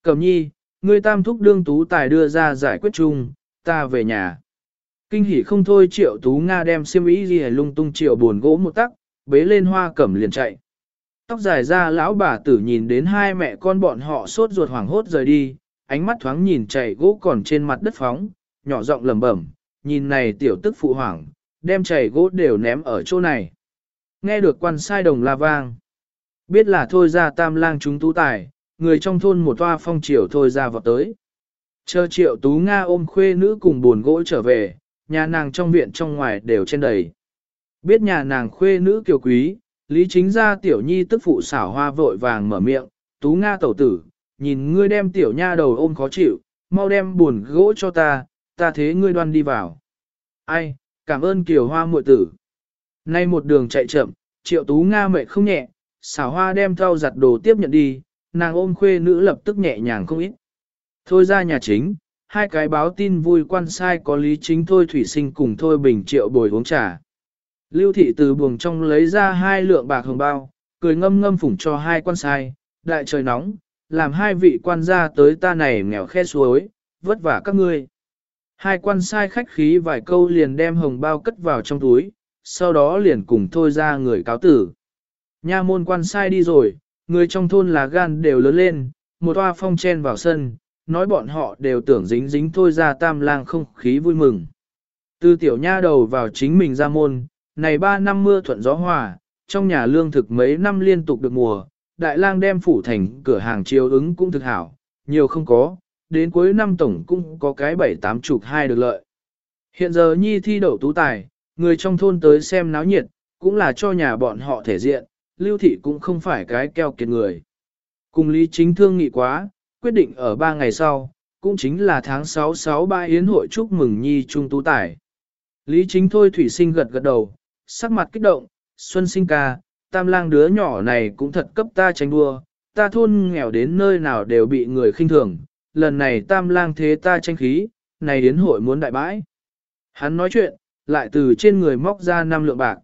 Cẩm nhi, ngươi tam thúc đương tú tài đưa ra giải quyết chung, ta về nhà. Kinh hỉ không thôi triệu tú Nga đem xiêm ý gì lung tung triệu buồn gỗ một tắc, bế lên hoa cẩm liền chạy. Tóc dài ra lão bà tử nhìn đến hai mẹ con bọn họ sốt ruột hoảng hốt rời đi, ánh mắt thoáng nhìn chảy gỗ còn trên mặt đất phóng, nhỏ giọng lẩm bẩm, nhìn này tiểu tức phụ hoảng, đem chảy gỗ đều ném ở chỗ này. Nghe được quan sai đồng la vang. Biết là thôi ra tam lang chúng tú tài, người trong thôn một toa phong triều thôi ra vào tới. Chờ triệu tú Nga ôm khuê nữ cùng buồn gỗ trở về, nhà nàng trong viện trong ngoài đều trên đầy. Biết nhà nàng khuê nữ kiều quý, lý chính ra tiểu nhi tức phụ xảo hoa vội vàng mở miệng, tú Nga tẩu tử, nhìn ngươi đem tiểu nha đầu ôm khó chịu, mau đem buồn gỗ cho ta, ta thế ngươi đoan đi vào. Ai, cảm ơn kiều hoa muội tử. Nay một đường chạy chậm, triệu tú Nga mệt không nhẹ, xảo hoa đem thau giặt đồ tiếp nhận đi, nàng ôm khuê nữ lập tức nhẹ nhàng không ít. Thôi ra nhà chính, hai cái báo tin vui quan sai có lý chính thôi thủy sinh cùng thôi bình triệu bồi uống trà. Lưu thị từ buồng trong lấy ra hai lượng bạc hồng bao, cười ngâm ngâm phủng cho hai quan sai, đại trời nóng, làm hai vị quan gia tới ta này nghèo khe suối, vất vả các ngươi. Hai quan sai khách khí vài câu liền đem hồng bao cất vào trong túi, sau đó liền cùng thôi ra người cáo tử. Nha môn quan sai đi rồi, người trong thôn là gan đều lớn lên, một toa phong chen vào sân, nói bọn họ đều tưởng dính dính thôi ra tam lang không khí vui mừng. Từ tiểu nha đầu vào chính mình ra môn, này ba năm mưa thuận gió hòa, trong nhà lương thực mấy năm liên tục được mùa, đại lang đem phủ thành cửa hàng chiếu ứng cũng thực hảo, nhiều không có, đến cuối năm tổng cũng có cái bảy tám chục hai được lợi. Hiện giờ nhi thi đậu tú tài, người trong thôn tới xem náo nhiệt, cũng là cho nhà bọn họ thể diện, lưu thị cũng không phải cái keo kiệt người. Cùng lý chính thương nghị quá, quyết định ở ba ngày sau, cũng chính là tháng 6 6 ba yến hội chúc mừng nhi trung tú tài. Lý chính thôi thủy sinh gật gật đầu, sắc mặt kích động, xuân sinh ca, tam lang đứa nhỏ này cũng thật cấp ta tranh đua, ta thôn nghèo đến nơi nào đều bị người khinh thường, lần này tam lang thế ta tranh khí, này yến hội muốn đại bãi. Hắn nói chuyện, lại từ trên người móc ra năm lượng bạc.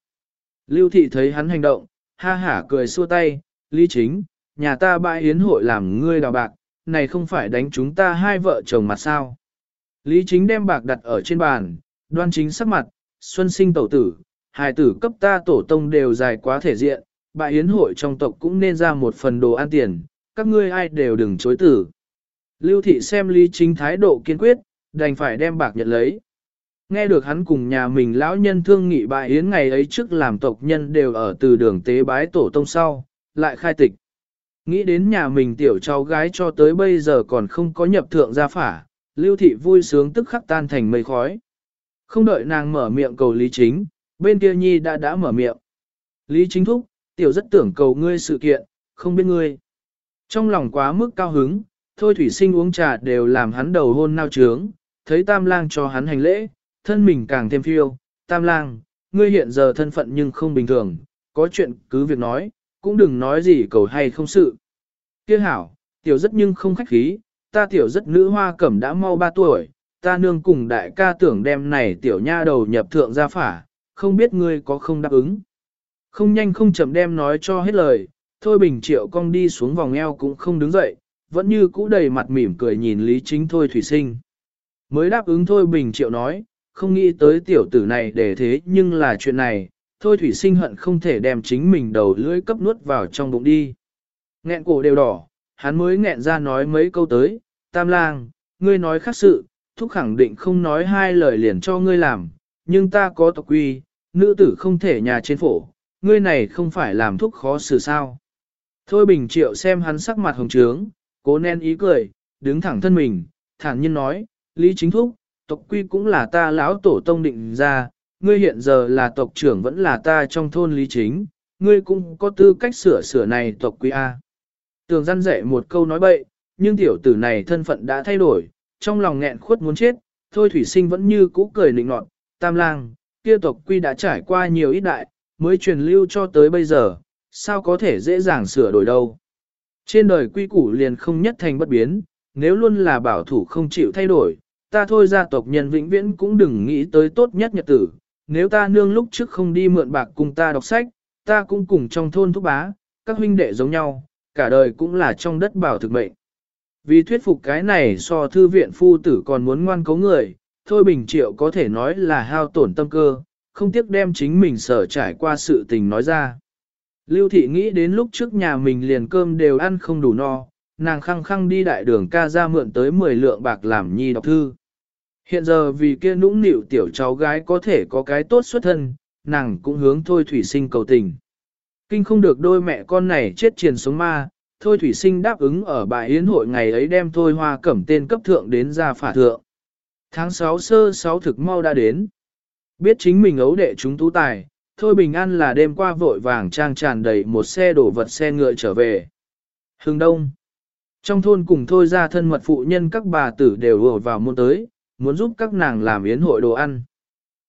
Lưu thị thấy hắn hành động, ha hả cười xua tay, lý chính, nhà ta bãi yến hội làm ngươi đào bạc, này không phải đánh chúng ta hai vợ chồng mà sao. Lý chính đem bạc đặt ở trên bàn, đoan chính sắc mặt, xuân sinh tẩu tử, hài tử cấp ta tổ tông đều dài quá thể diện, bại hiến hội trong tộc cũng nên ra một phần đồ ăn tiền, các ngươi ai đều đừng chối tử. Lưu thị xem Lý chính thái độ kiên quyết, đành phải đem bạc nhận lấy. Nghe được hắn cùng nhà mình lão nhân thương nghị bại hiến ngày ấy trước làm tộc nhân đều ở từ đường tế bái tổ tông sau, lại khai tịch. Nghĩ đến nhà mình tiểu cháu gái cho tới bây giờ còn không có nhập thượng gia phả, lưu thị vui sướng tức khắc tan thành mây khói. Không đợi nàng mở miệng cầu Lý Chính, bên kia nhi đã đã mở miệng. Lý Chính thúc, tiểu rất tưởng cầu ngươi sự kiện, không biết ngươi. Trong lòng quá mức cao hứng, thôi thủy sinh uống trà đều làm hắn đầu hôn nao trướng, thấy tam lang cho hắn hành lễ, thân mình càng thêm phiêu, tam lang, ngươi hiện giờ thân phận nhưng không bình thường, có chuyện cứ việc nói, cũng đừng nói gì cầu hay không sự. Kia hảo, tiểu rất nhưng không khách khí, ta tiểu rất nữ hoa cẩm đã mau 3 tuổi, ta nương cùng đại ca tưởng đem này tiểu nha đầu nhập thượng gia phả, không biết ngươi có không đáp ứng. Không nhanh không chậm đem nói cho hết lời, thôi bình triệu cong đi xuống vòng eo cũng không đứng dậy, vẫn như cũ đầy mặt mỉm cười nhìn Lý Chính thôi thủy sinh. Mới đáp ứng thôi bình triệu nói, không nghĩ tới tiểu tử này để thế nhưng là chuyện này, thôi thủy sinh hận không thể đem chính mình đầu lưỡi cấp nuốt vào trong bụng đi. Nghẹn cổ đều đỏ, hắn mới nghẹn ra nói mấy câu tới, tam lang, ngươi nói khác sự, thúc khẳng định không nói hai lời liền cho ngươi làm, nhưng ta có tộc quy, nữ tử không thể nhà trên phổ, ngươi này không phải làm thúc khó xử sao. Thôi bình triệu xem hắn sắc mặt hồng trướng, cố nén ý cười, đứng thẳng thân mình, thản nhiên nói, Lý chính thúc, tộc quy cũng là ta lão tổ tông định ra, ngươi hiện giờ là tộc trưởng vẫn là ta trong thôn lý chính, ngươi cũng có tư cách sửa sửa này tộc quy A. Tường răn dạy một câu nói bậy, nhưng tiểu tử này thân phận đã thay đổi, trong lòng nghẹn khuất muốn chết, thôi thủy sinh vẫn như cũ cười nịnh nọt, tam lang, kia tộc quy đã trải qua nhiều ít đại, mới truyền lưu cho tới bây giờ, sao có thể dễ dàng sửa đổi đâu. Trên đời quy củ liền không nhất thành bất biến, nếu luôn là bảo thủ không chịu thay đổi, ta thôi gia tộc nhân vĩnh viễn cũng đừng nghĩ tới tốt nhất nhật tử, nếu ta nương lúc trước không đi mượn bạc cùng ta đọc sách, ta cũng cùng trong thôn thúc bá, các huynh đệ giống nhau, cả đời cũng là trong đất bảo thực mệnh. Vì thuyết phục cái này so thư viện phu tử còn muốn ngoan cấu người, thôi bình triệu có thể nói là hao tổn tâm cơ, không tiếc đem chính mình sở trải qua sự tình nói ra. Lưu thị nghĩ đến lúc trước nhà mình liền cơm đều ăn không đủ no, nàng khăng khăng đi đại đường ca ra mượn tới 10 lượng bạc làm nhi đọc thư. Hiện giờ vì kia nũng nịu tiểu cháu gái có thể có cái tốt xuất thân, nàng cũng hướng thôi thủy sinh cầu tình. Kinh không được đôi mẹ con này chết triền sống ma, thôi thủy sinh đáp ứng ở bài yến hội ngày ấy đem thôi hoa cẩm tên cấp thượng đến ra phả thượng. Tháng 6 sơ 6 thực mau đã đến. Biết chính mình ấu đệ chúng tú tài, thôi bình an là đêm qua vội vàng trang tràn đầy một xe đổ vật xe ngựa trở về. Hưng đông. Trong thôn cùng thôi ra thân mật phụ nhân các bà tử đều ùa vào môn tới, muốn giúp các nàng làm yến hội đồ ăn.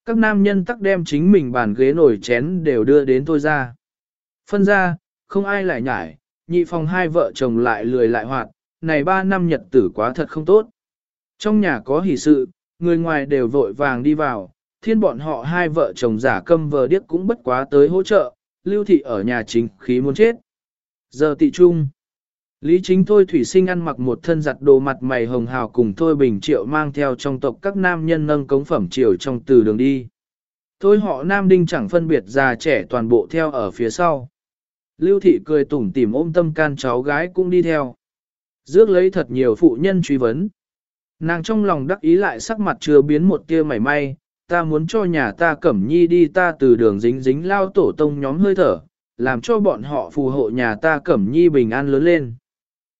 Các nam nhân tắc đem chính mình bàn ghế nồi chén đều đưa đến thôi ra. Phân ra, không ai lại nhải, nhị phòng hai vợ chồng lại lười lại hoạt, này ba năm nhật tử quá thật không tốt. Trong nhà có hỷ sự, người ngoài đều vội vàng đi vào, thiên bọn họ hai vợ chồng giả câm vờ điếc cũng bất quá tới hỗ trợ, lưu thị ở nhà chính khí muốn chết. Giờ tị trung. Lý chính thôi thủy sinh ăn mặc một thân giặt đồ mặt mày hồng hào cùng thôi bình triệu mang theo trong tộc các nam nhân nâng cống phẩm triều trong từ đường đi. Thôi họ nam đinh chẳng phân biệt già trẻ toàn bộ theo ở phía sau. Lưu thị cười tủm tỉm ôm tâm can cháu gái cũng đi theo. Dước lấy thật nhiều phụ nhân truy vấn. Nàng trong lòng đắc ý lại sắc mặt chưa biến một tia mảy may, ta muốn cho nhà ta cẩm nhi đi ta từ đường dính dính lao tổ tông nhóm hơi thở, làm cho bọn họ phù hộ nhà ta cẩm nhi bình an lớn lên.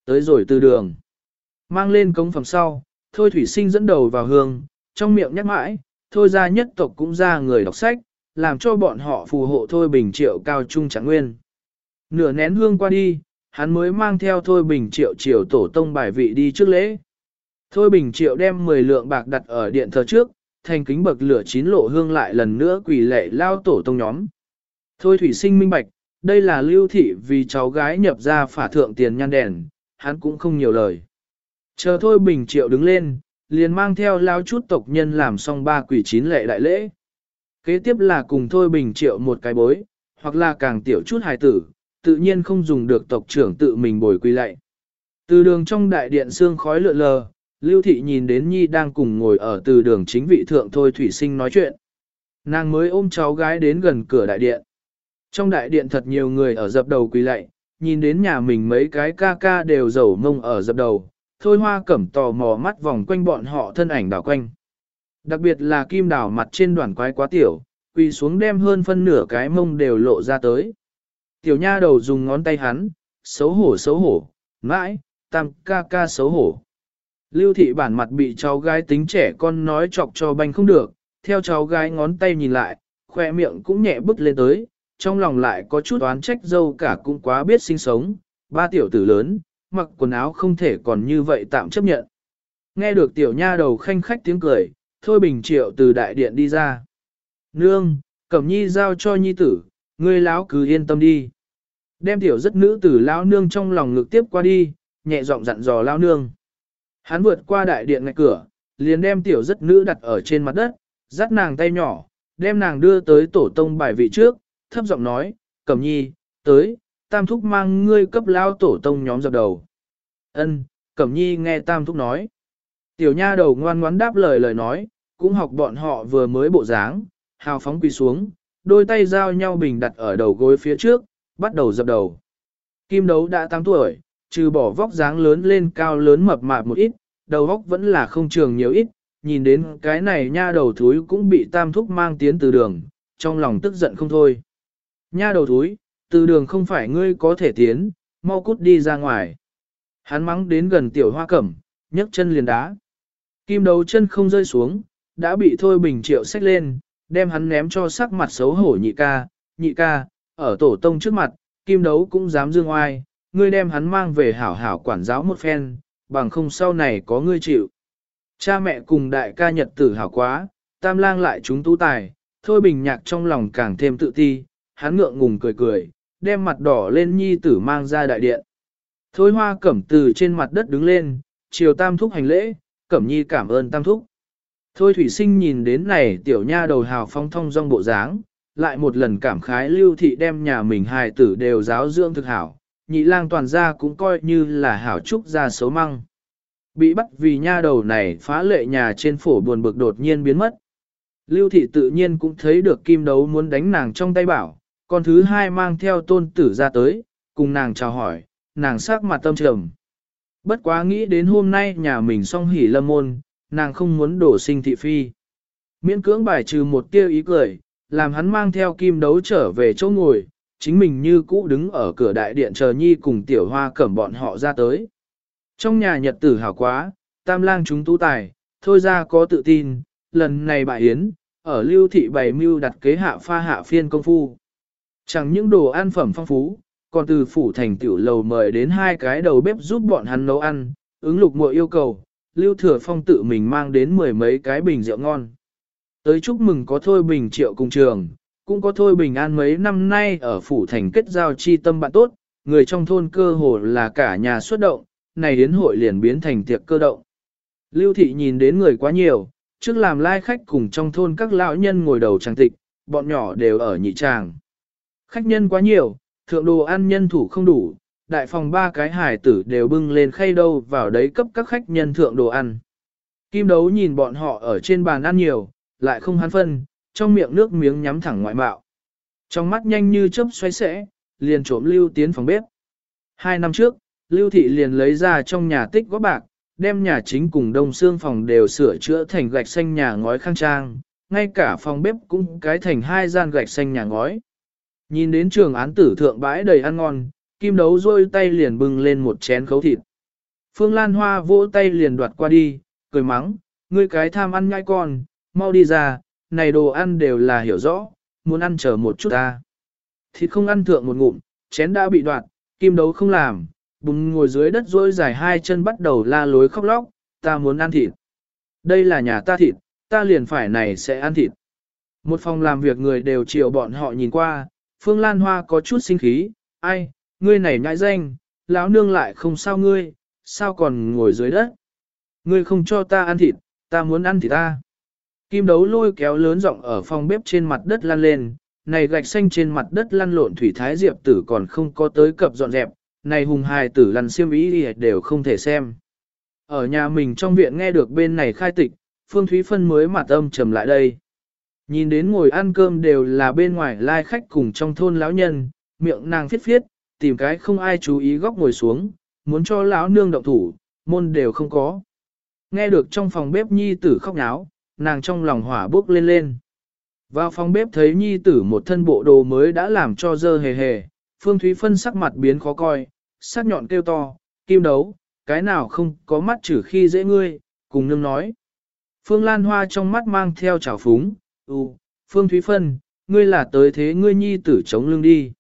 Tới rồi từ đường. Mang lên cống phẩm sau, thôi thủy sinh dẫn đầu vào hương, trong miệng nhắc mãi, thôi ra nhất tộc cũng ra người đọc sách, làm cho bọn họ phù hộ thôi bình triệu cao trung trạng nguyên. Nửa nén hương qua đi, hắn mới mang theo thôi bình triệu triều tổ tông bài vị đi trước lễ. Thôi bình triệu đem 10 lượng bạc đặt ở điện thờ trước, thành kính bậc lửa chín lộ hương lại lần nữa quỳ lệ lao tổ tông nhóm. Thôi thủy sinh minh bạch, đây là lưu thị vì cháu gái nhập ra phả thượng tiền nhan đèn, hắn cũng không nhiều lời. Chờ thôi bình triệu đứng lên, liền mang theo lao chút tộc nhân làm xong ba quỷ chín lệ đại lễ. Kế tiếp là cùng thôi bình triệu một cái bối, hoặc là càng tiểu chút hài tử, tự nhiên không dùng được tộc trưởng tự mình bồi quy lạy. Từ đường trong đại điện xương khói lượn lờ, Lưu Thị nhìn đến Nhi đang cùng ngồi ở từ đường chính vị thượng thôi Thủy Sinh nói chuyện. Nàng mới ôm cháu gái đến gần cửa đại điện. Trong đại điện thật nhiều người ở dập đầu quỳ lạy, nhìn đến nhà mình mấy cái ca ca đều dầu mông ở dập đầu, thôi hoa cẩm tò mò mắt vòng quanh bọn họ thân ảnh đảo quanh. Đặc biệt là kim đảo mặt trên đoàn quái quá tiểu, quỳ xuống đem hơn phân nửa cái mông đều lộ ra tới. Tiểu nha đầu dùng ngón tay hắn, xấu hổ xấu hổ, mãi, tam ca ca xấu hổ. Lưu thị bản mặt bị cháu gái tính trẻ con nói chọc cho banh không được, theo cháu gái ngón tay nhìn lại, khoe miệng cũng nhẹ bứt lên tới, trong lòng lại có chút oán trách dâu cả cũng quá biết sinh sống, ba tiểu tử lớn, mặc quần áo không thể còn như vậy tạm chấp nhận. Nghe được tiểu nha đầu khanh khách tiếng cười, Thôi Bình Triệu từ đại điện đi ra. Nương, Cẩm Nhi giao cho Nhi tử, ngươi lão cứ yên tâm đi. Đem tiểu rất nữ tử lão nương trong lòng ngực tiếp qua đi, nhẹ giọng dặn dò lão nương. Hắn vượt qua đại điện ngạch cửa, liền đem tiểu rất nữ đặt ở trên mặt đất, dắt nàng tay nhỏ, đem nàng đưa tới tổ tông bài vị trước, thấp giọng nói, Cẩm Nhi, tới, Tam Thúc mang ngươi cấp lao tổ tông nhóm dập đầu. Ân, Cẩm Nhi nghe Tam Thúc nói. Tiểu nha đầu ngoan ngoãn đáp lời lời nói, cũng học bọn họ vừa mới bộ dáng, hào phóng quỳ xuống, đôi tay giao nhau bình đặt ở đầu gối phía trước, bắt đầu dập đầu. Kim đấu đã 8 tuổi, trừ bỏ vóc dáng lớn lên cao lớn mập mạp một ít, đầu vóc vẫn là không trường nhiều ít, nhìn đến cái này nha đầu thúi cũng bị tam thúc mang tiến từ đường, trong lòng tức giận không thôi. Nha đầu thúi, từ đường không phải ngươi có thể tiến, mau cút đi ra ngoài. Hắn mắng đến gần tiểu hoa cẩm, nhấc chân liền đá. Kim đấu chân không rơi xuống, đã bị Thôi Bình Triệu xách lên, đem hắn ném cho sắc mặt xấu hổ nhị ca, nhị ca, ở tổ tông trước mặt, kim đấu cũng dám dương oai, ngươi đem hắn mang về hảo hảo quản giáo một phen, bằng không sau này có ngươi chịu. Cha mẹ cùng đại ca nhật tử hảo quá, tam lang lại chúng tú tài, Thôi Bình Nhạc trong lòng càng thêm tự ti, hắn ngượng ngùng cười cười, đem mặt đỏ lên nhi tử mang ra đại điện. Thôi hoa cẩm từ trên mặt đất đứng lên, chiều tam thúc hành lễ, cẩm nhi cảm ơn tam thúc. Thôi thủy sinh nhìn đến này tiểu nha đầu hào phong thông rong bộ dáng, lại một lần cảm khái lưu thị đem nhà mình hài tử đều giáo dưỡng thực hảo, nhị lang toàn gia cũng coi như là hảo trúc gia xấu măng. Bị bắt vì nha đầu này phá lệ nhà trên phổ buồn bực đột nhiên biến mất. Lưu thị tự nhiên cũng thấy được kim đấu muốn đánh nàng trong tay bảo, con thứ hai mang theo tôn tử ra tới, cùng nàng chào hỏi, nàng sắc mặt tâm trầm. Bất quá nghĩ đến hôm nay nhà mình song hỉ lâm môn, nàng không muốn đổ sinh thị phi. Miễn cưỡng bài trừ một tia ý cười, làm hắn mang theo kim đấu trở về chỗ ngồi, chính mình như cũ đứng ở cửa đại điện chờ nhi cùng tiểu hoa cẩm bọn họ ra tới. Trong nhà nhật tử hảo quá, tam lang chúng tú tài, thôi ra có tự tin, lần này bà yến, ở lưu thị bày mưu đặt kế hạ pha hạ phiên công phu. Chẳng những đồ ăn phẩm phong phú, còn từ phủ thành tiểu lầu mời đến hai cái đầu bếp giúp bọn hắn nấu ăn, ứng lục muội yêu cầu, Lưu Thừa Phong tự mình mang đến mười mấy cái bình rượu ngon. Tới chúc mừng có Thôi Bình Triệu cùng trường, cũng có Thôi Bình An mấy năm nay ở phủ thành kết giao chi tâm bạn tốt, người trong thôn cơ hồ là cả nhà xuất động, này đến hội liền biến thành tiệc cơ động. Lưu Thị nhìn đến người quá nhiều, trước làm lai khách cùng trong thôn các lão nhân ngồi đầu trang tịch, bọn nhỏ đều ở nhị tràng. Khách nhân quá nhiều, thượng đồ ăn nhân thủ không đủ, đại phòng ba cái hải tử đều bưng lên khay đâu vào đấy cấp các khách nhân thượng đồ ăn. Kim đấu nhìn bọn họ ở trên bàn ăn nhiều, lại không hắn phân, trong miệng nước miếng nhắm thẳng ngoại bạo. Trong mắt nhanh như chớp xoay xẻ liền trộm lưu tiến phòng bếp. Hai năm trước, lưu thị liền lấy ra trong nhà tích góp bạc, đem nhà chính cùng đông xương phòng đều sửa chữa thành gạch xanh nhà ngói khang trang, ngay cả phòng bếp cũng cái thành hai gian gạch xanh nhà ngói. Nhìn đến trường án tử thượng bãi đầy ăn ngon, kim đấu rôi tay liền bưng lên một chén khấu thịt. Phương Lan Hoa vỗ tay liền đoạt qua đi, cười mắng, ngươi cái tham ăn nhai con, mau đi ra, này đồ ăn đều là hiểu rõ, muốn ăn chờ một chút ta. Thịt không ăn thượng một ngụm, chén đã bị đoạn, kim đấu không làm, bùng ngồi dưới đất rôi dài hai chân bắt đầu la lối khóc lóc, ta muốn ăn thịt. Đây là nhà ta thịt, ta liền phải này sẽ ăn thịt. Một phòng làm việc người đều chiều bọn họ nhìn qua, Phương Lan Hoa có chút sinh khí, ai, ngươi này nhãi danh, lão nương lại không sao ngươi, sao còn ngồi dưới đất. Ngươi không cho ta ăn thịt, ta muốn ăn thịt ta. Kim đấu lôi kéo lớn giọng ở phòng bếp trên mặt đất lăn lên, này gạch xanh trên mặt đất lăn lộn thủy thái diệp tử còn không có tới cập dọn dẹp, này hùng hài tử lăn xiêm ý đều không thể xem. Ở nhà mình trong viện nghe được bên này khai tịch, Phương Thúy Phân mới mặt âm trầm lại đây. Nhìn đến ngồi ăn cơm đều là bên ngoài lai khách cùng trong thôn lão nhân, miệng nàng phiết phiết, tìm cái không ai chú ý góc ngồi xuống, muốn cho lão nương động thủ, môn đều không có. Nghe được trong phòng bếp nhi tử khóc náo, nàng trong lòng hỏa bốc lên lên. Vào phòng bếp thấy nhi tử một thân bộ đồ mới đã làm cho dơ hề hề, Phương Thúy Phân sắc mặt biến khó coi, sắc nhọn kêu to, kim đấu, cái nào không có mắt trừ khi dễ ngươi, cùng nương nói. Phương Lan Hoa trong mắt mang theo trào phúng, ừ, Phương Thúy Phân, ngươi là tới thế ngươi nhi tử chống lưng đi.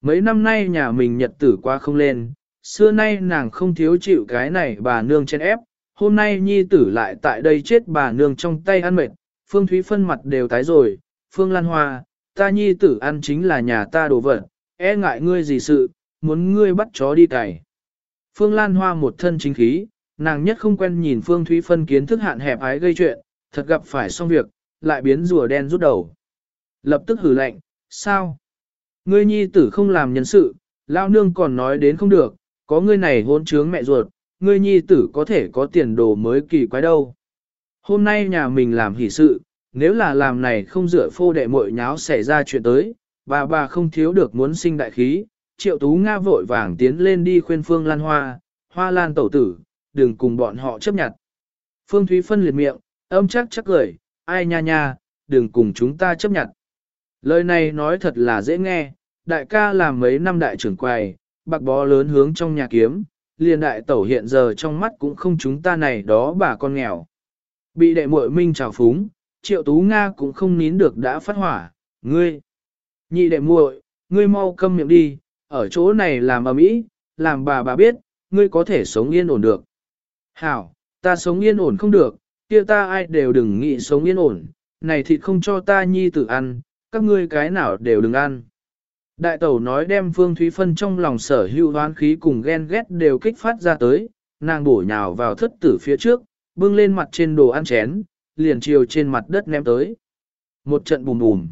Mấy năm nay nhà mình nhật tử qua không lên, xưa nay nàng không thiếu chịu cái này bà nương chen ép, hôm nay nhi tử lại tại đây chết bà nương trong tay ăn mệt, Phương Thúy Phân mặt đều tái rồi, Phương Lan Hoa, ta nhi tử ăn chính là nhà ta đồ vật, e ngại ngươi gì sự, muốn ngươi bắt chó đi cày. Phương Lan Hoa một thân chính khí, nàng nhất không quen nhìn Phương Thúy Phân kiến thức hạn hẹp ái gây chuyện, thật gặp phải xong việc, lại biến rùa đen rút đầu. Lập tức hử lạnh, sao? Ngươi nhi tử không làm nhân sự, lao nương còn nói đến không được, có ngươi này hôn trướng mẹ ruột, ngươi nhi tử có thể có tiền đồ mới kỳ quái đâu. Hôm nay nhà mình làm hỷ sự, nếu là làm này không dựa phô đệ muội nháo xảy ra chuyện tới, bà bà không thiếu được muốn sinh đại khí, triệu tú Nga vội vàng tiến lên đi khuyên Phương Lan Hoa, Hoa Lan tẩu tử, đừng cùng bọn họ chấp nhận. Phương Thúy phân liệt miệng, âm chắc chắc cười, ai nha nha, đừng cùng chúng ta chấp nhận. Lời này nói thật là dễ nghe, đại ca làm mấy năm đại trưởng quầy, bạc bó lớn hướng trong nhà kiếm, liền đại tẩu hiện giờ trong mắt cũng không chúng ta này đó bà con nghèo. Bị đệ muội minh trào phúng, triệu tú Nga cũng không nín được đã phát hỏa, ngươi. Nhị đệ muội, ngươi mau câm miệng đi, ở chỗ này làm ở mỹ, làm bà bà biết, ngươi có thể sống yên ổn được. Hảo, ta sống yên ổn không được, kia ta ai đều đừng nghĩ sống yên ổn, này thịt không cho ta nhi tử ăn, các ngươi cái nào đều đừng ăn. Đại tẩu nói đem Phương Thúy Phân trong lòng sở hữu hoán khí cùng ghen ghét đều kích phát ra tới, nàng bổ nhào vào thất tử phía trước, bưng lên mặt trên đồ ăn chén, liền chiều trên mặt đất ném tới. Một trận bùm bùm.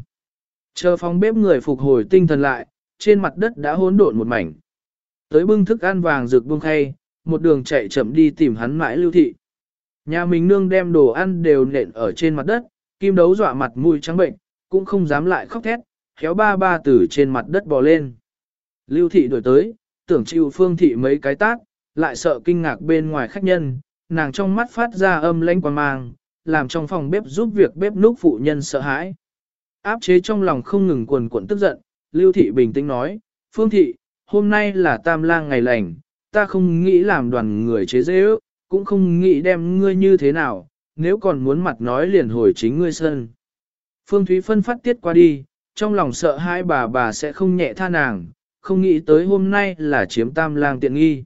Chờ phòng bếp người phục hồi tinh thần lại, trên mặt đất đã hỗn độn một mảnh. Tới bưng thức ăn vàng rực bưng khay, một đường chạy chậm đi tìm hắn mãi lưu thị. Nhà mình nương đem đồ ăn đều nện ở trên mặt đất, kim đấu dọa mặt mũi trắng bệnh, cũng không dám lại khóc thét, khéo ba ba từ trên mặt đất bò lên. Lưu thị đổi tới, tưởng chịu phương thị mấy cái tát, lại sợ kinh ngạc bên ngoài khách nhân, nàng trong mắt phát ra âm lãnh quan mang, làm trong phòng bếp giúp việc bếp núc phụ nhân sợ hãi. Áp chế trong lòng không ngừng quần cuộn tức giận, Lưu thị bình tĩnh nói, Phương thị, hôm nay là tam lang ngày lành, ta không nghĩ làm đoàn người chế dễ ước, cũng không nghĩ đem ngươi như thế nào, nếu còn muốn mặt nói liền hồi chính ngươi sân. Phương Thúy phân phát tiết qua đi, trong lòng sợ hai bà bà sẽ không nhẹ tha nàng, không nghĩ tới hôm nay là chiếm tam lang tiện nghi.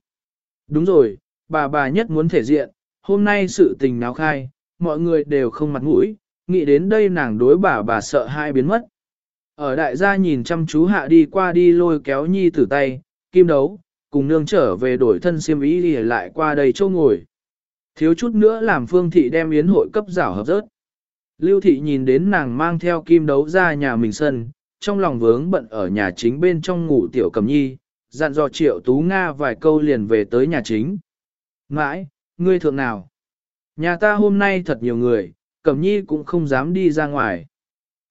Đúng rồi, bà bà nhất muốn thể diện, hôm nay sự tình náo khai, mọi người đều không mặt mũi, nghĩ đến đây nàng đối bà bà sợ hai biến mất. Ở đại gia nhìn chăm chú hạ đi qua đi lôi kéo nhi tử tay, kim đấu, cùng nương trở về đổi thân xiêm ý đi lại qua đây châu ngồi. Thiếu chút nữa làm phương thị đem yến hội cấp rảo hợp rớt. Lưu thị nhìn đến nàng mang theo kim đấu ra nhà mình sân, trong lòng vướng bận ở nhà chính bên trong ngủ tiểu cầm nhi, dặn dò triệu tú Nga vài câu liền về tới nhà chính. Mãi, ngươi thượng nào? Nhà ta hôm nay thật nhiều người, cầm nhi cũng không dám đi ra ngoài.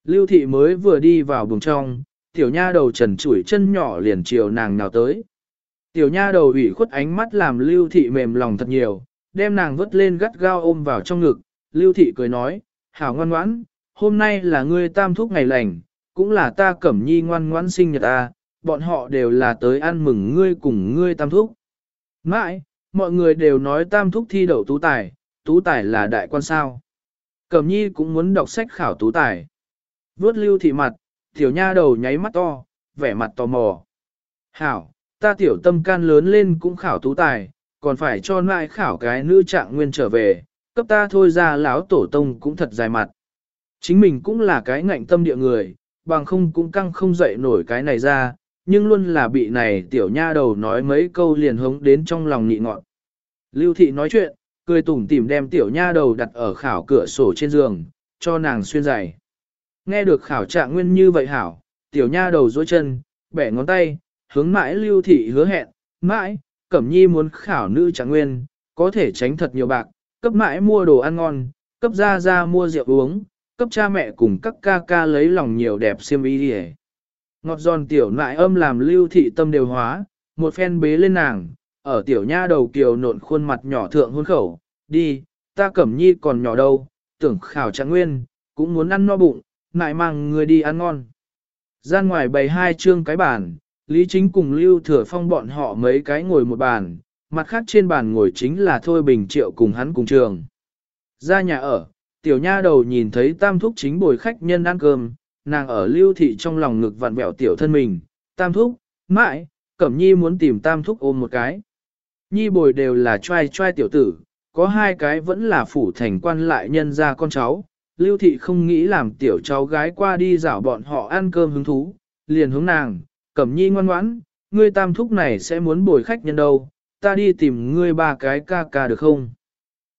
Lưu thị mới vừa đi vào buồng trong, tiểu nha đầu trần chủi chân nhỏ liền chiều nàng nào tới. Tiểu nha đầu ủy khuất ánh mắt làm lưu thị mềm lòng thật nhiều, đem nàng vứt lên gắt gao ôm vào trong ngực. Lưu thị cười nói, hảo ngoan ngoãn, hôm nay là ngươi tam thúc ngày lành, cũng là ta cẩm nhi ngoan ngoãn sinh nhật ta, bọn họ đều là tới ăn mừng ngươi cùng ngươi tam thúc. Mãi, mọi người đều nói tam thúc thi đậu tú tài, tú tài là đại quan sao. Cẩm nhi cũng muốn đọc sách khảo tú tài. Vốt lưu thị mặt, tiểu nha đầu nháy mắt to, vẻ mặt tò mò. Hảo, ta tiểu tâm can lớn lên cũng khảo tú tài, còn phải cho nại khảo cái nữ trạng nguyên trở về, cấp ta thôi ra lão tổ tông cũng thật dài mặt. Chính mình cũng là cái ngạnh tâm địa người, bằng không cũng căng không dậy nổi cái này ra, nhưng luôn là bị này tiểu nha đầu nói mấy câu liền hống đến trong lòng nhị ngọn. Lưu thị nói chuyện, cười tủm tỉm đem tiểu nha đầu đặt ở khảo cửa sổ trên giường, cho nàng xuyên giày. Nghe được khảo trạng nguyên như vậy hảo, tiểu nha đầu dối chân, bẻ ngón tay, hướng mãi lưu thị hứa hẹn, mãi, cẩm nhi muốn khảo nữ trạng nguyên, có thể tránh thật nhiều bạc, cấp mãi mua đồ ăn ngon, cấp ra ra mua rượu uống, cấp cha mẹ cùng các ca ca lấy lòng nhiều đẹp xiêm y đi Ngọt giòn tiểu nại âm làm lưu thị tâm đều hóa, một phen bế lên nàng, ở tiểu nha đầu kiều nộn khuôn mặt nhỏ thượng hôn khẩu, đi, ta cẩm nhi còn nhỏ đâu, tưởng khảo trạng nguyên, cũng muốn ăn no bụng, nại mang người đi ăn ngon. Gian ngoài bày hai chương cái bàn, Lý Chính cùng Lưu Thừa Phong bọn họ mấy cái ngồi một bàn, mặt khác trên bàn ngồi chính là Thôi Bình Triệu cùng hắn cùng trường. Ra nhà ở, tiểu nha đầu nhìn thấy tam thúc chính bồi khách nhân ăn cơm, nàng ở lưu thị trong lòng ngực vặn vẹo tiểu thân mình, tam thúc, mãi, cẩm nhi muốn tìm tam thúc ôm một cái. Nhi bồi đều là trai trai tiểu tử, có hai cái vẫn là phủ thành quan lại nhân ra con cháu, lưu thị không nghĩ làm tiểu cháu gái qua đi rảo bọn họ ăn cơm hứng thú, liền hướng nàng, cẩm nhi ngoan ngoãn, ngươi tam thúc này sẽ muốn bồi khách nhân đâu, ta đi tìm ngươi ba cái ca ca được không?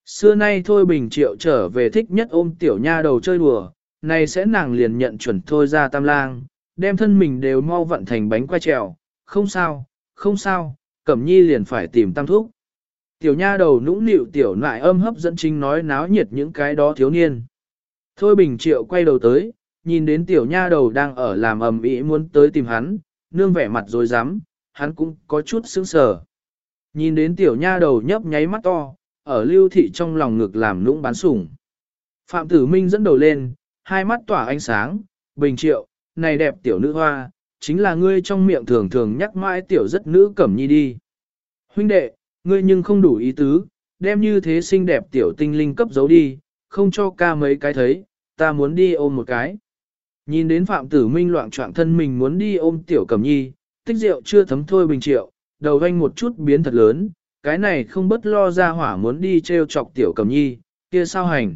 Xưa nay thôi bình triệu trở về thích nhất ôm tiểu nha đầu chơi đùa, này sẽ nàng liền nhận chuẩn thôi ra tam lang, đem thân mình đều mau vận thành bánh quay trèo, không sao, không sao, cẩm nhi liền phải tìm tam thúc. Tiểu nha đầu nũng nịu tiểu nại âm hấp dẫn chính nói náo nhiệt những cái đó thiếu niên. Thôi bình triệu quay đầu tới, nhìn đến tiểu nha đầu đang ở làm ầm ĩ muốn tới tìm hắn, nương vẻ mặt rồi dám, hắn cũng có chút sững sờ. Nhìn đến tiểu nha đầu nhấp nháy mắt to, ở lưu thị trong lòng ngực làm nũng bán sủng. Phạm tử minh dẫn đầu lên, hai mắt tỏa ánh sáng, bình triệu, này đẹp tiểu nữ hoa, chính là ngươi trong miệng thường thường nhắc mãi tiểu rất nữ cẩm nhi đi. Huynh đệ, ngươi nhưng không đủ ý tứ, đem như thế xinh đẹp tiểu tinh linh cấp giấu đi, không cho ca mấy cái thấy, ta muốn đi ôm một cái. Nhìn đến Phạm Tử Minh loạn trọng thân mình muốn đi ôm tiểu cẩm nhi, tích rượu chưa thấm thôi bình triệu, đầu vanh một chút biến thật lớn, cái này không bất lo ra hỏa muốn đi treo chọc tiểu cầm nhi, kia sao hành.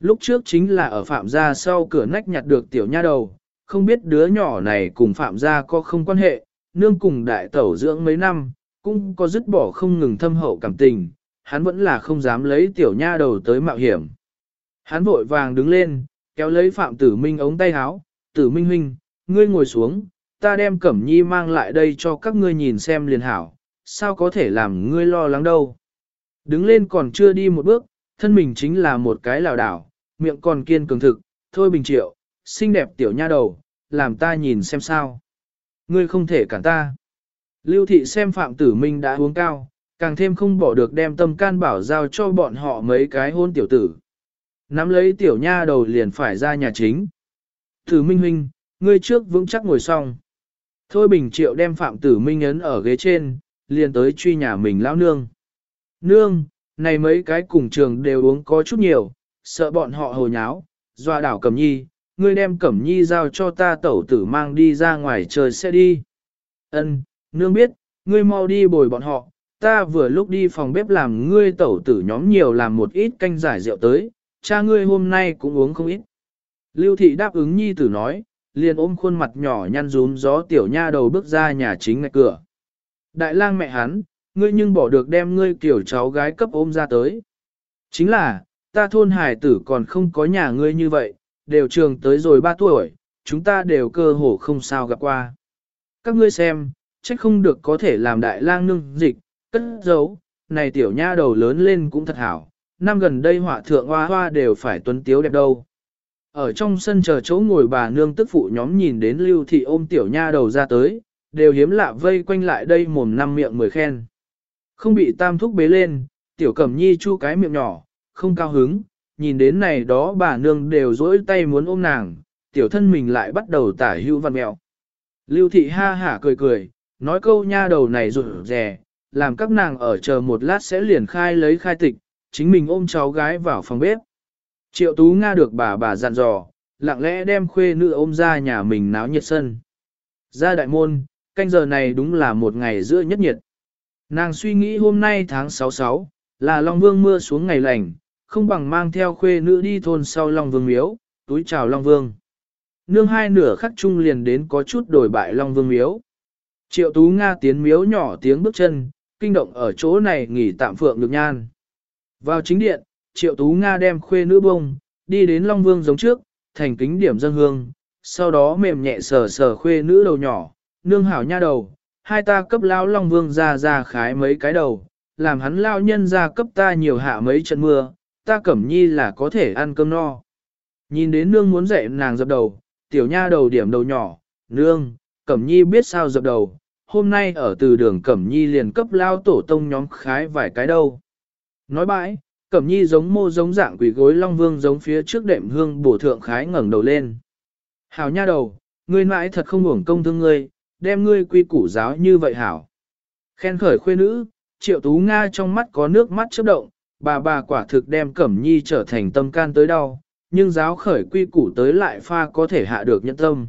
Lúc trước chính là ở Phạm gia sau cửa nách nhặt được tiểu nha đầu, không biết đứa nhỏ này cùng Phạm gia có không quan hệ, nương cùng đại tẩu dưỡng mấy năm, cũng có dứt bỏ không ngừng thâm hậu cảm tình, hắn vẫn là không dám lấy tiểu nha đầu tới mạo hiểm. Hắn vội vàng đứng lên, kéo lấy Phạm Tử Minh ống tay áo, Tử Minh huynh, ngươi ngồi xuống, ta đem Cẩm Nhi mang lại đây cho các ngươi nhìn xem liền hảo, sao có thể làm ngươi lo lắng đâu. Đứng lên còn chưa đi một bước, thân mình chính là một cái lào đảo, miệng còn kiên cường thực, thôi bình triệu, xinh đẹp tiểu nha đầu, làm ta nhìn xem sao. Ngươi không thể cản ta. Lưu thị xem Phạm Tử Minh đã uống cao, càng thêm không bỏ được đem tâm can bảo giao cho bọn họ mấy cái hôn tiểu tử. Nắm lấy tiểu nha đầu liền phải ra nhà chính. Tử Minh huynh, ngươi trước vững chắc ngồi xong. Thôi Bình Triệu đem Phạm Tử Minh ấn ở ghế trên, liền tới truy nhà mình lão nương. Nương, này mấy cái cùng trường đều uống có chút nhiều, sợ bọn họ hồ nháo, doa đảo Cẩm Nhi, ngươi đem Cẩm Nhi giao cho ta tẩu tử mang đi ra ngoài trời sẽ đi. Ân, nương biết, ngươi mau đi bồi bọn họ, ta vừa lúc đi phòng bếp làm ngươi tẩu tử nhóm nhiều làm một ít canh giải rượu tới, cha ngươi hôm nay cũng uống không ít. Lưu thị đáp ứng nhi tử nói, liền ôm khuôn mặt nhỏ nhăn rúm gió tiểu nha đầu bước ra nhà chính ngay cửa. Đại lang mẹ hắn, ngươi nhưng bỏ được đem ngươi kiểu cháu gái cấp ôm ra tới. Chính là, ta thôn hải tử còn không có nhà ngươi như vậy, đều trường tới rồi 3 tuổi, chúng ta đều cơ hồ không sao gặp qua. Các ngươi xem, trách không được có thể làm đại lang nương dịch, cất giấu, này tiểu nha đầu lớn lên cũng thật hảo, năm gần đây họa thượng hoa hoa đều phải tuấn tiếu đẹp đâu. Ở trong sân chờ chỗ ngồi bà nương tức phụ nhóm nhìn đến lưu thị ôm tiểu nha đầu ra tới, đều hiếm lạ vây quanh lại đây mồm năm miệng mười khen. Không bị tam thúc bế lên, tiểu cẩm nhi chu cái miệng nhỏ, không cao hứng, nhìn đến này đó bà nương đều dỗi tay muốn ôm nàng, tiểu thân mình lại bắt đầu tả hưu văn mẹo. Lưu thị ha hả cười cười, nói câu nha đầu này rụt rè, làm các nàng ở chờ một lát sẽ liền khai lấy khai tịch, chính mình ôm cháu gái vào phòng bếp. Triệu Tú Nga được bà bà dặn dò, lặng lẽ đem khuê nữ ôm ra nhà mình náo nhiệt sân. Ra đại môn, canh giờ này đúng là một ngày giữa nhất nhiệt. Nàng suy nghĩ hôm nay tháng 66, là Long Vương mưa xuống ngày lành, không bằng mang theo khuê nữ đi thôn sau Long Vương miếu, túi chào Long Vương. Nương hai nửa khắc chung liền đến có chút đổi bại Long Vương miếu. Triệu Tú Nga tiến miếu nhỏ tiếng bước chân, kinh động ở chỗ này nghỉ tạm phượng được nhan. Vào chính điện, Triệu Tú Nga đem khuê nữ bông, đi đến Long Vương giống trước, thành kính điểm dân hương, sau đó mềm nhẹ sờ sờ khuê nữ đầu nhỏ, nương hảo nha đầu, hai ta cấp lão Long Vương ra ra khái mấy cái đầu, làm hắn lao nhân ra cấp ta nhiều hạ mấy trận mưa, ta cẩm nhi là có thể ăn cơm no. Nhìn đến nương muốn dạy nàng dập đầu, tiểu nha đầu điểm đầu nhỏ, nương, cẩm nhi biết sao dập đầu, hôm nay ở từ đường cẩm nhi liền cấp lao tổ tông nhóm khái vài cái đâu. Nói bãi, cẩm nhi giống mô giống dạng quỷ gối long vương giống phía trước đệm hương bổ thượng khái ngẩng đầu lên. Hảo nha đầu, ngươi mãi thật không uổng công thương ngươi, đem ngươi quy củ giáo như vậy hảo. Khen khởi khuê nữ, triệu tú Nga trong mắt có nước mắt chớp động, bà bà quả thực đem cẩm nhi trở thành tâm can tới đau, nhưng giáo khởi quy củ tới lại pha có thể hạ được nhân tâm.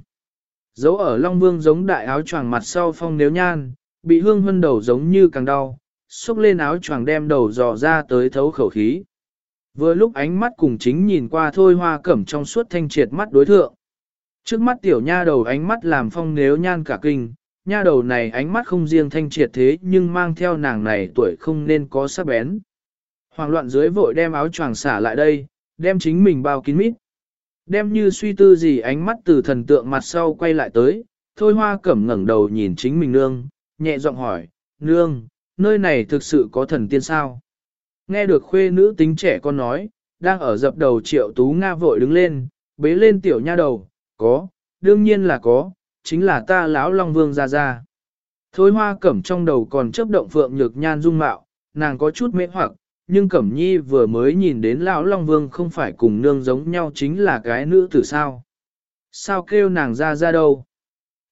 Dấu ở Long Vương giống đại áo choàng mặt sau phong nếu nhan, bị hương hân đầu giống như càng đau, xúc lên áo choàng đem đầu dò ra tới thấu khẩu khí. Vừa lúc ánh mắt cùng chính nhìn qua thôi hoa cẩm trong suốt thanh triệt mắt đối thượng. Trước mắt tiểu nha đầu ánh mắt làm phong nếu nhan cả kinh, nha đầu này ánh mắt không riêng thanh triệt thế nhưng mang theo nàng này tuổi không nên có sắc bén. Hoàng loạn dưới vội đem áo choàng xả lại đây, đem chính mình bao kín mít. Đem như suy tư gì ánh mắt từ thần tượng mặt sau quay lại tới, thôi hoa cẩm ngẩng đầu nhìn chính mình nương, nhẹ giọng hỏi, nương, nơi này thực sự có thần tiên sao? Nghe được khuê nữ tính trẻ con nói, đang ở dập đầu triệu tú Nga vội đứng lên, bế lên tiểu nha đầu, có, đương nhiên là có, chính là ta lão Long Vương ra ra. Thôi hoa cẩm trong đầu còn chấp động phượng nhược nhan dung mạo, nàng có chút mê hoặc, nhưng Cẩm Nhi vừa mới nhìn đến Lão Long Vương không phải cùng nương giống nhau chính là cái nữ tử sao. Sao kêu nàng ra ra đâu?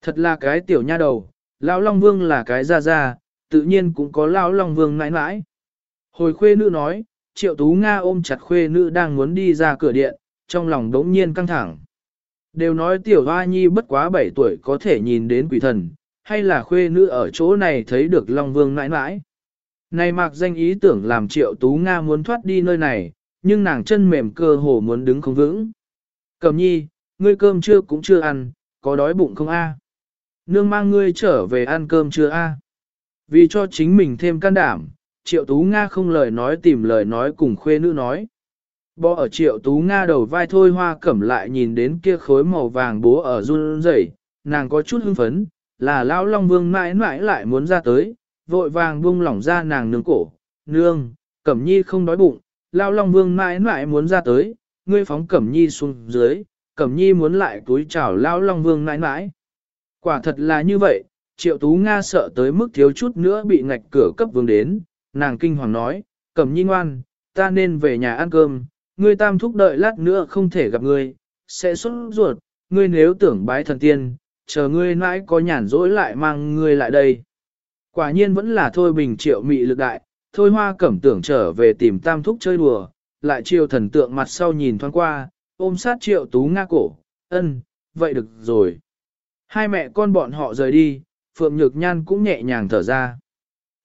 Thật là cái tiểu nha đầu, Lão Long Vương là cái ra ra, tự nhiên cũng có Lão Long Vương mãi mãi. Hồi khuê nữ nói, triệu tú Nga ôm chặt khuê nữ đang muốn đi ra cửa điện, trong lòng đống nhiên căng thẳng. Đều nói tiểu hoa nhi bất quá 7 tuổi có thể nhìn đến quỷ thần, hay là khuê nữ ở chỗ này thấy được Long Vương mãi mãi. Này mạc danh ý tưởng làm triệu tú Nga muốn thoát đi nơi này, nhưng nàng chân mềm cơ hồ muốn đứng không vững. Cầm nhi, ngươi cơm trưa cũng chưa ăn, có đói bụng không a? Nương mang ngươi trở về ăn cơm chưa a? Vì cho chính mình thêm can đảm, triệu tú Nga không lời nói tìm lời nói cùng khuê nữ nói. Bò ở triệu tú Nga đầu vai thôi hoa cẩm lại nhìn đến kia khối màu vàng bố ở run rẩy, nàng có chút hưng phấn, là lão long vương mãi mãi lại muốn ra tới, vội vàng buông lỏng ra nàng nương cổ, nương, cẩm nhi không đói bụng, lão long vương mãi mãi muốn ra tới, ngươi phóng cẩm nhi xuống dưới, cẩm nhi muốn lại túi chào lão long vương mãi mãi. Quả thật là như vậy, triệu tú Nga sợ tới mức thiếu chút nữa bị ngạch cửa cấp vương đến, nàng kinh hoàng nói, cẩm nhi ngoan, ta nên về nhà ăn cơm, ngươi tam thúc đợi lát nữa không thể gặp ngươi, sẽ xuất ruột, ngươi nếu tưởng bái thần tiên, chờ ngươi mãi có nhàn rỗi lại mang ngươi lại đây. Quả nhiên vẫn là thôi bình triệu mị lực đại, thôi hoa cẩm tưởng trở về tìm tam thúc chơi đùa, lại chiêu thần tượng mặt sau nhìn thoáng qua, ôm sát triệu tú nga cổ, ân, vậy được rồi. Hai mẹ con bọn họ rời đi, Phượng Nhược Nhan cũng nhẹ nhàng thở ra.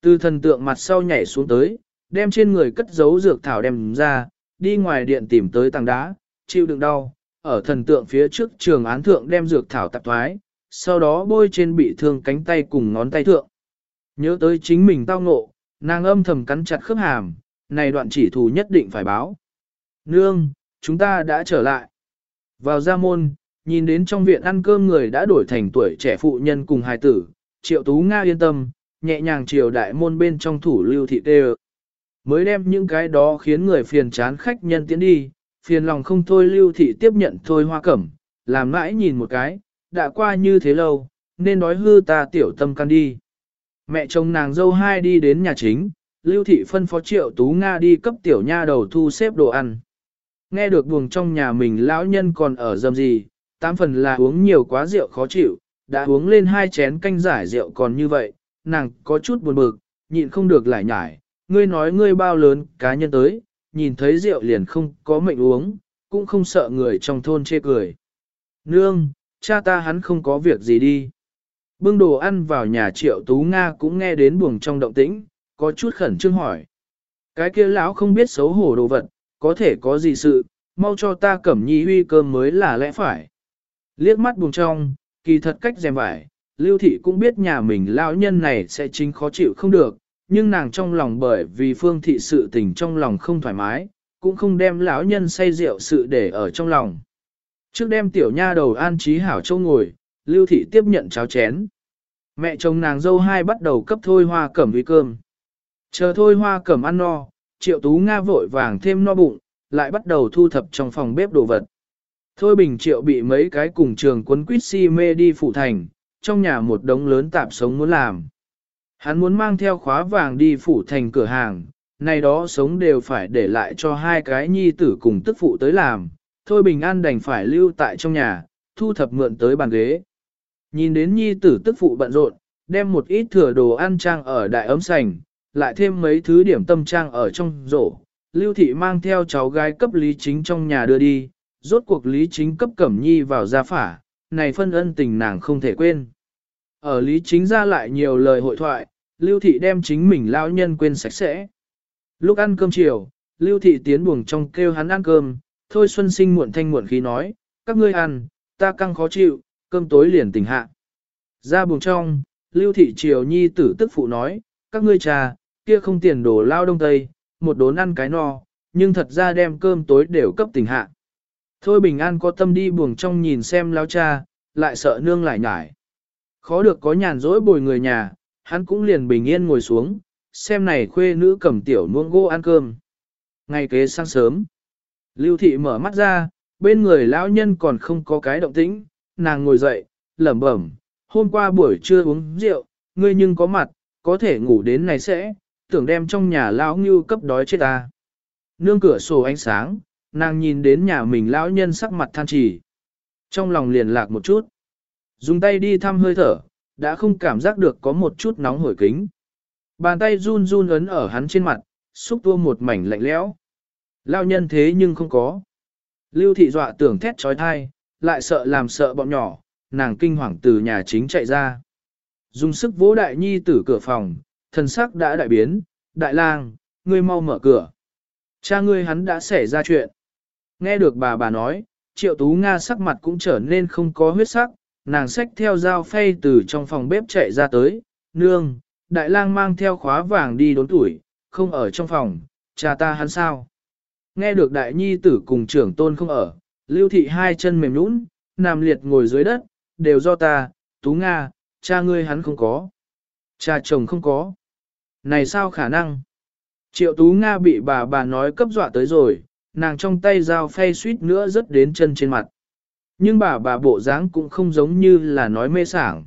Từ thần tượng mặt sau nhảy xuống tới, đem trên người cất giấu dược thảo đem ra, đi ngoài điện tìm tới tảng đá, chịu đựng đau, ở thần tượng phía trước trường án thượng đem dược thảo tạp thoái, sau đó bôi trên bị thương cánh tay cùng ngón tay thượng. Nhớ tới chính mình tao ngộ, nàng âm thầm cắn chặt khớp hàm, này đoạn chỉ thù nhất định phải báo. Nương, chúng ta đã trở lại. Vào gia môn, nhìn đến trong viện ăn cơm người đã đổi thành tuổi trẻ phụ nhân cùng hài tử, triệu tú Nga yên tâm, nhẹ nhàng chiều đại môn bên trong thủ lưu thị tê Mới đem những cái đó khiến người phiền chán khách nhân tiến đi, phiền lòng không thôi lưu thị tiếp nhận thôi hoa cẩm, làm mãi nhìn một cái, đã qua như thế lâu, nên nói hư ta tiểu tâm can đi. Mẹ chồng nàng dâu hai đi đến nhà chính, Lưu Thị phân phó Triệu Tú Nga đi cấp tiểu nha đầu thu xếp đồ ăn. Nghe được buồng trong nhà mình lão nhân còn ở dầm gì, tám phần là uống nhiều quá rượu khó chịu, đã uống lên hai chén canh giải rượu còn như vậy, nàng có chút buồn bực, nhịn không được lại nhải, ngươi nói ngươi bao lớn cá nhân tới, nhìn thấy rượu liền không có mệnh uống, cũng không sợ người trong thôn chê cười. Nương, cha ta hắn không có việc gì đi. Bưng đồ ăn vào nhà triệu tú Nga cũng nghe đến buồng trong động tĩnh, có chút khẩn trương hỏi. Cái kia lão không biết xấu hổ đồ vật, có thể có gì sự, mau cho ta cẩm nhi huy cơm mới là lẽ phải. Liếc mắt buồn trong, kỳ thật cách dèm vải, lưu thị cũng biết nhà mình lão nhân này sẽ chính khó chịu không được, nhưng nàng trong lòng bởi vì phương thị sự tình trong lòng không thoải mái, cũng không đem lão nhân say rượu sự để ở trong lòng. Trước đem tiểu nha đầu an trí hảo châu ngồi, lưu thị tiếp nhận cháo chén. Mẹ chồng nàng dâu hai bắt đầu cấp thôi hoa cẩm uy cơm. Chờ thôi hoa cẩm ăn no, triệu tú Nga vội vàng thêm no bụng, lại bắt đầu thu thập trong phòng bếp đồ vật. Thôi bình triệu bị mấy cái cùng trường quân quýt si mê đi phụ thành, trong nhà một đống lớn tạp sống muốn làm. Hắn muốn mang theo khóa vàng đi phụ thành cửa hàng, này đó sống đều phải để lại cho hai cái nhi tử cùng tức phụ tới làm, thôi bình an đành phải lưu tại trong nhà, thu thập mượn tới bàn ghế. Nhìn đến nhi tử tức phụ bận rộn, đem một ít thừa đồ ăn trang ở đại ấm sành, lại thêm mấy thứ điểm tâm trang ở trong rổ. Lưu thị mang theo cháu gái cấp lý chính trong nhà đưa đi, rốt cuộc lý chính cấp cẩm nhi vào gia phả, này phân ân tình nàng không thể quên. Ở lý chính ra lại nhiều lời hội thoại, lưu thị đem chính mình lão nhân quên sạch sẽ. Lúc ăn cơm chiều, lưu thị tiến buồng trong kêu hắn ăn cơm, thôi xuân sinh muộn thanh muộn khí nói, các ngươi ăn, ta căng khó chịu, cơm tối liền tỉnh hạ. Ra buồng trong, lưu thị triều nhi tử tức phụ nói, các ngươi trà, kia không tiền đổ lao đông tây, một đốn ăn cái no, nhưng thật ra đem cơm tối đều cấp tỉnh hạ. Thôi bình an có tâm đi buồng trong nhìn xem lao cha, lại sợ nương lại nhải. Khó được có nhàn rỗi bồi người nhà, hắn cũng liền bình yên ngồi xuống, xem này khuê nữ cầm tiểu nuông gỗ ăn cơm. Ngày kế sáng sớm, lưu thị mở mắt ra, bên người lão nhân còn không có cái động tĩnh, nàng ngồi dậy, lẩm bẩm, hôm qua buổi trưa uống rượu, ngươi nhưng có mặt, có thể ngủ đến này sẽ, tưởng đem trong nhà lão ngưu cấp đói chết ta. Nương cửa sổ ánh sáng, nàng nhìn đến nhà mình lão nhân sắc mặt than trì. Trong lòng liền lạc một chút. Dùng tay đi thăm hơi thở, đã không cảm giác được có một chút nóng hổi kính. Bàn tay run run ấn ở hắn trên mặt, xúc tua một mảnh lạnh lẽo. Lão nhân thế nhưng không có. Lưu thị dọa tưởng thét trói thai, lại sợ làm sợ bọn nhỏ, nàng kinh hoàng từ nhà chính chạy ra. Dùng sức vỗ đại nhi tử cửa phòng, thần sắc đã đại biến, đại lang, ngươi mau mở cửa. Cha ngươi hắn đã xảy ra chuyện. Nghe được bà bà nói, triệu tú Nga sắc mặt cũng trở nên không có huyết sắc, nàng xách theo dao phay từ trong phòng bếp chạy ra tới, nương, đại lang mang theo khóa vàng đi đốn tuổi, không ở trong phòng, cha ta hắn sao. Nghe được đại nhi tử cùng trưởng tôn không ở, lưu thị hai chân mềm nhũn, nằm liệt ngồi dưới đất, đều do ta, tú Nga, cha ngươi hắn không có. Cha chồng không có. Này sao khả năng? Triệu tú Nga bị bà bà nói cấp dọa tới rồi, nàng trong tay dao phay suýt nữa rớt đến chân trên mặt. Nhưng bà bà bộ dáng cũng không giống như là nói mê sảng.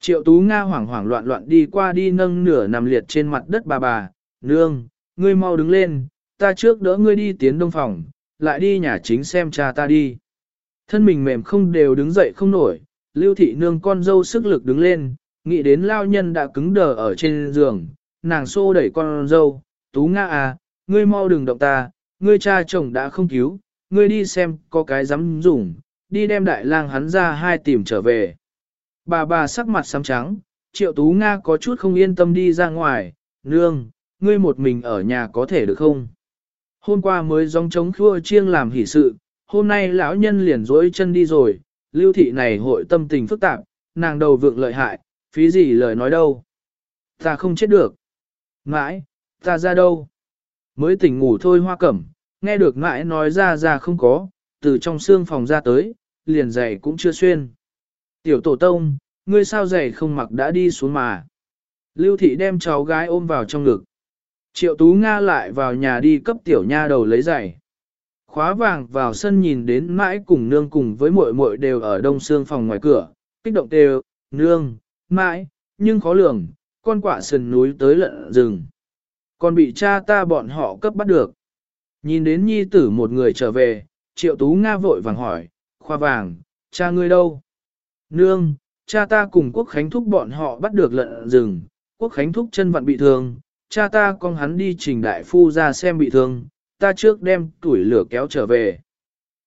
Triệu tú Nga hoảng hoảng loạn loạn đi qua đi nâng nửa nằm liệt trên mặt đất bà bà, nương, ngươi mau đứng lên, ta trước đỡ ngươi đi tiến đông phòng, lại đi nhà chính xem cha ta đi. Thân mình mềm không đều đứng dậy không nổi, lưu thị nương con dâu sức lực đứng lên, nghĩ đến lao nhân đã cứng đờ ở trên giường, nàng xô đẩy con dâu, tú Nga à, ngươi mau đừng động ta, ngươi cha chồng đã không cứu, ngươi đi xem có cái dám dùng, đi đem đại lang hắn ra hai tìm trở về. Bà bà sắc mặt xám trắng, triệu tú Nga có chút không yên tâm đi ra ngoài, nương, ngươi một mình ở nhà có thể được không? Hôm qua mới dòng trống khua chiêng làm hỷ sự, hôm nay lão nhân liền dối chân đi rồi, lưu thị này hội tâm tình phức tạp, nàng đầu vượng lợi hại, phí gì lời nói đâu. Ta không chết được. Mãi, ta ra đâu? Mới tỉnh ngủ thôi hoa cẩm, nghe được mãi nói ra ra không có, từ trong xương phòng ra tới, liền giày cũng chưa xuyên. Tiểu tổ tông, ngươi sao giày không mặc đã đi xuống mà. Lưu thị đem cháu gái ôm vào trong ngực. Triệu Tú Nga lại vào nhà đi cấp tiểu nha đầu lấy giày. Khóa vàng vào sân nhìn đến mãi cùng nương cùng với muội muội đều ở đông xương phòng ngoài cửa, kích động đều, nương, mãi, nhưng khó lường, con quả sườn núi tới lận rừng. Còn bị cha ta bọn họ cấp bắt được. Nhìn đến nhi tử một người trở về, triệu tú Nga vội vàng hỏi, khoa vàng, cha ngươi đâu? Nương, cha ta cùng quốc khánh thúc bọn họ bắt được lợn rừng, quốc khánh thúc chân vặn bị thương, cha ta con hắn đi trình đại phu ra xem bị thương, ta trước đem tuổi lửa kéo trở về.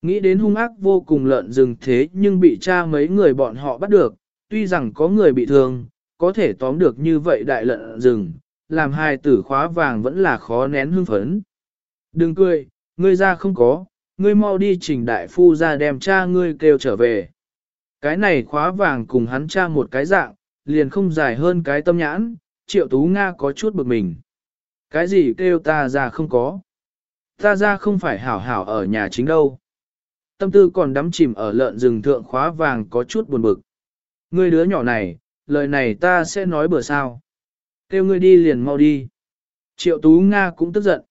Nghĩ đến hung ác vô cùng lợn rừng thế nhưng bị cha mấy người bọn họ bắt được, tuy rằng có người bị thương, có thể tóm được như vậy đại lợn rừng, làm hai tử khóa vàng vẫn là khó nén hưng phấn. Đừng cười, ngươi ra không có, ngươi mau đi trình đại phu ra đem cha ngươi kêu trở về. Cái này khóa vàng cùng hắn cha một cái dạng, liền không dài hơn cái tâm nhãn, triệu tú Nga có chút bực mình. Cái gì kêu ta ra không có? Ta ra không phải hảo hảo ở nhà chính đâu. Tâm tư còn đắm chìm ở lợn rừng thượng khóa vàng có chút buồn bực. Ngươi đứa nhỏ này, lời này ta sẽ nói bữa sao. Kêu ngươi đi liền mau đi. Triệu Tú Nga cũng tức giận.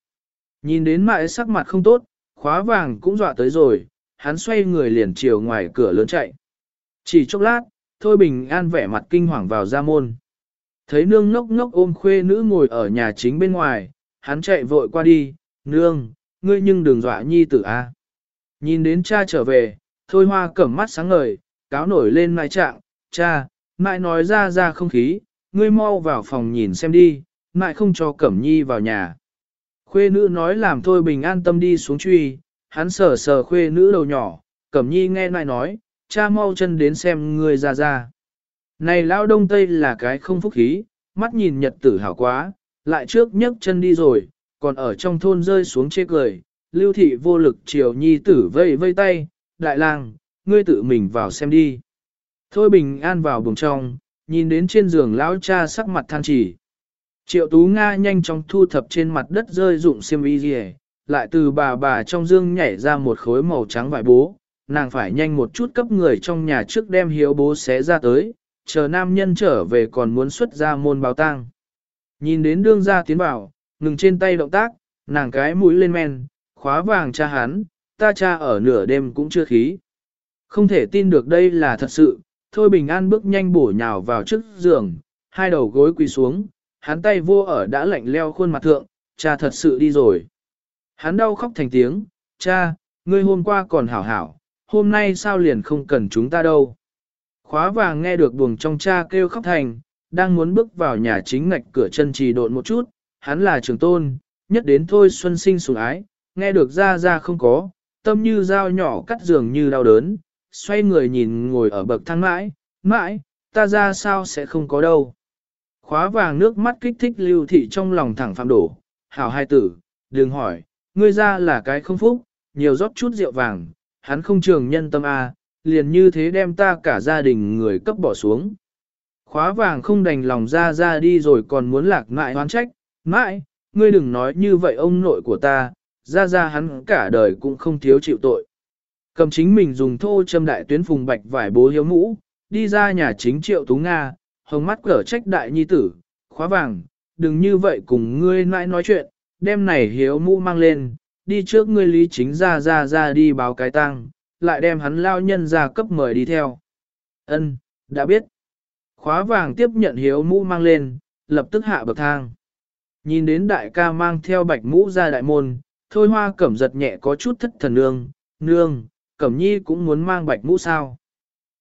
Nhìn đến mại sắc mặt không tốt, khóa vàng cũng dọa tới rồi, hắn xoay người liền chiều ngoài cửa lớn chạy. Chỉ chốc lát, Thôi Bình An vẻ mặt kinh hoàng vào ra môn. Thấy nương ngốc ngốc ôm khuê nữ ngồi ở nhà chính bên ngoài, hắn chạy vội qua đi, nương, ngươi nhưng đừng dọa nhi tử a. Nhìn đến cha trở về, thôi hoa cẩm mắt sáng ngời, cáo nổi lên mai trạng, cha, mãi nói ra ra không khí, ngươi mau vào phòng nhìn xem đi, mãi không cho cẩm nhi vào nhà. Khuê nữ nói làm thôi bình an tâm đi xuống truy, hắn sờ sờ khuê nữ đầu nhỏ, cẩm nhi nghe nại nói, cha mau chân đến xem người ra ra. Này lão đông tây là cái không phúc khí, mắt nhìn nhật tử hảo quá, lại trước nhấc chân đi rồi, còn ở trong thôn rơi xuống chê cười, lưu thị vô lực chiều nhi tử vây vây tay, đại lang, ngươi tự mình vào xem đi. Thôi bình an vào buồng trong, nhìn đến trên giường lão cha sắc mặt than chỉ. Triệu tú Nga nhanh chóng thu thập trên mặt đất rơi dụng xiêm y gì lại từ bà bà trong dương nhảy ra một khối màu trắng vải bố, nàng phải nhanh một chút cấp người trong nhà trước đem hiếu bố xé ra tới, chờ nam nhân trở về còn muốn xuất ra môn báo tang. Nhìn đến đương gia tiến bảo, ngừng trên tay động tác, nàng cái mũi lên men, khóa vàng cha hắn, ta cha ở nửa đêm cũng chưa khí. Không thể tin được đây là thật sự, thôi bình an bước nhanh bổ nhào vào trước giường, hai đầu gối quỳ xuống, hắn tay vô ở đã lạnh leo khuôn mặt thượng, cha thật sự đi rồi. Hắn đau khóc thành tiếng, cha, ngươi hôm qua còn hảo hảo, hôm nay sao liền không cần chúng ta đâu. Khóa vàng nghe được buồng trong cha kêu khóc thành, đang muốn bước vào nhà chính ngạch cửa chân trì độn một chút, hắn là trường tôn, nhất đến thôi xuân sinh sủng ái, nghe được ra ra không có, tâm như dao nhỏ cắt giường như đau đớn, xoay người nhìn ngồi ở bậc thang mãi, mãi, ta ra sao sẽ không có đâu. Khóa vàng nước mắt kích thích lưu thị trong lòng thẳng phạm đổ, hảo hai tử, đừng hỏi, ngươi ra là cái không phúc, nhiều rót chút rượu vàng, hắn không trường nhân tâm A, liền như thế đem ta cả gia đình người cấp bỏ xuống. Khóa vàng không đành lòng ra ra đi rồi còn muốn lạc ngại hoán trách, mãi, ngươi đừng nói như vậy ông nội của ta, ra ra hắn cả đời cũng không thiếu chịu tội. Cầm chính mình dùng thô châm đại tuyến phùng bạch vải bố hiếu mũ, đi ra nhà chính triệu tú Nga, hồng mắt cở trách đại nhi tử, khóa vàng, đừng như vậy cùng ngươi nãi nói chuyện, đem này hiếu mũ mang lên, đi trước ngươi lý chính ra ra ra đi báo cái tang, lại đem hắn lao nhân ra cấp mời đi theo. Ân, đã biết. Khóa vàng tiếp nhận hiếu mũ mang lên, lập tức hạ bậc thang. Nhìn đến đại ca mang theo bạch mũ ra đại môn, thôi hoa cẩm giật nhẹ có chút thất thần nương, nương, cẩm nhi cũng muốn mang bạch mũ sao.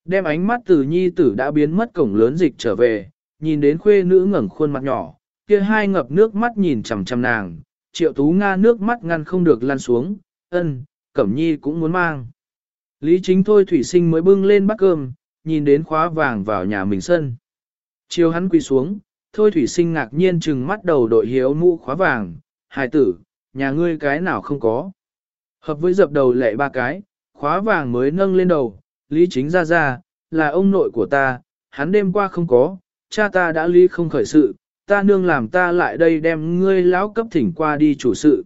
Đem ánh mắt từ nhi tử đã biến mất cổng lớn dịch trở về, nhìn đến khuê nữ ngẩng khuôn mặt nhỏ, kia hai ngập nước mắt nhìn chằm chằm nàng, triệu tú nga nước mắt ngăn không được lăn xuống, ân, cẩm nhi cũng muốn mang. Lý chính thôi thủy sinh mới bưng lên bát cơm, nhìn đến khóa vàng vào nhà mình sân. Chiều hắn quỳ xuống, thôi thủy sinh ngạc nhiên chừng mắt đầu đội hiếu mũ khóa vàng, hài tử, nhà ngươi cái nào không có. Hợp với dập đầu lệ ba cái, khóa vàng mới nâng lên đầu, lý chính ra ra, là ông nội của ta, hắn đêm qua không có, cha ta đã lý không khởi sự, ta nương làm ta lại đây đem ngươi lão cấp thỉnh qua đi chủ sự.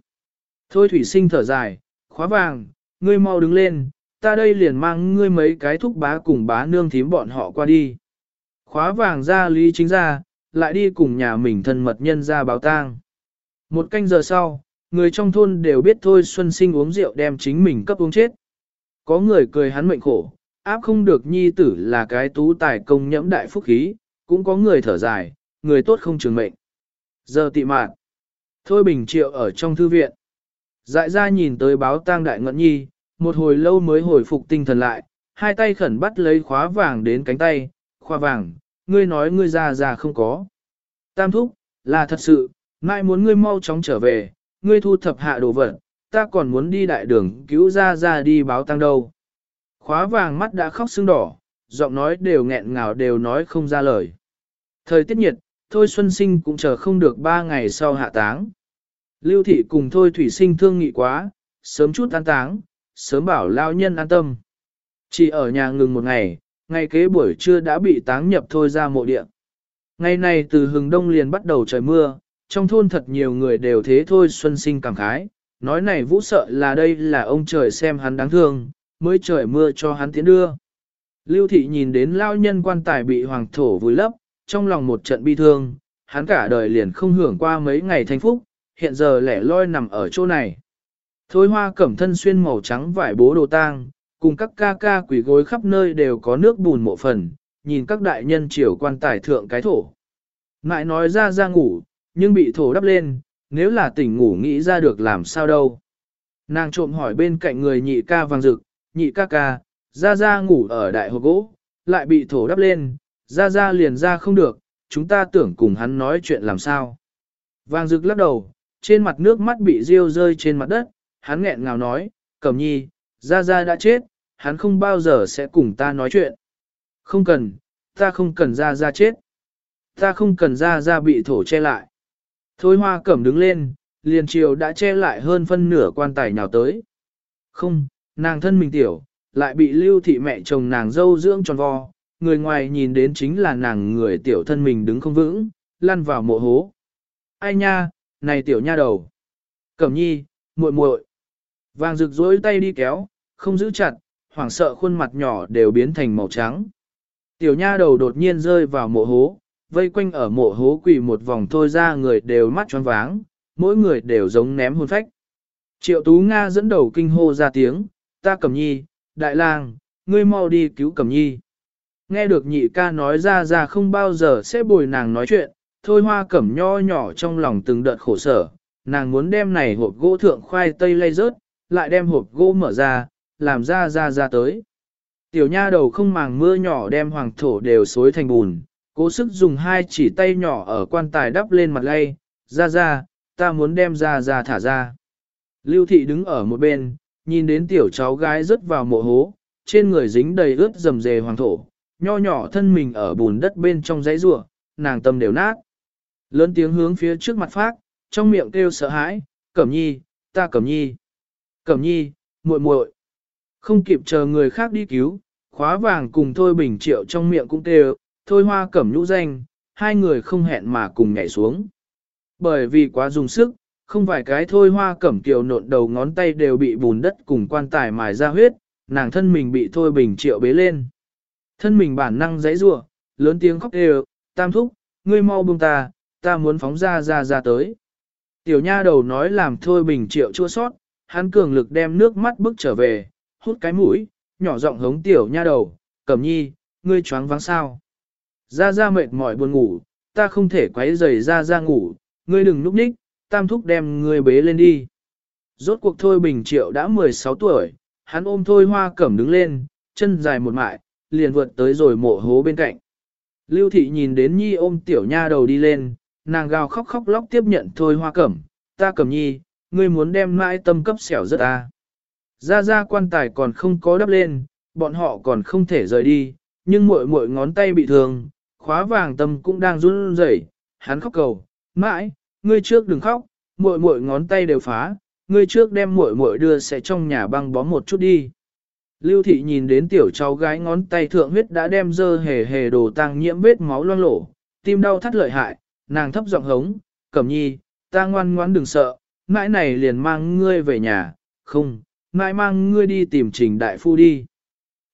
Thôi thủy sinh thở dài, khóa vàng, ngươi mau đứng lên, ta đây liền mang ngươi mấy cái thúc bá cùng bá nương thím bọn họ qua đi. Khóa vàng ra lý chính ra, lại đi cùng nhà mình thân mật nhân ra báo tang. Một canh giờ sau, người trong thôn đều biết thôi Xuân Sinh uống rượu đem chính mình cấp uống chết. Có người cười hắn mệnh khổ, áp không được nhi tử là cái tú tài công nhẫm đại phúc khí, cũng có người thở dài, người tốt không trường mệnh. Giờ tị mạn. Thôi bình triệu ở trong thư viện. Dại ra nhìn tới báo tang đại ngận nhi, một hồi lâu mới hồi phục tinh thần lại, hai tay khẩn bắt lấy khóa vàng đến cánh tay, khoa vàng, ngươi nói ngươi ra ra không có. Tam thúc, là thật sự, mai muốn ngươi mau chóng trở về, ngươi thu thập hạ đồ vật, ta còn muốn đi đại đường cứu ra ra đi báo tang đâu. Khóa vàng mắt đã khóc sưng đỏ, giọng nói đều nghẹn ngào đều nói không ra lời. Thời tiết nhiệt, Thôi Xuân Sinh cũng chờ không được ba ngày sau hạ táng. Lưu thị cùng Thôi Thủy Sinh thương nghị quá, sớm chút an táng, sớm bảo lao nhân an tâm. Chỉ ở nhà ngừng một ngày, ngày kế buổi trưa đã bị táng nhập thôi ra mộ địa. Ngày này từ hừng đông liền bắt đầu trời mưa, trong thôn thật nhiều người đều thế thôi xuân sinh cảm khái, nói này vũ sợ là đây là ông trời xem hắn đáng thương, mới trời mưa cho hắn tiến đưa. Lưu thị nhìn đến lao nhân quan tài bị hoàng thổ vùi lấp, trong lòng một trận bi thương, hắn cả đời liền không hưởng qua mấy ngày thanh phúc, hiện giờ lẻ loi nằm ở chỗ này. Thôi hoa cẩm thân xuyên màu trắng vải bố đồ tang, cùng các ca ca quỷ gối khắp nơi đều có nước bùn mộ phần, nhìn các đại nhân triều quan tài thượng cái thổ. Ngại nói ra ra ngủ, nhưng bị thổ đắp lên, nếu là tỉnh ngủ nghĩ ra được làm sao đâu. Nàng trộm hỏi bên cạnh người nhị ca vàng rực, nhị ca ca, ra ra ngủ ở đại hộp gỗ, lại bị thổ đắp lên, ra ra liền ra không được, chúng ta tưởng cùng hắn nói chuyện làm sao. Vàng rực lắc đầu, trên mặt nước mắt bị riêu rơi trên mặt đất, hắn nghẹn ngào nói, cẩm nhi, ra ra đã chết, hắn không bao giờ sẽ cùng ta nói chuyện. Không cần, ta không cần ra ra chết. Ta không cần ra ra bị thổ che lại. Thôi hoa cẩm đứng lên, liền chiều đã che lại hơn phân nửa quan tài nhào tới. Không, nàng thân mình tiểu, lại bị lưu thị mẹ chồng nàng dâu dưỡng tròn vo, người ngoài nhìn đến chính là nàng người tiểu thân mình đứng không vững, lăn vào mộ hố. Ai nha, này tiểu nha đầu. Cẩm nhi, muội muội. Vàng rực rối tay đi kéo, không giữ chặt, hoảng sợ khuôn mặt nhỏ đều biến thành màu trắng. Tiểu nha đầu đột nhiên rơi vào mộ hố, vây quanh ở mộ hố quỳ một vòng thôi ra người đều mắt tròn váng, mỗi người đều giống ném hồn phách. Triệu Tú Nga dẫn đầu kinh hô ra tiếng, ta Cẩm Nhi, đại lang, ngươi mau đi cứu Cẩm Nhi. Nghe được nhị ca nói ra ra không bao giờ sẽ bồi nàng nói chuyện, thôi hoa cẩm nho nhỏ trong lòng từng đợt khổ sở, nàng muốn đem này hộp gỗ thượng khoai tây lay rớt, lại đem hộp gỗ mở ra, làm ra ra ra tới. Tiểu nha đầu không màng mưa nhỏ đem hoàng thổ đều xối thành bùn, cố sức dùng hai chỉ tay nhỏ ở quan tài đắp lên mặt lay, ra ra, ta muốn đem ra ra thả ra. Lưu thị đứng ở một bên, nhìn đến tiểu cháu gái rớt vào mộ hố, trên người dính đầy ướt rầm rề hoàng thổ, nho nhỏ thân mình ở bùn đất bên trong dãy rủa, nàng tâm đều nát. Lớn tiếng hướng phía trước mặt phát, trong miệng kêu sợ hãi, Cẩm Nhi, ta Cẩm Nhi. Cẩm Nhi, muội muội. Không kịp chờ người khác đi cứu, khóa vàng cùng Thôi Bình Triệu trong miệng cũng kêu, Thôi Hoa Cẩm nhũ danh, hai người không hẹn mà cùng nhảy xuống. Bởi vì quá dùng sức, không vài cái Thôi Hoa Cẩm kiều nộn đầu ngón tay đều bị bùn đất cùng quan tài mài ra huyết, nàng thân mình bị Thôi Bình Triệu bế lên. Thân mình bản năng dãy rủa, lớn tiếng khóc đều, tam thúc, ngươi mau buông ta, ta muốn phóng ra ra ra tới. Tiểu nha đầu nói làm thôi bình triệu chua sót, hắn cường lực đem nước mắt bước trở về, hút cái mũi, nhỏ giọng hống tiểu nha đầu, cẩm nhi, ngươi choáng váng sao. Ra ra mệt mỏi buồn ngủ, ta không thể quấy rầy ra ra ngủ, ngươi đừng núp ních, tam thúc đem ngươi bế lên đi. Rốt cuộc thôi bình triệu đã 16 tuổi, hắn ôm thôi hoa cẩm đứng lên, chân dài một mại, liền vượt tới rồi mộ hố bên cạnh. Lưu thị nhìn đến nhi ôm tiểu nha đầu đi lên, nàng gào khóc khóc lóc tiếp nhận thôi hoa cẩm, ta cẩm nhi, ngươi muốn đem mãi tâm cấp xẻo rất à. Ra ra quan tài còn không có đắp lên, bọn họ còn không thể rời đi, nhưng muội muội ngón tay bị thương, khóa vàng tâm cũng đang run rẩy, hắn khóc cầu, mãi, ngươi trước đừng khóc, muội muội ngón tay đều phá, ngươi trước đem muội muội đưa sẽ trong nhà băng bó một chút đi. Lưu thị nhìn đến tiểu cháu gái ngón tay thượng huyết đã đem dơ hề hề đồ tăng nhiễm vết máu loang lổ, tim đau thắt lợi hại, nàng thấp giọng hống, cẩm nhi, ta ngoan ngoãn đừng sợ, mãi này liền mang ngươi về nhà, không, mãi mang ngươi đi tìm trình đại phu đi.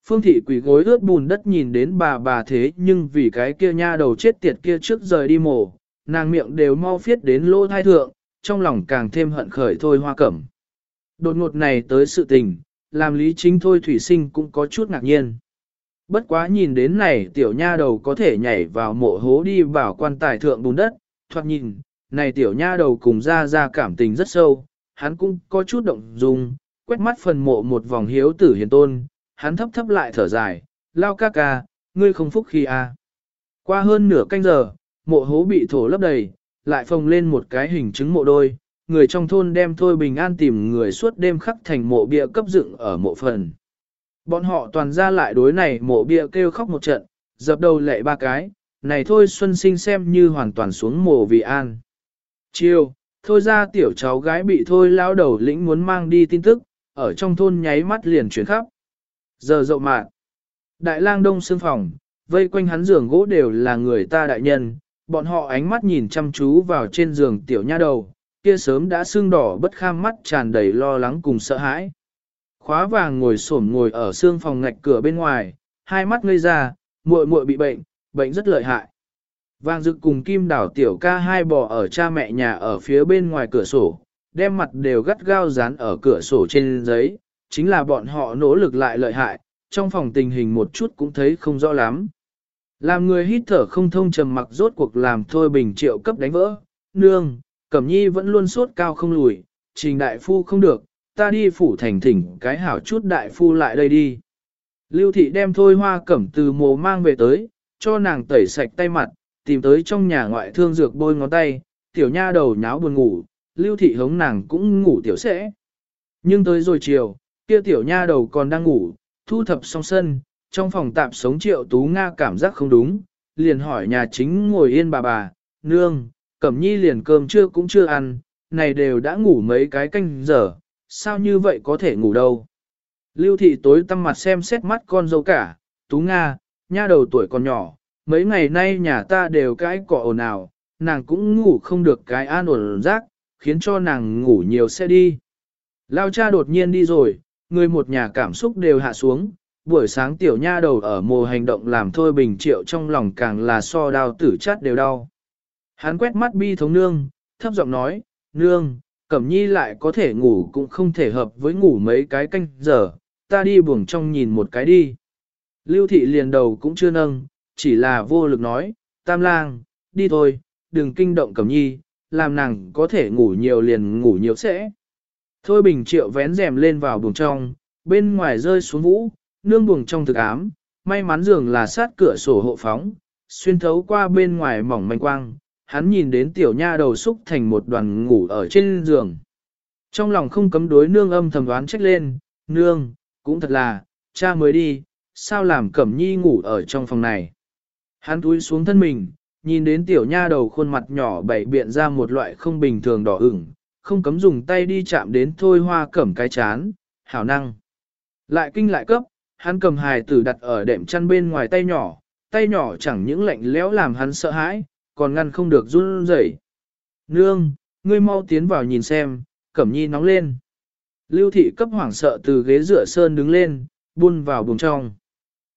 Phương thị quỷ gối ướt bùn đất nhìn đến bà bà thế nhưng vì cái kia nha đầu chết tiệt kia trước rời đi mổ, nàng miệng đều mau phiết đến lô thai thượng, trong lòng càng thêm hận khởi thôi hoa cẩm. Đột ngột này tới sự tình, làm lý chính thôi thủy sinh cũng có chút ngạc nhiên. Bất quá nhìn đến này tiểu nha đầu có thể nhảy vào mộ hố đi bảo quan tài thượng bùn đất, thoát nhìn, này tiểu nha đầu cùng ra ra cảm tình rất sâu, hắn cũng có chút động dung, quét mắt phần mộ một vòng hiếu tử hiền tôn, hắn thấp thấp lại thở dài, lao ca ca, ngươi không phúc khi a. Qua hơn nửa canh giờ, mộ hố bị thổ lấp đầy, lại phồng lên một cái hình chứng mộ đôi, người trong thôn đem thôi bình an tìm người suốt đêm khắc thành mộ bia cấp dựng ở mộ phần. Bọn họ toàn ra lại đối này mộ bia kêu khóc một trận, dập đầu lệ ba cái, này thôi xuân sinh xem như hoàn toàn xuống mộ vì an. Chiều, thôi ra tiểu cháu gái bị thôi lao đầu lĩnh muốn mang đi tin tức, ở trong thôn nháy mắt liền chuyển khắp. Giờ rộng mạng, đại lang đông xương phòng, vây quanh hắn giường gỗ đều là người ta đại nhân, bọn họ ánh mắt nhìn chăm chú vào trên giường tiểu nha đầu, kia sớm đã sưng đỏ bất kham mắt tràn đầy lo lắng cùng sợ hãi. Khóa vàng ngồi xổm ngồi ở xương phòng ngạch cửa bên ngoài, hai mắt ngây ra, muội muội bị bệnh, bệnh rất lợi hại. Vàng dực cùng kim đảo tiểu ca hai bò ở cha mẹ nhà ở phía bên ngoài cửa sổ, đem mặt đều gắt gao dán ở cửa sổ trên giấy, chính là bọn họ nỗ lực lại lợi hại, trong phòng tình hình một chút cũng thấy không rõ lắm. Làm người hít thở không thông trầm mặc rốt cuộc làm thôi bình triệu cấp đánh vỡ, nương, cẩm nhi vẫn luôn sốt cao không lùi, trình đại phu không được, ta đi phủ thành thỉnh cái hảo chút đại phu lại đây đi. Lưu thị đem thôi hoa cẩm từ mồ mang về tới, cho nàng tẩy sạch tay mặt, tìm tới trong nhà ngoại thương dược bôi ngón tay, tiểu nha đầu nháo buồn ngủ, lưu thị hống nàng cũng ngủ tiểu sẽ. Nhưng tới rồi chiều, kia tiểu nha đầu còn đang ngủ, thu thập xong sân, trong phòng tạm sống triệu tú Nga cảm giác không đúng, liền hỏi nhà chính ngồi yên bà bà, nương, cẩm nhi liền cơm trưa cũng chưa ăn, này đều đã ngủ mấy cái canh giờ, sao như vậy có thể ngủ đâu. Lưu thị tối tăm mặt xem xét mắt con dâu cả, tú Nga, nha đầu tuổi còn nhỏ, mấy ngày nay nhà ta đều cái cỏ ồn ào, nàng cũng ngủ không được cái an ổn rác, khiến cho nàng ngủ nhiều sẽ đi. Lao cha đột nhiên đi rồi, người một nhà cảm xúc đều hạ xuống, buổi sáng tiểu nha đầu ở mồ hành động làm thôi bình triệu trong lòng càng là so đau tử chát đều đau. Hắn quét mắt bi thống nương, thấp giọng nói, nương, cẩm nhi lại có thể ngủ cũng không thể hợp với ngủ mấy cái canh giờ, ta đi buồng trong nhìn một cái đi. Lưu thị liền đầu cũng chưa nâng, chỉ là vô lực nói, tam lang, đi thôi, đừng kinh động cẩm nhi, làm nàng có thể ngủ nhiều liền ngủ nhiều sẽ. Thôi bình triệu vén rèm lên vào buồng trong, bên ngoài rơi xuống vũ, nương buồng trong thực ám, may mắn giường là sát cửa sổ hộ phóng, xuyên thấu qua bên ngoài mỏng manh quang, hắn nhìn đến tiểu nha đầu xúc thành một đoàn ngủ ở trên giường. Trong lòng không cấm đối nương âm thầm đoán trách lên, nương, cũng thật là, cha mới đi, sao làm cẩm nhi ngủ ở trong phòng này. Hắn túi xuống thân mình, nhìn đến tiểu nha đầu khuôn mặt nhỏ bảy biện ra một loại không bình thường đỏ ửng, không cấm dùng tay đi chạm đến thôi hoa cẩm cái chán, hảo năng. Lại kinh lại cấp, hắn cầm hài tử đặt ở đệm chăn bên ngoài tay nhỏ, tay nhỏ chẳng những lạnh lẽo làm hắn sợ hãi, còn ngăn không được run rẩy. Nương, ngươi mau tiến vào nhìn xem, cẩm nhi nóng lên. Lưu thị cấp hoảng sợ từ ghế rửa sơn đứng lên, buôn vào buồng trong.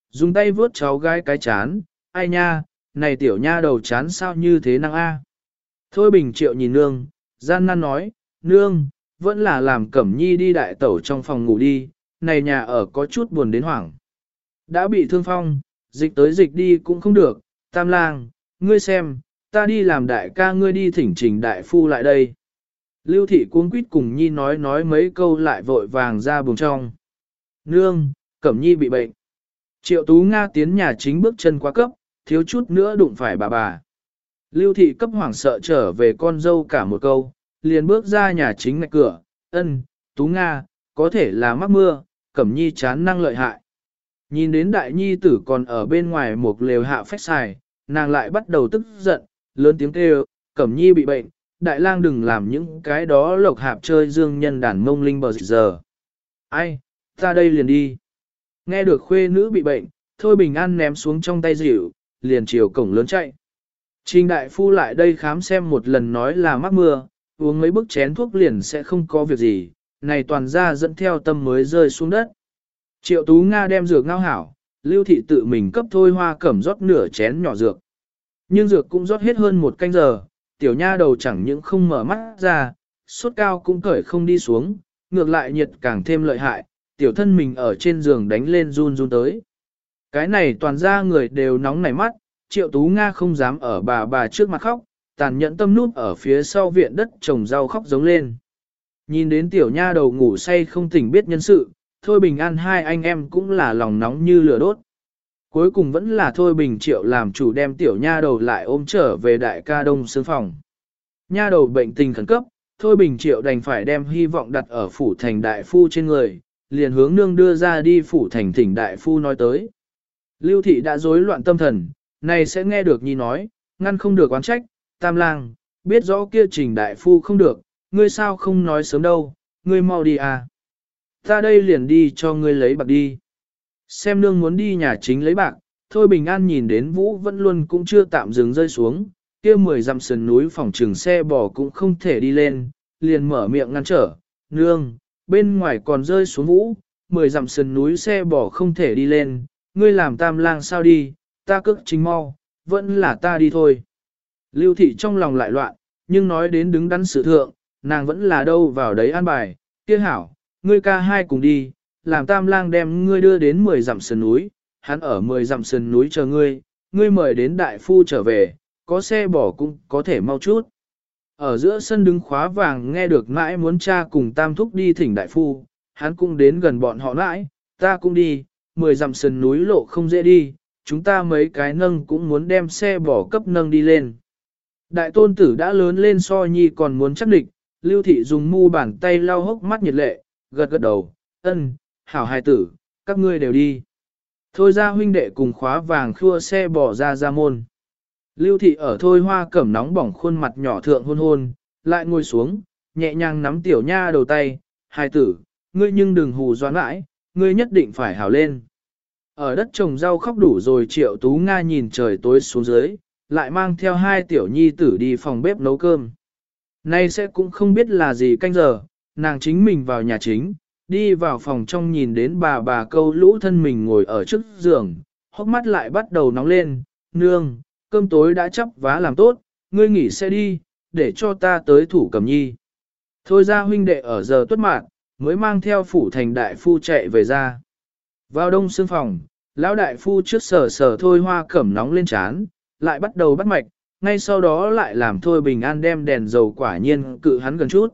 Dùng tay vướt cháu gái cái chán, ai nha, này tiểu nha đầu chán sao như thế năng a? Thôi bình triệu nhìn nương, gian nan nói, nương, vẫn là làm cẩm nhi đi đại tẩu trong phòng ngủ đi, này nhà ở có chút buồn đến hoảng. Đã bị thương phong, dịch tới dịch đi cũng không được, tam lang, ngươi xem, ta đi làm đại ca ngươi đi thỉnh trình đại phu lại đây. Lưu thị cuống quýt cùng nhi nói nói mấy câu lại vội vàng ra buồng trong. Nương, cẩm nhi bị bệnh. Triệu tú Nga tiến nhà chính bước chân quá cấp, thiếu chút nữa đụng phải bà bà. Lưu thị cấp hoảng sợ trở về con dâu cả một câu, liền bước ra nhà chính ngạch cửa, ân, tú Nga, có thể là mắc mưa, cẩm nhi chán năng lợi hại. Nhìn đến đại nhi tử còn ở bên ngoài một lều hạ phách xài, nàng lại bắt đầu tức giận, lớn tiếng kêu, cẩm nhi bị bệnh, đại lang đừng làm những cái đó lộc hạp chơi dương nhân đàn mông linh bờ giờ. Ai, ta đây liền đi. Nghe được khuê nữ bị bệnh, thôi bình an ném xuống trong tay dịu, liền chiều cổng lớn chạy. Trình đại phu lại đây khám xem một lần nói là mắc mưa, uống mấy bức chén thuốc liền sẽ không có việc gì, này toàn ra dẫn theo tâm mới rơi xuống đất. Triệu Tú Nga đem dược ngao hảo, lưu thị tự mình cấp thôi hoa cẩm rót nửa chén nhỏ dược. Nhưng dược cũng rót hết hơn một canh giờ, tiểu nha đầu chẳng những không mở mắt ra, sốt cao cũng cởi không đi xuống, ngược lại nhiệt càng thêm lợi hại, tiểu thân mình ở trên giường đánh lên run run tới. Cái này toàn ra người đều nóng nảy mắt, triệu tú Nga không dám ở bà bà trước mặt khóc, tàn nhẫn tâm nút ở phía sau viện đất trồng rau khóc giống lên. Nhìn đến tiểu nha đầu ngủ say không tỉnh biết nhân sự, thôi bình an hai anh em cũng là lòng nóng như lửa đốt. Cuối cùng vẫn là thôi bình triệu làm chủ đem tiểu nha đầu lại ôm trở về đại ca đông xương phòng. Nha đầu bệnh tình khẩn cấp, thôi bình triệu đành phải đem hy vọng đặt ở phủ thành đại phu trên người, liền hướng nương đưa ra đi phủ thành thỉnh đại phu nói tới. Lưu thị đã rối loạn tâm thần, này sẽ nghe được nhi nói, ngăn không được oán trách, tam lang, biết rõ kia trình đại phu không được, ngươi sao không nói sớm đâu, ngươi mau đi à. Ta đây liền đi cho ngươi lấy bạc đi. Xem nương muốn đi nhà chính lấy bạc, thôi bình an nhìn đến vũ vẫn luôn cũng chưa tạm dừng rơi xuống, kia mười dặm sườn núi phòng trường xe bò cũng không thể đi lên, liền mở miệng ngăn trở, nương, bên ngoài còn rơi xuống vũ, mười dặm sườn núi xe bò không thể đi lên, ngươi làm tam lang sao đi, ta cước chính mau, vẫn là ta đi thôi. Lưu thị trong lòng lại loạn, nhưng nói đến đứng đắn sự thượng, nàng vẫn là đâu vào đấy an bài, kia hảo, ngươi ca hai cùng đi, làm tam lang đem ngươi đưa đến 10 dặm sườn núi, hắn ở 10 dặm sườn núi chờ ngươi, ngươi mời đến đại phu trở về, có xe bỏ cũng có thể mau chút. Ở giữa sân đứng khóa vàng nghe được mãi muốn cha cùng tam thúc đi thỉnh đại phu, hắn cũng đến gần bọn họ mãi, ta cũng đi, 10 dặm sườn núi lộ không dễ đi, chúng ta mấy cái nâng cũng muốn đem xe bỏ cấp nâng đi lên. Đại tôn tử đã lớn lên so nhi còn muốn chắc địch, lưu thị dùng mu bàn tay lau hốc mắt nhiệt lệ, gật gật đầu, ân, hảo hài tử, các ngươi đều đi. Thôi ra huynh đệ cùng khóa vàng khua xe bỏ ra ra môn. Lưu thị ở thôi hoa cẩm nóng bỏng khuôn mặt nhỏ thượng hôn hôn, lại ngồi xuống, nhẹ nhàng nắm tiểu nha đầu tay, hài tử, ngươi nhưng đừng hù doan mãi, ngươi nhất định phải hảo lên. Ở đất trồng rau khóc đủ rồi triệu tú Nga nhìn trời tối xuống dưới, lại mang theo hai tiểu nhi tử đi phòng bếp nấu cơm. Nay sẽ cũng không biết là gì canh giờ, nàng chính mình vào nhà chính, đi vào phòng trong nhìn đến bà bà câu lũ thân mình ngồi ở trước giường, hốc mắt lại bắt đầu nóng lên, nương, cơm tối đã chấp vá làm tốt, ngươi nghỉ xe đi, để cho ta tới thủ cầm nhi. Thôi ra huynh đệ ở giờ tuất mạng, mới mang theo phủ thành đại phu chạy về ra. Vào đông xương phòng, lão đại phu trước sở sở thôi hoa cẩm nóng lên chán, lại bắt đầu bắt mạch, ngay sau đó lại làm thôi bình an đem đèn dầu quả nhiên cự hắn gần chút.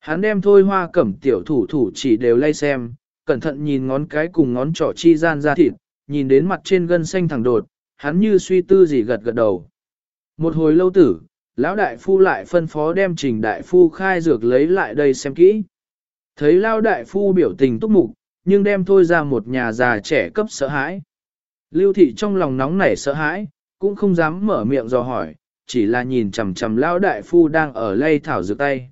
Hắn đem thôi hoa cẩm tiểu thủ thủ chỉ đều lay xem, cẩn thận nhìn ngón cái cùng ngón trỏ chi gian ra thịt, nhìn đến mặt trên gân xanh thẳng đột, hắn như suy tư gì gật gật đầu. Một hồi lâu tử, lão đại phu lại phân phó đem trình đại phu khai dược lấy lại đây xem kỹ. Thấy lão đại phu biểu tình túc mục, nhưng đem thôi ra một nhà già trẻ cấp sợ hãi. Lưu thị trong lòng nóng nảy sợ hãi, cũng không dám mở miệng dò hỏi, chỉ là nhìn chằm chằm lão đại phu đang ở lay thảo dược tay.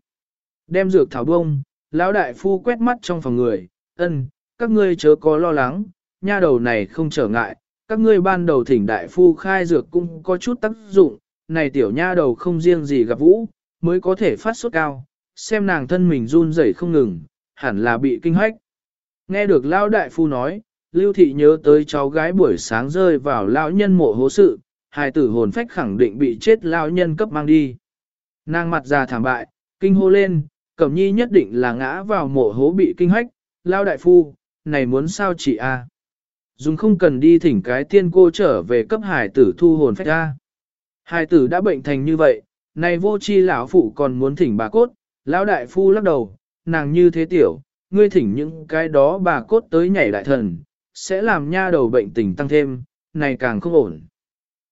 Đem dược thảo bông, lão đại phu quét mắt trong phòng người, ân, các ngươi chớ có lo lắng, nha đầu này không trở ngại, các ngươi ban đầu thỉnh đại phu khai dược cũng có chút tác dụng, này tiểu nha đầu không riêng gì gặp vũ, mới có thể phát sốt cao, xem nàng thân mình run rẩy không ngừng, hẳn là bị kinh hách. Nghe được lão đại phu nói, Lưu thị nhớ tới cháu gái buổi sáng rơi vào lão nhân mộ hố sự, hài tử hồn phách khẳng định bị chết lao nhân cấp mang đi. Nàng mặt già thảm bại, kinh hô lên, Cẩm Nhi nhất định là ngã vào mộ hố bị kinh hách, lão đại phu, này muốn sao chị a? Dùng không cần đi thỉnh cái tiên cô trở về cấp hải tử thu hồn phách ra. Hải tử đã bệnh thành như vậy, này vô chi lão phụ còn muốn thỉnh bà cốt, lão đại phu lắc đầu, nàng như thế tiểu, ngươi thỉnh những cái đó bà cốt tới nhảy đại thần, sẽ làm nha đầu bệnh tình tăng thêm, này càng không ổn.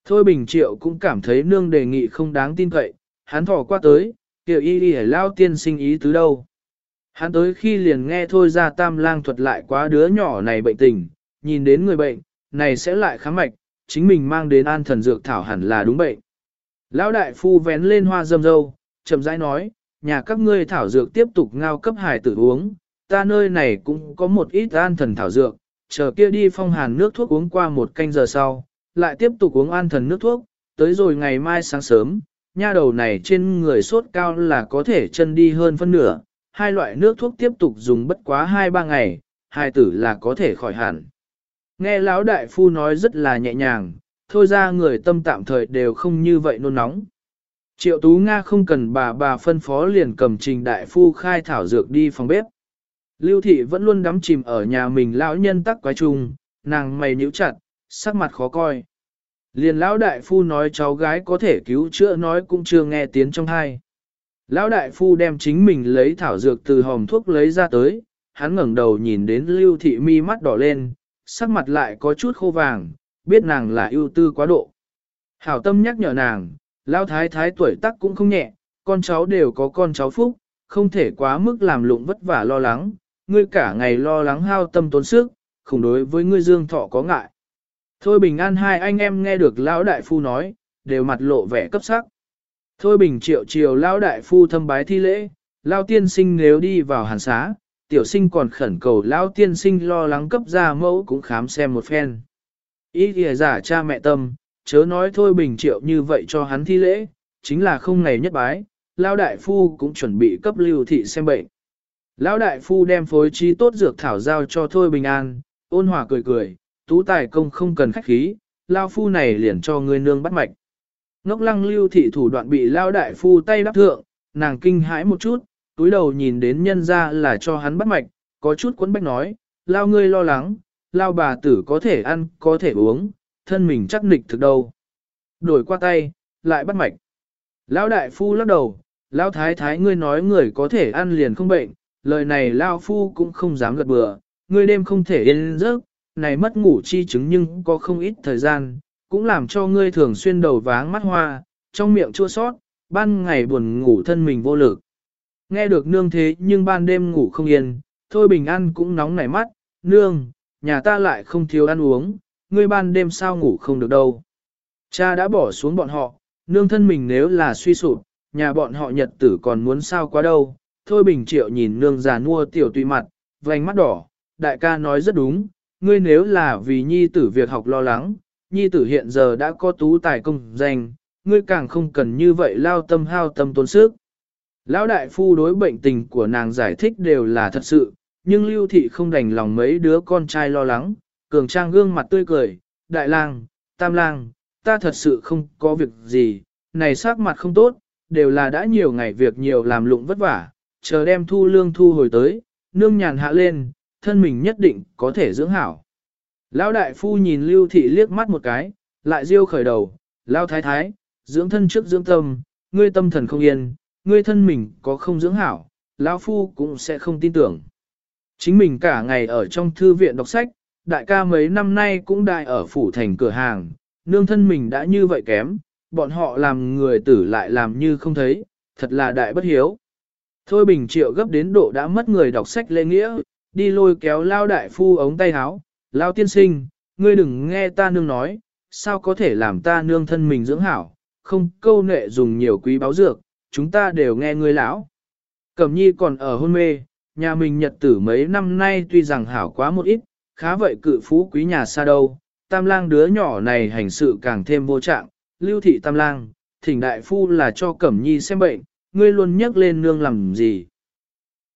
Thôi Bình Triệu cũng cảm thấy nương đề nghị không đáng tin cậy, hắn thỏ qua tới, kiểu y đi lao tiên sinh ý tứ đâu. Hắn tới khi liền nghe thôi ra tam lang thuật lại quá đứa nhỏ này bệnh tình, nhìn đến người bệnh, này sẽ lại khám mạch, chính mình mang đến an thần dược thảo hẳn là đúng bệnh. Lão đại phu vén lên hoa dâm dâu, chậm rãi nói, nhà các ngươi thảo dược tiếp tục ngao cấp hải tử uống, ta nơi này cũng có một ít an thần thảo dược, chờ kia đi phong hàn nước thuốc uống qua một canh giờ sau, lại tiếp tục uống an thần nước thuốc, tới rồi ngày mai sáng sớm, nha đầu này trên người sốt cao là có thể chân đi hơn phân nửa, hai loại nước thuốc tiếp tục dùng bất quá 2-3 ngày, hai tử là có thể khỏi hẳn. Nghe lão đại phu nói rất là nhẹ nhàng, thôi ra người tâm tạm thời đều không như vậy nôn nóng. Triệu Tú Nga không cần bà bà phân phó liền cầm trình đại phu khai thảo dược đi phòng bếp. Lưu thị vẫn luôn đắm chìm ở nhà mình lão nhân tắc quái trùng, nàng mày nhíu chặt, sắc mặt khó coi. Liền lão đại phu nói cháu gái có thể cứu chữa nói cũng chưa nghe tiếng trong hai. Lão đại phu đem chính mình lấy thảo dược từ hòm thuốc lấy ra tới, hắn ngẩng đầu nhìn đến lưu thị mi mắt đỏ lên, sắc mặt lại có chút khô vàng, biết nàng là ưu tư quá độ. Hảo tâm nhắc nhở nàng, lão thái thái tuổi tác cũng không nhẹ, con cháu đều có con cháu phúc, không thể quá mức làm lụng vất vả lo lắng, ngươi cả ngày lo lắng hao tâm tốn sức, không đối với ngươi dương thọ có ngại. Thôi bình an hai anh em nghe được lão đại phu nói, đều mặt lộ vẻ cấp sắc. Thôi bình triệu triều lão đại phu thâm bái thi lễ, lão tiên sinh nếu đi vào hàn xá, tiểu sinh còn khẩn cầu lão tiên sinh lo lắng cấp ra mẫu cũng khám xem một phen. Ý kìa giả cha mẹ tâm, chớ nói thôi bình triệu như vậy cho hắn thi lễ, chính là không ngày nhất bái, lão đại phu cũng chuẩn bị cấp lưu thị xem bệnh. Lão đại phu đem phối trí tốt dược thảo giao cho thôi bình an, ôn hòa cười cười, tú tài công không cần khách khí, lão phu này liền cho ngươi nương bắt mạch. Ngốc lăng lưu thị thủ đoạn bị lao đại phu tay đắp thượng, nàng kinh hãi một chút, túi đầu nhìn đến nhân ra là cho hắn bắt mạch, có chút quấn bách nói, lao ngươi lo lắng, lao bà tử có thể ăn, có thể uống, thân mình chắc nịch thực đâu. Đổi qua tay, lại bắt mạch. Lão đại phu lắc đầu, lão thái thái ngươi nói người có thể ăn liền không bệnh, lời này lao phu cũng không dám gật bừa, ngươi đêm không thể yên giấc, này mất ngủ chi chứng nhưng có không ít thời gian, cũng làm cho ngươi thường xuyên đầu váng mắt hoa, trong miệng chua sót, ban ngày buồn ngủ thân mình vô lực. Nghe được nương thế nhưng ban đêm ngủ không yên, thôi bình an cũng nóng nảy mắt, nương, nhà ta lại không thiếu ăn uống, ngươi ban đêm sao ngủ không được đâu. Cha đã bỏ xuống bọn họ, nương thân mình nếu là suy sụp, nhà bọn họ nhật tử còn muốn sao quá đâu. Thôi bình triệu nhìn nương già nua tiểu tùy mặt, vành mắt đỏ, đại ca nói rất đúng, ngươi nếu là vì nhi tử việc học lo lắng, nhi tử hiện giờ đã có tú tài công danh, ngươi càng không cần như vậy lao tâm hao tâm tốn sức. Lão đại phu đối bệnh tình của nàng giải thích đều là thật sự, nhưng lưu thị không đành lòng mấy đứa con trai lo lắng, cường trang gương mặt tươi cười, đại lang, tam lang, ta thật sự không có việc gì, này sắc mặt không tốt, đều là đã nhiều ngày việc nhiều làm lụng vất vả, chờ đem thu lương thu hồi tới, nương nhàn hạ lên, thân mình nhất định có thể dưỡng hảo. Lão đại phu nhìn lưu thị liếc mắt một cái, lại riêu khởi đầu, lao thái thái, dưỡng thân trước dưỡng tâm, ngươi tâm thần không yên, ngươi thân mình có không dưỡng hảo, lão phu cũng sẽ không tin tưởng. Chính mình cả ngày ở trong thư viện đọc sách, đại ca mấy năm nay cũng đại ở phủ thành cửa hàng, nương thân mình đã như vậy kém, bọn họ làm người tử lại làm như không thấy, thật là đại bất hiếu. Thôi bình triệu gấp đến độ đã mất người đọc sách lễ nghĩa, đi lôi kéo lao đại phu ống tay háo, lao tiên sinh, ngươi đừng nghe ta nương nói, sao có thể làm ta nương thân mình dưỡng hảo, không câu nệ dùng nhiều quý báo dược, chúng ta đều nghe ngươi lão. Cẩm nhi còn ở hôn mê, nhà mình nhật tử mấy năm nay tuy rằng hảo quá một ít, khá vậy cự phú quý nhà xa đâu, tam lang đứa nhỏ này hành sự càng thêm vô trạng, lưu thị tam lang, thỉnh đại phu là cho Cẩm nhi xem bệnh, ngươi luôn nhắc lên nương làm gì.